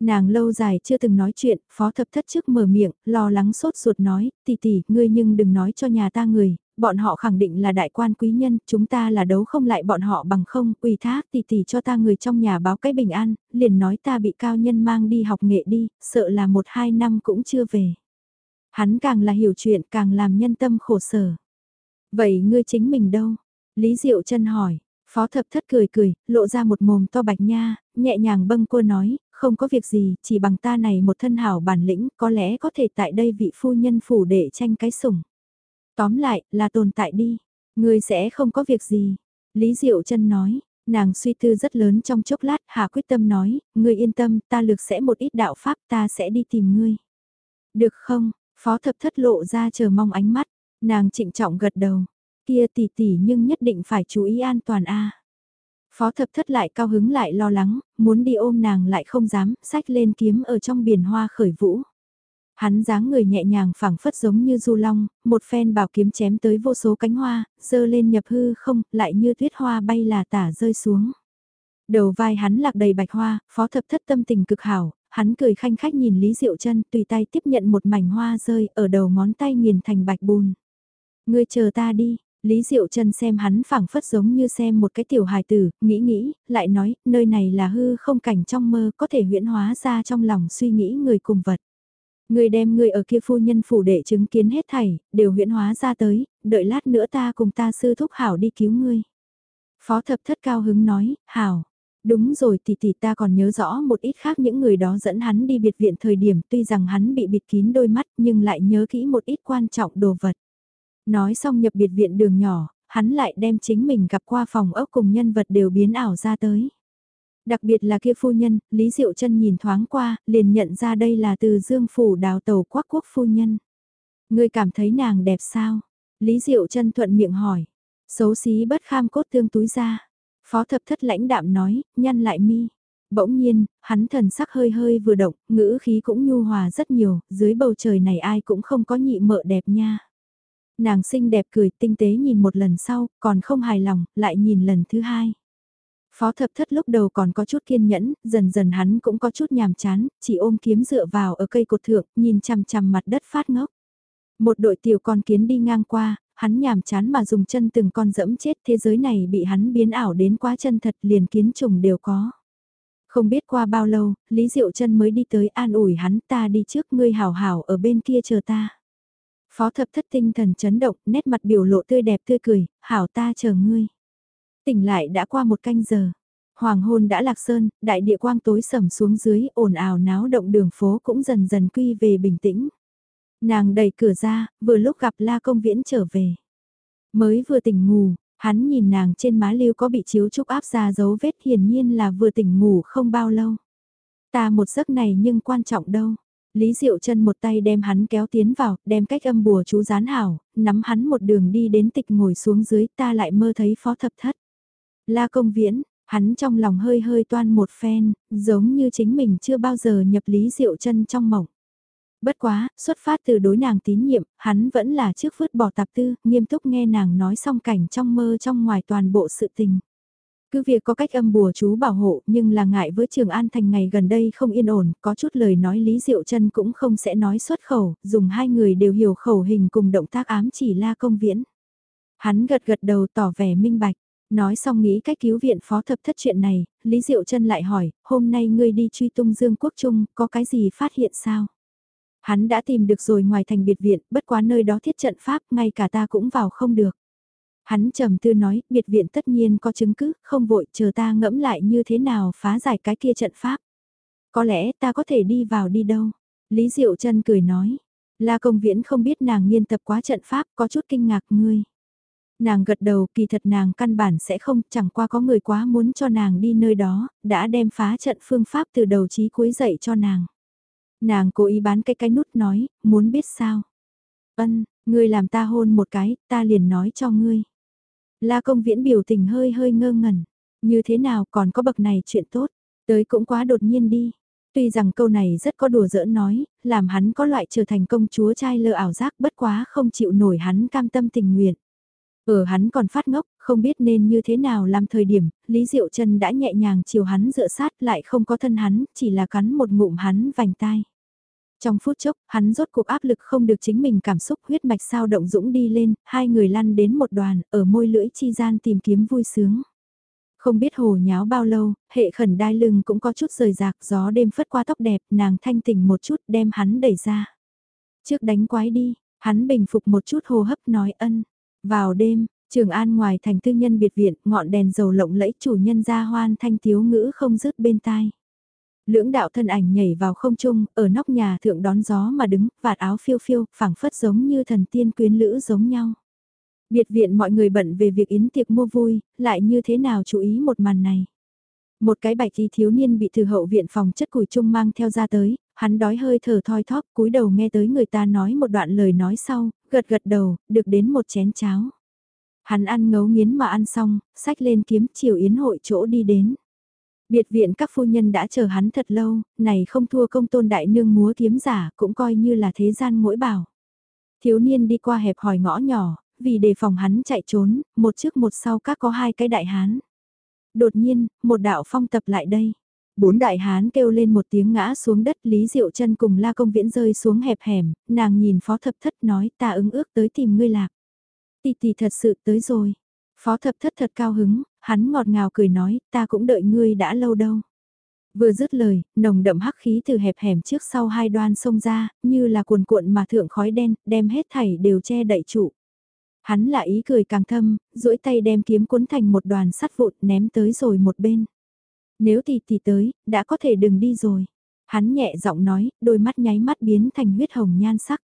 Nàng lâu dài chưa từng nói chuyện, phó thập thất trước mở miệng, lo lắng sốt ruột nói, tỷ tỷ, ngươi nhưng đừng nói cho nhà ta người, bọn họ khẳng định là đại quan quý nhân, chúng ta là đấu không lại bọn họ bằng không, quỳ thác tỷ tỷ cho ta người trong nhà báo cái bình an, liền nói ta bị cao nhân mang đi học nghệ đi, sợ là một hai năm cũng chưa về. Hắn càng là hiểu chuyện càng làm nhân tâm khổ sở. Vậy ngươi chính mình đâu? Lý Diệu chân hỏi, phó thập thất cười cười, lộ ra một mồm to bạch nha, nhẹ nhàng bâng cua nói, không có việc gì, chỉ bằng ta này một thân hảo bản lĩnh, có lẽ có thể tại đây vị phu nhân phủ để tranh cái sủng. Tóm lại, là tồn tại đi, ngươi sẽ không có việc gì. Lý Diệu chân nói, nàng suy tư rất lớn trong chốc lát, Hà quyết tâm nói, ngươi yên tâm, ta lược sẽ một ít đạo pháp, ta sẽ đi tìm ngươi. Được không? Phó thập thất lộ ra chờ mong ánh mắt, nàng trịnh trọng gật đầu, kia tỷ tỷ nhưng nhất định phải chú ý an toàn a. Phó thập thất lại cao hứng lại lo lắng, muốn đi ôm nàng lại không dám, sách lên kiếm ở trong biển hoa khởi vũ. Hắn dáng người nhẹ nhàng phẳng phất giống như du long, một phen bảo kiếm chém tới vô số cánh hoa, dơ lên nhập hư không, lại như tuyết hoa bay là tả rơi xuống. Đầu vai hắn lạc đầy bạch hoa, phó thập thất tâm tình cực hảo, hắn cười khanh khách nhìn Lý Diệu chân tùy tay tiếp nhận một mảnh hoa rơi ở đầu ngón tay nghiền thành bạch bùn. Ngươi chờ ta đi, Lý Diệu chân xem hắn phảng phất giống như xem một cái tiểu hài tử, nghĩ nghĩ, lại nói, nơi này là hư không cảnh trong mơ có thể huyễn hóa ra trong lòng suy nghĩ người cùng vật. Người đem người ở kia phu nhân phủ đệ chứng kiến hết thảy, đều huyễn hóa ra tới, đợi lát nữa ta cùng ta sư thúc hảo đi cứu ngươi. Phó thập thất cao hứng nói, hảo. Đúng rồi tỷ tỷ ta còn nhớ rõ một ít khác những người đó dẫn hắn đi biệt viện thời điểm tuy rằng hắn bị bịt kín đôi mắt nhưng lại nhớ kỹ một ít quan trọng đồ vật. Nói xong nhập biệt viện đường nhỏ, hắn lại đem chính mình gặp qua phòng ốc cùng nhân vật đều biến ảo ra tới. Đặc biệt là kia phu nhân, Lý Diệu chân nhìn thoáng qua, liền nhận ra đây là từ Dương Phủ đào tàu quắc quốc phu nhân. Người cảm thấy nàng đẹp sao? Lý Diệu chân thuận miệng hỏi. Xấu xí bất kham cốt tương túi ra. Phó thập thất lãnh đạm nói, nhăn lại mi. Bỗng nhiên, hắn thần sắc hơi hơi vừa động, ngữ khí cũng nhu hòa rất nhiều, dưới bầu trời này ai cũng không có nhị mợ đẹp nha. Nàng xinh đẹp cười tinh tế nhìn một lần sau, còn không hài lòng, lại nhìn lần thứ hai. Phó thập thất lúc đầu còn có chút kiên nhẫn, dần dần hắn cũng có chút nhàm chán, chỉ ôm kiếm dựa vào ở cây cột thượng, nhìn chằm chằm mặt đất phát ngốc. Một đội tiểu con kiến đi ngang qua, hắn nhàm chán mà dùng chân từng con dẫm chết thế giới này bị hắn biến ảo đến quá chân thật liền kiến trùng đều có. Không biết qua bao lâu, Lý Diệu chân mới đi tới an ủi hắn ta đi trước ngươi hào hào ở bên kia chờ ta. Phó thập thất tinh thần chấn động, nét mặt biểu lộ tươi đẹp tươi cười, hảo ta chờ ngươi. Tỉnh lại đã qua một canh giờ. Hoàng hôn đã lạc sơn, đại địa quang tối sầm xuống dưới, ồn ào náo động đường phố cũng dần dần quy về bình tĩnh. Nàng đẩy cửa ra, vừa lúc gặp La Công Viễn trở về. Mới vừa tỉnh ngủ, hắn nhìn nàng trên má lưu có bị chiếu trúc áp ra dấu vết hiển nhiên là vừa tỉnh ngủ không bao lâu. Ta một giấc này nhưng quan trọng đâu. Lý Diệu chân một tay đem hắn kéo tiến vào, đem cách âm bùa chú gián hảo, nắm hắn một đường đi đến tịch ngồi xuống dưới ta lại mơ thấy phó thập thất. La công viễn, hắn trong lòng hơi hơi toan một phen, giống như chính mình chưa bao giờ nhập Lý Diệu chân trong mộng. Bất quá, xuất phát từ đối nàng tín nhiệm, hắn vẫn là trước vứt bỏ tạp tư, nghiêm túc nghe nàng nói xong cảnh trong mơ trong ngoài toàn bộ sự tình. Cứ việc có cách âm bùa chú bảo hộ nhưng là ngại với Trường An Thành ngày gần đây không yên ổn, có chút lời nói Lý Diệu chân cũng không sẽ nói xuất khẩu, dùng hai người đều hiểu khẩu hình cùng động tác ám chỉ la công viễn. Hắn gật gật đầu tỏ vẻ minh bạch, Nói xong nghĩ cách cứu viện phó thập thất chuyện này, Lý Diệu Trân lại hỏi, hôm nay ngươi đi truy tung Dương Quốc Trung, có cái gì phát hiện sao? Hắn đã tìm được rồi ngoài thành biệt viện, bất quá nơi đó thiết trận pháp, ngay cả ta cũng vào không được. Hắn trầm tư nói, biệt viện tất nhiên có chứng cứ, không vội, chờ ta ngẫm lại như thế nào phá giải cái kia trận pháp. Có lẽ ta có thể đi vào đi đâu? Lý Diệu Trân cười nói. La Công Viễn không biết nàng nghiên tập quá trận pháp, có chút kinh ngạc ngươi. Nàng gật đầu kỳ thật nàng căn bản sẽ không, chẳng qua có người quá muốn cho nàng đi nơi đó, đã đem phá trận phương pháp từ đầu chí cuối dạy cho nàng. Nàng cố ý bán cái cái nút nói, muốn biết sao. Ân, ngươi làm ta hôn một cái, ta liền nói cho ngươi. La công viễn biểu tình hơi hơi ngơ ngẩn. Như thế nào còn có bậc này chuyện tốt, tới cũng quá đột nhiên đi. Tuy rằng câu này rất có đùa giỡn nói, làm hắn có loại trở thành công chúa trai lơ ảo giác bất quá không chịu nổi hắn cam tâm tình nguyện. Ở hắn còn phát ngốc, không biết nên như thế nào làm thời điểm, Lý Diệu Trân đã nhẹ nhàng chiều hắn dựa sát lại không có thân hắn, chỉ là cắn một ngụm hắn vành tai. Trong phút chốc, hắn rốt cuộc áp lực không được chính mình cảm xúc huyết mạch sao động dũng đi lên, hai người lăn đến một đoàn, ở môi lưỡi chi gian tìm kiếm vui sướng. Không biết hồ nháo bao lâu, hệ khẩn đai lưng cũng có chút rời rạc, gió đêm phất qua tóc đẹp, nàng thanh tỉnh một chút đem hắn đẩy ra. Trước đánh quái đi, hắn bình phục một chút hồ hấp nói ân. Vào đêm, Trường An ngoài thành tư nhân biệt viện, ngọn đèn dầu lộng lẫy chủ nhân ra hoan thanh tiếu ngữ không dứt bên tai. Lưỡng đạo thân ảnh nhảy vào không trung, ở nóc nhà thượng đón gió mà đứng, vạt áo phiêu phiêu, phảng phất giống như thần tiên quyến lữ giống nhau. Biệt viện mọi người bận về việc yến tiệc mua vui, lại như thế nào chú ý một màn này. Một cái bạch y thiếu niên bị từ hậu viện phòng chất củi chung mang theo ra tới, hắn đói hơi thở thoi thóp cúi đầu nghe tới người ta nói một đoạn lời nói sau, gật gật đầu, được đến một chén cháo. Hắn ăn ngấu nghiến mà ăn xong, sách lên kiếm chiều yến hội chỗ đi đến. Biệt viện các phu nhân đã chờ hắn thật lâu, này không thua công tôn đại nương múa kiếm giả cũng coi như là thế gian mỗi bảo. Thiếu niên đi qua hẹp hỏi ngõ nhỏ, vì đề phòng hắn chạy trốn, một trước một sau các có hai cái đại hán. Đột nhiên, một đạo phong tập lại đây. Bốn đại hán kêu lên một tiếng ngã xuống đất Lý Diệu chân cùng la công viễn rơi xuống hẹp hẻm, nàng nhìn phó thập thất nói ta ứng ước tới tìm ngươi lạc. Tì tì thật sự tới rồi. Phó thập thất thật cao hứng, hắn ngọt ngào cười nói ta cũng đợi ngươi đã lâu đâu. Vừa dứt lời, nồng đậm hắc khí từ hẹp hẻm trước sau hai đoan sông ra, như là cuồn cuộn mà thượng khói đen, đem hết thảy đều che đậy trụ. Hắn là ý cười càng thâm, duỗi tay đem kiếm cuốn thành một đoàn sắt vụn ném tới rồi một bên. Nếu tỷ tỷ tới, đã có thể đừng đi rồi. Hắn nhẹ giọng nói, đôi mắt nháy mắt biến thành huyết hồng nhan sắc.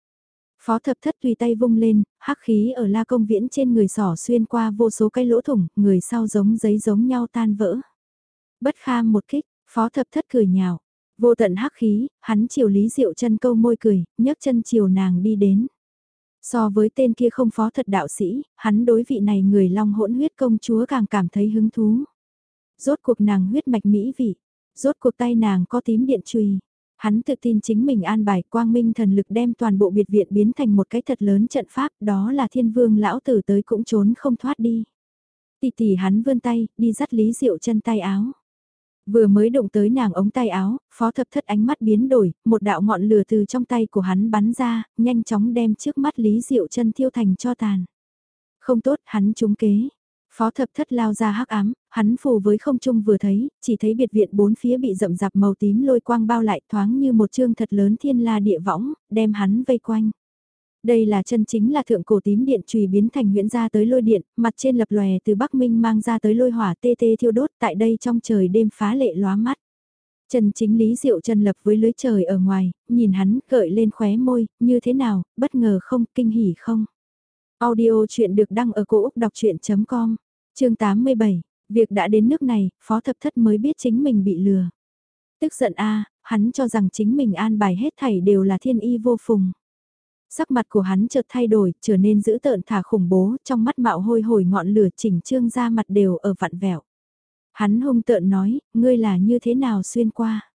Phó thập thất tùy tay vung lên, hắc khí ở la công viễn trên người sỏ xuyên qua vô số cái lỗ thủng, người sau giống giấy giống nhau tan vỡ. Bất kham một kích, phó thập thất cười nhào. Vô tận hắc khí, hắn chiều lý diệu chân câu môi cười, nhấc chân chiều nàng đi đến. So với tên kia không phó thật đạo sĩ, hắn đối vị này người long hỗn huyết công chúa càng cảm thấy hứng thú. Rốt cuộc nàng huyết mạch mỹ vị, rốt cuộc tay nàng có tím điện chùy. Hắn tự tin chính mình an bài quang minh thần lực đem toàn bộ biệt viện biến thành một cái thật lớn trận pháp đó là thiên vương lão tử tới cũng trốn không thoát đi. Tì tì hắn vươn tay, đi dắt lý diệu chân tay áo. Vừa mới động tới nàng ống tay áo, phó thập thất ánh mắt biến đổi, một đạo ngọn lửa từ trong tay của hắn bắn ra, nhanh chóng đem trước mắt Lý Diệu chân thiêu thành cho tàn. Không tốt, hắn trúng kế. Phó thập thất lao ra hắc ám, hắn phù với không trung vừa thấy, chỉ thấy biệt viện bốn phía bị rậm rạp màu tím lôi quang bao lại thoáng như một chương thật lớn thiên la địa võng, đem hắn vây quanh. Đây là chân chính là thượng cổ tím điện trùy biến thành huyễn ra tới lôi điện, mặt trên lập lòe từ Bắc Minh mang ra tới lôi hỏa tê tê thiêu đốt tại đây trong trời đêm phá lệ lóa mắt. Trần chính lý diệu trần lập với lưới trời ở ngoài, nhìn hắn gợi lên khóe môi, như thế nào, bất ngờ không, kinh hỉ không. Audio chuyện được đăng ở cổ Úc đọc chuyện.com, chương 87, việc đã đến nước này, phó thập thất mới biết chính mình bị lừa. Tức giận a hắn cho rằng chính mình an bài hết thảy đều là thiên y vô phùng. Sắc mặt của hắn chợt thay đổi, trở nên dữ tợn thả khủng bố, trong mắt mạo hôi hồi ngọn lửa chỉnh trương ra mặt đều ở vặn vẹo. Hắn hung tợn nói, ngươi là như thế nào xuyên qua?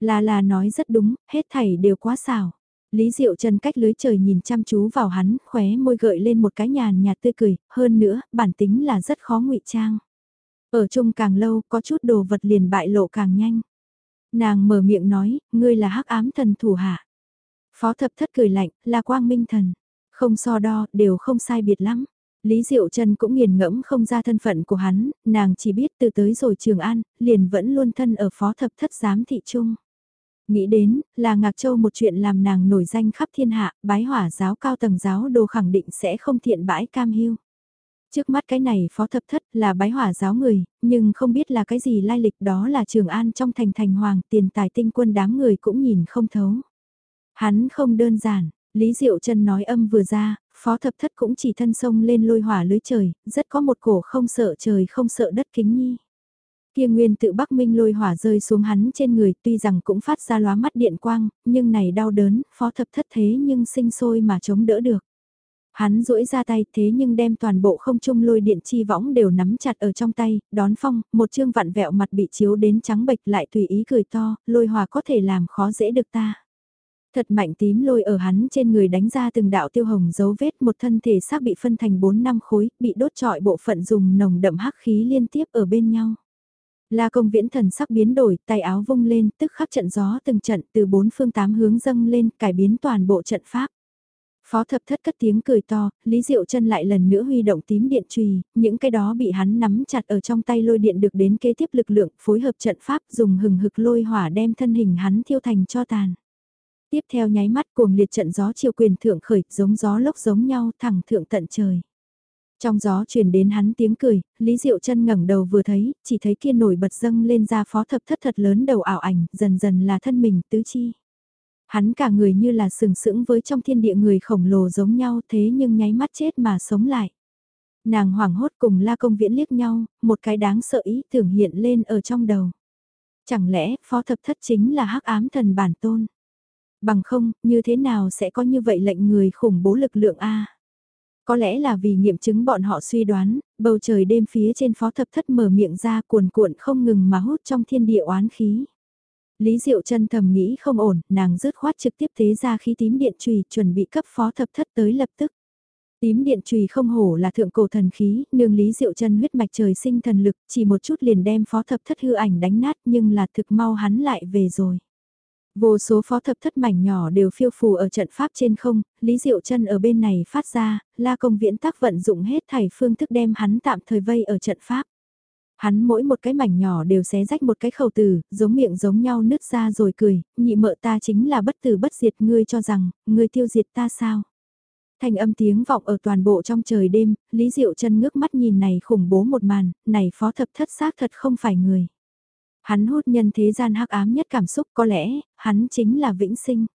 Là là nói rất đúng, hết thảy đều quá xảo. Lý Diệu Trần cách lưới trời nhìn chăm chú vào hắn, khóe môi gợi lên một cái nhàn nhạt tươi cười, hơn nữa, bản tính là rất khó ngụy trang. Ở chung càng lâu, có chút đồ vật liền bại lộ càng nhanh. Nàng mở miệng nói, ngươi là hắc ám thần thủ hạ. Phó thập thất cười lạnh, là quang minh thần. Không so đo, đều không sai biệt lắm. Lý Diệu Trân cũng nghiền ngẫm không ra thân phận của hắn, nàng chỉ biết từ tới rồi Trường An, liền vẫn luôn thân ở phó thập thất giám thị trung. Nghĩ đến, là Ngạc Châu một chuyện làm nàng nổi danh khắp thiên hạ, bái hỏa giáo cao tầng giáo đồ khẳng định sẽ không thiện bãi cam hiu. Trước mắt cái này phó thập thất là bái hỏa giáo người, nhưng không biết là cái gì lai lịch đó là Trường An trong thành thành hoàng tiền tài tinh quân đám người cũng nhìn không thấu. Hắn không đơn giản, Lý Diệu Trân nói âm vừa ra, phó thập thất cũng chỉ thân sông lên lôi hỏa lưới trời, rất có một cổ không sợ trời không sợ đất kính nhi. Kia nguyên tự Bắc Minh lôi hỏa rơi xuống hắn trên người tuy rằng cũng phát ra lóa mắt điện quang, nhưng này đau đớn, phó thập thất thế nhưng sinh sôi mà chống đỡ được. Hắn duỗi ra tay thế nhưng đem toàn bộ không trung lôi điện chi võng đều nắm chặt ở trong tay, đón phong, một chương vặn vẹo mặt bị chiếu đến trắng bệch lại tùy ý cười to, lôi hòa có thể làm khó dễ được ta. Thật mạnh tím lôi ở hắn trên người đánh ra từng đạo tiêu hồng dấu vết một thân thể xác bị phân thành 4 năm khối, bị đốt trọi bộ phận dùng nồng đậm hắc khí liên tiếp ở bên nhau. La công viễn thần sắc biến đổi, tay áo vung lên, tức khắc trận gió từng trận từ bốn phương tám hướng dâng lên, cải biến toàn bộ trận pháp. Phó thập thất cất tiếng cười to, Lý Diệu chân lại lần nữa huy động tím điện trùy, những cái đó bị hắn nắm chặt ở trong tay lôi điện được đến kế tiếp lực lượng, phối hợp trận pháp dùng hừng hực lôi hỏa đem thân hình hắn thiêu thành cho tàn. Tiếp theo nháy mắt cuồng liệt trận gió chiều quyền thượng khởi, giống gió lốc giống nhau thẳng thượng tận trời. Trong gió truyền đến hắn tiếng cười, Lý Diệu chân ngẩng đầu vừa thấy, chỉ thấy kia nổi bật dâng lên ra phó thập thất thật lớn đầu ảo ảnh, dần dần là thân mình tứ chi. Hắn cả người như là sừng sững với trong thiên địa người khổng lồ giống nhau thế nhưng nháy mắt chết mà sống lại. Nàng hoảng hốt cùng la công viễn liếc nhau, một cái đáng sợ ý tưởng hiện lên ở trong đầu. Chẳng lẽ phó thập thất chính là hắc ám thần bản tôn? Bằng không, như thế nào sẽ có như vậy lệnh người khủng bố lực lượng A? Có lẽ là vì nghiệm chứng bọn họ suy đoán, bầu trời đêm phía trên phó thập thất mở miệng ra cuồn cuộn không ngừng mà hút trong thiên địa oán khí. Lý Diệu chân thầm nghĩ không ổn, nàng rứt khoát trực tiếp thế ra khí tím điện trùy chuẩn bị cấp phó thập thất tới lập tức. Tím điện trùy không hổ là thượng cổ thần khí, nương Lý Diệu chân huyết mạch trời sinh thần lực, chỉ một chút liền đem phó thập thất hư ảnh đánh nát nhưng là thực mau hắn lại về rồi. Vô số phó thập thất mảnh nhỏ đều phiêu phù ở trận pháp trên không, Lý Diệu chân ở bên này phát ra, la công viễn tác vận dụng hết thảy phương thức đem hắn tạm thời vây ở trận pháp. Hắn mỗi một cái mảnh nhỏ đều xé rách một cái khẩu từ, giống miệng giống nhau nứt ra rồi cười, nhị mợ ta chính là bất tử bất diệt ngươi cho rằng, ngươi tiêu diệt ta sao? Thành âm tiếng vọng ở toàn bộ trong trời đêm, Lý Diệu chân ngước mắt nhìn này khủng bố một màn, này phó thập thất xác thật không phải người. Hắn hút nhân thế gian hắc ám nhất cảm xúc có lẽ, hắn chính là vĩnh sinh.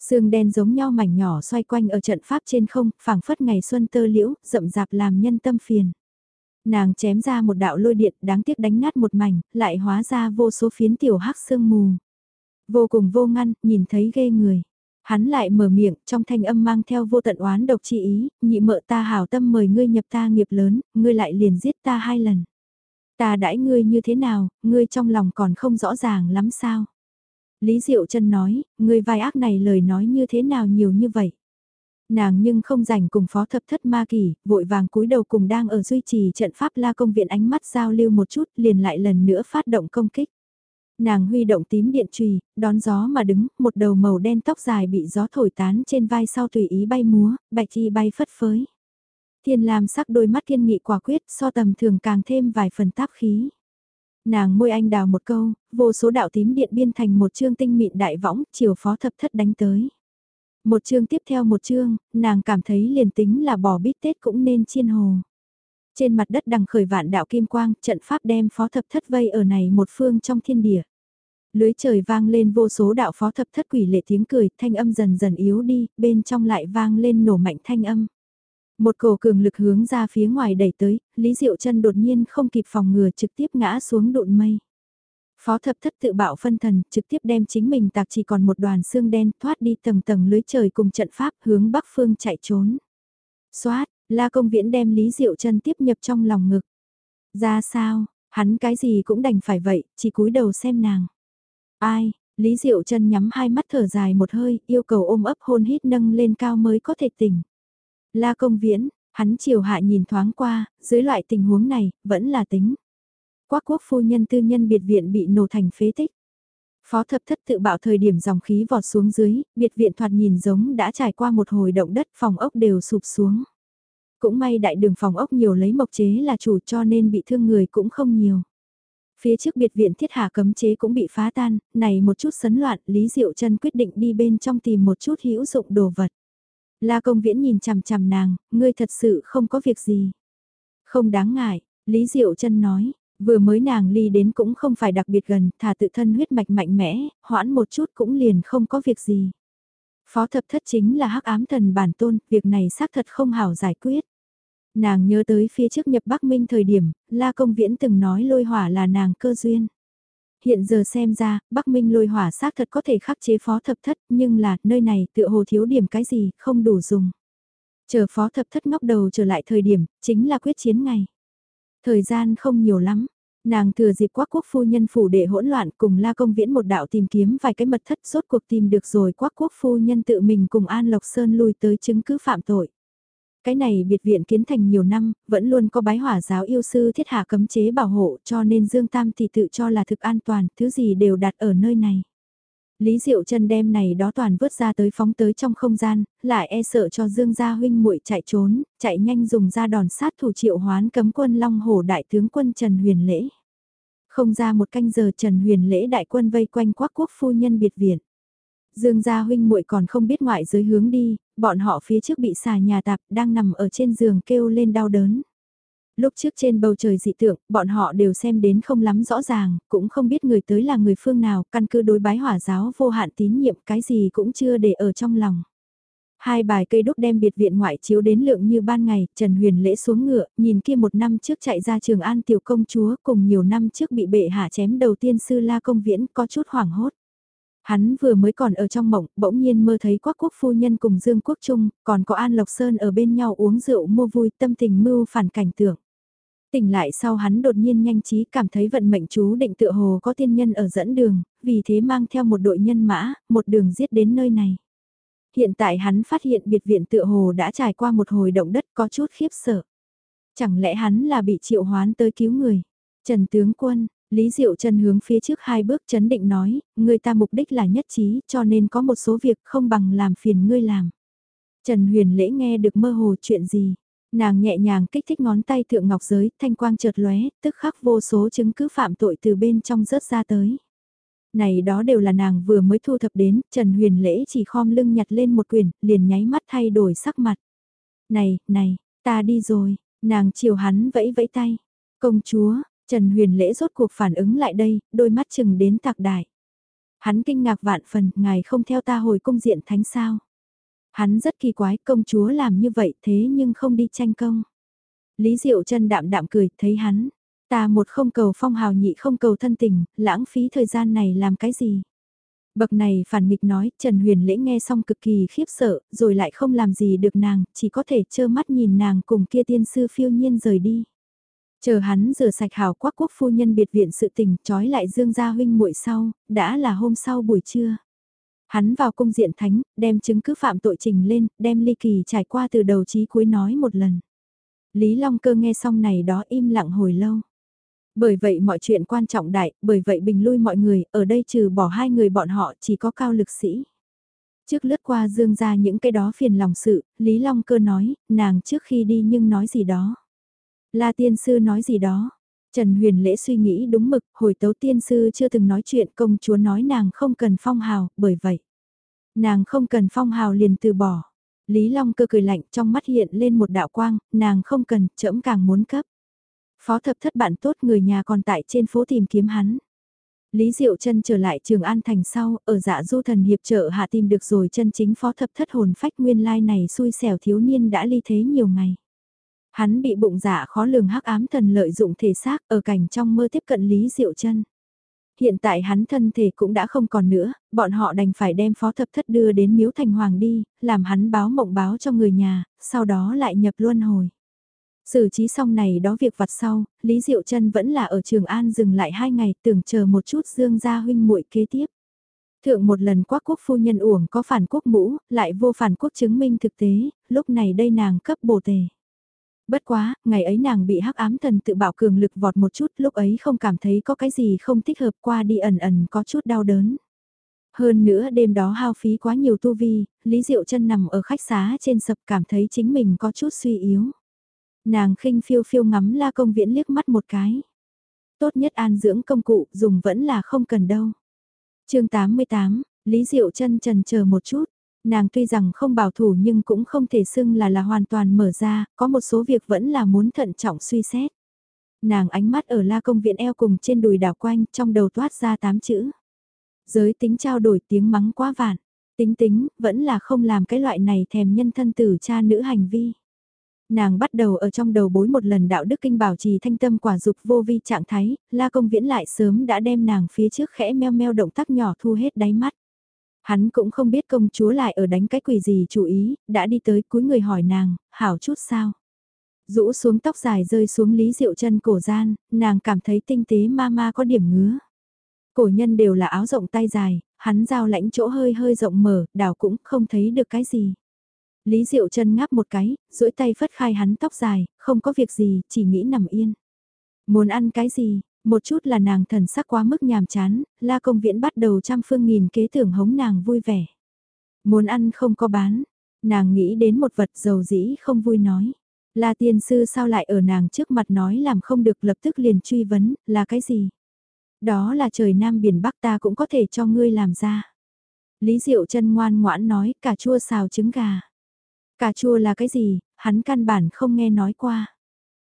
Sương đen giống nhau mảnh nhỏ xoay quanh ở trận pháp trên không, phảng phất ngày xuân tơ liễu, rậm rạp làm nhân tâm phiền. Nàng chém ra một đạo lôi điện đáng tiếc đánh nát một mảnh, lại hóa ra vô số phiến tiểu hắc sương mù. Vô cùng vô ngăn, nhìn thấy ghê người. Hắn lại mở miệng, trong thanh âm mang theo vô tận oán độc chi ý, nhị mợ ta hảo tâm mời ngươi nhập ta nghiệp lớn, ngươi lại liền giết ta hai lần. Ta đãi ngươi như thế nào, ngươi trong lòng còn không rõ ràng lắm sao? Lý Diệu Trân nói, ngươi vai ác này lời nói như thế nào nhiều như vậy? Nàng nhưng không rảnh cùng phó thập thất ma kỳ, vội vàng cúi đầu cùng đang ở duy trì trận pháp la công viện ánh mắt giao lưu một chút liền lại lần nữa phát động công kích. Nàng huy động tím điện trùy, đón gió mà đứng, một đầu màu đen tóc dài bị gió thổi tán trên vai sau tùy ý bay múa, bạch chi bay phất phới. Thiên Lam sắc đôi mắt kiên nghị quả quyết so tầm thường càng thêm vài phần táp khí. Nàng môi anh đào một câu, vô số đạo tím điện biên thành một chương tinh mịn đại võng, chiều phó thập thất đánh tới. Một chương tiếp theo một chương, nàng cảm thấy liền tính là bỏ bít tết cũng nên chiên hồ. Trên mặt đất đằng khởi vạn đạo kim quang, trận pháp đem phó thập thất vây ở này một phương trong thiên địa. Lưới trời vang lên vô số đạo phó thập thất quỷ lệ tiếng cười, thanh âm dần dần yếu đi, bên trong lại vang lên nổ mạnh thanh âm. Một cổ cường lực hướng ra phía ngoài đẩy tới, Lý Diệu chân đột nhiên không kịp phòng ngừa trực tiếp ngã xuống đụn mây. Phó thập thất tự bạo phân thần, trực tiếp đem chính mình tạc chỉ còn một đoàn xương đen thoát đi tầng tầng lưới trời cùng trận pháp hướng bắc phương chạy trốn. Xoát, la công viễn đem Lý Diệu chân tiếp nhập trong lòng ngực. Ra sao, hắn cái gì cũng đành phải vậy, chỉ cúi đầu xem nàng. Ai, Lý Diệu chân nhắm hai mắt thở dài một hơi, yêu cầu ôm ấp hôn hít nâng lên cao mới có thể tỉnh. La công viễn, hắn chiều hạ nhìn thoáng qua, dưới loại tình huống này, vẫn là tính. Quác quốc phu nhân tư nhân biệt viện bị nổ thành phế tích. Phó thập thất tự bạo thời điểm dòng khí vọt xuống dưới, biệt viện thoạt nhìn giống đã trải qua một hồi động đất phòng ốc đều sụp xuống. Cũng may đại đường phòng ốc nhiều lấy mộc chế là chủ cho nên bị thương người cũng không nhiều. Phía trước biệt viện thiết hạ cấm chế cũng bị phá tan, này một chút sấn loạn, Lý Diệu Trân quyết định đi bên trong tìm một chút hữu dụng đồ vật. La công viễn nhìn chằm chằm nàng, ngươi thật sự không có việc gì. Không đáng ngại, Lý Diệu Trân nói, vừa mới nàng ly đến cũng không phải đặc biệt gần, thả tự thân huyết mạch mạnh mẽ, hoãn một chút cũng liền không có việc gì. Phó thập thất chính là hắc ám thần bản tôn, việc này xác thật không hảo giải quyết. Nàng nhớ tới phía trước nhập Bắc Minh thời điểm, La Công Viễn từng nói lôi hỏa là nàng cơ duyên. Hiện giờ xem ra, Bắc Minh lôi hỏa xác thật có thể khắc chế phó thập thất, nhưng là, nơi này tựa hồ thiếu điểm cái gì, không đủ dùng. Chờ phó thập thất ngóc đầu trở lại thời điểm, chính là quyết chiến ngày. Thời gian không nhiều lắm, nàng thừa dịp quắc quốc phu nhân phủ để hỗn loạn cùng la công viễn một đạo tìm kiếm vài cái mật thất rốt cuộc tìm được rồi quắc quốc phu nhân tự mình cùng An Lộc Sơn lui tới chứng cứ phạm tội. Cái này biệt viện kiến thành nhiều năm, vẫn luôn có bái hỏa giáo yêu sư thiết hạ cấm chế bảo hộ cho nên Dương Tam thì tự cho là thực an toàn, thứ gì đều đặt ở nơi này. Lý Diệu chân đem này đó toàn vớt ra tới phóng tới trong không gian, lại e sợ cho Dương gia huynh muội chạy trốn, chạy nhanh dùng ra đòn sát thủ triệu hoán cấm quân Long hồ đại tướng quân Trần Huyền Lễ. Không ra một canh giờ Trần Huyền Lễ đại quân vây quanh quắc quốc phu nhân biệt viện. Dương gia huynh muội còn không biết ngoại giới hướng đi, bọn họ phía trước bị xà nhà tạp đang nằm ở trên giường kêu lên đau đớn. Lúc trước trên bầu trời dị tượng, bọn họ đều xem đến không lắm rõ ràng, cũng không biết người tới là người phương nào, căn cứ đối bái hỏa giáo vô hạn tín nhiệm cái gì cũng chưa để ở trong lòng. Hai bài cây đúc đem biệt viện ngoại chiếu đến lượng như ban ngày, Trần Huyền lễ xuống ngựa, nhìn kia một năm trước chạy ra trường an tiểu công chúa cùng nhiều năm trước bị bệ hạ chém đầu tiên sư la công viễn có chút hoảng hốt. Hắn vừa mới còn ở trong mộng, bỗng nhiên mơ thấy quốc quốc phu nhân cùng Dương Quốc Trung, còn có An Lộc Sơn ở bên nhau uống rượu mua vui tâm tình mưu phản cảnh tượng. Tỉnh lại sau hắn đột nhiên nhanh trí cảm thấy vận mệnh chú định tựa hồ có tiên nhân ở dẫn đường, vì thế mang theo một đội nhân mã, một đường giết đến nơi này. Hiện tại hắn phát hiện biệt viện tựa hồ đã trải qua một hồi động đất có chút khiếp sợ. Chẳng lẽ hắn là bị triệu hoán tới cứu người? Trần tướng quân, Lý Diệu Trần hướng phía trước hai bước chấn định nói, người ta mục đích là nhất trí cho nên có một số việc không bằng làm phiền ngươi làm. Trần Huyền Lễ nghe được mơ hồ chuyện gì, nàng nhẹ nhàng kích thích ngón tay thượng ngọc giới, thanh quang chợt lóe, tức khắc vô số chứng cứ phạm tội từ bên trong rớt ra tới. Này đó đều là nàng vừa mới thu thập đến, Trần Huyền Lễ chỉ khom lưng nhặt lên một quyển, liền nháy mắt thay đổi sắc mặt. Này, này, ta đi rồi, nàng chiều hắn vẫy vẫy tay. Công chúa, Trần Huyền Lễ rốt cuộc phản ứng lại đây, đôi mắt chừng đến tạc đại. Hắn kinh ngạc vạn phần, ngài không theo ta hồi cung diện thánh sao. Hắn rất kỳ quái, công chúa làm như vậy thế nhưng không đi tranh công. Lý Diệu chân đạm đạm cười, thấy hắn. Ta một không cầu phong hào nhị không cầu thân tình, lãng phí thời gian này làm cái gì. Bậc này phản nghịch nói, Trần Huyền Lễ nghe xong cực kỳ khiếp sợ, rồi lại không làm gì được nàng, chỉ có thể trơ mắt nhìn nàng cùng kia tiên sư phiêu nhiên rời đi. Chờ hắn rửa sạch hào quắc quốc phu nhân biệt viện sự tình trói lại Dương Gia huynh muội sau, đã là hôm sau buổi trưa. Hắn vào cung diện thánh, đem chứng cứ phạm tội trình lên, đem ly kỳ trải qua từ đầu chí cuối nói một lần. Lý Long cơ nghe xong này đó im lặng hồi lâu. Bởi vậy mọi chuyện quan trọng đại, bởi vậy bình lui mọi người, ở đây trừ bỏ hai người bọn họ chỉ có cao lực sĩ. Trước lướt qua dương ra những cái đó phiền lòng sự, Lý Long cơ nói, nàng trước khi đi nhưng nói gì đó. La tiên sư nói gì đó. Trần Huyền Lễ suy nghĩ đúng mực, hồi tấu tiên sư chưa từng nói chuyện công chúa nói nàng không cần phong hào, bởi vậy. Nàng không cần phong hào liền từ bỏ. Lý Long cơ cười lạnh trong mắt hiện lên một đạo quang, nàng không cần, trẫm càng muốn cấp. Phó thập thất bạn tốt người nhà còn tại trên phố tìm kiếm hắn. Lý Diệu chân trở lại Trường An Thành sau, ở dạ du thần hiệp trợ hạ tìm được rồi chân chính phó thập thất hồn phách nguyên lai này xui xẻo thiếu niên đã ly thế nhiều ngày. Hắn bị bụng dạ khó lường hắc ám thần lợi dụng thể xác ở cảnh trong mơ tiếp cận Lý Diệu chân Hiện tại hắn thân thể cũng đã không còn nữa, bọn họ đành phải đem phó thập thất đưa đến miếu thành hoàng đi, làm hắn báo mộng báo cho người nhà, sau đó lại nhập luân hồi. Xử trí xong này đó việc vặt sau, Lý Diệu Trân vẫn là ở Trường An dừng lại hai ngày tưởng chờ một chút Dương gia huynh muội kế tiếp. Thượng một lần quắc quốc phu nhân uổng có phản quốc mũ, lại vô phản quốc chứng minh thực tế, lúc này đây nàng cấp bổ tề. Bất quá, ngày ấy nàng bị hắc ám thần tự bảo cường lực vọt một chút, lúc ấy không cảm thấy có cái gì không thích hợp qua đi ẩn ẩn có chút đau đớn. Hơn nữa đêm đó hao phí quá nhiều tu vi, Lý Diệu chân nằm ở khách xá trên sập cảm thấy chính mình có chút suy yếu. Nàng khinh phiêu phiêu ngắm la công viễn liếc mắt một cái. Tốt nhất an dưỡng công cụ dùng vẫn là không cần đâu. chương 88, Lý Diệu chân trần chờ một chút. Nàng tuy rằng không bảo thủ nhưng cũng không thể xưng là là hoàn toàn mở ra, có một số việc vẫn là muốn thận trọng suy xét. Nàng ánh mắt ở la công viện eo cùng trên đùi đảo quanh trong đầu toát ra tám chữ. Giới tính trao đổi tiếng mắng quá vạn, tính tính, vẫn là không làm cái loại này thèm nhân thân tử cha nữ hành vi. Nàng bắt đầu ở trong đầu bối một lần đạo đức kinh bảo trì thanh tâm quả dục vô vi trạng thái, la công viễn lại sớm đã đem nàng phía trước khẽ meo meo động tác nhỏ thu hết đáy mắt. Hắn cũng không biết công chúa lại ở đánh cái quỷ gì chú ý, đã đi tới cuối người hỏi nàng, hảo chút sao. Rũ xuống tóc dài rơi xuống lý diệu chân cổ gian, nàng cảm thấy tinh tế ma ma có điểm ngứa. Cổ nhân đều là áo rộng tay dài, hắn giao lãnh chỗ hơi hơi rộng mở, đảo cũng không thấy được cái gì. Lý Diệu chân ngáp một cái, duỗi tay phất khai hắn tóc dài, không có việc gì, chỉ nghĩ nằm yên. Muốn ăn cái gì, một chút là nàng thần sắc quá mức nhàm chán, la công viễn bắt đầu trăm phương nghìn kế tưởng hống nàng vui vẻ. Muốn ăn không có bán, nàng nghĩ đến một vật dầu dĩ không vui nói. La tiên sư sao lại ở nàng trước mặt nói làm không được lập tức liền truy vấn, là cái gì? Đó là trời nam biển bắc ta cũng có thể cho ngươi làm ra. Lý Diệu chân ngoan ngoãn nói, cà chua xào trứng gà. Cà chua là cái gì, hắn căn bản không nghe nói qua.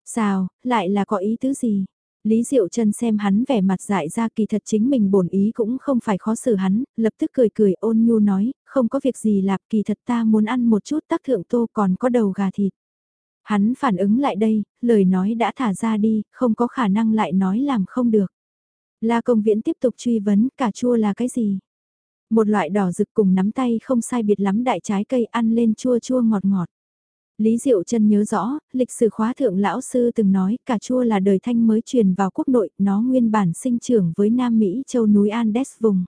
Xào, lại là có ý tứ gì? Lý Diệu Trân xem hắn vẻ mặt dại ra kỳ thật chính mình bổn ý cũng không phải khó xử hắn, lập tức cười cười ôn nhu nói, không có việc gì lạp kỳ thật ta muốn ăn một chút tác thượng tô còn có đầu gà thịt. Hắn phản ứng lại đây, lời nói đã thả ra đi, không có khả năng lại nói làm không được. La công viễn tiếp tục truy vấn cà chua là cái gì? Một loại đỏ rực cùng nắm tay không sai biệt lắm đại trái cây ăn lên chua chua ngọt ngọt. Lý Diệu Trân nhớ rõ, lịch sử khóa thượng lão sư từng nói cà chua là đời thanh mới truyền vào quốc nội, nó nguyên bản sinh trưởng với Nam Mỹ châu núi Andes vùng.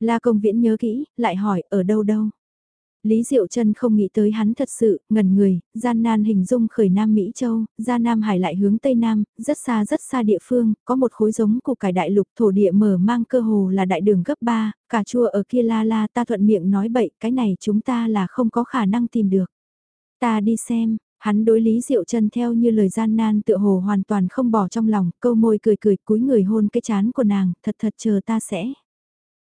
La Công Viễn nhớ kỹ, lại hỏi ở đâu đâu. Lý Diệu Trân không nghĩ tới hắn thật sự, ngần người, gian nan hình dung khởi Nam Mỹ Châu, ra Nam Hải lại hướng Tây Nam, rất xa rất xa địa phương, có một khối giống của cải đại lục thổ địa mở mang cơ hồ là đại đường cấp 3, cà chua ở kia la la ta thuận miệng nói bậy, cái này chúng ta là không có khả năng tìm được. Ta đi xem, hắn đối Lý Diệu Trân theo như lời gian nan tựa hồ hoàn toàn không bỏ trong lòng, câu môi cười cười cúi người hôn cái chán của nàng, thật thật chờ ta sẽ.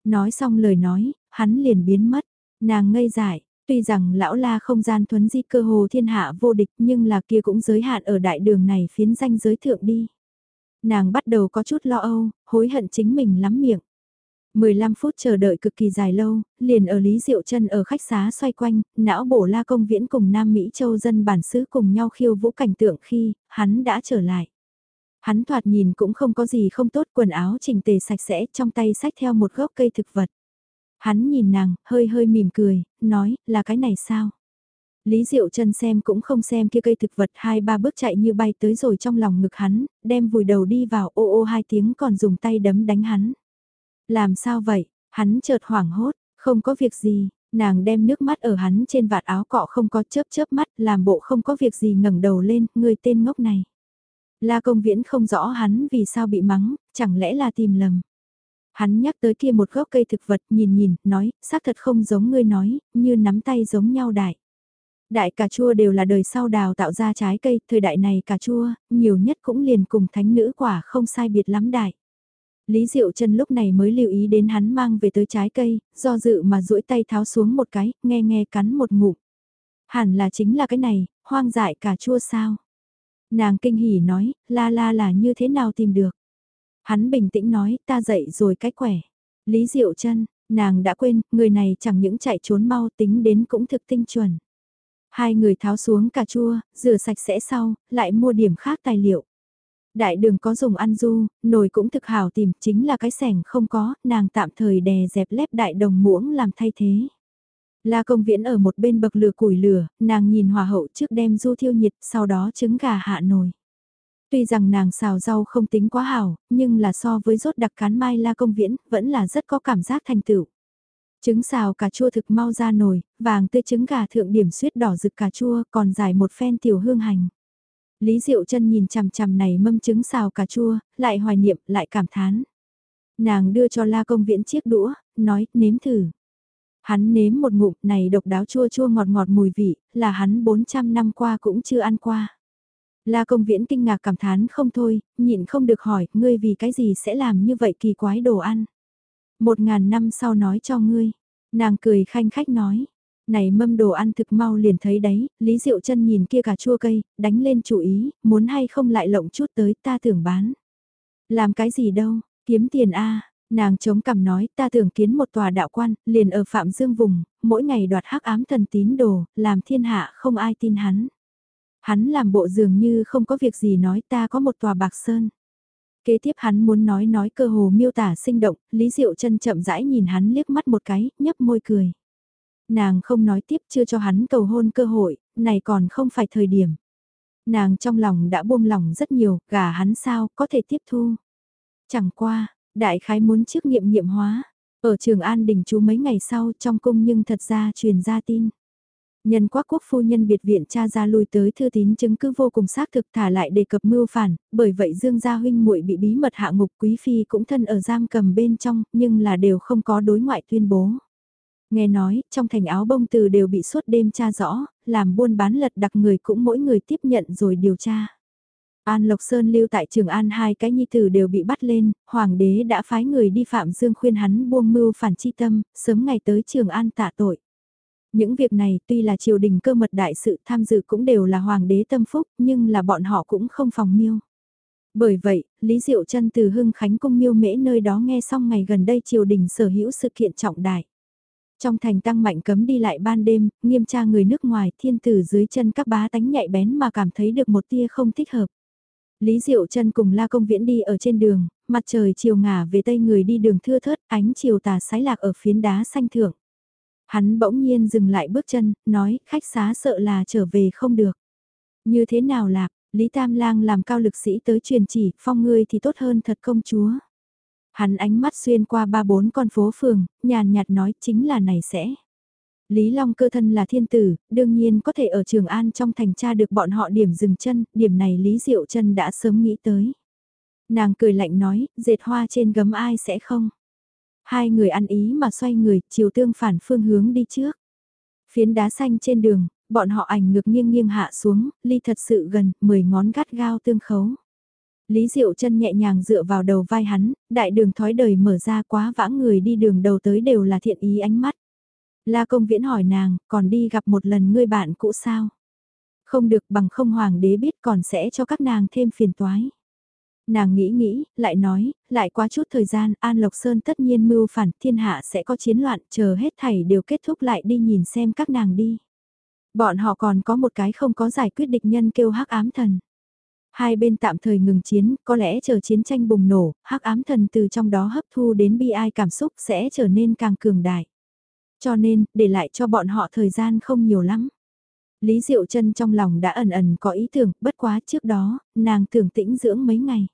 Nói xong lời nói, hắn liền biến mất, nàng ngây dại, tuy rằng lão la không gian thuấn di cơ hồ thiên hạ vô địch nhưng là kia cũng giới hạn ở đại đường này phiến danh giới thượng đi. Nàng bắt đầu có chút lo âu, hối hận chính mình lắm miệng. 15 phút chờ đợi cực kỳ dài lâu, liền ở Lý Diệu Trân ở khách xá xoay quanh, não bổ la công viễn cùng Nam Mỹ châu dân bản xứ cùng nhau khiêu vũ cảnh tượng khi, hắn đã trở lại. Hắn thoạt nhìn cũng không có gì không tốt quần áo chỉnh tề sạch sẽ trong tay sách theo một gốc cây thực vật. Hắn nhìn nàng, hơi hơi mỉm cười, nói, là cái này sao? Lý Diệu Trân xem cũng không xem kia cây thực vật hai ba bước chạy như bay tới rồi trong lòng ngực hắn, đem vùi đầu đi vào ô ô hai tiếng còn dùng tay đấm đánh hắn. Làm sao vậy? Hắn chợt hoảng hốt, không có việc gì, nàng đem nước mắt ở hắn trên vạt áo cọ không có chớp chớp mắt, làm bộ không có việc gì ngẩng đầu lên, người tên ngốc này. La công viễn không rõ hắn vì sao bị mắng, chẳng lẽ là tìm lầm. Hắn nhắc tới kia một gốc cây thực vật nhìn nhìn, nói, xác thật không giống ngươi nói, như nắm tay giống nhau đại. Đại cà chua đều là đời sau đào tạo ra trái cây, thời đại này cà chua, nhiều nhất cũng liền cùng thánh nữ quả không sai biệt lắm đại. Lý Diệu Trân lúc này mới lưu ý đến hắn mang về tới trái cây, do dự mà duỗi tay tháo xuống một cái, nghe nghe cắn một ngụm. Hẳn là chính là cái này, hoang dại cà chua sao. Nàng kinh hỉ nói, la la là như thế nào tìm được. Hắn bình tĩnh nói, ta dậy rồi cái quẻ. Lý Diệu Trân, nàng đã quên, người này chẳng những chạy trốn mau tính đến cũng thực tinh chuẩn. Hai người tháo xuống cà chua, rửa sạch sẽ sau, lại mua điểm khác tài liệu. Đại đường có dùng ăn du, nồi cũng thực hảo tìm, chính là cái sẻng không có, nàng tạm thời đè dẹp lép đại đồng muỗng làm thay thế. La công viễn ở một bên bậc lửa củi lửa, nàng nhìn hòa hậu trước đem du thiêu nhiệt, sau đó trứng gà hạ nồi. Tuy rằng nàng xào rau không tính quá hảo, nhưng là so với rốt đặc cán mai la công viễn, vẫn là rất có cảm giác thành tựu. Trứng xào cà chua thực mau ra nồi, vàng tươi trứng gà thượng điểm suyết đỏ rực cà chua còn dài một phen tiểu hương hành. Lý Diệu chân nhìn chằm chằm này mâm trứng xào cà chua, lại hoài niệm, lại cảm thán. Nàng đưa cho La Công Viễn chiếc đũa, nói, nếm thử. Hắn nếm một ngụm này độc đáo chua chua ngọt ngọt mùi vị, là hắn 400 năm qua cũng chưa ăn qua. La công viễn kinh ngạc cảm thán không thôi, nhịn không được hỏi, ngươi vì cái gì sẽ làm như vậy kỳ quái đồ ăn. Một ngàn năm sau nói cho ngươi, nàng cười khanh khách nói, này mâm đồ ăn thực mau liền thấy đấy, Lý Diệu chân nhìn kia cả chua cây, đánh lên chủ ý, muốn hay không lại lộng chút tới ta tưởng bán. Làm cái gì đâu, kiếm tiền a nàng chống cằm nói ta tưởng kiến một tòa đạo quan, liền ở Phạm Dương vùng, mỗi ngày đoạt hắc ám thần tín đồ, làm thiên hạ không ai tin hắn. Hắn làm bộ dường như không có việc gì nói ta có một tòa bạc sơn. Kế tiếp hắn muốn nói nói cơ hồ miêu tả sinh động, Lý Diệu chân chậm rãi nhìn hắn liếc mắt một cái, nhấp môi cười. Nàng không nói tiếp chưa cho hắn cầu hôn cơ hội, này còn không phải thời điểm. Nàng trong lòng đã buông lòng rất nhiều, gả hắn sao, có thể tiếp thu. Chẳng qua, đại khái muốn trước nghiệm nghiệm hóa. Ở trường An Đình chú mấy ngày sau trong cung nhưng thật ra truyền ra tin. Nhân quốc quốc phu nhân biệt viện cha ra lui tới thư tín chứng cứ vô cùng xác thực thả lại đề cập mưu phản, bởi vậy Dương gia huynh muội bị bí mật hạ ngục quý phi cũng thân ở giam cầm bên trong, nhưng là đều không có đối ngoại tuyên bố. Nghe nói, trong thành áo bông từ đều bị suốt đêm tra rõ, làm buôn bán lật đặc người cũng mỗi người tiếp nhận rồi điều tra. An Lộc Sơn lưu tại Trường An hai cái nhi tử đều bị bắt lên, Hoàng đế đã phái người đi Phạm Dương khuyên hắn buông mưu phản chi tâm, sớm ngày tới Trường An tạ tội. Những việc này tuy là triều đình cơ mật đại sự tham dự cũng đều là Hoàng đế tâm phúc, nhưng là bọn họ cũng không phòng miêu. Bởi vậy, Lý Diệu chân từ Hưng Khánh Cung miêu mễ nơi đó nghe xong ngày gần đây triều đình sở hữu sự kiện trọng đại. Trong thành tăng mạnh cấm đi lại ban đêm, nghiêm tra người nước ngoài thiên tử dưới chân các bá tánh nhạy bén mà cảm thấy được một tia không thích hợp. Lý Diệu chân cùng La Công Viễn đi ở trên đường, mặt trời chiều ngả về tây người đi đường thưa thớt, ánh chiều tà sái lạc ở phiến đá xanh thượng. Hắn bỗng nhiên dừng lại bước chân, nói, khách xá sợ là trở về không được. Như thế nào lạc, Lý Tam Lang làm cao lực sĩ tới truyền chỉ, phong ngươi thì tốt hơn thật công chúa. Hắn ánh mắt xuyên qua ba bốn con phố phường, nhàn nhạt nói chính là này sẽ. Lý Long cơ thân là thiên tử, đương nhiên có thể ở Trường An trong thành tra được bọn họ điểm dừng chân, điểm này Lý Diệu chân đã sớm nghĩ tới. Nàng cười lạnh nói, dệt hoa trên gấm ai sẽ không. Hai người ăn ý mà xoay người, chiều tương phản phương hướng đi trước. Phiến đá xanh trên đường, bọn họ ảnh ngược nghiêng nghiêng hạ xuống, ly thật sự gần, mười ngón gắt gao tương khấu. Lý Diệu chân nhẹ nhàng dựa vào đầu vai hắn, đại đường thói đời mở ra quá vãng người đi đường đầu tới đều là thiện ý ánh mắt. La công viễn hỏi nàng, còn đi gặp một lần ngươi bạn cũ sao? Không được bằng không hoàng đế biết còn sẽ cho các nàng thêm phiền toái. Nàng nghĩ nghĩ, lại nói, lại quá chút thời gian, An Lộc Sơn tất nhiên mưu phản, thiên hạ sẽ có chiến loạn, chờ hết thảy đều kết thúc lại đi nhìn xem các nàng đi. Bọn họ còn có một cái không có giải quyết địch nhân kêu hắc ám thần. Hai bên tạm thời ngừng chiến, có lẽ chờ chiến tranh bùng nổ, hắc ám thần từ trong đó hấp thu đến bi ai cảm xúc sẽ trở nên càng cường đại. Cho nên, để lại cho bọn họ thời gian không nhiều lắm. Lý Diệu chân trong lòng đã ẩn ẩn có ý tưởng, bất quá trước đó, nàng tưởng tĩnh dưỡng mấy ngày.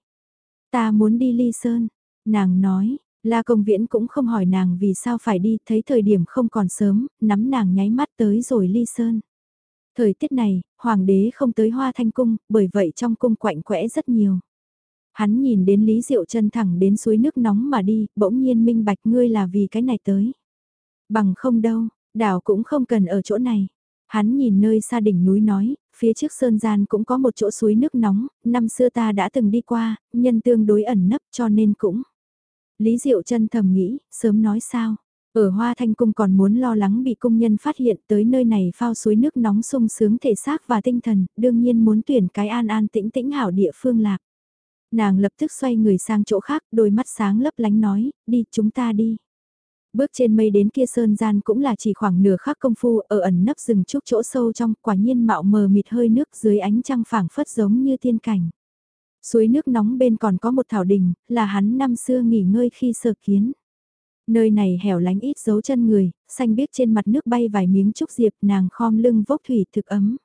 Ta muốn đi ly sơn, nàng nói, La Công Viễn cũng không hỏi nàng vì sao phải đi, thấy thời điểm không còn sớm, nắm nàng nháy mắt tới rồi ly sơn. Thời tiết này, hoàng đế không tới hoa thanh cung, bởi vậy trong cung quạnh quẽ rất nhiều. Hắn nhìn đến Lý Diệu chân thẳng đến suối nước nóng mà đi, bỗng nhiên minh bạch ngươi là vì cái này tới. Bằng không đâu, đảo cũng không cần ở chỗ này. Hắn nhìn nơi xa đỉnh núi nói, phía trước sơn gian cũng có một chỗ suối nước nóng, năm xưa ta đã từng đi qua, nhân tương đối ẩn nấp cho nên cũng. Lý Diệu chân thầm nghĩ, sớm nói sao. Ở Hoa Thanh Cung còn muốn lo lắng bị công nhân phát hiện tới nơi này phao suối nước nóng sung sướng thể xác và tinh thần, đương nhiên muốn tuyển cái an an tĩnh tĩnh hảo địa phương lạc. Nàng lập tức xoay người sang chỗ khác, đôi mắt sáng lấp lánh nói, đi chúng ta đi. Bước trên mây đến kia sơn gian cũng là chỉ khoảng nửa khắc công phu ở ẩn nấp rừng trúc chỗ sâu trong quả nhiên mạo mờ mịt hơi nước dưới ánh trăng phảng phất giống như tiên cảnh. Suối nước nóng bên còn có một thảo đình, là hắn năm xưa nghỉ ngơi khi sơ kiến. Nơi này hẻo lánh ít dấu chân người, xanh biếc trên mặt nước bay vài miếng trúc diệp nàng khom lưng vốc thủy thực ấm.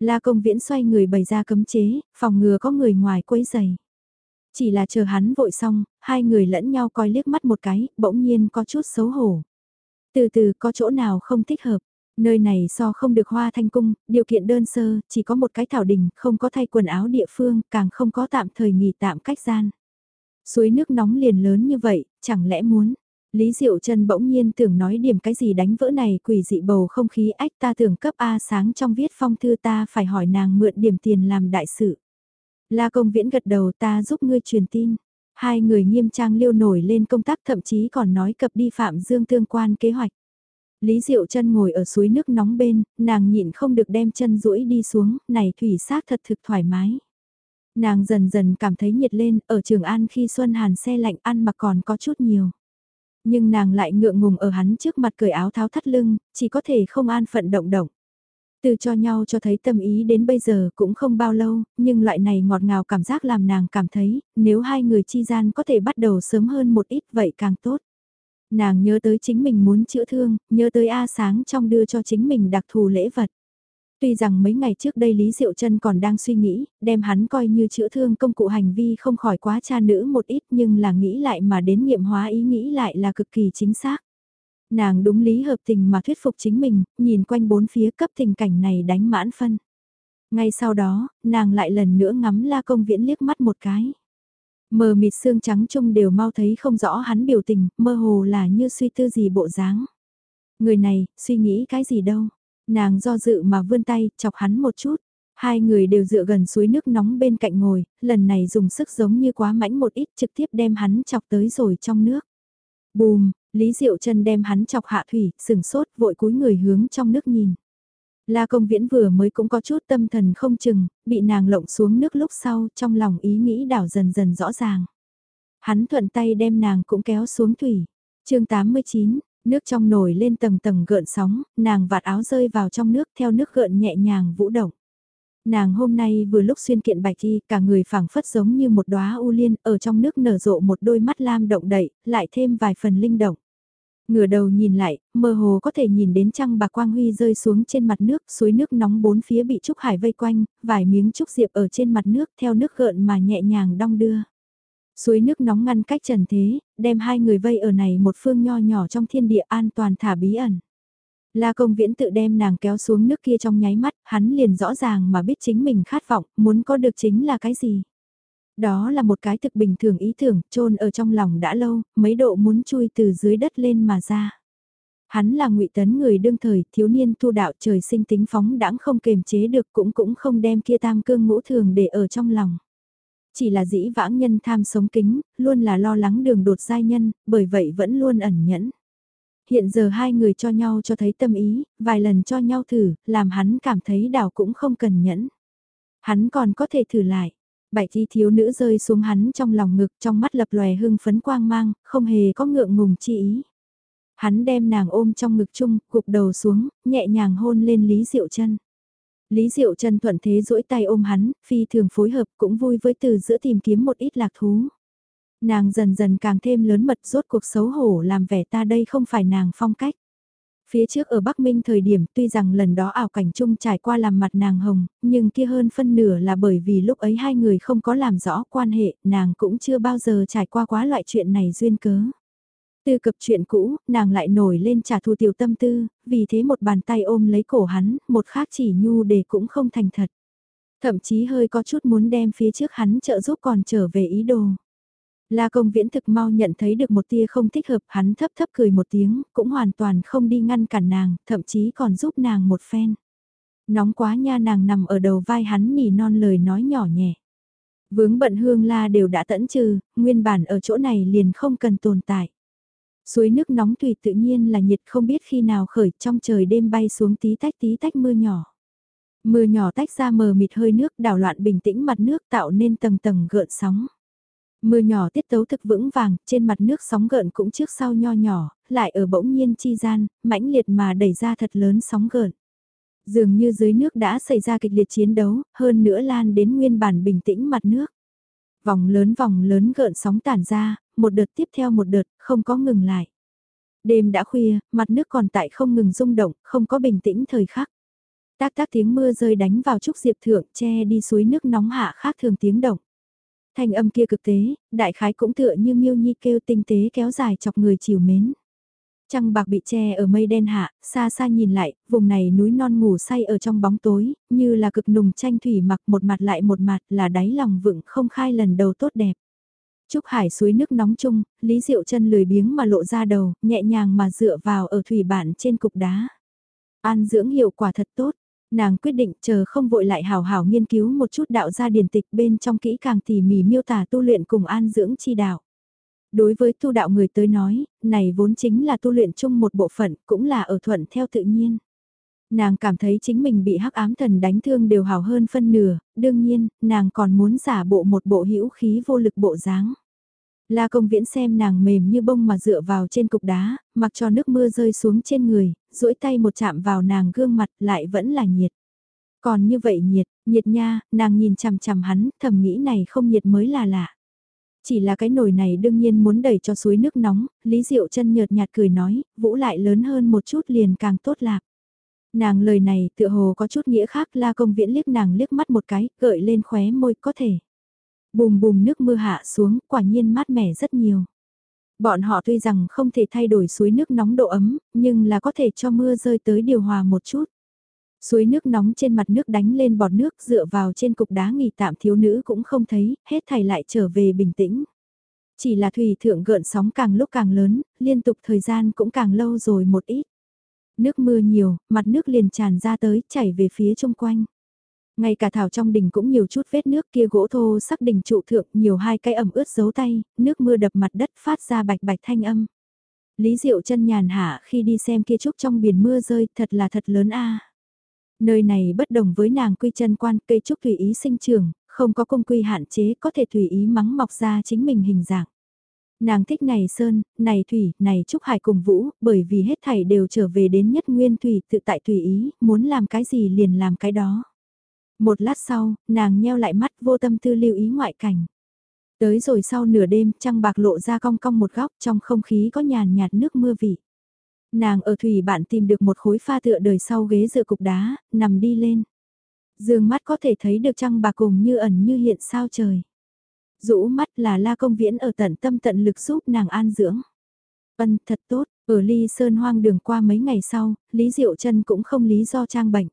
La công viễn xoay người bày ra cấm chế, phòng ngừa có người ngoài quấy giày. Chỉ là chờ hắn vội xong, hai người lẫn nhau coi liếc mắt một cái, bỗng nhiên có chút xấu hổ. Từ từ có chỗ nào không thích hợp, nơi này so không được hoa thanh cung, điều kiện đơn sơ, chỉ có một cái thảo đình, không có thay quần áo địa phương, càng không có tạm thời nghỉ tạm cách gian. Suối nước nóng liền lớn như vậy, chẳng lẽ muốn, Lý Diệu Trân bỗng nhiên tưởng nói điểm cái gì đánh vỡ này quỷ dị bầu không khí ách ta tưởng cấp A sáng trong viết phong thư ta phải hỏi nàng mượn điểm tiền làm đại sự. La công viễn gật đầu ta giúp ngươi truyền tin. Hai người nghiêm trang liêu nổi lên công tác thậm chí còn nói cập đi Phạm Dương tương quan kế hoạch. Lý Diệu chân ngồi ở suối nước nóng bên, nàng nhịn không được đem chân duỗi đi xuống, này thủy sát thật thực thoải mái. Nàng dần dần cảm thấy nhiệt lên, ở Trường An khi Xuân Hàn xe lạnh ăn mà còn có chút nhiều. Nhưng nàng lại ngượng ngùng ở hắn trước mặt cởi áo tháo thắt lưng, chỉ có thể không an phận động động. Từ cho nhau cho thấy tâm ý đến bây giờ cũng không bao lâu, nhưng loại này ngọt ngào cảm giác làm nàng cảm thấy, nếu hai người chi gian có thể bắt đầu sớm hơn một ít vậy càng tốt. Nàng nhớ tới chính mình muốn chữa thương, nhớ tới A sáng trong đưa cho chính mình đặc thù lễ vật. Tuy rằng mấy ngày trước đây Lý Diệu Trân còn đang suy nghĩ, đem hắn coi như chữa thương công cụ hành vi không khỏi quá cha nữ một ít nhưng là nghĩ lại mà đến nghiệm hóa ý nghĩ lại là cực kỳ chính xác. Nàng đúng lý hợp tình mà thuyết phục chính mình, nhìn quanh bốn phía cấp tình cảnh này đánh mãn phân. Ngay sau đó, nàng lại lần nữa ngắm la công viễn liếc mắt một cái. Mờ mịt xương trắng chung đều mau thấy không rõ hắn biểu tình, mơ hồ là như suy tư gì bộ dáng. Người này, suy nghĩ cái gì đâu. Nàng do dự mà vươn tay, chọc hắn một chút. Hai người đều dựa gần suối nước nóng bên cạnh ngồi, lần này dùng sức giống như quá mãnh một ít trực tiếp đem hắn chọc tới rồi trong nước. Bùm, Lý Diệu chân đem hắn chọc hạ thủy, sừng sốt, vội cúi người hướng trong nước nhìn. La công viễn vừa mới cũng có chút tâm thần không chừng, bị nàng lộng xuống nước lúc sau trong lòng ý nghĩ đảo dần dần rõ ràng. Hắn thuận tay đem nàng cũng kéo xuống thủy. chương 89, nước trong nổi lên tầng tầng gợn sóng, nàng vạt áo rơi vào trong nước theo nước gợn nhẹ nhàng vũ động. Nàng hôm nay vừa lúc xuyên kiện bạch y, cả người phảng phất giống như một đóa u liên, ở trong nước nở rộ một đôi mắt lam động đậy, lại thêm vài phần linh động. Ngửa đầu nhìn lại, mơ hồ có thể nhìn đến trăng bạc quang huy rơi xuống trên mặt nước, suối nước nóng bốn phía bị trúc hải vây quanh, vài miếng trúc diệp ở trên mặt nước theo nước gợn mà nhẹ nhàng đong đưa. Suối nước nóng ngăn cách trần thế, đem hai người vây ở này một phương nho nhỏ trong thiên địa an toàn thả bí ẩn. La công viễn tự đem nàng kéo xuống nước kia trong nháy mắt, hắn liền rõ ràng mà biết chính mình khát vọng, muốn có được chính là cái gì. Đó là một cái thực bình thường ý tưởng, trôn ở trong lòng đã lâu, mấy độ muốn chui từ dưới đất lên mà ra. Hắn là ngụy tấn người đương thời, thiếu niên tu đạo trời sinh tính phóng đãng không kềm chế được cũng cũng không đem kia tam cương ngũ thường để ở trong lòng. Chỉ là dĩ vãng nhân tham sống kính, luôn là lo lắng đường đột giai nhân, bởi vậy vẫn luôn ẩn nhẫn. Hiện giờ hai người cho nhau cho thấy tâm ý, vài lần cho nhau thử, làm hắn cảm thấy đảo cũng không cần nhẫn. Hắn còn có thể thử lại. Bạch thi thiếu nữ rơi xuống hắn trong lòng ngực trong mắt lập lòe hưng phấn quang mang, không hề có ngượng ngùng chi ý. Hắn đem nàng ôm trong ngực chung, gục đầu xuống, nhẹ nhàng hôn lên Lý Diệu chân Lý Diệu Trần thuận thế duỗi tay ôm hắn, phi thường phối hợp cũng vui với từ giữa tìm kiếm một ít lạc thú. Nàng dần dần càng thêm lớn mật rốt cuộc xấu hổ làm vẻ ta đây không phải nàng phong cách. Phía trước ở Bắc Minh thời điểm tuy rằng lần đó ảo cảnh chung trải qua làm mặt nàng hồng, nhưng kia hơn phân nửa là bởi vì lúc ấy hai người không có làm rõ quan hệ, nàng cũng chưa bao giờ trải qua quá loại chuyện này duyên cớ tư cập chuyện cũ, nàng lại nổi lên trả thù tiểu tâm tư, vì thế một bàn tay ôm lấy cổ hắn, một khác chỉ nhu để cũng không thành thật. Thậm chí hơi có chút muốn đem phía trước hắn trợ giúp còn trở về ý đồ. La công viễn thực mau nhận thấy được một tia không thích hợp, hắn thấp thấp cười một tiếng, cũng hoàn toàn không đi ngăn cản nàng, thậm chí còn giúp nàng một phen. Nóng quá nha nàng nằm ở đầu vai hắn nỉ non lời nói nhỏ nhẹ. Vướng bận hương la đều đã tẫn trừ, nguyên bản ở chỗ này liền không cần tồn tại. Suối nước nóng tùy tự nhiên là nhiệt không biết khi nào khởi trong trời đêm bay xuống tí tách tí tách mưa nhỏ. Mưa nhỏ tách ra mờ mịt hơi nước đảo loạn bình tĩnh mặt nước tạo nên tầng tầng gợn sóng. Mưa nhỏ tiết tấu thực vững vàng, trên mặt nước sóng gợn cũng trước sau nho nhỏ, lại ở bỗng nhiên chi gian, mãnh liệt mà đẩy ra thật lớn sóng gợn. Dường như dưới nước đã xảy ra kịch liệt chiến đấu, hơn nữa lan đến nguyên bản bình tĩnh mặt nước. Vòng lớn vòng lớn gợn sóng tản ra, một đợt tiếp theo một đợt, không có ngừng lại. Đêm đã khuya, mặt nước còn tại không ngừng rung động, không có bình tĩnh thời khắc. Tác tác tiếng mưa rơi đánh vào trúc diệp thượng che đi suối nước nóng hạ khác thường tiếng động. Thanh âm kia cực tế, đại khái cũng tựa như miêu nhi kêu tinh tế kéo dài chọc người chiều mến. Trăng bạc bị che ở mây đen hạ, xa xa nhìn lại, vùng này núi non ngủ say ở trong bóng tối, như là cực nùng tranh thủy mặc một mặt lại một mặt là đáy lòng vựng không khai lần đầu tốt đẹp. Trúc Hải suối nước nóng chung, Lý Diệu chân lười biếng mà lộ ra đầu, nhẹ nhàng mà dựa vào ở thủy bản trên cục đá. An dưỡng hiệu quả thật tốt, nàng quyết định chờ không vội lại hào hào nghiên cứu một chút đạo gia điển tịch bên trong kỹ càng tỉ mỉ miêu tả tu luyện cùng an dưỡng chi đạo. Đối với tu đạo người tới nói, này vốn chính là tu luyện chung một bộ phận, cũng là ở thuận theo tự nhiên. Nàng cảm thấy chính mình bị hắc ám thần đánh thương đều hào hơn phân nửa, đương nhiên, nàng còn muốn giả bộ một bộ hữu khí vô lực bộ dáng. La công viễn xem nàng mềm như bông mà dựa vào trên cục đá, mặc cho nước mưa rơi xuống trên người, duỗi tay một chạm vào nàng gương mặt lại vẫn là nhiệt. Còn như vậy nhiệt, nhiệt nha, nàng nhìn chằm chằm hắn, thầm nghĩ này không nhiệt mới là lạ. Chỉ là cái nồi này đương nhiên muốn đẩy cho suối nước nóng, Lý Diệu chân nhợt nhạt cười nói, vũ lại lớn hơn một chút liền càng tốt lạc. Nàng lời này tựa hồ có chút nghĩa khác la công viễn liếc nàng liếc mắt một cái, gợi lên khóe môi có thể. Bùm bùm nước mưa hạ xuống, quả nhiên mát mẻ rất nhiều. Bọn họ tuy rằng không thể thay đổi suối nước nóng độ ấm, nhưng là có thể cho mưa rơi tới điều hòa một chút. Suối nước nóng trên mặt nước đánh lên bọt nước dựa vào trên cục đá nghỉ tạm thiếu nữ cũng không thấy, hết thảy lại trở về bình tĩnh. Chỉ là thủy thượng gợn sóng càng lúc càng lớn, liên tục thời gian cũng càng lâu rồi một ít. Nước mưa nhiều, mặt nước liền tràn ra tới, chảy về phía chung quanh. Ngay cả thảo trong đình cũng nhiều chút vết nước kia gỗ thô sắc đỉnh trụ thượng nhiều hai cái ẩm ướt dấu tay, nước mưa đập mặt đất phát ra bạch bạch thanh âm. Lý Diệu chân nhàn hạ khi đi xem kia trúc trong biển mưa rơi thật là thật lớn a. Nơi này bất đồng với nàng quy chân quan cây trúc tùy ý sinh trưởng, không có công quy hạn chế có thể tùy ý mắng mọc ra chính mình hình dạng. Nàng thích này sơn, này thủy, này trúc hải cùng vũ, bởi vì hết thảy đều trở về đến nhất nguyên thủy tự tại tùy ý, muốn làm cái gì liền làm cái đó. Một lát sau, nàng nheo lại mắt vô tâm tư lưu ý ngoại cảnh. Tới rồi sau nửa đêm, trăng bạc lộ ra cong cong một góc trong không khí có nhàn nhạt nước mưa vị. Nàng ở thủy bạn tìm được một khối pha tựa đời sau ghế dựa cục đá, nằm đi lên. Dương mắt có thể thấy được trăng bạc cùng như ẩn như hiện sao trời. Rũ mắt là la công viễn ở tận tâm tận lực giúp nàng an dưỡng. vân thật tốt, ở ly sơn hoang đường qua mấy ngày sau, Lý Diệu chân cũng không lý do trang bệnh.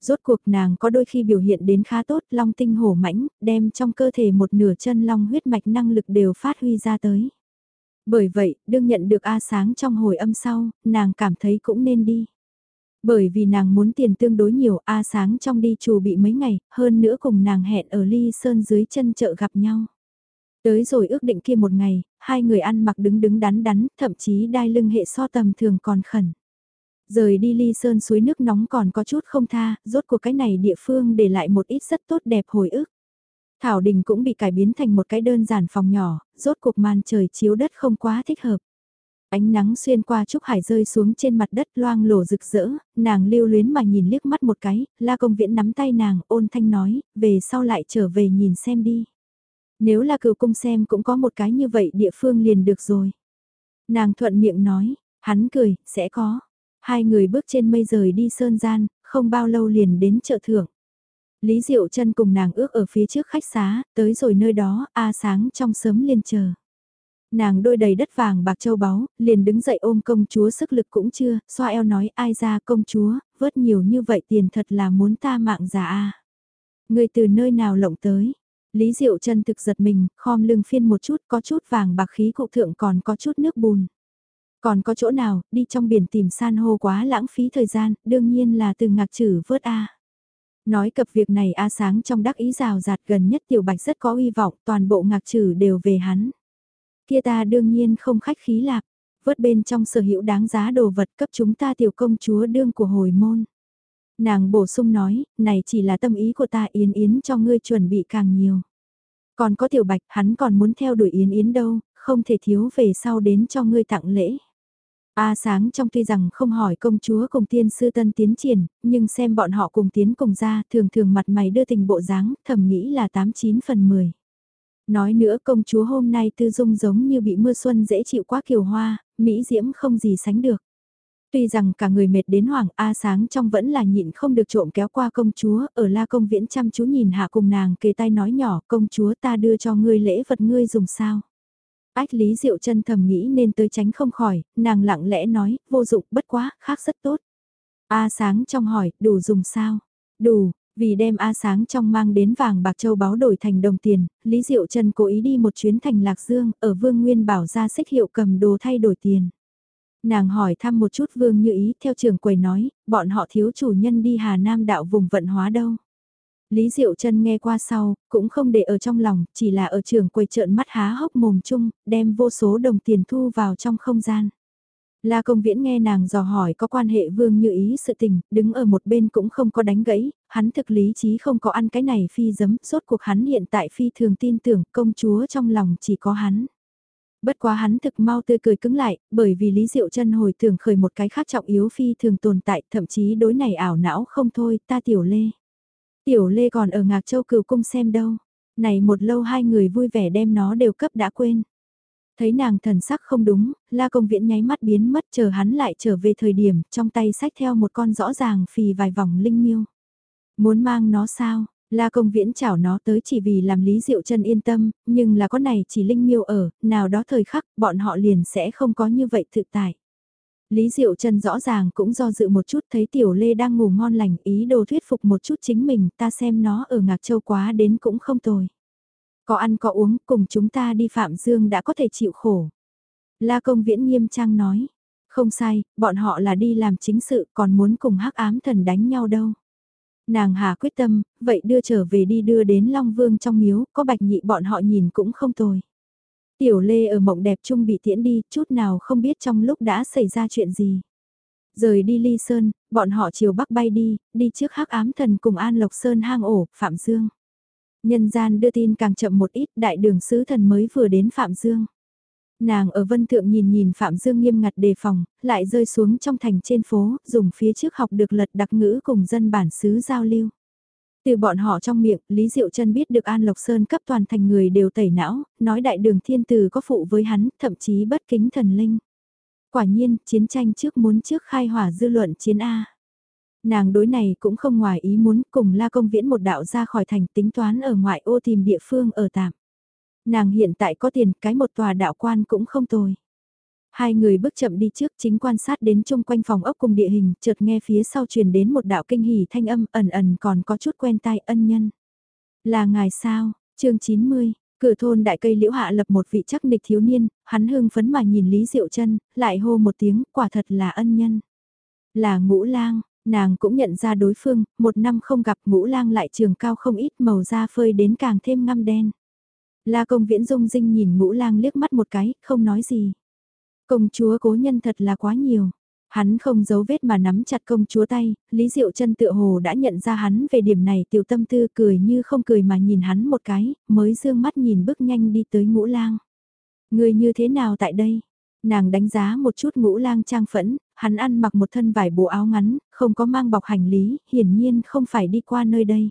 Rốt cuộc nàng có đôi khi biểu hiện đến khá tốt, long tinh hổ mãnh, đem trong cơ thể một nửa chân long huyết mạch năng lực đều phát huy ra tới. Bởi vậy, đương nhận được A sáng trong hồi âm sau, nàng cảm thấy cũng nên đi. Bởi vì nàng muốn tiền tương đối nhiều, A sáng trong đi chủ bị mấy ngày, hơn nữa cùng nàng hẹn ở ly sơn dưới chân chợ gặp nhau. Tới rồi ước định kia một ngày, hai người ăn mặc đứng đứng đắn đắn, thậm chí đai lưng hệ so tầm thường còn khẩn. Rời đi ly sơn suối nước nóng còn có chút không tha, rốt cuộc cái này địa phương để lại một ít rất tốt đẹp hồi ức. Thảo đình cũng bị cải biến thành một cái đơn giản phòng nhỏ, rốt cuộc màn trời chiếu đất không quá thích hợp. Ánh nắng xuyên qua trúc hải rơi xuống trên mặt đất loang lổ rực rỡ, nàng lưu luyến mà nhìn liếc mắt một cái, la công viễn nắm tay nàng ôn thanh nói, về sau lại trở về nhìn xem đi. Nếu là cựu cung xem cũng có một cái như vậy địa phương liền được rồi. Nàng thuận miệng nói, hắn cười, sẽ có. Hai người bước trên mây rời đi sơn gian, không bao lâu liền đến chợ thưởng. Lý Diệu chân cùng nàng ước ở phía trước khách xá, tới rồi nơi đó, A sáng trong sớm liền chờ. Nàng đôi đầy đất vàng bạc châu báu, liền đứng dậy ôm công chúa sức lực cũng chưa, xoa eo nói ai ra công chúa, vớt nhiều như vậy tiền thật là muốn ta mạng già a. Người từ nơi nào lộng tới? Lý Diệu chân thực giật mình, khom lưng phiên một chút, có chút vàng bạc khí cụ thượng còn có chút nước bùn. Còn có chỗ nào, đi trong biển tìm san hô quá lãng phí thời gian, đương nhiên là từ ngạc trừ vớt A. Nói cập việc này A sáng trong đắc ý rào rạt gần nhất tiểu bạch rất có uy vọng, toàn bộ ngạc trừ đều về hắn. Kia ta đương nhiên không khách khí lạc, vớt bên trong sở hữu đáng giá đồ vật cấp chúng ta tiểu công chúa đương của hồi môn. Nàng bổ sung nói, này chỉ là tâm ý của ta Yến Yến cho ngươi chuẩn bị càng nhiều. Còn có tiểu bạch, hắn còn muốn theo đuổi Yến Yến đâu, không thể thiếu về sau đến cho ngươi tặng lễ. A sáng trong tuy rằng không hỏi công chúa cùng tiên sư tân tiến triển, nhưng xem bọn họ cùng tiến cùng ra thường thường mặt mày đưa tình bộ dáng, thầm nghĩ là 89 phần 10. Nói nữa công chúa hôm nay tư dung giống như bị mưa xuân dễ chịu quá kiều hoa, Mỹ diễm không gì sánh được. Tuy rằng cả người mệt đến hoảng A sáng trong vẫn là nhịn không được trộm kéo qua công chúa, ở la công viễn chăm chú nhìn hạ cùng nàng kề tay nói nhỏ công chúa ta đưa cho ngươi lễ vật ngươi dùng sao. Ách Lý Diệu chân thầm nghĩ nên tới tránh không khỏi, nàng lặng lẽ nói, vô dụng bất quá, khác rất tốt. A sáng trong hỏi, đủ dùng sao? Đủ, Vì đem A Sáng trong mang đến vàng bạc châu báu đổi thành đồng tiền, Lý Diệu Trần cố ý đi một chuyến thành Lạc Dương, ở Vương Nguyên bảo ra xích hiệu cầm đồ thay đổi tiền. Nàng hỏi thăm một chút Vương Như Ý, theo trưởng quầy nói, bọn họ thiếu chủ nhân đi Hà Nam đạo vùng vận hóa đâu. Lý Diệu Trân nghe qua sau, cũng không để ở trong lòng, chỉ là ở trường quầy trợn mắt há hốc mồm chung, đem vô số đồng tiền thu vào trong không gian. La công viễn nghe nàng dò hỏi có quan hệ vương như ý sự tình, đứng ở một bên cũng không có đánh gãy, hắn thực lý trí không có ăn cái này phi dấm, suốt cuộc hắn hiện tại phi thường tin tưởng công chúa trong lòng chỉ có hắn. Bất quá hắn thực mau tươi cười cứng lại, bởi vì Lý Diệu chân hồi tưởng khởi một cái khác trọng yếu phi thường tồn tại, thậm chí đối này ảo não không thôi, ta tiểu lê. Tiểu lê còn ở Ngạc Châu cửu cung xem đâu. Này một lâu hai người vui vẻ đem nó đều cấp đã quên. Thấy nàng thần sắc không đúng, la công viễn nháy mắt biến mất chờ hắn lại trở về thời điểm trong tay sách theo một con rõ ràng phì vài vòng linh miêu. Muốn mang nó sao? La công viễn chảo nó tới chỉ vì làm Lý Diệu chân yên tâm, nhưng là con này chỉ linh miêu ở, nào đó thời khắc bọn họ liền sẽ không có như vậy thực tại. Lý Diệu Trần rõ ràng cũng do dự một chút thấy Tiểu Lê đang ngủ ngon lành ý đồ thuyết phục một chút chính mình ta xem nó ở Ngạc Châu quá đến cũng không tồi. Có ăn có uống, cùng chúng ta đi Phạm Dương đã có thể chịu khổ. La công viễn nghiêm trang nói. Không sai, bọn họ là đi làm chính sự còn muốn cùng hắc ám thần đánh nhau đâu. Nàng hà quyết tâm, vậy đưa trở về đi đưa đến Long Vương trong miếu, có bạch nhị bọn họ nhìn cũng không tồi. Tiểu Lê ở mộng đẹp chung bị tiễn đi, chút nào không biết trong lúc đã xảy ra chuyện gì. Rời đi Ly Sơn, bọn họ chiều bắc bay đi, đi trước hắc ám thần cùng An Lộc Sơn hang ổ, Phạm Dương. Nhân gian đưa tin càng chậm một ít, đại đường sứ thần mới vừa đến Phạm Dương. Nàng ở vân thượng nhìn nhìn Phạm Dương nghiêm ngặt đề phòng, lại rơi xuống trong thành trên phố, dùng phía trước học được lật đặc ngữ cùng dân bản xứ giao lưu. Từ bọn họ trong miệng, Lý Diệu Trân biết được An Lộc Sơn cấp toàn thành người đều tẩy não, nói đại đường thiên tử có phụ với hắn, thậm chí bất kính thần linh. Quả nhiên, chiến tranh trước muốn trước khai hỏa dư luận chiến A. Nàng đối này cũng không ngoài ý muốn cùng la công viễn một đạo ra khỏi thành tính toán ở ngoại ô tìm địa phương ở tạm. Nàng hiện tại có tiền cái một tòa đạo quan cũng không tồi. Hai người bước chậm đi trước chính quan sát đến chung quanh phòng ốc cùng địa hình, chợt nghe phía sau truyền đến một đạo kinh hỉ thanh âm ẩn ẩn còn có chút quen tai ân nhân. Là ngài sao, chương 90, cửa thôn đại cây liễu hạ lập một vị chắc nịch thiếu niên, hắn hưng phấn mà nhìn Lý Diệu chân lại hô một tiếng, quả thật là ân nhân. Là ngũ lang, nàng cũng nhận ra đối phương, một năm không gặp ngũ lang lại trường cao không ít màu da phơi đến càng thêm ngăm đen. La công viễn dung dinh nhìn ngũ lang liếc mắt một cái, không nói gì. Công chúa cố nhân thật là quá nhiều. Hắn không giấu vết mà nắm chặt công chúa tay, Lý Diệu chân tựa hồ đã nhận ra hắn về điểm này tiểu tâm tư cười như không cười mà nhìn hắn một cái, mới dương mắt nhìn bước nhanh đi tới ngũ lang. Người như thế nào tại đây? Nàng đánh giá một chút ngũ lang trang phẫn, hắn ăn mặc một thân vải bộ áo ngắn, không có mang bọc hành lý, hiển nhiên không phải đi qua nơi đây.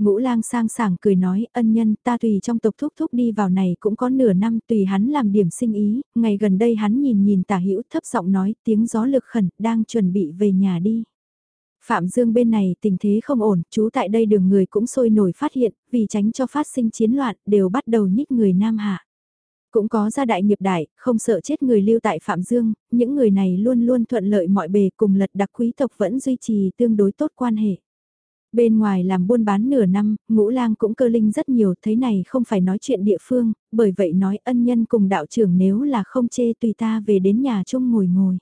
Ngũ lang sang sảng cười nói, ân nhân ta tùy trong tộc thúc thúc đi vào này cũng có nửa năm tùy hắn làm điểm sinh ý, ngày gần đây hắn nhìn nhìn tả hữu thấp giọng nói tiếng gió lực khẩn, đang chuẩn bị về nhà đi. Phạm Dương bên này tình thế không ổn, chú tại đây đường người cũng sôi nổi phát hiện, vì tránh cho phát sinh chiến loạn, đều bắt đầu nhích người Nam Hạ. Cũng có gia đại nghiệp đại, không sợ chết người lưu tại Phạm Dương, những người này luôn luôn thuận lợi mọi bề cùng lật đặc quý tộc vẫn duy trì tương đối tốt quan hệ. Bên ngoài làm buôn bán nửa năm, ngũ lang cũng cơ linh rất nhiều, thấy này không phải nói chuyện địa phương, bởi vậy nói ân nhân cùng đạo trưởng nếu là không chê tùy ta về đến nhà chung ngồi ngồi.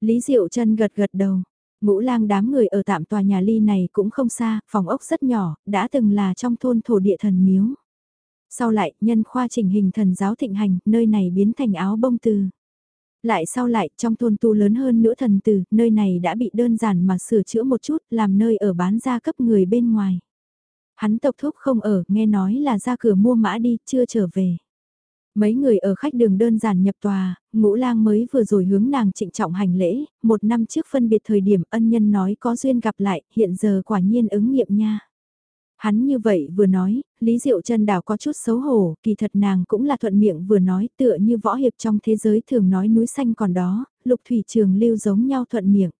Lý Diệu chân gật gật đầu, ngũ lang đám người ở tạm tòa nhà ly này cũng không xa, phòng ốc rất nhỏ, đã từng là trong thôn thổ địa thần miếu. Sau lại, nhân khoa chỉnh hình thần giáo thịnh hành, nơi này biến thành áo bông từ. Lại sau lại, trong thôn tu lớn hơn nữa thần tử nơi này đã bị đơn giản mà sửa chữa một chút, làm nơi ở bán ra cấp người bên ngoài. Hắn tộc thúc không ở, nghe nói là ra cửa mua mã đi, chưa trở về. Mấy người ở khách đường đơn giản nhập tòa, ngũ lang mới vừa rồi hướng nàng trịnh trọng hành lễ, một năm trước phân biệt thời điểm ân nhân nói có duyên gặp lại, hiện giờ quả nhiên ứng nghiệm nha. Hắn như vậy vừa nói, Lý Diệu chân đảo có chút xấu hổ, kỳ thật nàng cũng là thuận miệng vừa nói tựa như võ hiệp trong thế giới thường nói núi xanh còn đó, lục thủy trường lưu giống nhau thuận miệng.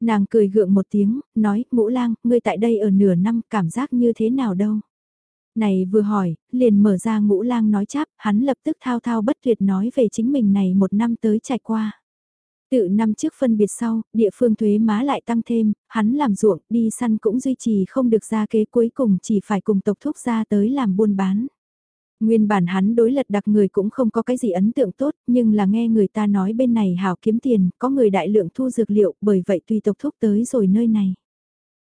Nàng cười gượng một tiếng, nói, ngũ lang, ngươi tại đây ở nửa năm cảm giác như thế nào đâu. Này vừa hỏi, liền mở ra ngũ lang nói cháp, hắn lập tức thao thao bất tuyệt nói về chính mình này một năm tới trải qua. Tự năm trước phân biệt sau, địa phương thuế má lại tăng thêm, hắn làm ruộng, đi săn cũng duy trì không được ra kế cuối cùng chỉ phải cùng tộc thúc ra tới làm buôn bán. Nguyên bản hắn đối lật đặc người cũng không có cái gì ấn tượng tốt, nhưng là nghe người ta nói bên này hảo kiếm tiền, có người đại lượng thu dược liệu, bởi vậy tùy tộc thúc tới rồi nơi này.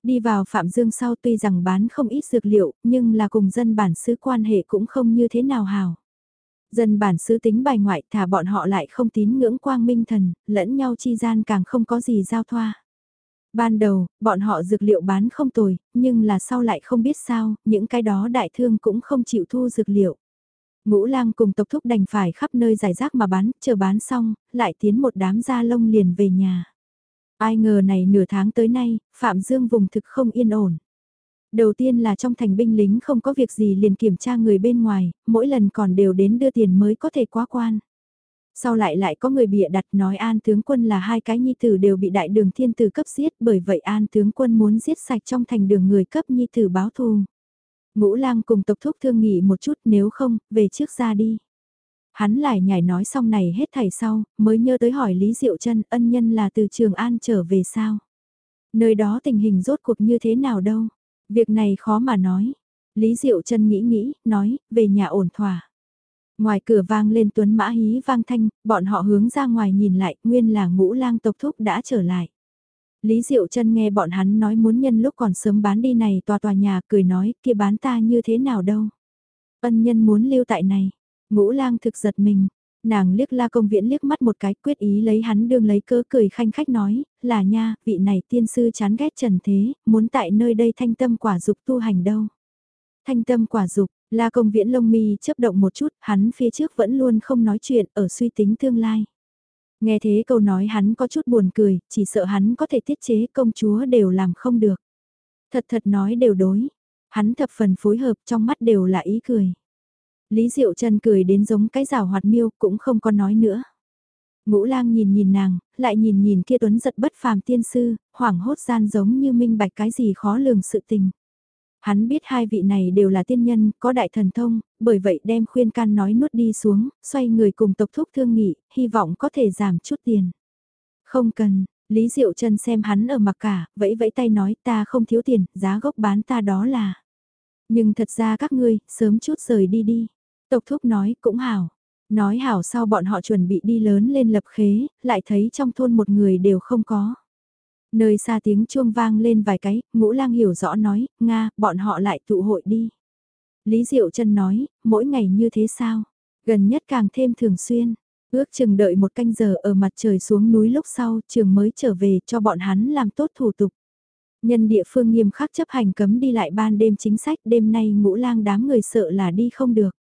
Đi vào Phạm Dương sau tuy rằng bán không ít dược liệu, nhưng là cùng dân bản xứ quan hệ cũng không như thế nào hảo. Dân bản xứ tính bài ngoại thả bọn họ lại không tín ngưỡng quang minh thần, lẫn nhau chi gian càng không có gì giao thoa. Ban đầu, bọn họ dược liệu bán không tồi, nhưng là sau lại không biết sao, những cái đó đại thương cũng không chịu thu dược liệu. Ngũ lang cùng tộc thúc đành phải khắp nơi giải rác mà bán, chờ bán xong, lại tiến một đám da lông liền về nhà. Ai ngờ này nửa tháng tới nay, Phạm Dương vùng thực không yên ổn. Đầu tiên là trong thành binh lính không có việc gì liền kiểm tra người bên ngoài, mỗi lần còn đều đến đưa tiền mới có thể quá quan. Sau lại lại có người bịa đặt nói An tướng quân là hai cái nhi tử đều bị đại đường thiên tử cấp giết bởi vậy An tướng quân muốn giết sạch trong thành đường người cấp nhi tử báo thù. Ngũ lang cùng tộc thúc thương nghị một chút nếu không, về trước ra đi. Hắn lại nhảy nói xong này hết thảy sau, mới nhớ tới hỏi Lý Diệu chân ân nhân là từ Trường An trở về sao. Nơi đó tình hình rốt cuộc như thế nào đâu. Việc này khó mà nói. Lý Diệu Trân nghĩ nghĩ, nói, về nhà ổn thỏa. Ngoài cửa vang lên tuấn mã hí vang thanh, bọn họ hướng ra ngoài nhìn lại, nguyên là ngũ lang tộc thúc đã trở lại. Lý Diệu Trân nghe bọn hắn nói muốn nhân lúc còn sớm bán đi này tòa tòa nhà, cười nói, kia bán ta như thế nào đâu. Ân nhân muốn lưu tại này, ngũ lang thực giật mình, nàng liếc la công viễn liếc mắt một cái quyết ý lấy hắn đương lấy cớ cười khanh khách nói, là nha, vị này tiên sư chán ghét trần thế, muốn tại nơi đây thanh tâm quả dục tu hành đâu. Thanh tâm quả dục, la công viễn lông mi chấp động một chút, hắn phía trước vẫn luôn không nói chuyện ở suy tính tương lai. Nghe thế câu nói hắn có chút buồn cười, chỉ sợ hắn có thể tiết chế công chúa đều làm không được. Thật thật nói đều đối, hắn thập phần phối hợp trong mắt đều là ý cười. Lý Diệu Trần cười đến giống cái rào hoạt miêu cũng không có nói nữa. Ngũ lang nhìn nhìn nàng, lại nhìn nhìn kia tuấn giật bất phàm tiên sư, hoảng hốt gian giống như minh bạch cái gì khó lường sự tình. Hắn biết hai vị này đều là tiên nhân, có đại thần thông, bởi vậy đem khuyên can nói nuốt đi xuống, xoay người cùng tộc thúc thương nghị, hy vọng có thể giảm chút tiền. Không cần, Lý Diệu Trân xem hắn ở mặc cả, vẫy vẫy tay nói ta không thiếu tiền, giá gốc bán ta đó là. Nhưng thật ra các ngươi, sớm chút rời đi đi. Tộc thúc nói cũng hảo. Nói hảo sau bọn họ chuẩn bị đi lớn lên lập khế, lại thấy trong thôn một người đều không có. Nơi xa tiếng chuông vang lên vài cái, ngũ lang hiểu rõ nói, Nga, bọn họ lại tụ hội đi. Lý Diệu Trân nói, mỗi ngày như thế sao? Gần nhất càng thêm thường xuyên. Ước chừng đợi một canh giờ ở mặt trời xuống núi lúc sau, trường mới trở về cho bọn hắn làm tốt thủ tục. Nhân địa phương nghiêm khắc chấp hành cấm đi lại ban đêm chính sách đêm nay ngũ lang đám người sợ là đi không được.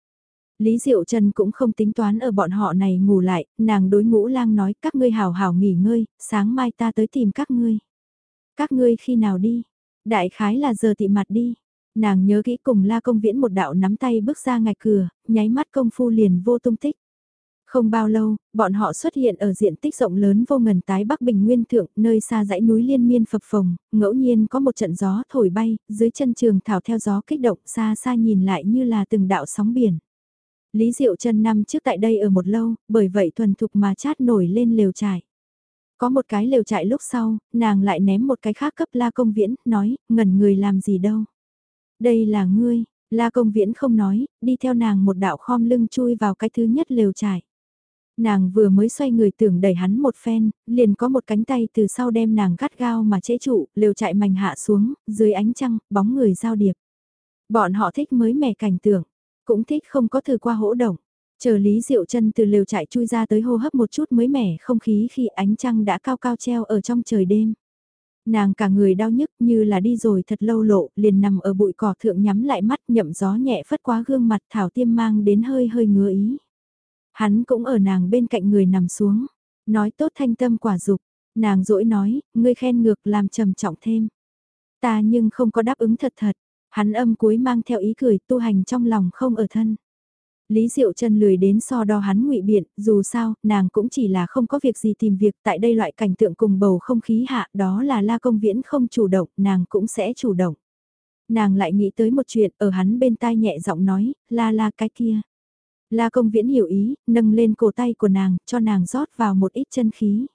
Lý Diệu Trần cũng không tính toán ở bọn họ này ngủ lại, nàng đối ngũ lang nói các ngươi hào hào nghỉ ngơi, sáng mai ta tới tìm các ngươi. Các ngươi khi nào đi? Đại khái là giờ tị mặt đi. Nàng nhớ kỹ cùng la công viễn một đạo nắm tay bước ra ngạch cửa, nháy mắt công phu liền vô tung tích. Không bao lâu, bọn họ xuất hiện ở diện tích rộng lớn vô ngần tái Bắc Bình Nguyên Thượng, nơi xa dãy núi liên miên phập phồng, ngẫu nhiên có một trận gió thổi bay, dưới chân trường thảo theo gió kích động xa xa nhìn lại như là từng đạo sóng biển. Lý Diệu Trân năm trước tại đây ở một lâu, bởi vậy thuần thục mà chát nổi lên lều trại. Có một cái lều trại lúc sau, nàng lại ném một cái khác cấp la công viễn, nói, ngẩn người làm gì đâu. Đây là ngươi, la công viễn không nói, đi theo nàng một đạo khom lưng chui vào cái thứ nhất lều trại. Nàng vừa mới xoay người tưởng đẩy hắn một phen, liền có một cánh tay từ sau đem nàng gắt gao mà chế trụ, lều trại mảnh hạ xuống, dưới ánh trăng, bóng người giao điệp. Bọn họ thích mới mẻ cảnh tượng, cũng thích không có thử qua hỗ động. Chờ Lý Diệu chân từ lều trại chui ra tới hô hấp một chút mới mẻ không khí khi ánh trăng đã cao cao treo ở trong trời đêm. Nàng cả người đau nhức như là đi rồi thật lâu lộ, liền nằm ở bụi cỏ thượng nhắm lại mắt nhậm gió nhẹ phất qua gương mặt thảo tiêm mang đến hơi hơi ngứa ý. Hắn cũng ở nàng bên cạnh người nằm xuống, nói tốt thanh tâm quả dục nàng dỗi nói, ngươi khen ngược làm trầm trọng thêm. Ta nhưng không có đáp ứng thật thật, Hắn âm cuối mang theo ý cười tu hành trong lòng không ở thân. Lý Diệu Trần lười đến so đo hắn ngụy biện, dù sao, nàng cũng chỉ là không có việc gì tìm việc tại đây loại cảnh tượng cùng bầu không khí hạ, đó là la công viễn không chủ động, nàng cũng sẽ chủ động. Nàng lại nghĩ tới một chuyện ở hắn bên tai nhẹ giọng nói, la la cái kia. La công viễn hiểu ý, nâng lên cổ tay của nàng, cho nàng rót vào một ít chân khí.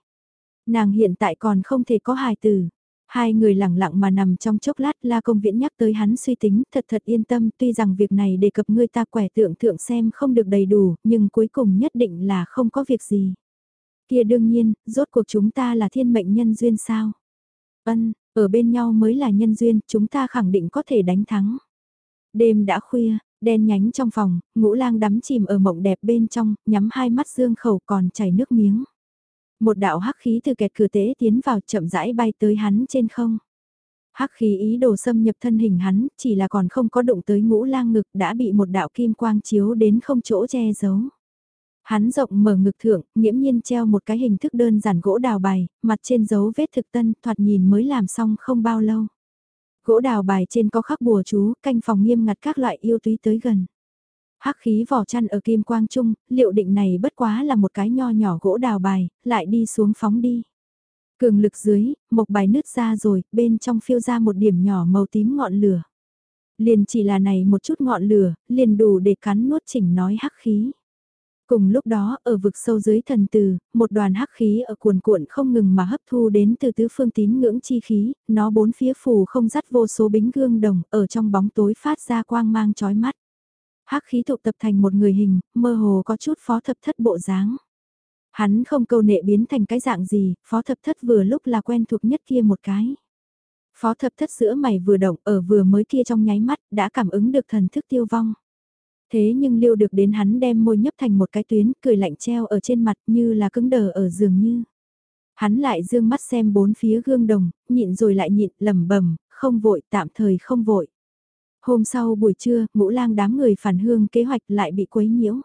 Nàng hiện tại còn không thể có hài tử. Hai người lặng lặng mà nằm trong chốc lát La Công Viễn nhắc tới hắn suy tính thật thật yên tâm tuy rằng việc này đề cập ngươi ta quẻ tượng thượng xem không được đầy đủ nhưng cuối cùng nhất định là không có việc gì. Kia đương nhiên, rốt cuộc chúng ta là thiên mệnh nhân duyên sao? Ân, ở bên nhau mới là nhân duyên, chúng ta khẳng định có thể đánh thắng. Đêm đã khuya, đen nhánh trong phòng, ngũ lang đắm chìm ở mộng đẹp bên trong, nhắm hai mắt dương khẩu còn chảy nước miếng. Một đạo hắc khí từ kẹt cửa tế tiến vào chậm rãi bay tới hắn trên không. Hắc khí ý đồ xâm nhập thân hình hắn, chỉ là còn không có đụng tới ngũ lang ngực đã bị một đạo kim quang chiếu đến không chỗ che giấu. Hắn rộng mở ngực thượng, nghiễm nhiên treo một cái hình thức đơn giản gỗ đào bài, mặt trên dấu vết thực tân, thoạt nhìn mới làm xong không bao lâu. Gỗ đào bài trên có khắc bùa chú, canh phòng nghiêm ngặt các loại yêu túy tới gần. Hắc khí vỏ chăn ở kim quang trung, liệu định này bất quá là một cái nho nhỏ gỗ đào bài, lại đi xuống phóng đi. Cường lực dưới, một bài nứt ra rồi, bên trong phiêu ra một điểm nhỏ màu tím ngọn lửa. Liền chỉ là này một chút ngọn lửa, liền đủ để cắn nuốt chỉnh nói hắc khí. Cùng lúc đó, ở vực sâu dưới thần từ, một đoàn hắc khí ở cuồn cuộn không ngừng mà hấp thu đến từ tứ phương tín ngưỡng chi khí, nó bốn phía phù không dắt vô số bính gương đồng, ở trong bóng tối phát ra quang mang chói mắt. Hắc khí tụ tập thành một người hình, mơ hồ có chút phó thập thất bộ dáng. Hắn không câu nệ biến thành cái dạng gì, phó thập thất vừa lúc là quen thuộc nhất kia một cái. Phó thập thất giữa mày vừa động ở vừa mới kia trong nháy mắt đã cảm ứng được thần thức tiêu vong. Thế nhưng liêu được đến hắn đem môi nhấp thành một cái tuyến, cười lạnh treo ở trên mặt như là cứng đờ ở giường như. Hắn lại dương mắt xem bốn phía gương đồng, nhịn rồi lại nhịn, lầm bẩm không vội, tạm thời không vội. Hôm sau buổi trưa, ngũ lang đám người phản hương kế hoạch lại bị quấy nhiễu.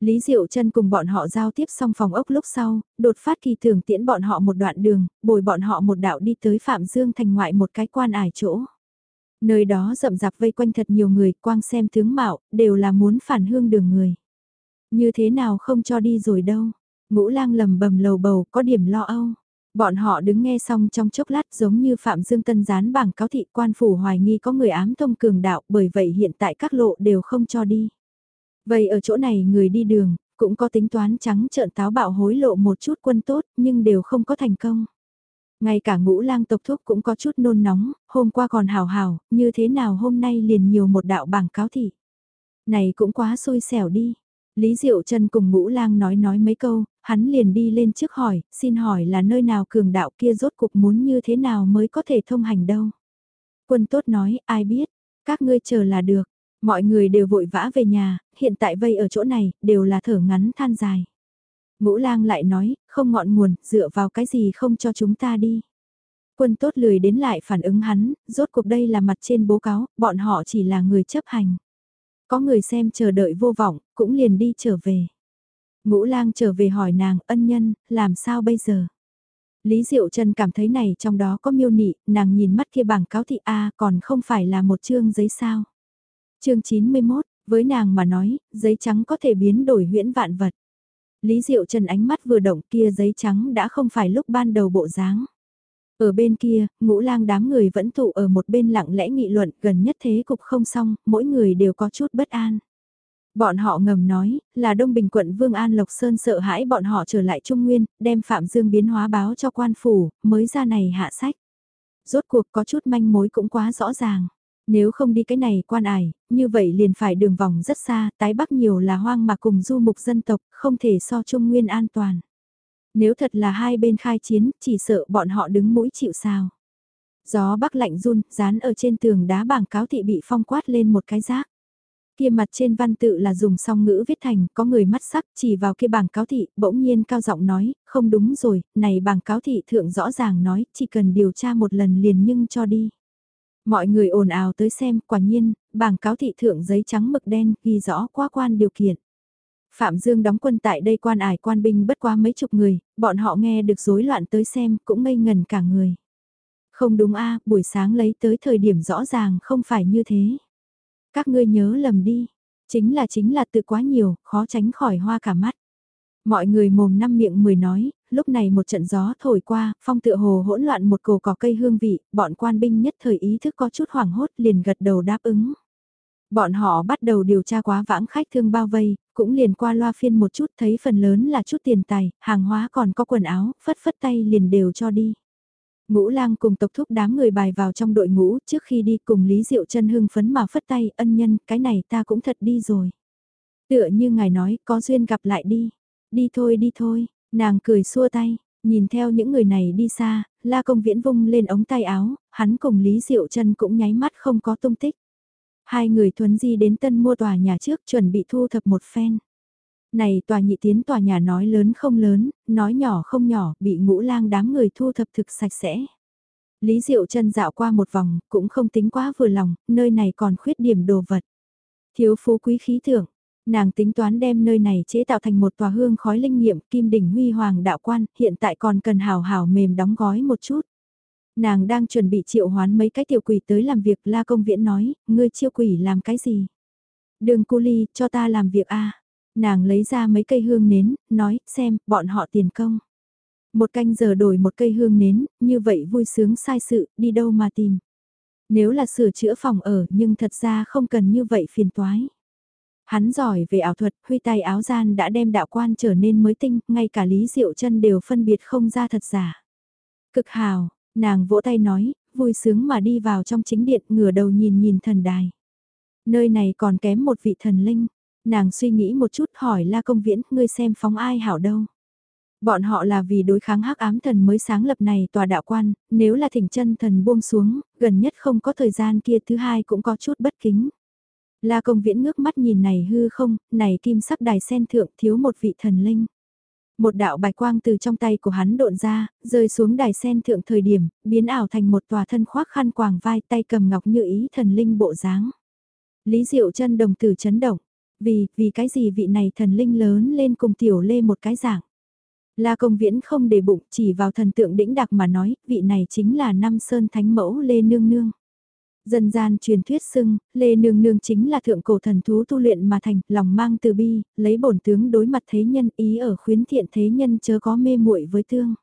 Lý Diệu chân cùng bọn họ giao tiếp xong phòng ốc lúc sau, đột phát kỳ thường tiễn bọn họ một đoạn đường, bồi bọn họ một đạo đi tới Phạm Dương thành ngoại một cái quan ải chỗ. Nơi đó rậm rạp vây quanh thật nhiều người, quang xem tướng mạo, đều là muốn phản hương đường người. Như thế nào không cho đi rồi đâu. Ngũ lang lầm bầm lầu bầu, có điểm lo âu. Bọn họ đứng nghe xong trong chốc lát giống như Phạm Dương Tân gián bảng cáo thị quan phủ hoài nghi có người ám thông cường đạo bởi vậy hiện tại các lộ đều không cho đi. Vậy ở chỗ này người đi đường, cũng có tính toán trắng trợn táo bạo hối lộ một chút quân tốt nhưng đều không có thành công. Ngay cả ngũ lang tộc thúc cũng có chút nôn nóng, hôm qua còn hào hào, như thế nào hôm nay liền nhiều một đạo bảng cáo thị. Này cũng quá xui xẻo đi. Lý Diệu Trần cùng ngũ lang nói nói mấy câu, hắn liền đi lên trước hỏi, xin hỏi là nơi nào cường đạo kia rốt cục muốn như thế nào mới có thể thông hành đâu. Quân tốt nói, ai biết, các ngươi chờ là được, mọi người đều vội vã về nhà, hiện tại vây ở chỗ này, đều là thở ngắn than dài. Ngũ lang lại nói, không ngọn nguồn, dựa vào cái gì không cho chúng ta đi. Quân tốt lười đến lại phản ứng hắn, rốt cuộc đây là mặt trên bố cáo, bọn họ chỉ là người chấp hành. Có người xem chờ đợi vô vọng, cũng liền đi trở về. Ngũ lang trở về hỏi nàng, ân nhân, làm sao bây giờ? Lý Diệu Trần cảm thấy này trong đó có miêu nị, nàng nhìn mắt kia bảng cáo thị A còn không phải là một chương giấy sao. chương 91, với nàng mà nói, giấy trắng có thể biến đổi huyễn vạn vật. Lý Diệu Trần ánh mắt vừa động kia giấy trắng đã không phải lúc ban đầu bộ dáng. Ở bên kia, ngũ lang đám người vẫn tụ ở một bên lặng lẽ nghị luận gần nhất thế cục không xong, mỗi người đều có chút bất an. Bọn họ ngầm nói, là Đông Bình quận Vương An Lộc Sơn sợ hãi bọn họ trở lại Trung Nguyên, đem Phạm Dương biến hóa báo cho quan phủ, mới ra này hạ sách. Rốt cuộc có chút manh mối cũng quá rõ ràng. Nếu không đi cái này quan ải, như vậy liền phải đường vòng rất xa, tái bắc nhiều là hoang mà cùng du mục dân tộc, không thể so Trung Nguyên an toàn. Nếu thật là hai bên khai chiến, chỉ sợ bọn họ đứng mũi chịu sao. Gió bắc lạnh run, dán ở trên tường đá bảng cáo thị bị phong quát lên một cái rác. Kia mặt trên văn tự là dùng song ngữ viết thành, có người mắt sắc chỉ vào kia bảng cáo thị, bỗng nhiên cao giọng nói, không đúng rồi, này bảng cáo thị thượng rõ ràng nói, chỉ cần điều tra một lần liền nhưng cho đi. Mọi người ồn ào tới xem, quả nhiên, bảng cáo thị thượng giấy trắng mực đen ghi rõ qua quan điều kiện. Phạm Dương đóng quân tại đây quan ải quan binh bất quá mấy chục người, bọn họ nghe được rối loạn tới xem cũng ngây ngần cả người. Không đúng a buổi sáng lấy tới thời điểm rõ ràng không phải như thế. Các ngươi nhớ lầm đi, chính là chính là tự quá nhiều, khó tránh khỏi hoa cả mắt. Mọi người mồm năm miệng mười nói, lúc này một trận gió thổi qua, phong tựa hồ hỗn loạn một cổ cỏ cây hương vị, bọn quan binh nhất thời ý thức có chút hoảng hốt liền gật đầu đáp ứng. Bọn họ bắt đầu điều tra quá vãng khách thương bao vây, cũng liền qua loa phiên một chút thấy phần lớn là chút tiền tài, hàng hóa còn có quần áo, phất phất tay liền đều cho đi. Ngũ lang cùng tộc thúc đám người bài vào trong đội ngũ trước khi đi cùng Lý Diệu chân hưng phấn mà phất tay ân nhân, cái này ta cũng thật đi rồi. Tựa như ngài nói, có duyên gặp lại đi. Đi thôi đi thôi, nàng cười xua tay, nhìn theo những người này đi xa, la công viễn vung lên ống tay áo, hắn cùng Lý Diệu chân cũng nháy mắt không có tung tích. Hai người thuấn di đến tân mua tòa nhà trước chuẩn bị thu thập một phen. Này tòa nhị tiến tòa nhà nói lớn không lớn, nói nhỏ không nhỏ, bị ngũ lang đám người thu thập thực sạch sẽ. Lý Diệu chân dạo qua một vòng, cũng không tính quá vừa lòng, nơi này còn khuyết điểm đồ vật. Thiếu phú quý khí thưởng, nàng tính toán đem nơi này chế tạo thành một tòa hương khói linh nghiệm kim đỉnh huy hoàng đạo quan, hiện tại còn cần hào hào mềm đóng gói một chút. Nàng đang chuẩn bị triệu hoán mấy cái tiểu quỷ tới làm việc la công viễn nói, ngươi chiêu quỷ làm cái gì? Đường cu ly, cho ta làm việc a Nàng lấy ra mấy cây hương nến, nói, xem, bọn họ tiền công. Một canh giờ đổi một cây hương nến, như vậy vui sướng sai sự, đi đâu mà tìm. Nếu là sửa chữa phòng ở nhưng thật ra không cần như vậy phiền toái. Hắn giỏi về ảo thuật, huy tay áo gian đã đem đạo quan trở nên mới tinh, ngay cả Lý Diệu chân đều phân biệt không ra thật giả. Cực hào, nàng vỗ tay nói, vui sướng mà đi vào trong chính điện ngửa đầu nhìn nhìn thần đài. Nơi này còn kém một vị thần linh, nàng suy nghĩ một chút hỏi la công viễn, ngươi xem phóng ai hảo đâu. Bọn họ là vì đối kháng hắc ám thần mới sáng lập này tòa đạo quan, nếu là thỉnh chân thần buông xuống, gần nhất không có thời gian kia thứ hai cũng có chút bất kính. La công viễn ngước mắt nhìn này hư không, này kim sắc đài sen thượng thiếu một vị thần linh. Một đạo bạch quang từ trong tay của hắn độn ra, rơi xuống đài sen thượng thời điểm, biến ảo thành một tòa thân khoác khăn quàng vai tay cầm ngọc như ý thần linh bộ dáng. Lý Diệu chân đồng tử chấn động, vì, vì cái gì vị này thần linh lớn lên cùng tiểu lê một cái dạng. La công viễn không để bụng chỉ vào thần tượng đĩnh đặc mà nói, vị này chính là năm sơn thánh mẫu Lê Nương Nương. Dân gian truyền thuyết xưng, Lê Nương Nương chính là thượng cổ thần thú tu luyện mà thành, lòng mang từ bi, lấy bổn tướng đối mặt thế nhân ý ở khuyến thiện thế nhân chớ có mê muội với tương.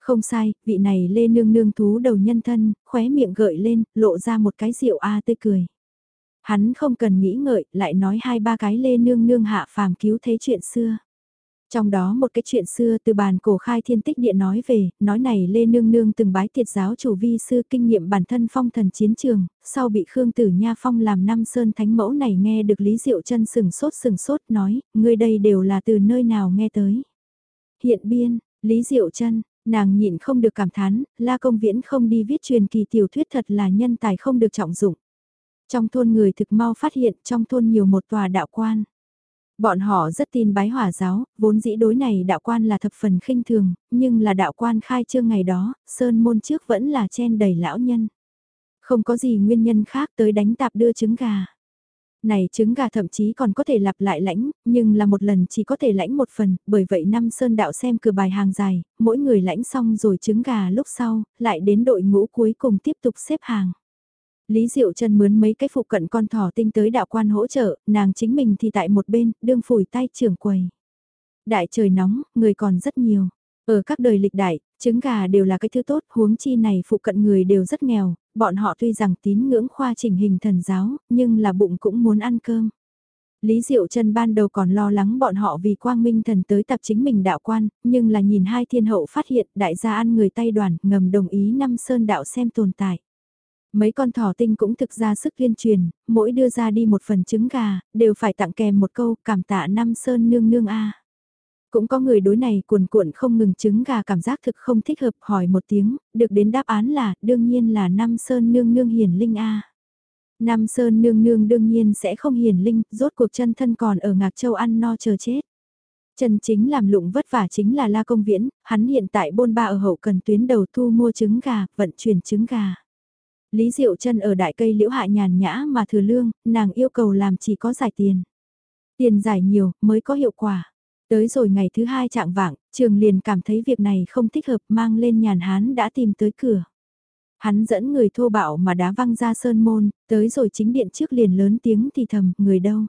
Không sai, vị này Lê Nương Nương thú đầu nhân thân, khóe miệng gợi lên, lộ ra một cái rượu a tê cười. Hắn không cần nghĩ ngợi, lại nói hai ba cái Lê Nương Nương hạ phàm cứu thế chuyện xưa. Trong đó một cái chuyện xưa từ bàn cổ khai thiên tích địa nói về, nói này Lê Nương Nương từng bái tiệt giáo chủ vi sư kinh nghiệm bản thân phong thần chiến trường, sau bị Khương Tử Nha Phong làm năm sơn thánh mẫu này nghe được Lý Diệu chân sừng sốt sừng sốt nói, người đây đều là từ nơi nào nghe tới. Hiện biên, Lý Diệu chân nàng nhịn không được cảm thán, la công viễn không đi viết truyền kỳ tiểu thuyết thật là nhân tài không được trọng dụng. Trong thôn người thực mau phát hiện trong thôn nhiều một tòa đạo quan. Bọn họ rất tin bái hỏa giáo, vốn dĩ đối này đạo quan là thập phần khinh thường, nhưng là đạo quan khai trương ngày đó, sơn môn trước vẫn là chen đầy lão nhân. Không có gì nguyên nhân khác tới đánh tạp đưa trứng gà. Này trứng gà thậm chí còn có thể lặp lại lãnh, nhưng là một lần chỉ có thể lãnh một phần, bởi vậy năm sơn đạo xem cửa bài hàng dài, mỗi người lãnh xong rồi trứng gà lúc sau, lại đến đội ngũ cuối cùng tiếp tục xếp hàng. Lý Diệu Trần mướn mấy cái phụ cận con thỏ tinh tới đạo quan hỗ trợ, nàng chính mình thì tại một bên, đương phủi tay trưởng quầy. Đại trời nóng, người còn rất nhiều. Ở các đời lịch đại, trứng gà đều là cái thứ tốt, huống chi này phụ cận người đều rất nghèo, bọn họ tuy rằng tín ngưỡng khoa chỉnh hình thần giáo, nhưng là bụng cũng muốn ăn cơm. Lý Diệu Trân ban đầu còn lo lắng bọn họ vì quang minh thần tới tập chính mình đạo quan, nhưng là nhìn hai thiên hậu phát hiện đại gia ăn người tay đoàn ngầm đồng ý năm sơn đạo xem tồn tại. Mấy con thỏ tinh cũng thực ra sức tuyên truyền, mỗi đưa ra đi một phần trứng gà, đều phải tặng kèm một câu cảm tạ năm sơn nương nương a. Cũng có người đối này cuồn cuộn không ngừng trứng gà cảm giác thực không thích hợp hỏi một tiếng, được đến đáp án là đương nhiên là năm sơn nương nương hiền linh a. Nam Sơn nương nương đương nhiên sẽ không hiền linh, rốt cuộc chân thân còn ở Ngạc Châu ăn no chờ chết. Trần chính làm lụng vất vả chính là La Công Viễn, hắn hiện tại bôn ba ở hậu cần tuyến đầu thu mua trứng gà, vận chuyển trứng gà. Lý Diệu Trân ở đại cây liễu hạ nhàn nhã mà thừa lương, nàng yêu cầu làm chỉ có giải tiền. Tiền giải nhiều mới có hiệu quả. Tới rồi ngày thứ hai trạng vạng, trường liền cảm thấy việc này không thích hợp mang lên nhàn hán đã tìm tới cửa. Hắn dẫn người thô bạo mà đá văng ra sơn môn, tới rồi chính điện trước liền lớn tiếng thì thầm, người đâu.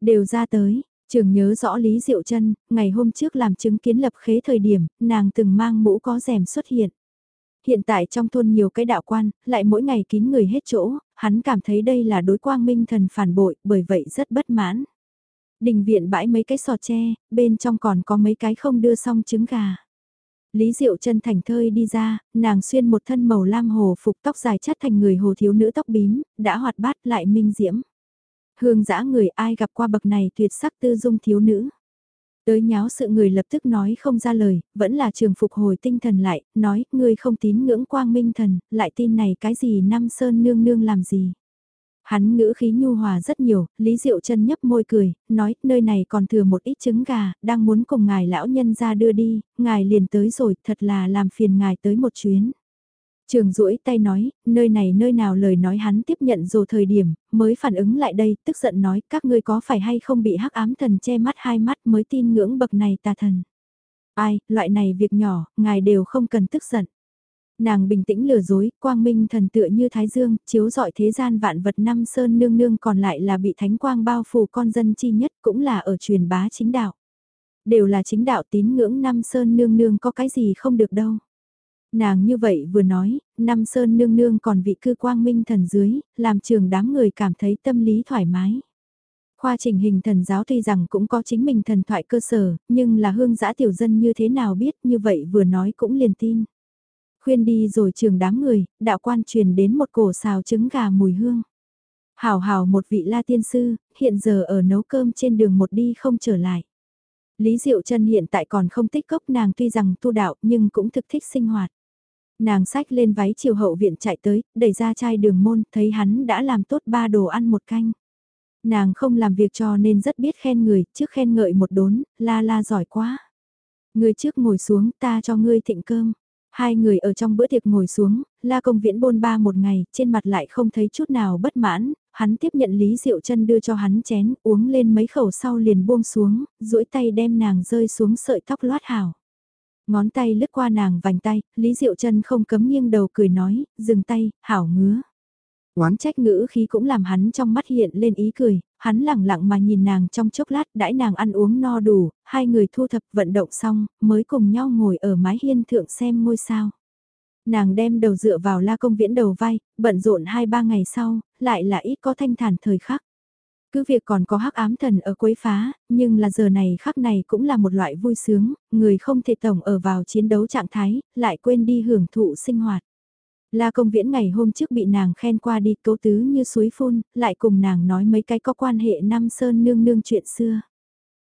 Đều ra tới, trường nhớ rõ Lý Diệu chân ngày hôm trước làm chứng kiến lập khế thời điểm, nàng từng mang mũ có rèm xuất hiện. Hiện tại trong thôn nhiều cái đạo quan, lại mỗi ngày kín người hết chỗ, hắn cảm thấy đây là đối quang minh thần phản bội, bởi vậy rất bất mãn. Đình viện bãi mấy cái sọt tre, bên trong còn có mấy cái không đưa xong trứng gà. Lý Diệu chân thành thơi đi ra, nàng xuyên một thân màu lam hồ phục tóc dài chắt thành người hồ thiếu nữ tóc bím, đã hoạt bát lại minh diễm. Hương dã người ai gặp qua bậc này tuyệt sắc tư dung thiếu nữ. Tới nháo sự người lập tức nói không ra lời, vẫn là trường phục hồi tinh thần lại, nói, ngươi không tín ngưỡng quang minh thần, lại tin này cái gì năm sơn nương nương làm gì. Hắn ngữ khí nhu hòa rất nhiều, Lý Diệu chân nhấp môi cười, nói, nơi này còn thừa một ít trứng gà, đang muốn cùng ngài lão nhân ra đưa đi, ngài liền tới rồi, thật là làm phiền ngài tới một chuyến. Trường duỗi tay nói, nơi này nơi nào lời nói hắn tiếp nhận rồi thời điểm, mới phản ứng lại đây, tức giận nói, các ngươi có phải hay không bị hắc ám thần che mắt hai mắt mới tin ngưỡng bậc này tà thần. Ai, loại này việc nhỏ, ngài đều không cần tức giận. Nàng bình tĩnh lừa dối, quang minh thần tựa như thái dương, chiếu rọi thế gian vạn vật năm sơn nương nương còn lại là bị thánh quang bao phủ con dân chi nhất cũng là ở truyền bá chính đạo. Đều là chính đạo tín ngưỡng năm sơn nương nương có cái gì không được đâu. Nàng như vậy vừa nói, năm sơn nương nương còn vị cư quang minh thần dưới, làm trường đám người cảm thấy tâm lý thoải mái. Khoa trình hình thần giáo tuy rằng cũng có chính mình thần thoại cơ sở, nhưng là hương giã tiểu dân như thế nào biết như vậy vừa nói cũng liền tin. Khuyên đi rồi trường đám người, đạo quan truyền đến một cổ xào trứng gà mùi hương. Hảo hảo một vị la tiên sư, hiện giờ ở nấu cơm trên đường một đi không trở lại. Lý Diệu Trân hiện tại còn không tích cốc nàng tuy rằng tu đạo nhưng cũng thực thích sinh hoạt. Nàng sách lên váy chiều hậu viện chạy tới, đẩy ra chai đường môn, thấy hắn đã làm tốt ba đồ ăn một canh. Nàng không làm việc cho nên rất biết khen người, trước khen ngợi một đốn, la la giỏi quá. Người trước ngồi xuống ta cho ngươi thịnh cơm. Hai người ở trong bữa tiệc ngồi xuống, la công viễn bôn ba một ngày, trên mặt lại không thấy chút nào bất mãn, hắn tiếp nhận Lý rượu chân đưa cho hắn chén, uống lên mấy khẩu sau liền buông xuống, duỗi tay đem nàng rơi xuống sợi tóc loát hảo. Ngón tay lướt qua nàng vành tay, Lý Diệu chân không cấm nghiêng đầu cười nói, dừng tay, hảo ngứa. Oán trách ngữ khí cũng làm hắn trong mắt hiện lên ý cười, hắn lẳng lặng mà nhìn nàng trong chốc lát đãi nàng ăn uống no đủ, hai người thu thập vận động xong, mới cùng nhau ngồi ở mái hiên thượng xem ngôi sao. Nàng đem đầu dựa vào la công viễn đầu vai, bận rộn hai ba ngày sau, lại là ít có thanh thản thời khắc. Cứ việc còn có hắc ám thần ở quấy phá, nhưng là giờ này khắc này cũng là một loại vui sướng, người không thể tổng ở vào chiến đấu trạng thái, lại quên đi hưởng thụ sinh hoạt. La công viễn ngày hôm trước bị nàng khen qua đi cố tứ như suối phun, lại cùng nàng nói mấy cái có quan hệ năm sơn nương nương chuyện xưa.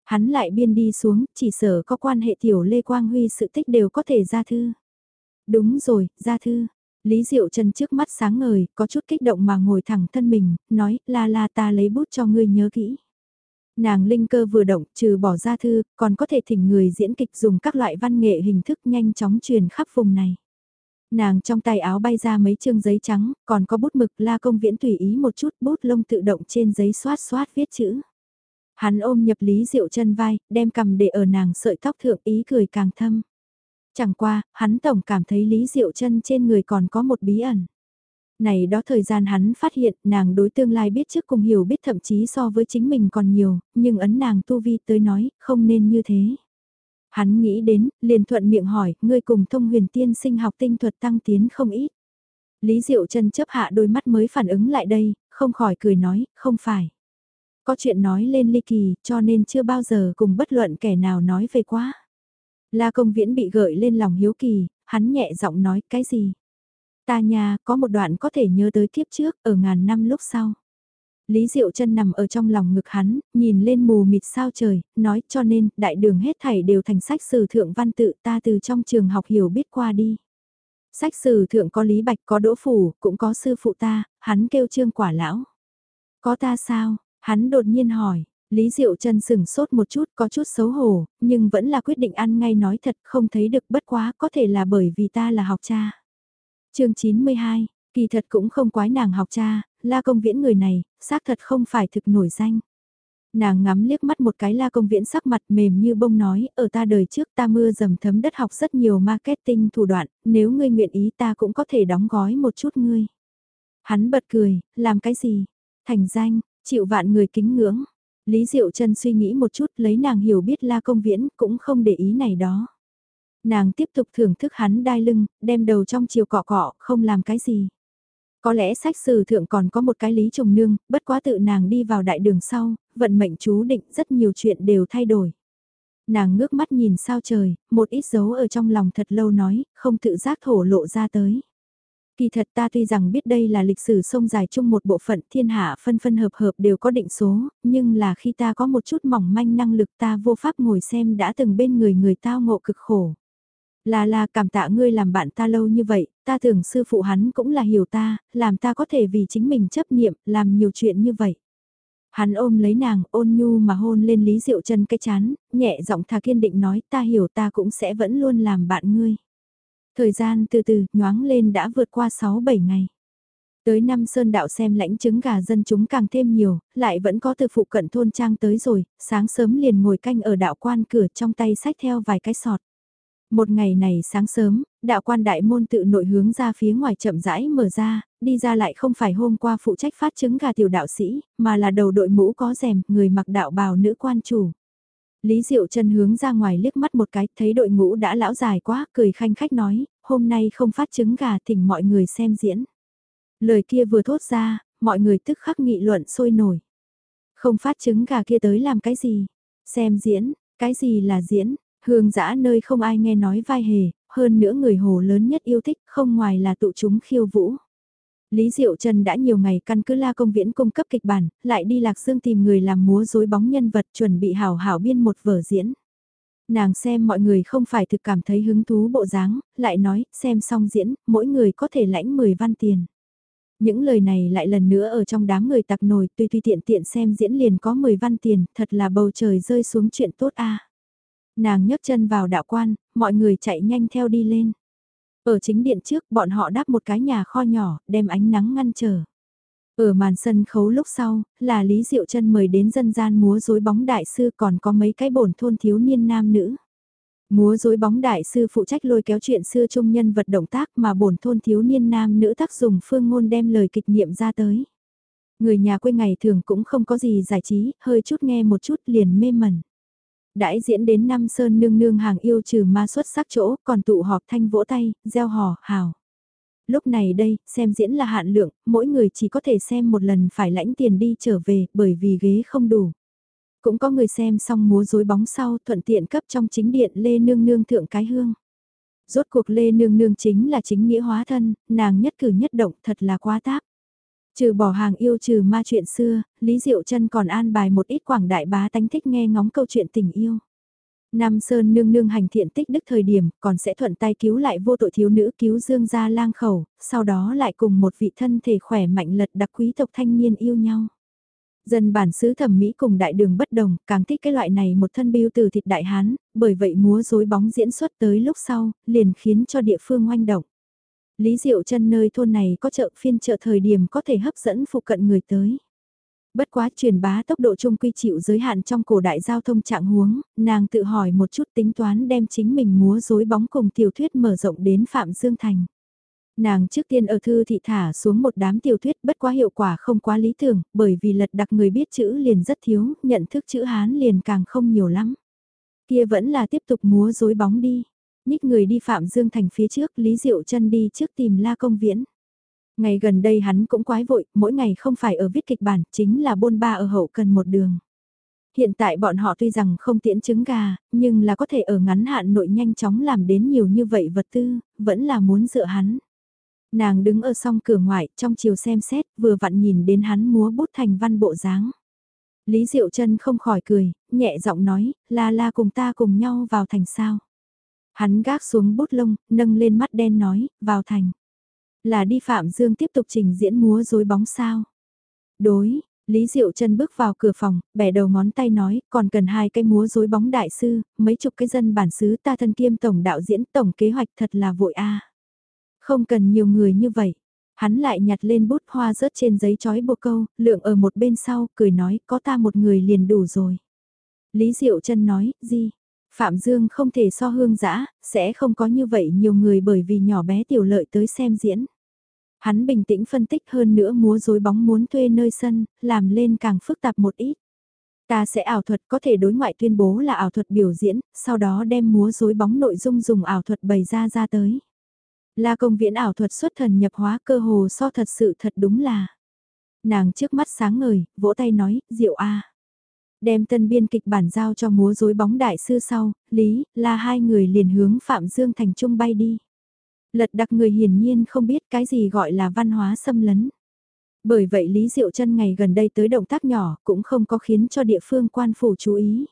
Hắn lại biên đi xuống, chỉ sở có quan hệ tiểu Lê Quang Huy sự tích đều có thể ra thư. Đúng rồi, ra thư. Lý Diệu Trần trước mắt sáng ngời, có chút kích động mà ngồi thẳng thân mình, nói, la la ta lấy bút cho ngươi nhớ kỹ. Nàng linh cơ vừa động, trừ bỏ ra thư, còn có thể thỉnh người diễn kịch dùng các loại văn nghệ hình thức nhanh chóng truyền khắp vùng này. Nàng trong tay áo bay ra mấy chương giấy trắng, còn có bút mực la công viễn tùy ý một chút bút lông tự động trên giấy xoát xoát viết chữ. Hắn ôm nhập lý diệu chân vai, đem cầm để ở nàng sợi tóc thượng ý cười càng thâm. Chẳng qua, hắn tổng cảm thấy lý diệu chân trên người còn có một bí ẩn. Này đó thời gian hắn phát hiện nàng đối tương lai biết trước cùng hiểu biết thậm chí so với chính mình còn nhiều, nhưng ấn nàng tu vi tới nói, không nên như thế. Hắn nghĩ đến, liền thuận miệng hỏi, ngươi cùng thông huyền tiên sinh học tinh thuật tăng tiến không ít. Lý Diệu chân chấp hạ đôi mắt mới phản ứng lại đây, không khỏi cười nói, không phải. Có chuyện nói lên ly kỳ, cho nên chưa bao giờ cùng bất luận kẻ nào nói về quá. La công viễn bị gợi lên lòng hiếu kỳ, hắn nhẹ giọng nói, cái gì? Ta nhà, có một đoạn có thể nhớ tới kiếp trước, ở ngàn năm lúc sau. Lý Diệu chân nằm ở trong lòng ngực hắn, nhìn lên mù mịt sao trời, nói cho nên, đại đường hết thảy đều thành sách sử thượng văn tự ta từ trong trường học hiểu biết qua đi. Sách sử thượng có Lý Bạch có Đỗ Phủ, cũng có sư phụ ta, hắn kêu trương quả lão. Có ta sao? Hắn đột nhiên hỏi, Lý Diệu chân sừng sốt một chút có chút xấu hổ, nhưng vẫn là quyết định ăn ngay nói thật không thấy được bất quá có thể là bởi vì ta là học cha. chương 92, kỳ thật cũng không quái nàng học cha, la công viễn người này, xác thật không phải thực nổi danh. Nàng ngắm liếc mắt một cái la công viễn sắc mặt mềm như bông nói, ở ta đời trước ta mưa dầm thấm đất học rất nhiều marketing thủ đoạn, nếu ngươi nguyện ý ta cũng có thể đóng gói một chút ngươi. Hắn bật cười, làm cái gì? Thành danh, chịu vạn người kính ngưỡng. Lý Diệu Trân suy nghĩ một chút lấy nàng hiểu biết la công viễn cũng không để ý này đó. Nàng tiếp tục thưởng thức hắn đai lưng, đem đầu trong chiều cọ cọ, không làm cái gì. Có lẽ sách sử thượng còn có một cái lý trùng nương, bất quá tự nàng đi vào đại đường sau, vận mệnh chú định rất nhiều chuyện đều thay đổi. Nàng ngước mắt nhìn sao trời, một ít dấu ở trong lòng thật lâu nói, không tự giác thổ lộ ra tới. Kỳ thật ta tuy rằng biết đây là lịch sử sông dài chung một bộ phận thiên hạ phân phân hợp hợp đều có định số, nhưng là khi ta có một chút mỏng manh năng lực ta vô pháp ngồi xem đã từng bên người người tao ngộ cực khổ. Là là cảm tạ ngươi làm bạn ta lâu như vậy, ta tưởng sư phụ hắn cũng là hiểu ta, làm ta có thể vì chính mình chấp niệm, làm nhiều chuyện như vậy. Hắn ôm lấy nàng, ôn nhu mà hôn lên Lý Diệu chân cái chán, nhẹ giọng thà kiên định nói ta hiểu ta cũng sẽ vẫn luôn làm bạn ngươi. Thời gian từ từ, nhoáng lên đã vượt qua 6-7 ngày. Tới năm Sơn Đạo xem lãnh trứng gà dân chúng càng thêm nhiều, lại vẫn có từ phụ cận thôn trang tới rồi, sáng sớm liền ngồi canh ở đạo quan cửa trong tay sách theo vài cái sọt. Một ngày này sáng sớm, đạo quan đại môn tự nội hướng ra phía ngoài chậm rãi mở ra, đi ra lại không phải hôm qua phụ trách phát chứng gà tiểu đạo sĩ, mà là đầu đội mũ có rèm, người mặc đạo bào nữ quan chủ. Lý Diệu chân hướng ra ngoài liếc mắt một cái, thấy đội ngũ đã lão dài quá, cười khanh khách nói, hôm nay không phát trứng gà thỉnh mọi người xem diễn. Lời kia vừa thốt ra, mọi người tức khắc nghị luận sôi nổi. Không phát trứng gà kia tới làm cái gì? Xem diễn, cái gì là diễn? Hương dã nơi không ai nghe nói vai hề, hơn nữa người hồ lớn nhất yêu thích không ngoài là tụ chúng khiêu vũ. Lý Diệu Trần đã nhiều ngày căn cứ la công viễn cung cấp kịch bản, lại đi Lạc Dương tìm người làm múa rối bóng nhân vật chuẩn bị hảo hảo biên một vở diễn. Nàng xem mọi người không phải thực cảm thấy hứng thú bộ dáng, lại nói, xem xong diễn, mỗi người có thể lãnh 10 văn tiền. Những lời này lại lần nữa ở trong đám người tặc nổi, tuy tuy tiện tiện xem diễn liền có 10 văn tiền, thật là bầu trời rơi xuống chuyện tốt a. Nàng nhấc chân vào đạo quan, mọi người chạy nhanh theo đi lên. Ở chính điện trước bọn họ đáp một cái nhà kho nhỏ, đem ánh nắng ngăn trở. Ở màn sân khấu lúc sau, là Lý Diệu chân mời đến dân gian múa rối bóng đại sư còn có mấy cái bổn thôn thiếu niên nam nữ. Múa rối bóng đại sư phụ trách lôi kéo chuyện xưa trung nhân vật động tác mà bổn thôn thiếu niên nam nữ tác dùng phương ngôn đem lời kịch niệm ra tới. Người nhà quê ngày thường cũng không có gì giải trí, hơi chút nghe một chút liền mê mẩn đãi diễn đến năm sơn nương nương hàng yêu trừ ma xuất sắc chỗ, còn tụ họp thanh vỗ tay, gieo hò, hào. Lúc này đây, xem diễn là hạn lượng, mỗi người chỉ có thể xem một lần phải lãnh tiền đi trở về, bởi vì ghế không đủ. Cũng có người xem xong múa rối bóng sau thuận tiện cấp trong chính điện Lê Nương Nương thượng cái hương. Rốt cuộc Lê Nương Nương chính là chính nghĩa hóa thân, nàng nhất cử nhất động thật là quá táp. Trừ bỏ hàng yêu trừ ma chuyện xưa, Lý Diệu Trân còn an bài một ít quảng đại bá tánh thích nghe ngóng câu chuyện tình yêu. Nam Sơn nương nương hành thiện tích đức thời điểm, còn sẽ thuận tay cứu lại vô tội thiếu nữ cứu dương gia lang khẩu, sau đó lại cùng một vị thân thể khỏe mạnh lật đặc quý tộc thanh niên yêu nhau. Dân bản xứ thẩm mỹ cùng đại đường bất đồng, càng thích cái loại này một thân biêu từ thịt đại hán, bởi vậy múa rối bóng diễn xuất tới lúc sau, liền khiến cho địa phương oanh động. Lý Diệu chân nơi thôn này có chợ phiên chợ thời điểm có thể hấp dẫn phụ cận người tới. Bất quá truyền bá tốc độ trung quy chịu giới hạn trong cổ đại giao thông trạng huống, nàng tự hỏi một chút tính toán đem chính mình múa rối bóng cùng tiểu thuyết mở rộng đến Phạm Dương Thành. Nàng trước tiên ở thư thị thả xuống một đám tiểu thuyết bất quá hiệu quả không quá lý tưởng, bởi vì lật đặc người biết chữ liền rất thiếu, nhận thức chữ Hán liền càng không nhiều lắm. Kia vẫn là tiếp tục múa rối bóng đi nhích người đi Phạm Dương Thành phía trước, Lý Diệu chân đi trước tìm La Công Viễn. Ngày gần đây hắn cũng quái vội, mỗi ngày không phải ở viết kịch bản, chính là bôn ba ở hậu cần một đường. Hiện tại bọn họ tuy rằng không tiễn trứng gà, nhưng là có thể ở ngắn hạn nội nhanh chóng làm đến nhiều như vậy vật tư, vẫn là muốn dựa hắn. Nàng đứng ở song cửa ngoại, trong chiều xem xét, vừa vặn nhìn đến hắn múa bút thành văn bộ dáng. Lý Diệu chân không khỏi cười, nhẹ giọng nói, la la cùng ta cùng nhau vào thành sao. Hắn gác xuống bút lông, nâng lên mắt đen nói, vào thành. Là đi Phạm Dương tiếp tục trình diễn múa dối bóng sao. Đối, Lý Diệu chân bước vào cửa phòng, bẻ đầu ngón tay nói, còn cần hai cái múa dối bóng đại sư, mấy chục cái dân bản xứ ta thân kiêm tổng đạo diễn tổng kế hoạch thật là vội a. Không cần nhiều người như vậy. Hắn lại nhặt lên bút hoa rớt trên giấy chói buộc câu, lượng ở một bên sau, cười nói, có ta một người liền đủ rồi. Lý Diệu chân nói, gì, Phạm Dương không thể so hương giã, sẽ không có như vậy nhiều người bởi vì nhỏ bé tiểu lợi tới xem diễn. Hắn bình tĩnh phân tích hơn nữa múa dối bóng muốn thuê nơi sân, làm lên càng phức tạp một ít. Ta sẽ ảo thuật có thể đối ngoại tuyên bố là ảo thuật biểu diễn, sau đó đem múa dối bóng nội dung dùng ảo thuật bày ra ra tới. là công viễn ảo thuật xuất thần nhập hóa cơ hồ so thật sự thật đúng là. Nàng trước mắt sáng ngời, vỗ tay nói, diệu a Đem tân biên kịch bản giao cho múa rối bóng đại sư sau, Lý, là hai người liền hướng Phạm Dương Thành Trung bay đi. Lật đặc người hiển nhiên không biết cái gì gọi là văn hóa xâm lấn. Bởi vậy Lý Diệu chân ngày gần đây tới động tác nhỏ cũng không có khiến cho địa phương quan phủ chú ý.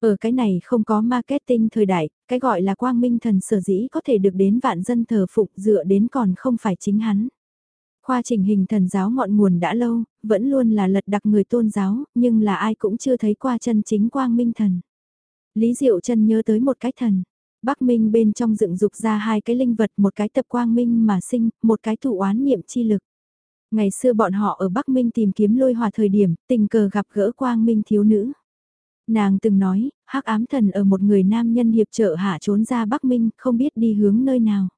Ở cái này không có marketing thời đại, cái gọi là quang minh thần sở dĩ có thể được đến vạn dân thờ phụng dựa đến còn không phải chính hắn. Khoa trình hình thần giáo ngọn nguồn đã lâu, vẫn luôn là lật đặc người tôn giáo, nhưng là ai cũng chưa thấy qua chân chính quang minh thần. Lý Diệu chân nhớ tới một cái thần. Bắc Minh bên trong dựng dục ra hai cái linh vật, một cái tập quang minh mà sinh, một cái thụ oán niệm chi lực. Ngày xưa bọn họ ở Bắc Minh tìm kiếm lôi hòa thời điểm, tình cờ gặp gỡ quang minh thiếu nữ. Nàng từng nói, hắc ám thần ở một người nam nhân hiệp trợ hạ trốn ra Bắc Minh, không biết đi hướng nơi nào.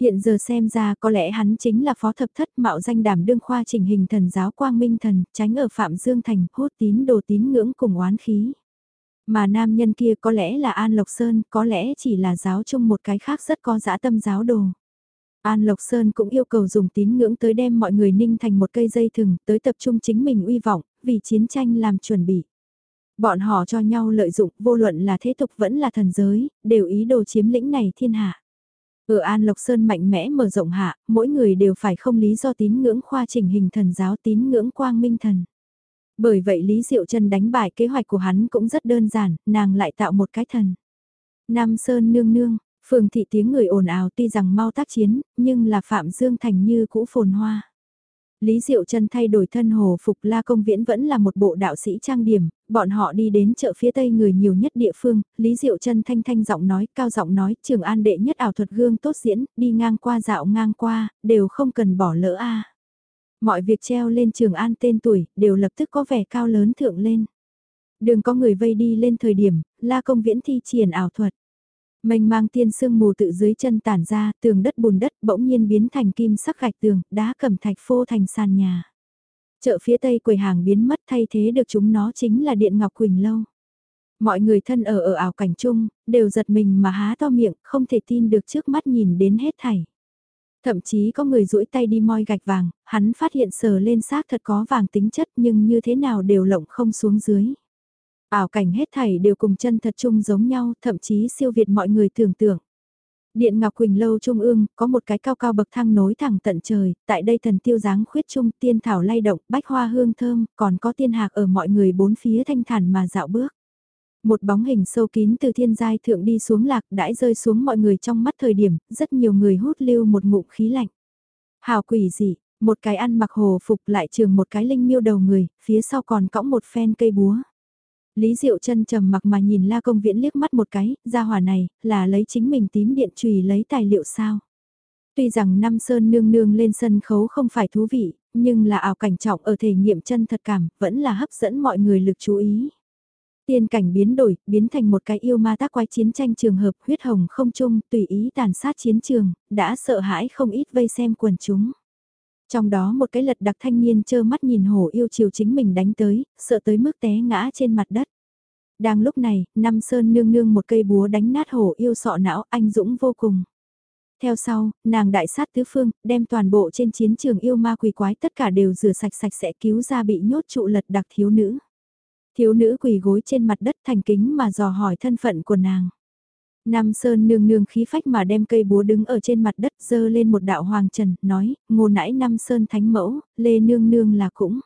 Hiện giờ xem ra có lẽ hắn chính là phó thập thất mạo danh đảm đương khoa chỉnh hình thần giáo quang minh thần, tránh ở Phạm Dương Thành, hốt tín đồ tín ngưỡng cùng oán khí. Mà nam nhân kia có lẽ là An Lộc Sơn, có lẽ chỉ là giáo chung một cái khác rất có dã tâm giáo đồ. An Lộc Sơn cũng yêu cầu dùng tín ngưỡng tới đem mọi người ninh thành một cây dây thừng, tới tập trung chính mình uy vọng, vì chiến tranh làm chuẩn bị. Bọn họ cho nhau lợi dụng, vô luận là thế tục vẫn là thần giới, đều ý đồ chiếm lĩnh này thiên hạ. Ở An Lộc Sơn mạnh mẽ mở rộng hạ, mỗi người đều phải không lý do tín ngưỡng khoa chỉnh hình thần giáo tín ngưỡng quang minh thần. Bởi vậy Lý Diệu Trân đánh bại kế hoạch của hắn cũng rất đơn giản, nàng lại tạo một cái thần. Nam Sơn nương nương, phường thị tiếng người ồn ào tuy rằng mau tác chiến, nhưng là Phạm Dương Thành như cũ phồn hoa. Lý Diệu Trân thay đổi thân hồ phục La Công Viễn vẫn là một bộ đạo sĩ trang điểm, bọn họ đi đến chợ phía tây người nhiều nhất địa phương, Lý Diệu Trân thanh thanh giọng nói, cao giọng nói, trường an đệ nhất ảo thuật gương tốt diễn, đi ngang qua dạo ngang qua, đều không cần bỏ lỡ a. Mọi việc treo lên trường an tên tuổi, đều lập tức có vẻ cao lớn thượng lên. Đừng có người vây đi lên thời điểm, La Công Viễn thi triển ảo thuật. Mênh mang tiên sương mù tự dưới chân tản ra, tường đất bùn đất bỗng nhiên biến thành kim sắc gạch tường, đá cẩm thạch phô thành sàn nhà. Chợ phía tây quầy hàng biến mất thay thế được chúng nó chính là điện ngọc quỳnh lâu. Mọi người thân ở ở ảo cảnh chung, đều giật mình mà há to miệng, không thể tin được trước mắt nhìn đến hết thảy. Thậm chí có người duỗi tay đi moi gạch vàng, hắn phát hiện sờ lên xác thật có vàng tính chất nhưng như thế nào đều lộng không xuống dưới. Ảo cảnh hết thảy đều cùng chân thật chung giống nhau, thậm chí siêu việt mọi người tưởng tượng. Điện Ngọc Quỳnh Lâu Trung ương, có một cái cao cao bậc thang nối thẳng tận trời, tại đây thần tiêu dáng khuyết trung tiên thảo lay động, bách hoa hương thơm, còn có tiên hạc ở mọi người bốn phía thanh thản mà dạo bước. Một bóng hình sâu kín từ thiên giai thượng đi xuống lạc đãi rơi xuống mọi người trong mắt thời điểm, rất nhiều người hút lưu một ngụm khí lạnh. Hào quỷ gì, một cái ăn mặc hồ phục lại trường một cái linh miêu đầu người, phía sau còn cõng một phen cây búa. Lý Diệu chân trầm mặc mà nhìn La Công Viễn liếc mắt một cái, ra hỏa này, là lấy chính mình tím điện trùy lấy tài liệu sao. Tuy rằng năm sơn nương nương lên sân khấu không phải thú vị, nhưng là ảo cảnh trọng ở thể nghiệm chân thật cảm, vẫn là hấp dẫn mọi người lực chú ý. Tiên cảnh biến đổi, biến thành một cái yêu ma tác quái chiến tranh trường hợp huyết hồng không chung, tùy ý tàn sát chiến trường, đã sợ hãi không ít vây xem quần chúng. Trong đó một cái lật đặc thanh niên chơ mắt nhìn hổ yêu chiều chính mình đánh tới, sợ tới mức té ngã trên mặt đất. Đang lúc này, năm sơn nương nương một cây búa đánh nát hổ yêu sọ não anh dũng vô cùng. Theo sau, nàng đại sát tứ phương, đem toàn bộ trên chiến trường yêu ma quỷ quái tất cả đều rửa sạch sạch sẽ cứu ra bị nhốt trụ lật đặc thiếu nữ. Thiếu nữ quỳ gối trên mặt đất thành kính mà dò hỏi thân phận của nàng. Nam Sơn nương nương khí phách mà đem cây búa đứng ở trên mặt đất dơ lên một đạo hoàng trần, nói, ngô nãi Nam Sơn thánh mẫu, lê nương nương là cũng.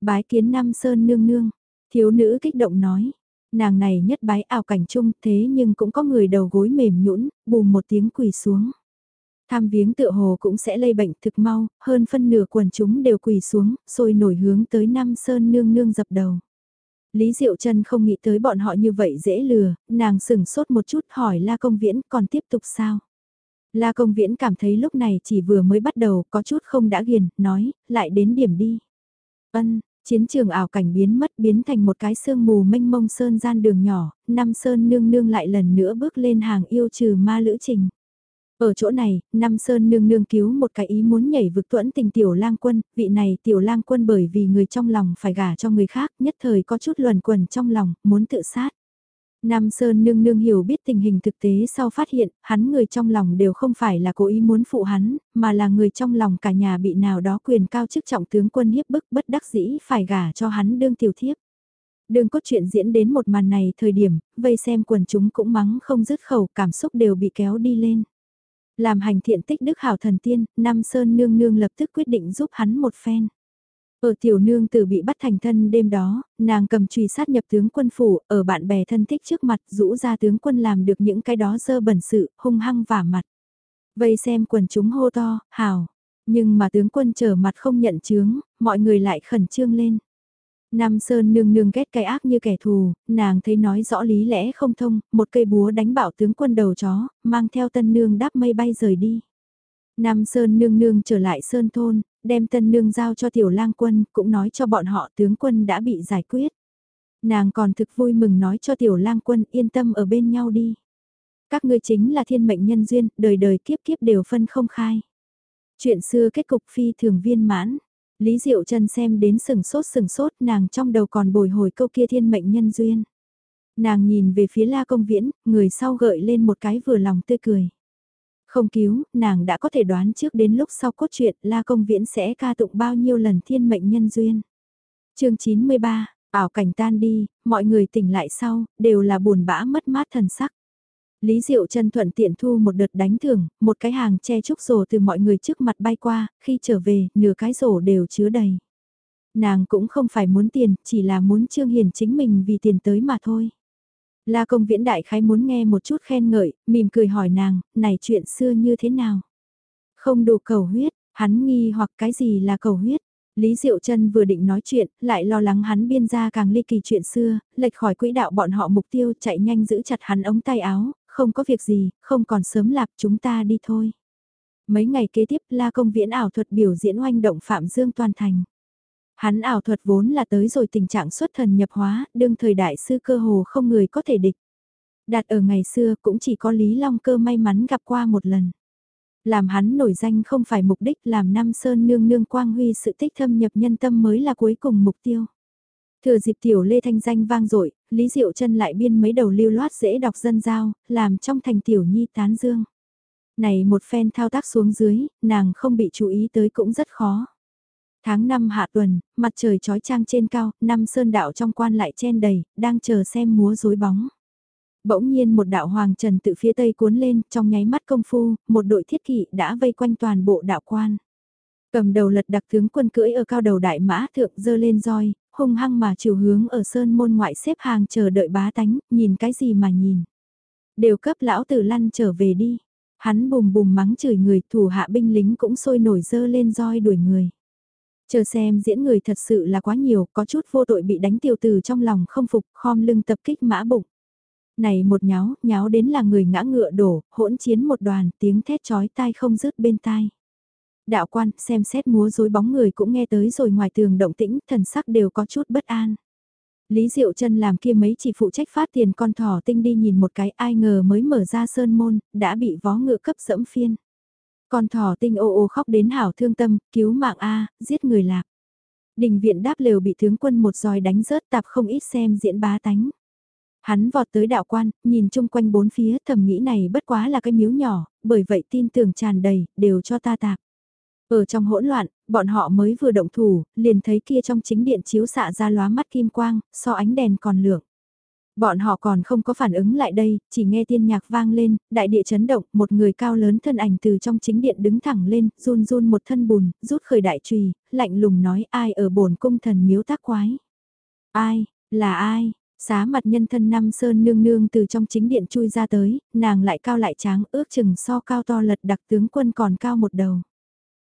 Bái kiến Nam Sơn nương nương, thiếu nữ kích động nói, nàng này nhất bái ảo cảnh chung thế nhưng cũng có người đầu gối mềm nhũn bùm một tiếng quỳ xuống. Tham viếng tựa hồ cũng sẽ lây bệnh thực mau, hơn phân nửa quần chúng đều quỳ xuống, sôi nổi hướng tới Nam Sơn nương nương dập đầu. Lý Diệu Trân không nghĩ tới bọn họ như vậy dễ lừa, nàng sừng sốt một chút hỏi La Công Viễn còn tiếp tục sao? La Công Viễn cảm thấy lúc này chỉ vừa mới bắt đầu có chút không đã ghiền, nói, lại đến điểm đi. Ân, chiến trường ảo cảnh biến mất biến thành một cái sương mù mênh mông sơn gian đường nhỏ, năm sơn nương nương lại lần nữa bước lên hàng yêu trừ ma lữ trình. Ở chỗ này, Năm Sơn nương nương cứu một cái ý muốn nhảy vực tuẫn tình tiểu lang quân, vị này tiểu lang quân bởi vì người trong lòng phải gả cho người khác, nhất thời có chút luẩn quẩn trong lòng, muốn tự sát. Nam Sơn nương nương hiểu biết tình hình thực tế sau phát hiện, hắn người trong lòng đều không phải là cố ý muốn phụ hắn, mà là người trong lòng cả nhà bị nào đó quyền cao chức trọng tướng quân hiếp bức bất đắc dĩ phải gả cho hắn đương tiểu thiếp. Đường cốt truyện diễn đến một màn này thời điểm, vây xem quần chúng cũng mắng không dứt khẩu cảm xúc đều bị kéo đi lên. Làm hành thiện tích đức hảo thần tiên, Nam Sơn nương nương lập tức quyết định giúp hắn một phen. Ở tiểu nương tử bị bắt thành thân đêm đó, nàng cầm truy sát nhập tướng quân phủ, ở bạn bè thân thích trước mặt rũ ra tướng quân làm được những cái đó dơ bẩn sự, hung hăng vả mặt. Vây xem quần chúng hô to, hào. Nhưng mà tướng quân trở mặt không nhận chướng, mọi người lại khẩn trương lên. Nam Sơn nương nương ghét cái ác như kẻ thù, nàng thấy nói rõ lý lẽ không thông, một cây búa đánh bảo tướng quân đầu chó, mang theo tân nương đáp mây bay rời đi. Nam Sơn nương nương trở lại Sơn thôn, đem tân nương giao cho tiểu lang quân, cũng nói cho bọn họ tướng quân đã bị giải quyết. Nàng còn thực vui mừng nói cho tiểu lang quân yên tâm ở bên nhau đi. Các ngươi chính là thiên mệnh nhân duyên, đời đời kiếp kiếp đều phân không khai. Chuyện xưa kết cục phi thường viên mãn. Lý Diệu Trần xem đến sừng sốt sừng sốt nàng trong đầu còn bồi hồi câu kia thiên mệnh nhân duyên. Nàng nhìn về phía la công viễn, người sau gợi lên một cái vừa lòng tươi cười. Không cứu, nàng đã có thể đoán trước đến lúc sau cốt truyện La Công Viễn sẽ ca tụng bao nhiêu lần thiên mệnh nhân duyên. chương 93, ảo cảnh tan đi, mọi người tỉnh lại sau, đều là buồn bã mất mát thần sắc. Lý Diệu Trân thuận tiện thu một đợt đánh thưởng, một cái hàng che trúc rổ từ mọi người trước mặt bay qua, khi trở về, nửa cái rổ đều chứa đầy. Nàng cũng không phải muốn tiền, chỉ là muốn Trương Hiền chính mình vì tiền tới mà thôi. La công viễn đại khái muốn nghe một chút khen ngợi, mỉm cười hỏi nàng, này chuyện xưa như thế nào? Không đủ cầu huyết, hắn nghi hoặc cái gì là cầu huyết? Lý Diệu Trân vừa định nói chuyện, lại lo lắng hắn biên ra càng ly kỳ chuyện xưa, lệch khỏi quỹ đạo bọn họ mục tiêu chạy nhanh giữ chặt hắn ống tay áo, không có việc gì, không còn sớm lạp chúng ta đi thôi. Mấy ngày kế tiếp La Công Viễn ảo thuật biểu diễn oanh động Phạm Dương toàn thành. Hắn ảo thuật vốn là tới rồi tình trạng xuất thần nhập hóa, đương thời đại sư cơ hồ không người có thể địch. Đạt ở ngày xưa cũng chỉ có Lý Long cơ may mắn gặp qua một lần. Làm hắn nổi danh không phải mục đích làm Nam Sơn nương nương quang huy sự tích thâm nhập nhân tâm mới là cuối cùng mục tiêu. Thừa dịp tiểu lê thanh danh vang dội Lý Diệu chân lại biên mấy đầu lưu loát dễ đọc dân giao, làm trong thành tiểu nhi tán dương. Này một phen thao tác xuống dưới, nàng không bị chú ý tới cũng rất khó. Tháng 5 hạ tuần, mặt trời trói trang trên cao, năm sơn đạo trong quan lại chen đầy, đang chờ xem múa rối bóng. Bỗng nhiên một đạo hoàng trần tự phía tây cuốn lên, trong nháy mắt công phu, một đội thiết kỵ đã vây quanh toàn bộ đạo quan. Cầm đầu lật đặc tướng quân cưỡi ở cao đầu đại mã thượng dơ lên roi, hung hăng mà chiều hướng ở sơn môn ngoại xếp hàng chờ đợi bá tánh, nhìn cái gì mà nhìn. Đều cấp lão tử lăn trở về đi. Hắn bùm bùm mắng chửi người, thủ hạ binh lính cũng sôi nổi dơ lên roi đuổi người. Chờ xem diễn người thật sự là quá nhiều, có chút vô tội bị đánh tiêu từ trong lòng không phục, khom lưng tập kích mã bụng. Này một nháo, nháo đến là người ngã ngựa đổ, hỗn chiến một đoàn, tiếng thét chói tai không dứt bên tai. Đạo quan, xem xét múa rối bóng người cũng nghe tới rồi ngoài tường động tĩnh, thần sắc đều có chút bất an. Lý Diệu chân làm kia mấy chỉ phụ trách phát tiền con thỏ tinh đi nhìn một cái ai ngờ mới mở ra sơn môn, đã bị vó ngựa cấp dẫm phiên. Con thỏ tinh ô ô khóc đến hảo thương tâm, cứu mạng A, giết người lạc. Đình viện đáp lều bị tướng quân một roi đánh rớt tạp không ít xem diễn bá tánh. Hắn vọt tới đạo quan, nhìn chung quanh bốn phía thầm nghĩ này bất quá là cái miếu nhỏ, bởi vậy tin tưởng tràn đầy, đều cho ta tạp. Ở trong hỗn loạn, bọn họ mới vừa động thủ, liền thấy kia trong chính điện chiếu xạ ra lóa mắt kim quang, so ánh đèn còn lượng. Bọn họ còn không có phản ứng lại đây, chỉ nghe tiên nhạc vang lên, đại địa chấn động, một người cao lớn thân ảnh từ trong chính điện đứng thẳng lên, run run một thân bùn, rút khởi đại trùy, lạnh lùng nói ai ở bổn cung thần miếu tác quái. Ai, là ai, xá mặt nhân thân năm sơn nương nương từ trong chính điện chui ra tới, nàng lại cao lại tráng ước chừng so cao to lật đặc tướng quân còn cao một đầu.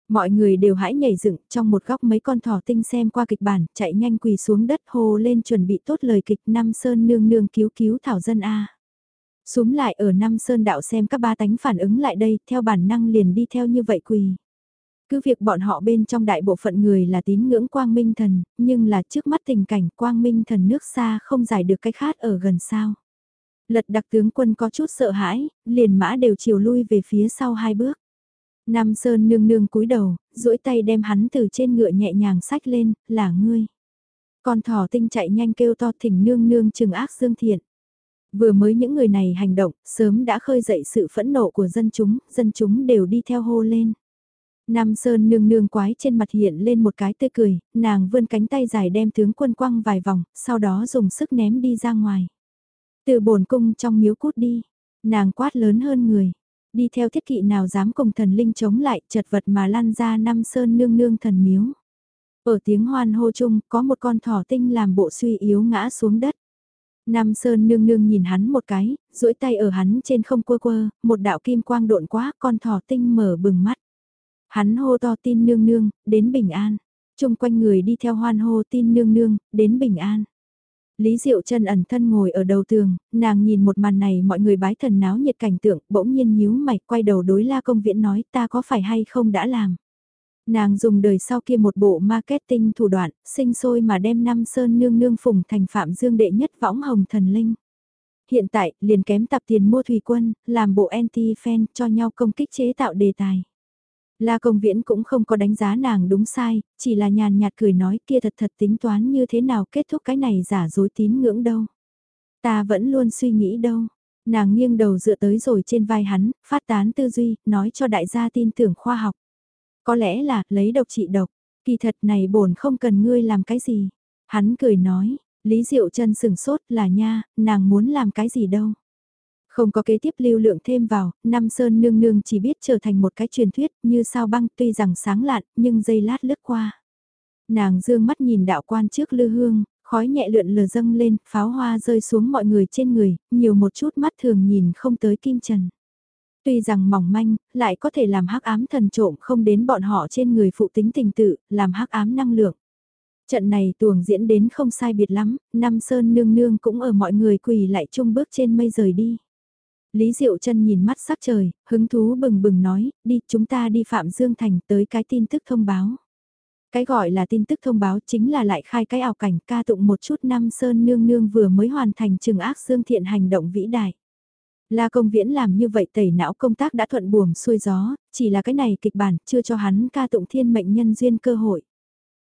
Mọi người đều hãy nhảy dựng trong một góc mấy con thỏ tinh xem qua kịch bản, chạy nhanh quỳ xuống đất hô lên chuẩn bị tốt lời kịch Nam Sơn nương nương cứu cứu thảo dân A. xuống lại ở Nam Sơn đạo xem các ba tánh phản ứng lại đây, theo bản năng liền đi theo như vậy quỳ. Cứ việc bọn họ bên trong đại bộ phận người là tín ngưỡng quang minh thần, nhưng là trước mắt tình cảnh quang minh thần nước xa không giải được cái khát ở gần sao. Lật đặc tướng quân có chút sợ hãi, liền mã đều chiều lui về phía sau hai bước. Nam Sơn nương nương cúi đầu, duỗi tay đem hắn từ trên ngựa nhẹ nhàng sách lên, là ngươi. Con thỏ tinh chạy nhanh kêu to thỉnh nương nương trừng ác dương thiện. Vừa mới những người này hành động, sớm đã khơi dậy sự phẫn nộ của dân chúng, dân chúng đều đi theo hô lên. Nam Sơn nương nương quái trên mặt hiện lên một cái tươi cười, nàng vươn cánh tay dài đem tướng quân quăng vài vòng, sau đó dùng sức ném đi ra ngoài. Từ bổn cung trong miếu cút đi, nàng quát lớn hơn người, đi theo thiết kỵ nào dám cùng thần linh chống lại chật vật mà lan ra năm Sơn nương nương thần miếu. Ở tiếng hoan hô chung có một con thỏ tinh làm bộ suy yếu ngã xuống đất. Nam Sơn nương nương nhìn hắn một cái, duỗi tay ở hắn trên không quơ quơ, một đạo kim quang độn quá, con thỏ tinh mở bừng mắt. Hắn hô to tin nương nương, đến bình an. Trung quanh người đi theo hoan hô tin nương nương, đến bình an. Lý Diệu chân ẩn thân ngồi ở đầu tường, nàng nhìn một màn này mọi người bái thần náo nhiệt cảnh tượng, bỗng nhiên nhíu mày quay đầu đối la công viễn nói ta có phải hay không đã làm. Nàng dùng đời sau kia một bộ marketing thủ đoạn, sinh sôi mà đem năm sơn nương nương phùng thành phạm dương đệ nhất võng hồng thần linh. Hiện tại, liền kém tập tiền mua thủy quân, làm bộ anti-fan cho nhau công kích chế tạo đề tài. La công viễn cũng không có đánh giá nàng đúng sai, chỉ là nhàn nhạt cười nói kia thật thật tính toán như thế nào kết thúc cái này giả dối tín ngưỡng đâu. Ta vẫn luôn suy nghĩ đâu. Nàng nghiêng đầu dựa tới rồi trên vai hắn, phát tán tư duy, nói cho đại gia tin tưởng khoa học. Có lẽ là, lấy độc trị độc, kỳ thật này bổn không cần ngươi làm cái gì. Hắn cười nói, Lý Diệu chân sừng sốt là nha, nàng muốn làm cái gì đâu. Không có kế tiếp lưu lượng thêm vào, năm sơn nương nương chỉ biết trở thành một cái truyền thuyết như sao băng tuy rằng sáng lạn nhưng dây lát lướt qua. Nàng dương mắt nhìn đạo quan trước lư hương, khói nhẹ lượn lờ dâng lên, pháo hoa rơi xuống mọi người trên người, nhiều một chút mắt thường nhìn không tới kim trần. Tuy rằng mỏng manh, lại có thể làm hắc ám thần trộm không đến bọn họ trên người phụ tính tình tự, làm hắc ám năng lượng. Trận này tuồng diễn đến không sai biệt lắm, năm sơn nương nương cũng ở mọi người quỳ lại chung bước trên mây rời đi. Lý Diệu chân nhìn mắt sắc trời, hứng thú bừng bừng nói, đi chúng ta đi Phạm Dương Thành tới cái tin tức thông báo. Cái gọi là tin tức thông báo chính là lại khai cái ảo cảnh ca tụng một chút năm Sơn Nương Nương vừa mới hoàn thành trừng ác Dương Thiện hành động vĩ đại. La công viễn làm như vậy tẩy não công tác đã thuận buồm xuôi gió, chỉ là cái này kịch bản chưa cho hắn ca tụng thiên mệnh nhân duyên cơ hội.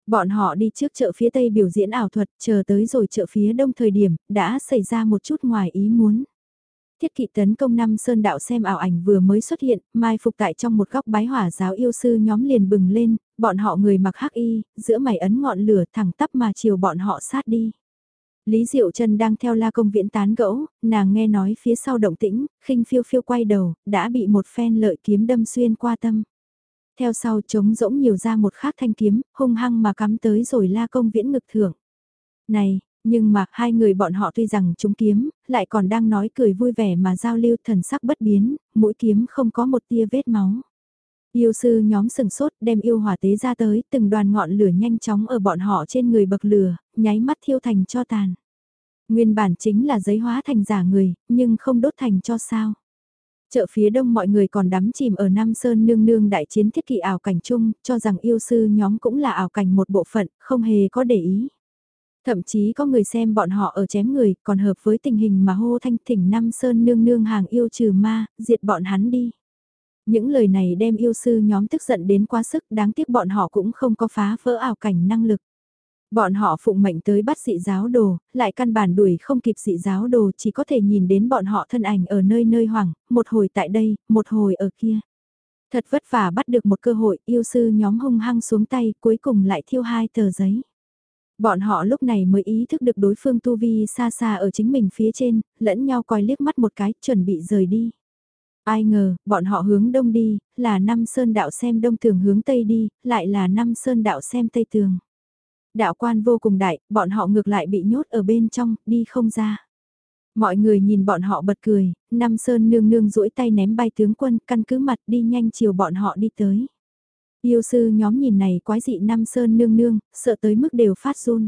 Bọn họ đi trước chợ phía tây biểu diễn ảo thuật, chờ tới rồi chợ phía đông thời điểm, đã xảy ra một chút ngoài ý muốn. Thiết kỵ tấn công năm sơn đạo xem ảo ảnh vừa mới xuất hiện, mai phục tại trong một góc bái hỏa giáo yêu sư nhóm liền bừng lên, bọn họ người mặc hắc y, giữa mày ấn ngọn lửa thẳng tắp mà chiều bọn họ sát đi. Lý Diệu Trân đang theo la công viễn tán gẫu, nàng nghe nói phía sau động tĩnh, khinh phiêu phiêu quay đầu, đã bị một phen lợi kiếm đâm xuyên qua tâm. Theo sau trống rỗng nhiều ra một khắc thanh kiếm, hung hăng mà cắm tới rồi la công viễn ngực thưởng. Này, nhưng mà hai người bọn họ tuy rằng chúng kiếm, lại còn đang nói cười vui vẻ mà giao lưu thần sắc bất biến, mũi kiếm không có một tia vết máu. Yêu sư nhóm sừng sốt đem yêu hỏa tế ra tới, từng đoàn ngọn lửa nhanh chóng ở bọn họ trên người bậc lửa, nháy mắt thiêu thành cho tàn. Nguyên bản chính là giấy hóa thành giả người, nhưng không đốt thành cho sao. Chợ phía đông mọi người còn đắm chìm ở Nam Sơn nương nương đại chiến thiết kỵ ảo cảnh chung, cho rằng yêu sư nhóm cũng là ảo cảnh một bộ phận, không hề có để ý. Thậm chí có người xem bọn họ ở chém người, còn hợp với tình hình mà hô thanh thỉnh năm Sơn nương nương hàng yêu trừ ma, diệt bọn hắn đi. Những lời này đem yêu sư nhóm tức giận đến quá sức đáng tiếc bọn họ cũng không có phá vỡ ảo cảnh năng lực. Bọn họ phụng mệnh tới bắt dị giáo đồ, lại căn bản đuổi không kịp dị giáo đồ chỉ có thể nhìn đến bọn họ thân ảnh ở nơi nơi hoảng, một hồi tại đây, một hồi ở kia. Thật vất vả bắt được một cơ hội, yêu sư nhóm hung hăng xuống tay, cuối cùng lại thiêu hai tờ giấy. Bọn họ lúc này mới ý thức được đối phương tu vi xa xa ở chính mình phía trên, lẫn nhau coi liếc mắt một cái, chuẩn bị rời đi. Ai ngờ, bọn họ hướng đông đi, là năm sơn đạo xem đông tường hướng tây đi, lại là năm sơn đạo xem tây tường. Đạo quan vô cùng đại, bọn họ ngược lại bị nhốt ở bên trong, đi không ra. Mọi người nhìn bọn họ bật cười, năm sơn nương nương duỗi tay ném bay tướng quân, căn cứ mặt đi nhanh chiều bọn họ đi tới. Yêu sư nhóm nhìn này quái dị năm sơn nương nương, sợ tới mức đều phát run.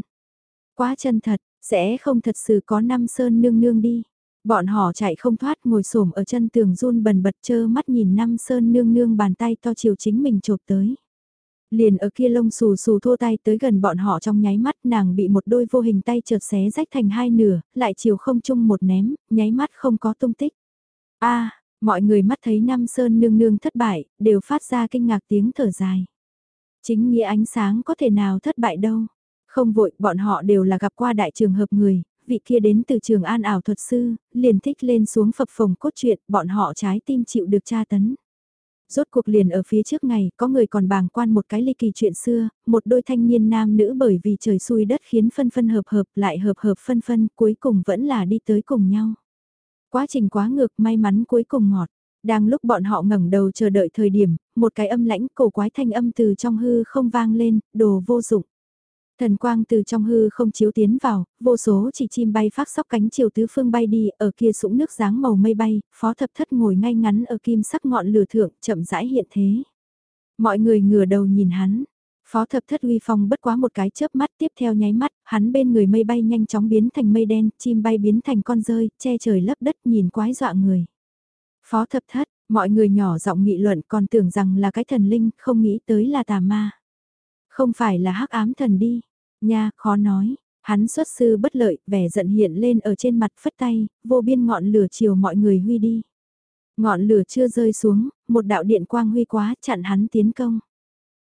Quá chân thật, sẽ không thật sự có năm sơn nương nương đi. Bọn họ chạy không thoát ngồi xổm ở chân tường run bần bật chơ mắt nhìn năm sơn nương nương bàn tay to chiều chính mình chộp tới. Liền ở kia lông xù xù thô tay tới gần bọn họ trong nháy mắt nàng bị một đôi vô hình tay chợt xé rách thành hai nửa, lại chiều không chung một ném, nháy mắt không có tung tích. a mọi người mắt thấy Nam Sơn nương nương thất bại, đều phát ra kinh ngạc tiếng thở dài. Chính nghĩa ánh sáng có thể nào thất bại đâu. Không vội, bọn họ đều là gặp qua đại trường hợp người, vị kia đến từ trường an ảo thuật sư, liền thích lên xuống phập phồng cốt truyện, bọn họ trái tim chịu được tra tấn. Rốt cuộc liền ở phía trước ngày, có người còn bàng quan một cái ly kỳ chuyện xưa, một đôi thanh niên nam nữ bởi vì trời xui đất khiến phân phân hợp hợp lại hợp hợp phân phân, cuối cùng vẫn là đi tới cùng nhau. Quá trình quá ngược, may mắn cuối cùng ngọt. Đang lúc bọn họ ngẩng đầu chờ đợi thời điểm, một cái âm lãnh cổ quái thanh âm từ trong hư không vang lên, đồ vô dụng. Thần quang từ trong hư không chiếu tiến vào, vô số chỉ chim bay phát sóc cánh chiều tứ phương bay đi, ở kia sũng nước dáng màu mây bay, phó thập thất ngồi ngay ngắn ở kim sắc ngọn lửa thượng, chậm rãi hiện thế. Mọi người ngửa đầu nhìn hắn, phó thập thất uy phong bất quá một cái chớp mắt tiếp theo nháy mắt, hắn bên người mây bay nhanh chóng biến thành mây đen, chim bay biến thành con rơi, che trời lấp đất nhìn quái dọa người. Phó thập thất, mọi người nhỏ giọng nghị luận còn tưởng rằng là cái thần linh, không nghĩ tới là tà ma. Không phải là hắc ám thần đi. Nha, khó nói. Hắn xuất sư bất lợi, vẻ giận hiện lên ở trên mặt phất tay, vô biên ngọn lửa chiều mọi người huy đi. Ngọn lửa chưa rơi xuống, một đạo điện quang huy quá chặn hắn tiến công.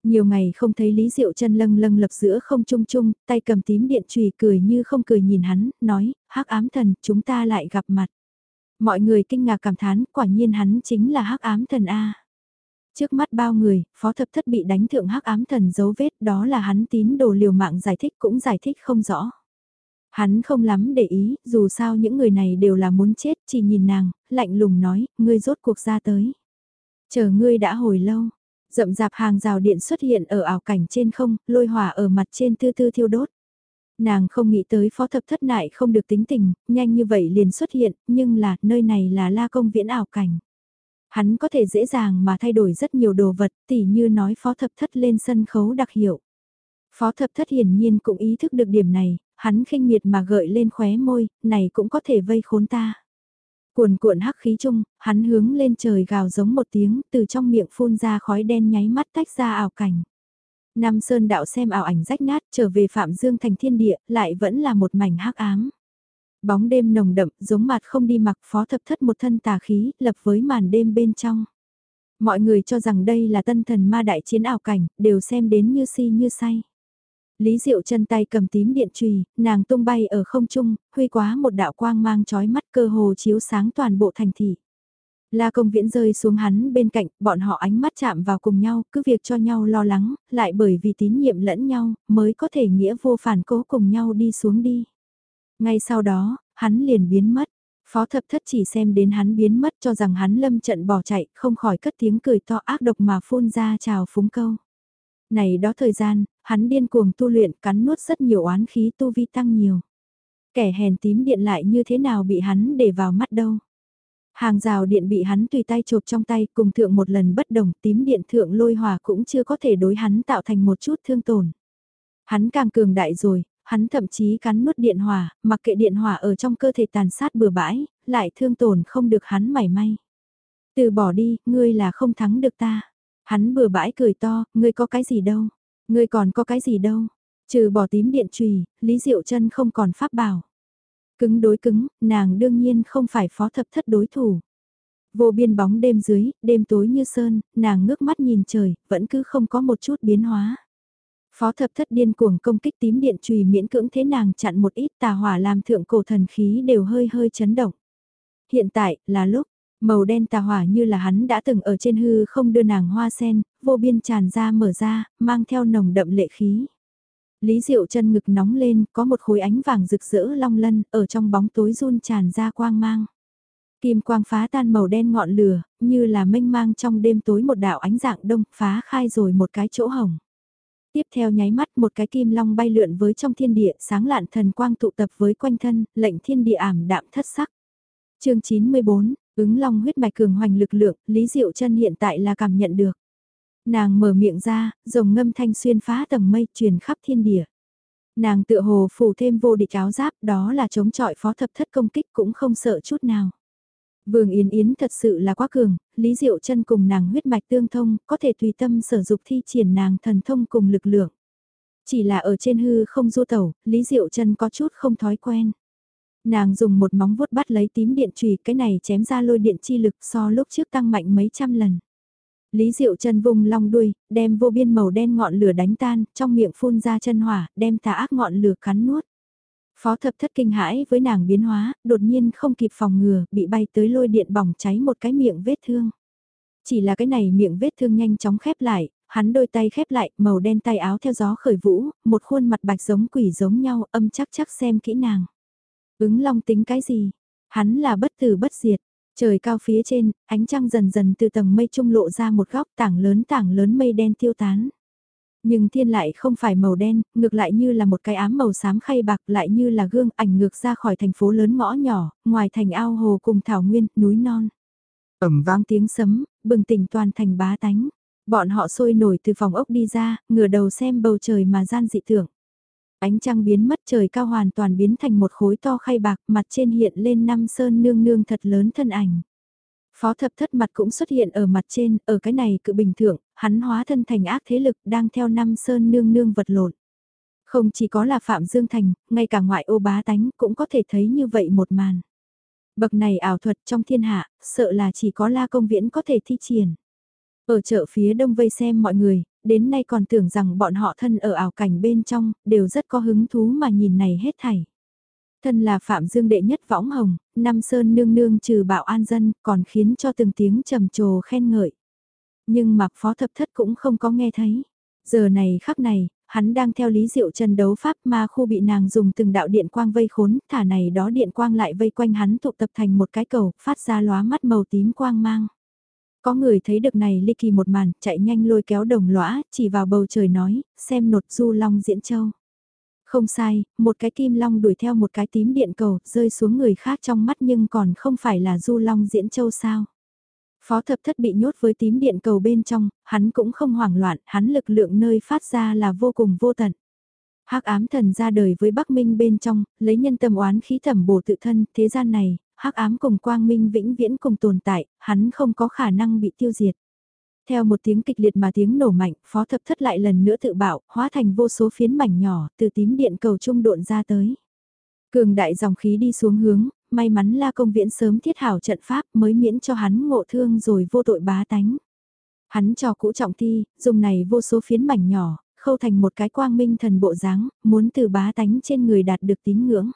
Nhiều ngày không thấy Lý Diệu chân lâng lâng lập giữa không trung trung, tay cầm tím điện trùy cười như không cười nhìn hắn, nói, hắc ám thần, chúng ta lại gặp mặt. Mọi người kinh ngạc cảm thán, quả nhiên hắn chính là hắc ám thần A. Trước mắt bao người, phó thập thất bị đánh thượng hắc ám thần dấu vết đó là hắn tín đồ liều mạng giải thích cũng giải thích không rõ. Hắn không lắm để ý, dù sao những người này đều là muốn chết, chỉ nhìn nàng, lạnh lùng nói, ngươi rốt cuộc ra tới. Chờ ngươi đã hồi lâu, rậm rạp hàng rào điện xuất hiện ở ảo cảnh trên không, lôi hỏa ở mặt trên tư tư thiêu đốt. Nàng không nghĩ tới phó thập thất nại không được tính tình, nhanh như vậy liền xuất hiện, nhưng là, nơi này là la công viễn ảo cảnh. Hắn có thể dễ dàng mà thay đổi rất nhiều đồ vật, tỉ như nói phó thập thất lên sân khấu đặc hiệu. Phó thập thất hiển nhiên cũng ý thức được điểm này, hắn khinh miệt mà gợi lên khóe môi, này cũng có thể vây khốn ta. Cuồn cuộn hắc khí chung, hắn hướng lên trời gào giống một tiếng, từ trong miệng phun ra khói đen nháy mắt tách ra ảo cảnh. Nam Sơn đạo xem ảo ảnh rách nát trở về Phạm Dương thành thiên địa, lại vẫn là một mảnh hắc ám. Bóng đêm nồng đậm, giống mặt không đi mặc phó thập thất một thân tà khí, lập với màn đêm bên trong. Mọi người cho rằng đây là tân thần ma đại chiến ảo cảnh, đều xem đến như si như say. Lý Diệu chân tay cầm tím điện trùy, nàng tung bay ở không trung, huy quá một đạo quang mang chói mắt cơ hồ chiếu sáng toàn bộ thành thị. La công viễn rơi xuống hắn bên cạnh, bọn họ ánh mắt chạm vào cùng nhau, cứ việc cho nhau lo lắng, lại bởi vì tín nhiệm lẫn nhau, mới có thể nghĩa vô phản cố cùng nhau đi xuống đi. Ngay sau đó, hắn liền biến mất. Phó thập thất chỉ xem đến hắn biến mất cho rằng hắn lâm trận bỏ chạy, không khỏi cất tiếng cười to ác độc mà phun ra chào phúng câu. Này đó thời gian, hắn điên cuồng tu luyện cắn nuốt rất nhiều oán khí tu vi tăng nhiều. Kẻ hèn tím điện lại như thế nào bị hắn để vào mắt đâu. Hàng rào điện bị hắn tùy tay chộp trong tay cùng thượng một lần bất đồng tím điện thượng lôi hòa cũng chưa có thể đối hắn tạo thành một chút thương tổn. Hắn càng cường đại rồi, hắn thậm chí cắn nuốt điện hỏa, mặc kệ điện hỏa ở trong cơ thể tàn sát bừa bãi, lại thương tổn không được hắn mảy may. Từ bỏ đi, ngươi là không thắng được ta. Hắn bừa bãi cười to, ngươi có cái gì đâu, ngươi còn có cái gì đâu. Trừ bỏ tím điện trùy, Lý Diệu chân không còn pháp bảo. Cứng đối cứng, nàng đương nhiên không phải phó thập thất đối thủ. Vô biên bóng đêm dưới, đêm tối như sơn, nàng ngước mắt nhìn trời, vẫn cứ không có một chút biến hóa. Phó thập thất điên cuồng công kích tím điện trùy miễn cưỡng thế nàng chặn một ít tà hỏa làm thượng cổ thần khí đều hơi hơi chấn động. Hiện tại, là lúc, màu đen tà hỏa như là hắn đã từng ở trên hư không đưa nàng hoa sen, vô biên tràn ra mở ra, mang theo nồng đậm lệ khí. Lý Diệu chân ngực nóng lên, có một khối ánh vàng rực rỡ long lân, ở trong bóng tối run tràn ra quang mang. Kim quang phá tan màu đen ngọn lửa, như là mênh mang trong đêm tối một đạo ánh dạng đông, phá khai rồi một cái chỗ hồng. Tiếp theo nháy mắt một cái kim long bay lượn với trong thiên địa sáng lạn thần quang tụ tập với quanh thân, lệnh thiên địa ảm đạm thất sắc. chương 94, ứng long huyết mạch cường hoành lực lượng, Lý Diệu chân hiện tại là cảm nhận được. Nàng mở miệng ra, rồng ngâm thanh xuyên phá tầng mây truyền khắp thiên địa. Nàng tựa hồ phủ thêm vô địch áo giáp đó là chống chọi phó thập thất công kích cũng không sợ chút nào. Vương Yến Yến thật sự là quá cường, Lý Diệu chân cùng nàng huyết mạch tương thông, có thể tùy tâm sử dụng thi triển nàng thần thông cùng lực lượng. Chỉ là ở trên hư không du tẩu, Lý Diệu chân có chút không thói quen. Nàng dùng một móng vuốt bắt lấy tím điện chùy cái này chém ra lôi điện chi lực so lúc trước tăng mạnh mấy trăm lần. Lý Diệu chân vùng long đuôi, đem vô biên màu đen ngọn lửa đánh tan, trong miệng phun ra chân hỏa, đem tà ác ngọn lửa cắn nuốt. Phó thập thất kinh hãi với nàng biến hóa, đột nhiên không kịp phòng ngừa, bị bay tới lôi điện bỏng cháy một cái miệng vết thương. Chỉ là cái này miệng vết thương nhanh chóng khép lại, hắn đôi tay khép lại, màu đen tay áo theo gió khởi vũ, một khuôn mặt bạch giống quỷ giống nhau, âm chắc chắc xem kỹ nàng. Ứng long tính cái gì? Hắn là bất tử bất diệt. Trời cao phía trên, ánh trăng dần dần từ tầng mây trung lộ ra một góc tảng lớn tảng lớn mây đen tiêu tán. Nhưng thiên lại không phải màu đen, ngược lại như là một cái ám màu xám khay bạc lại như là gương ảnh ngược ra khỏi thành phố lớn ngõ nhỏ, ngoài thành ao hồ cùng thảo nguyên, núi non. ầm vang tiếng sấm, bừng tỉnh toàn thành bá tánh. Bọn họ sôi nổi từ phòng ốc đi ra, ngửa đầu xem bầu trời mà gian dị tưởng. Ánh trăng biến mất trời cao hoàn toàn biến thành một khối to khay bạc, mặt trên hiện lên năm sơn nương nương thật lớn thân ảnh. Phó thập thất mặt cũng xuất hiện ở mặt trên, ở cái này cự bình thượng, hắn hóa thân thành ác thế lực đang theo năm sơn nương nương vật lộn. Không chỉ có là Phạm Dương Thành, ngay cả ngoại ô bá tánh cũng có thể thấy như vậy một màn. Bậc này ảo thuật trong thiên hạ, sợ là chỉ có la công viễn có thể thi triển. Ở chợ phía đông vây xem mọi người, đến nay còn tưởng rằng bọn họ thân ở ảo cảnh bên trong, đều rất có hứng thú mà nhìn này hết thảy. Thân là Phạm Dương đệ nhất võng hồng, năm sơn nương nương trừ bạo an dân, còn khiến cho từng tiếng trầm trồ khen ngợi. Nhưng mặc phó thập thất cũng không có nghe thấy. Giờ này khắc này, hắn đang theo Lý Diệu chân đấu pháp ma khu bị nàng dùng từng đạo điện quang vây khốn, thả này đó điện quang lại vây quanh hắn tụ tập thành một cái cầu, phát ra lóa mắt màu tím quang mang. Có người thấy được này ly kỳ một màn, chạy nhanh lôi kéo đồng lõa, chỉ vào bầu trời nói, xem nột du long diễn châu. Không sai, một cái kim long đuổi theo một cái tím điện cầu, rơi xuống người khác trong mắt nhưng còn không phải là du long diễn châu sao. Phó thập thất bị nhốt với tím điện cầu bên trong, hắn cũng không hoảng loạn, hắn lực lượng nơi phát ra là vô cùng vô tận. hắc ám thần ra đời với Bắc Minh bên trong, lấy nhân tâm oán khí thẩm bổ tự thân, thế gian này, hắc ám cùng quang minh vĩnh viễn cùng tồn tại, hắn không có khả năng bị tiêu diệt. Theo một tiếng kịch liệt mà tiếng nổ mạnh, phó thập thất lại lần nữa tự bảo, hóa thành vô số phiến mảnh nhỏ, từ tím điện cầu trung độn ra tới. Cường đại dòng khí đi xuống hướng, may mắn la công viễn sớm thiết hảo trận pháp mới miễn cho hắn ngộ thương rồi vô tội bá tánh. Hắn cho cũ trọng thi, dùng này vô số phiến mảnh nhỏ, khâu thành một cái quang minh thần bộ dáng, muốn từ bá tánh trên người đạt được tín ngưỡng.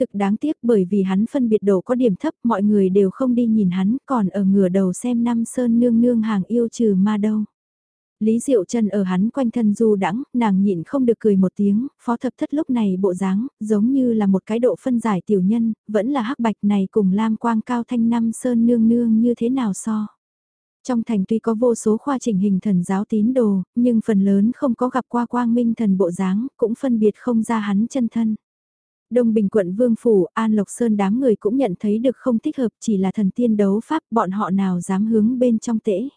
Thực đáng tiếc bởi vì hắn phân biệt độ có điểm thấp mọi người đều không đi nhìn hắn còn ở ngửa đầu xem năm sơn nương nương hàng yêu trừ ma đâu. Lý Diệu Trần ở hắn quanh thân du đãng, nàng nhịn không được cười một tiếng, phó thập thất lúc này bộ dáng, giống như là một cái độ phân giải tiểu nhân, vẫn là hắc bạch này cùng lam quang cao thanh năm sơn nương nương như thế nào so. Trong thành tuy có vô số khoa chỉnh hình thần giáo tín đồ, nhưng phần lớn không có gặp qua quang minh thần bộ dáng, cũng phân biệt không ra hắn chân thân. Đông Bình quận Vương Phủ, An Lộc Sơn đám người cũng nhận thấy được không thích hợp chỉ là thần tiên đấu pháp bọn họ nào dám hướng bên trong tễ.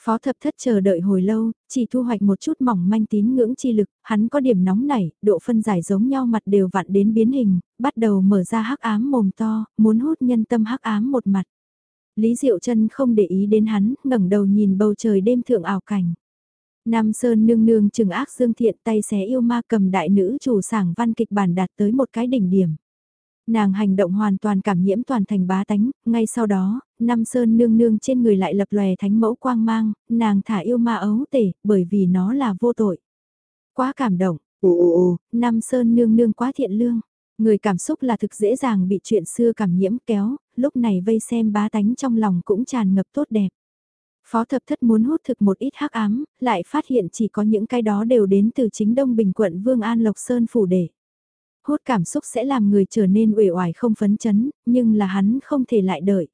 Phó thập thất chờ đợi hồi lâu, chỉ thu hoạch một chút mỏng manh tín ngưỡng chi lực, hắn có điểm nóng nảy, độ phân giải giống nhau mặt đều vặn đến biến hình, bắt đầu mở ra hắc ám mồm to, muốn hút nhân tâm hắc ám một mặt. Lý Diệu chân không để ý đến hắn, ngẩng đầu nhìn bầu trời đêm thượng ảo cảnh. Nam Sơn nương nương trừng ác dương thiện tay xé yêu ma cầm đại nữ chủ sảng văn kịch bản đạt tới một cái đỉnh điểm. Nàng hành động hoàn toàn cảm nhiễm toàn thành bá tánh, ngay sau đó, Nam Sơn nương nương trên người lại lập lòe thánh mẫu quang mang, nàng thả yêu ma ấu tể, bởi vì nó là vô tội. Quá cảm động, ồ ồ ồ, Nam Sơn nương nương quá thiện lương. Người cảm xúc là thực dễ dàng bị chuyện xưa cảm nhiễm kéo, lúc này vây xem bá tánh trong lòng cũng tràn ngập tốt đẹp. Phó thập thất muốn hút thực một ít hắc ám, lại phát hiện chỉ có những cái đó đều đến từ chính Đông Bình quận Vương An Lộc Sơn phủ để. Hút cảm xúc sẽ làm người trở nên uể oải không phấn chấn, nhưng là hắn không thể lại đợi.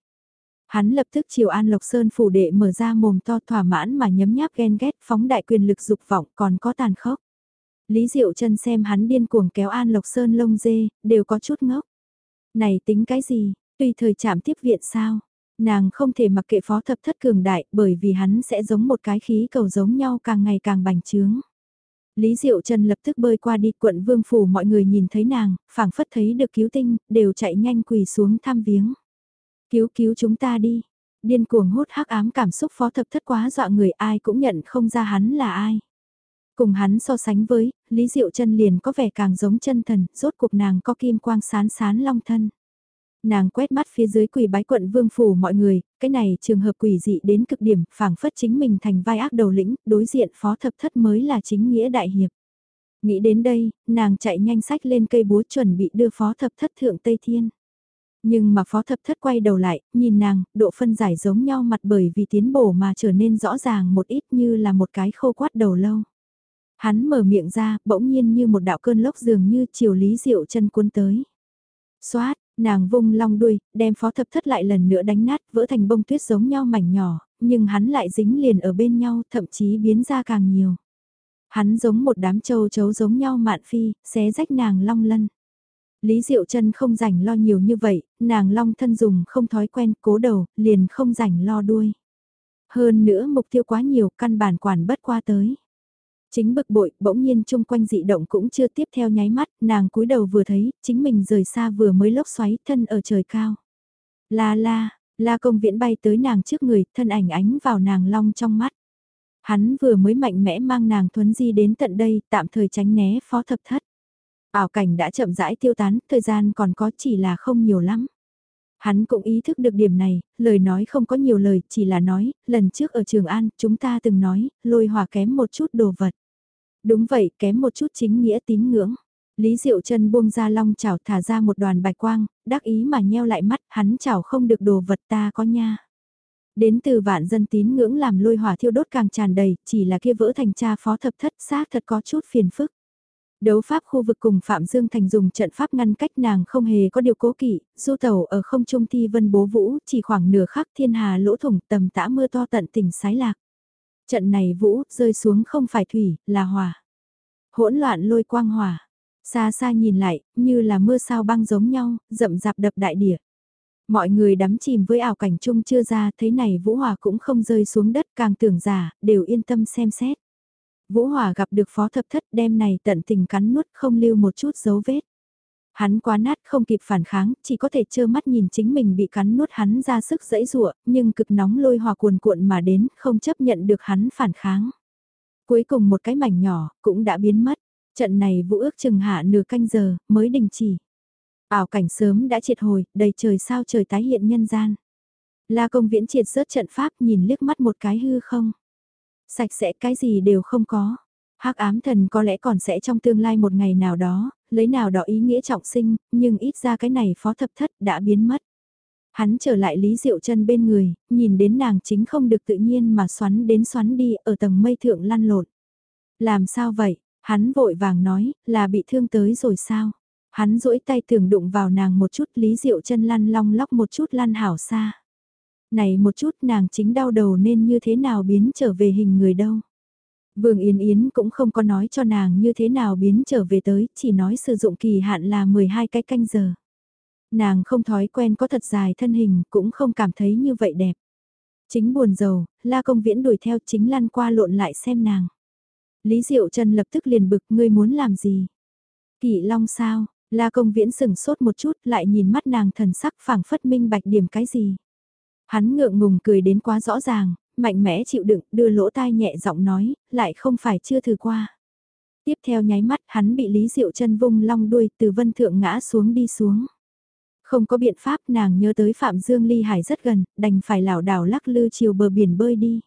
Hắn lập tức chiều An Lộc Sơn phủ đệ mở ra mồm to thỏa mãn mà nhấm nháp ghen ghét phóng đại quyền lực dục vọng còn có tàn khốc. Lý Diệu chân xem hắn điên cuồng kéo An Lộc Sơn lông dê, đều có chút ngốc. Này tính cái gì, tùy thời chạm tiếp viện sao? Nàng không thể mặc kệ phó thập thất cường đại bởi vì hắn sẽ giống một cái khí cầu giống nhau càng ngày càng bành trướng. Lý Diệu Trần lập tức bơi qua đi quận vương phủ mọi người nhìn thấy nàng, phảng phất thấy được cứu tinh, đều chạy nhanh quỳ xuống thăm viếng. Cứu cứu chúng ta đi. Điên cuồng hút hắc ám cảm xúc phó thập thất quá dọa người ai cũng nhận không ra hắn là ai. Cùng hắn so sánh với, Lý Diệu Trần liền có vẻ càng giống chân thần, rốt cuộc nàng có kim quang sán sán long thân. Nàng quét mắt phía dưới quỷ bái quận vương phủ mọi người, cái này trường hợp quỷ dị đến cực điểm, phảng phất chính mình thành vai ác đầu lĩnh, đối diện phó thập thất mới là chính nghĩa đại hiệp. Nghĩ đến đây, nàng chạy nhanh sách lên cây búa chuẩn bị đưa phó thập thất thượng Tây Thiên. Nhưng mà phó thập thất quay đầu lại, nhìn nàng, độ phân giải giống nhau mặt bởi vì tiến bổ mà trở nên rõ ràng một ít như là một cái khô quát đầu lâu. Hắn mở miệng ra, bỗng nhiên như một đạo cơn lốc dường như chiều lý diệu chân cuốn tới. Xoát, nàng vung long đuôi, đem phó thập thất lại lần nữa đánh nát, vỡ thành bông tuyết giống nhau mảnh nhỏ, nhưng hắn lại dính liền ở bên nhau, thậm chí biến ra càng nhiều. Hắn giống một đám châu chấu giống nhau mạn phi, xé rách nàng long lân. Lý Diệu chân không rảnh lo nhiều như vậy, nàng long thân dùng không thói quen cố đầu, liền không rảnh lo đuôi. Hơn nữa mục tiêu quá nhiều, căn bản quản bất qua tới. Chính bực bội, bỗng nhiên chung quanh dị động cũng chưa tiếp theo nháy mắt, nàng cúi đầu vừa thấy, chính mình rời xa vừa mới lốc xoáy thân ở trời cao. La la, la công viễn bay tới nàng trước người, thân ảnh ánh vào nàng long trong mắt. Hắn vừa mới mạnh mẽ mang nàng thuấn di đến tận đây, tạm thời tránh né phó thập thất. Ảo cảnh đã chậm rãi tiêu tán, thời gian còn có chỉ là không nhiều lắm. Hắn cũng ý thức được điểm này, lời nói không có nhiều lời, chỉ là nói, lần trước ở Trường An, chúng ta từng nói, lôi hòa kém một chút đồ vật. Đúng vậy, kém một chút chính nghĩa tín ngưỡng. Lý Diệu chân buông ra long chảo thả ra một đoàn bạch quang, đắc ý mà nheo lại mắt, hắn chảo không được đồ vật ta có nha. Đến từ vạn dân tín ngưỡng làm lôi hỏa thiêu đốt càng tràn đầy, chỉ là kia vỡ thành cha phó thập thất xác thật có chút phiền phức. Đấu pháp khu vực cùng Phạm Dương Thành dùng trận pháp ngăn cách nàng không hề có điều cố kỵ, du tàu ở không trung thi vân bố vũ, chỉ khoảng nửa khắc thiên hà lỗ thủng tầm tã mưa to tận tỉnh sái lạc. Trận này vũ, rơi xuống không phải thủy, là hỏa. Hỗn loạn lôi quang hỏa. Xa xa nhìn lại, như là mưa sao băng giống nhau, rậm rạp đập đại địa. Mọi người đắm chìm với ảo cảnh chung chưa ra, thấy này Vũ hỏa cũng không rơi xuống đất càng tưởng giả, đều yên tâm xem xét. Vũ hỏa gặp được phó thập thất đem này tận tình cắn nuốt không lưu một chút dấu vết. Hắn quá nát không kịp phản kháng, chỉ có thể trơ mắt nhìn chính mình bị cắn nuốt hắn ra sức dẫy rụa, nhưng cực nóng lôi hòa cuồn cuộn mà đến, không chấp nhận được hắn phản kháng. Cuối cùng một cái mảnh nhỏ, cũng đã biến mất. Trận này vũ ước chừng hạ nửa canh giờ, mới đình chỉ. Ảo cảnh sớm đã triệt hồi, đầy trời sao trời tái hiện nhân gian. La công viễn triệt rớt trận pháp nhìn liếc mắt một cái hư không. Sạch sẽ cái gì đều không có hắc ám thần có lẽ còn sẽ trong tương lai một ngày nào đó, lấy nào đó ý nghĩa trọng sinh, nhưng ít ra cái này phó thập thất đã biến mất. Hắn trở lại Lý Diệu chân bên người, nhìn đến nàng chính không được tự nhiên mà xoắn đến xoắn đi ở tầng mây thượng lăn lộn. Làm sao vậy? Hắn vội vàng nói, là bị thương tới rồi sao? Hắn duỗi tay tưởng đụng vào nàng một chút Lý Diệu chân lăn long lóc một chút lăn hảo xa. Này một chút nàng chính đau đầu nên như thế nào biến trở về hình người đâu. Vương Yên Yến cũng không có nói cho nàng như thế nào biến trở về tới, chỉ nói sử dụng kỳ hạn là 12 cái canh giờ. Nàng không thói quen có thật dài thân hình, cũng không cảm thấy như vậy đẹp. Chính buồn giàu, la công viễn đuổi theo chính lăn qua lộn lại xem nàng. Lý Diệu Trần lập tức liền bực ngươi muốn làm gì? Kỵ long sao? La công viễn sừng sốt một chút lại nhìn mắt nàng thần sắc phảng phất minh bạch điểm cái gì. Hắn ngượng ngùng cười đến quá rõ ràng, mạnh mẽ chịu đựng, đưa lỗ tai nhẹ giọng nói, lại không phải chưa thử qua. Tiếp theo nháy mắt hắn bị Lý Diệu chân vung long đuôi từ vân thượng ngã xuống đi xuống. Không có biện pháp nàng nhớ tới Phạm Dương Ly Hải rất gần, đành phải lảo đảo lắc lư chiều bờ biển bơi đi.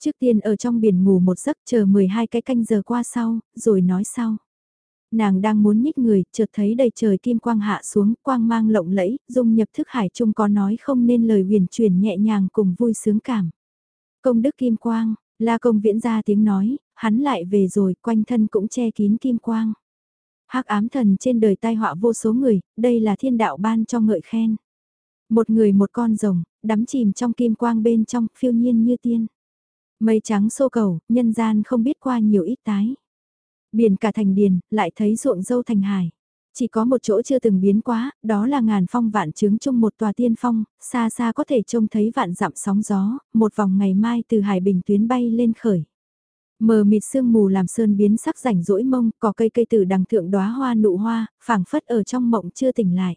Trước tiên ở trong biển ngủ một giấc chờ 12 cái canh giờ qua sau, rồi nói sau. Nàng đang muốn nhích người, chợt thấy đầy trời kim quang hạ xuống, quang mang lộng lẫy, dung nhập thức hải chung có nói không nên lời huyền truyền nhẹ nhàng cùng vui sướng cảm. Công đức kim quang, la công viễn ra tiếng nói, hắn lại về rồi, quanh thân cũng che kín kim quang. hắc ám thần trên đời tai họa vô số người, đây là thiên đạo ban cho ngợi khen. Một người một con rồng, đắm chìm trong kim quang bên trong, phiêu nhiên như tiên. Mây trắng xô cầu, nhân gian không biết qua nhiều ít tái. Biển cả thành điền, lại thấy ruộng dâu thành hải. Chỉ có một chỗ chưa từng biến quá, đó là ngàn phong vạn trướng chung một tòa tiên phong, xa xa có thể trông thấy vạn dặm sóng gió, một vòng ngày mai từ hải bình tuyến bay lên khởi. Mờ mịt sương mù làm sơn biến sắc rảnh rỗi mông, có cây cây tử đằng thượng đóa hoa nụ hoa, phảng phất ở trong mộng chưa tỉnh lại.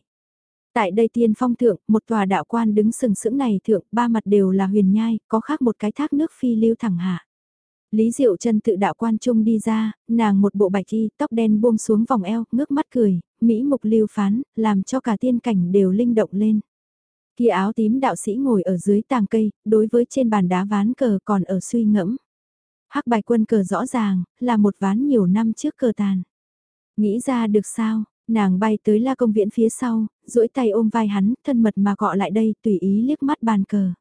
Tại đây tiên phong thượng, một tòa đạo quan đứng sừng sững này thượng, ba mặt đều là huyền nhai, có khác một cái thác nước phi lưu thẳng hạ. Lý Diệu Trân tự đạo quan trung đi ra, nàng một bộ bạch y, tóc đen buông xuống vòng eo, ngước mắt cười, Mỹ mục lưu phán, làm cho cả tiên cảnh đều linh động lên. Kia áo tím đạo sĩ ngồi ở dưới tàng cây, đối với trên bàn đá ván cờ còn ở suy ngẫm. Hắc bài quân cờ rõ ràng, là một ván nhiều năm trước cờ tàn. Nghĩ ra được sao, nàng bay tới la công viễn phía sau, duỗi tay ôm vai hắn, thân mật mà gọi lại đây, tùy ý liếc mắt bàn cờ.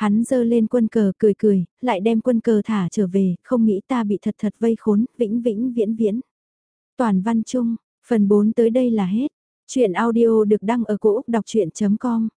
Hắn dơ lên quân cờ cười cười, lại đem quân cờ thả trở về, không nghĩ ta bị thật thật vây khốn, vĩnh vĩnh viễn viễn. Toàn văn chung, phần 4 tới đây là hết. Chuyện audio được đăng ở cổ Úc đọc chuyện.com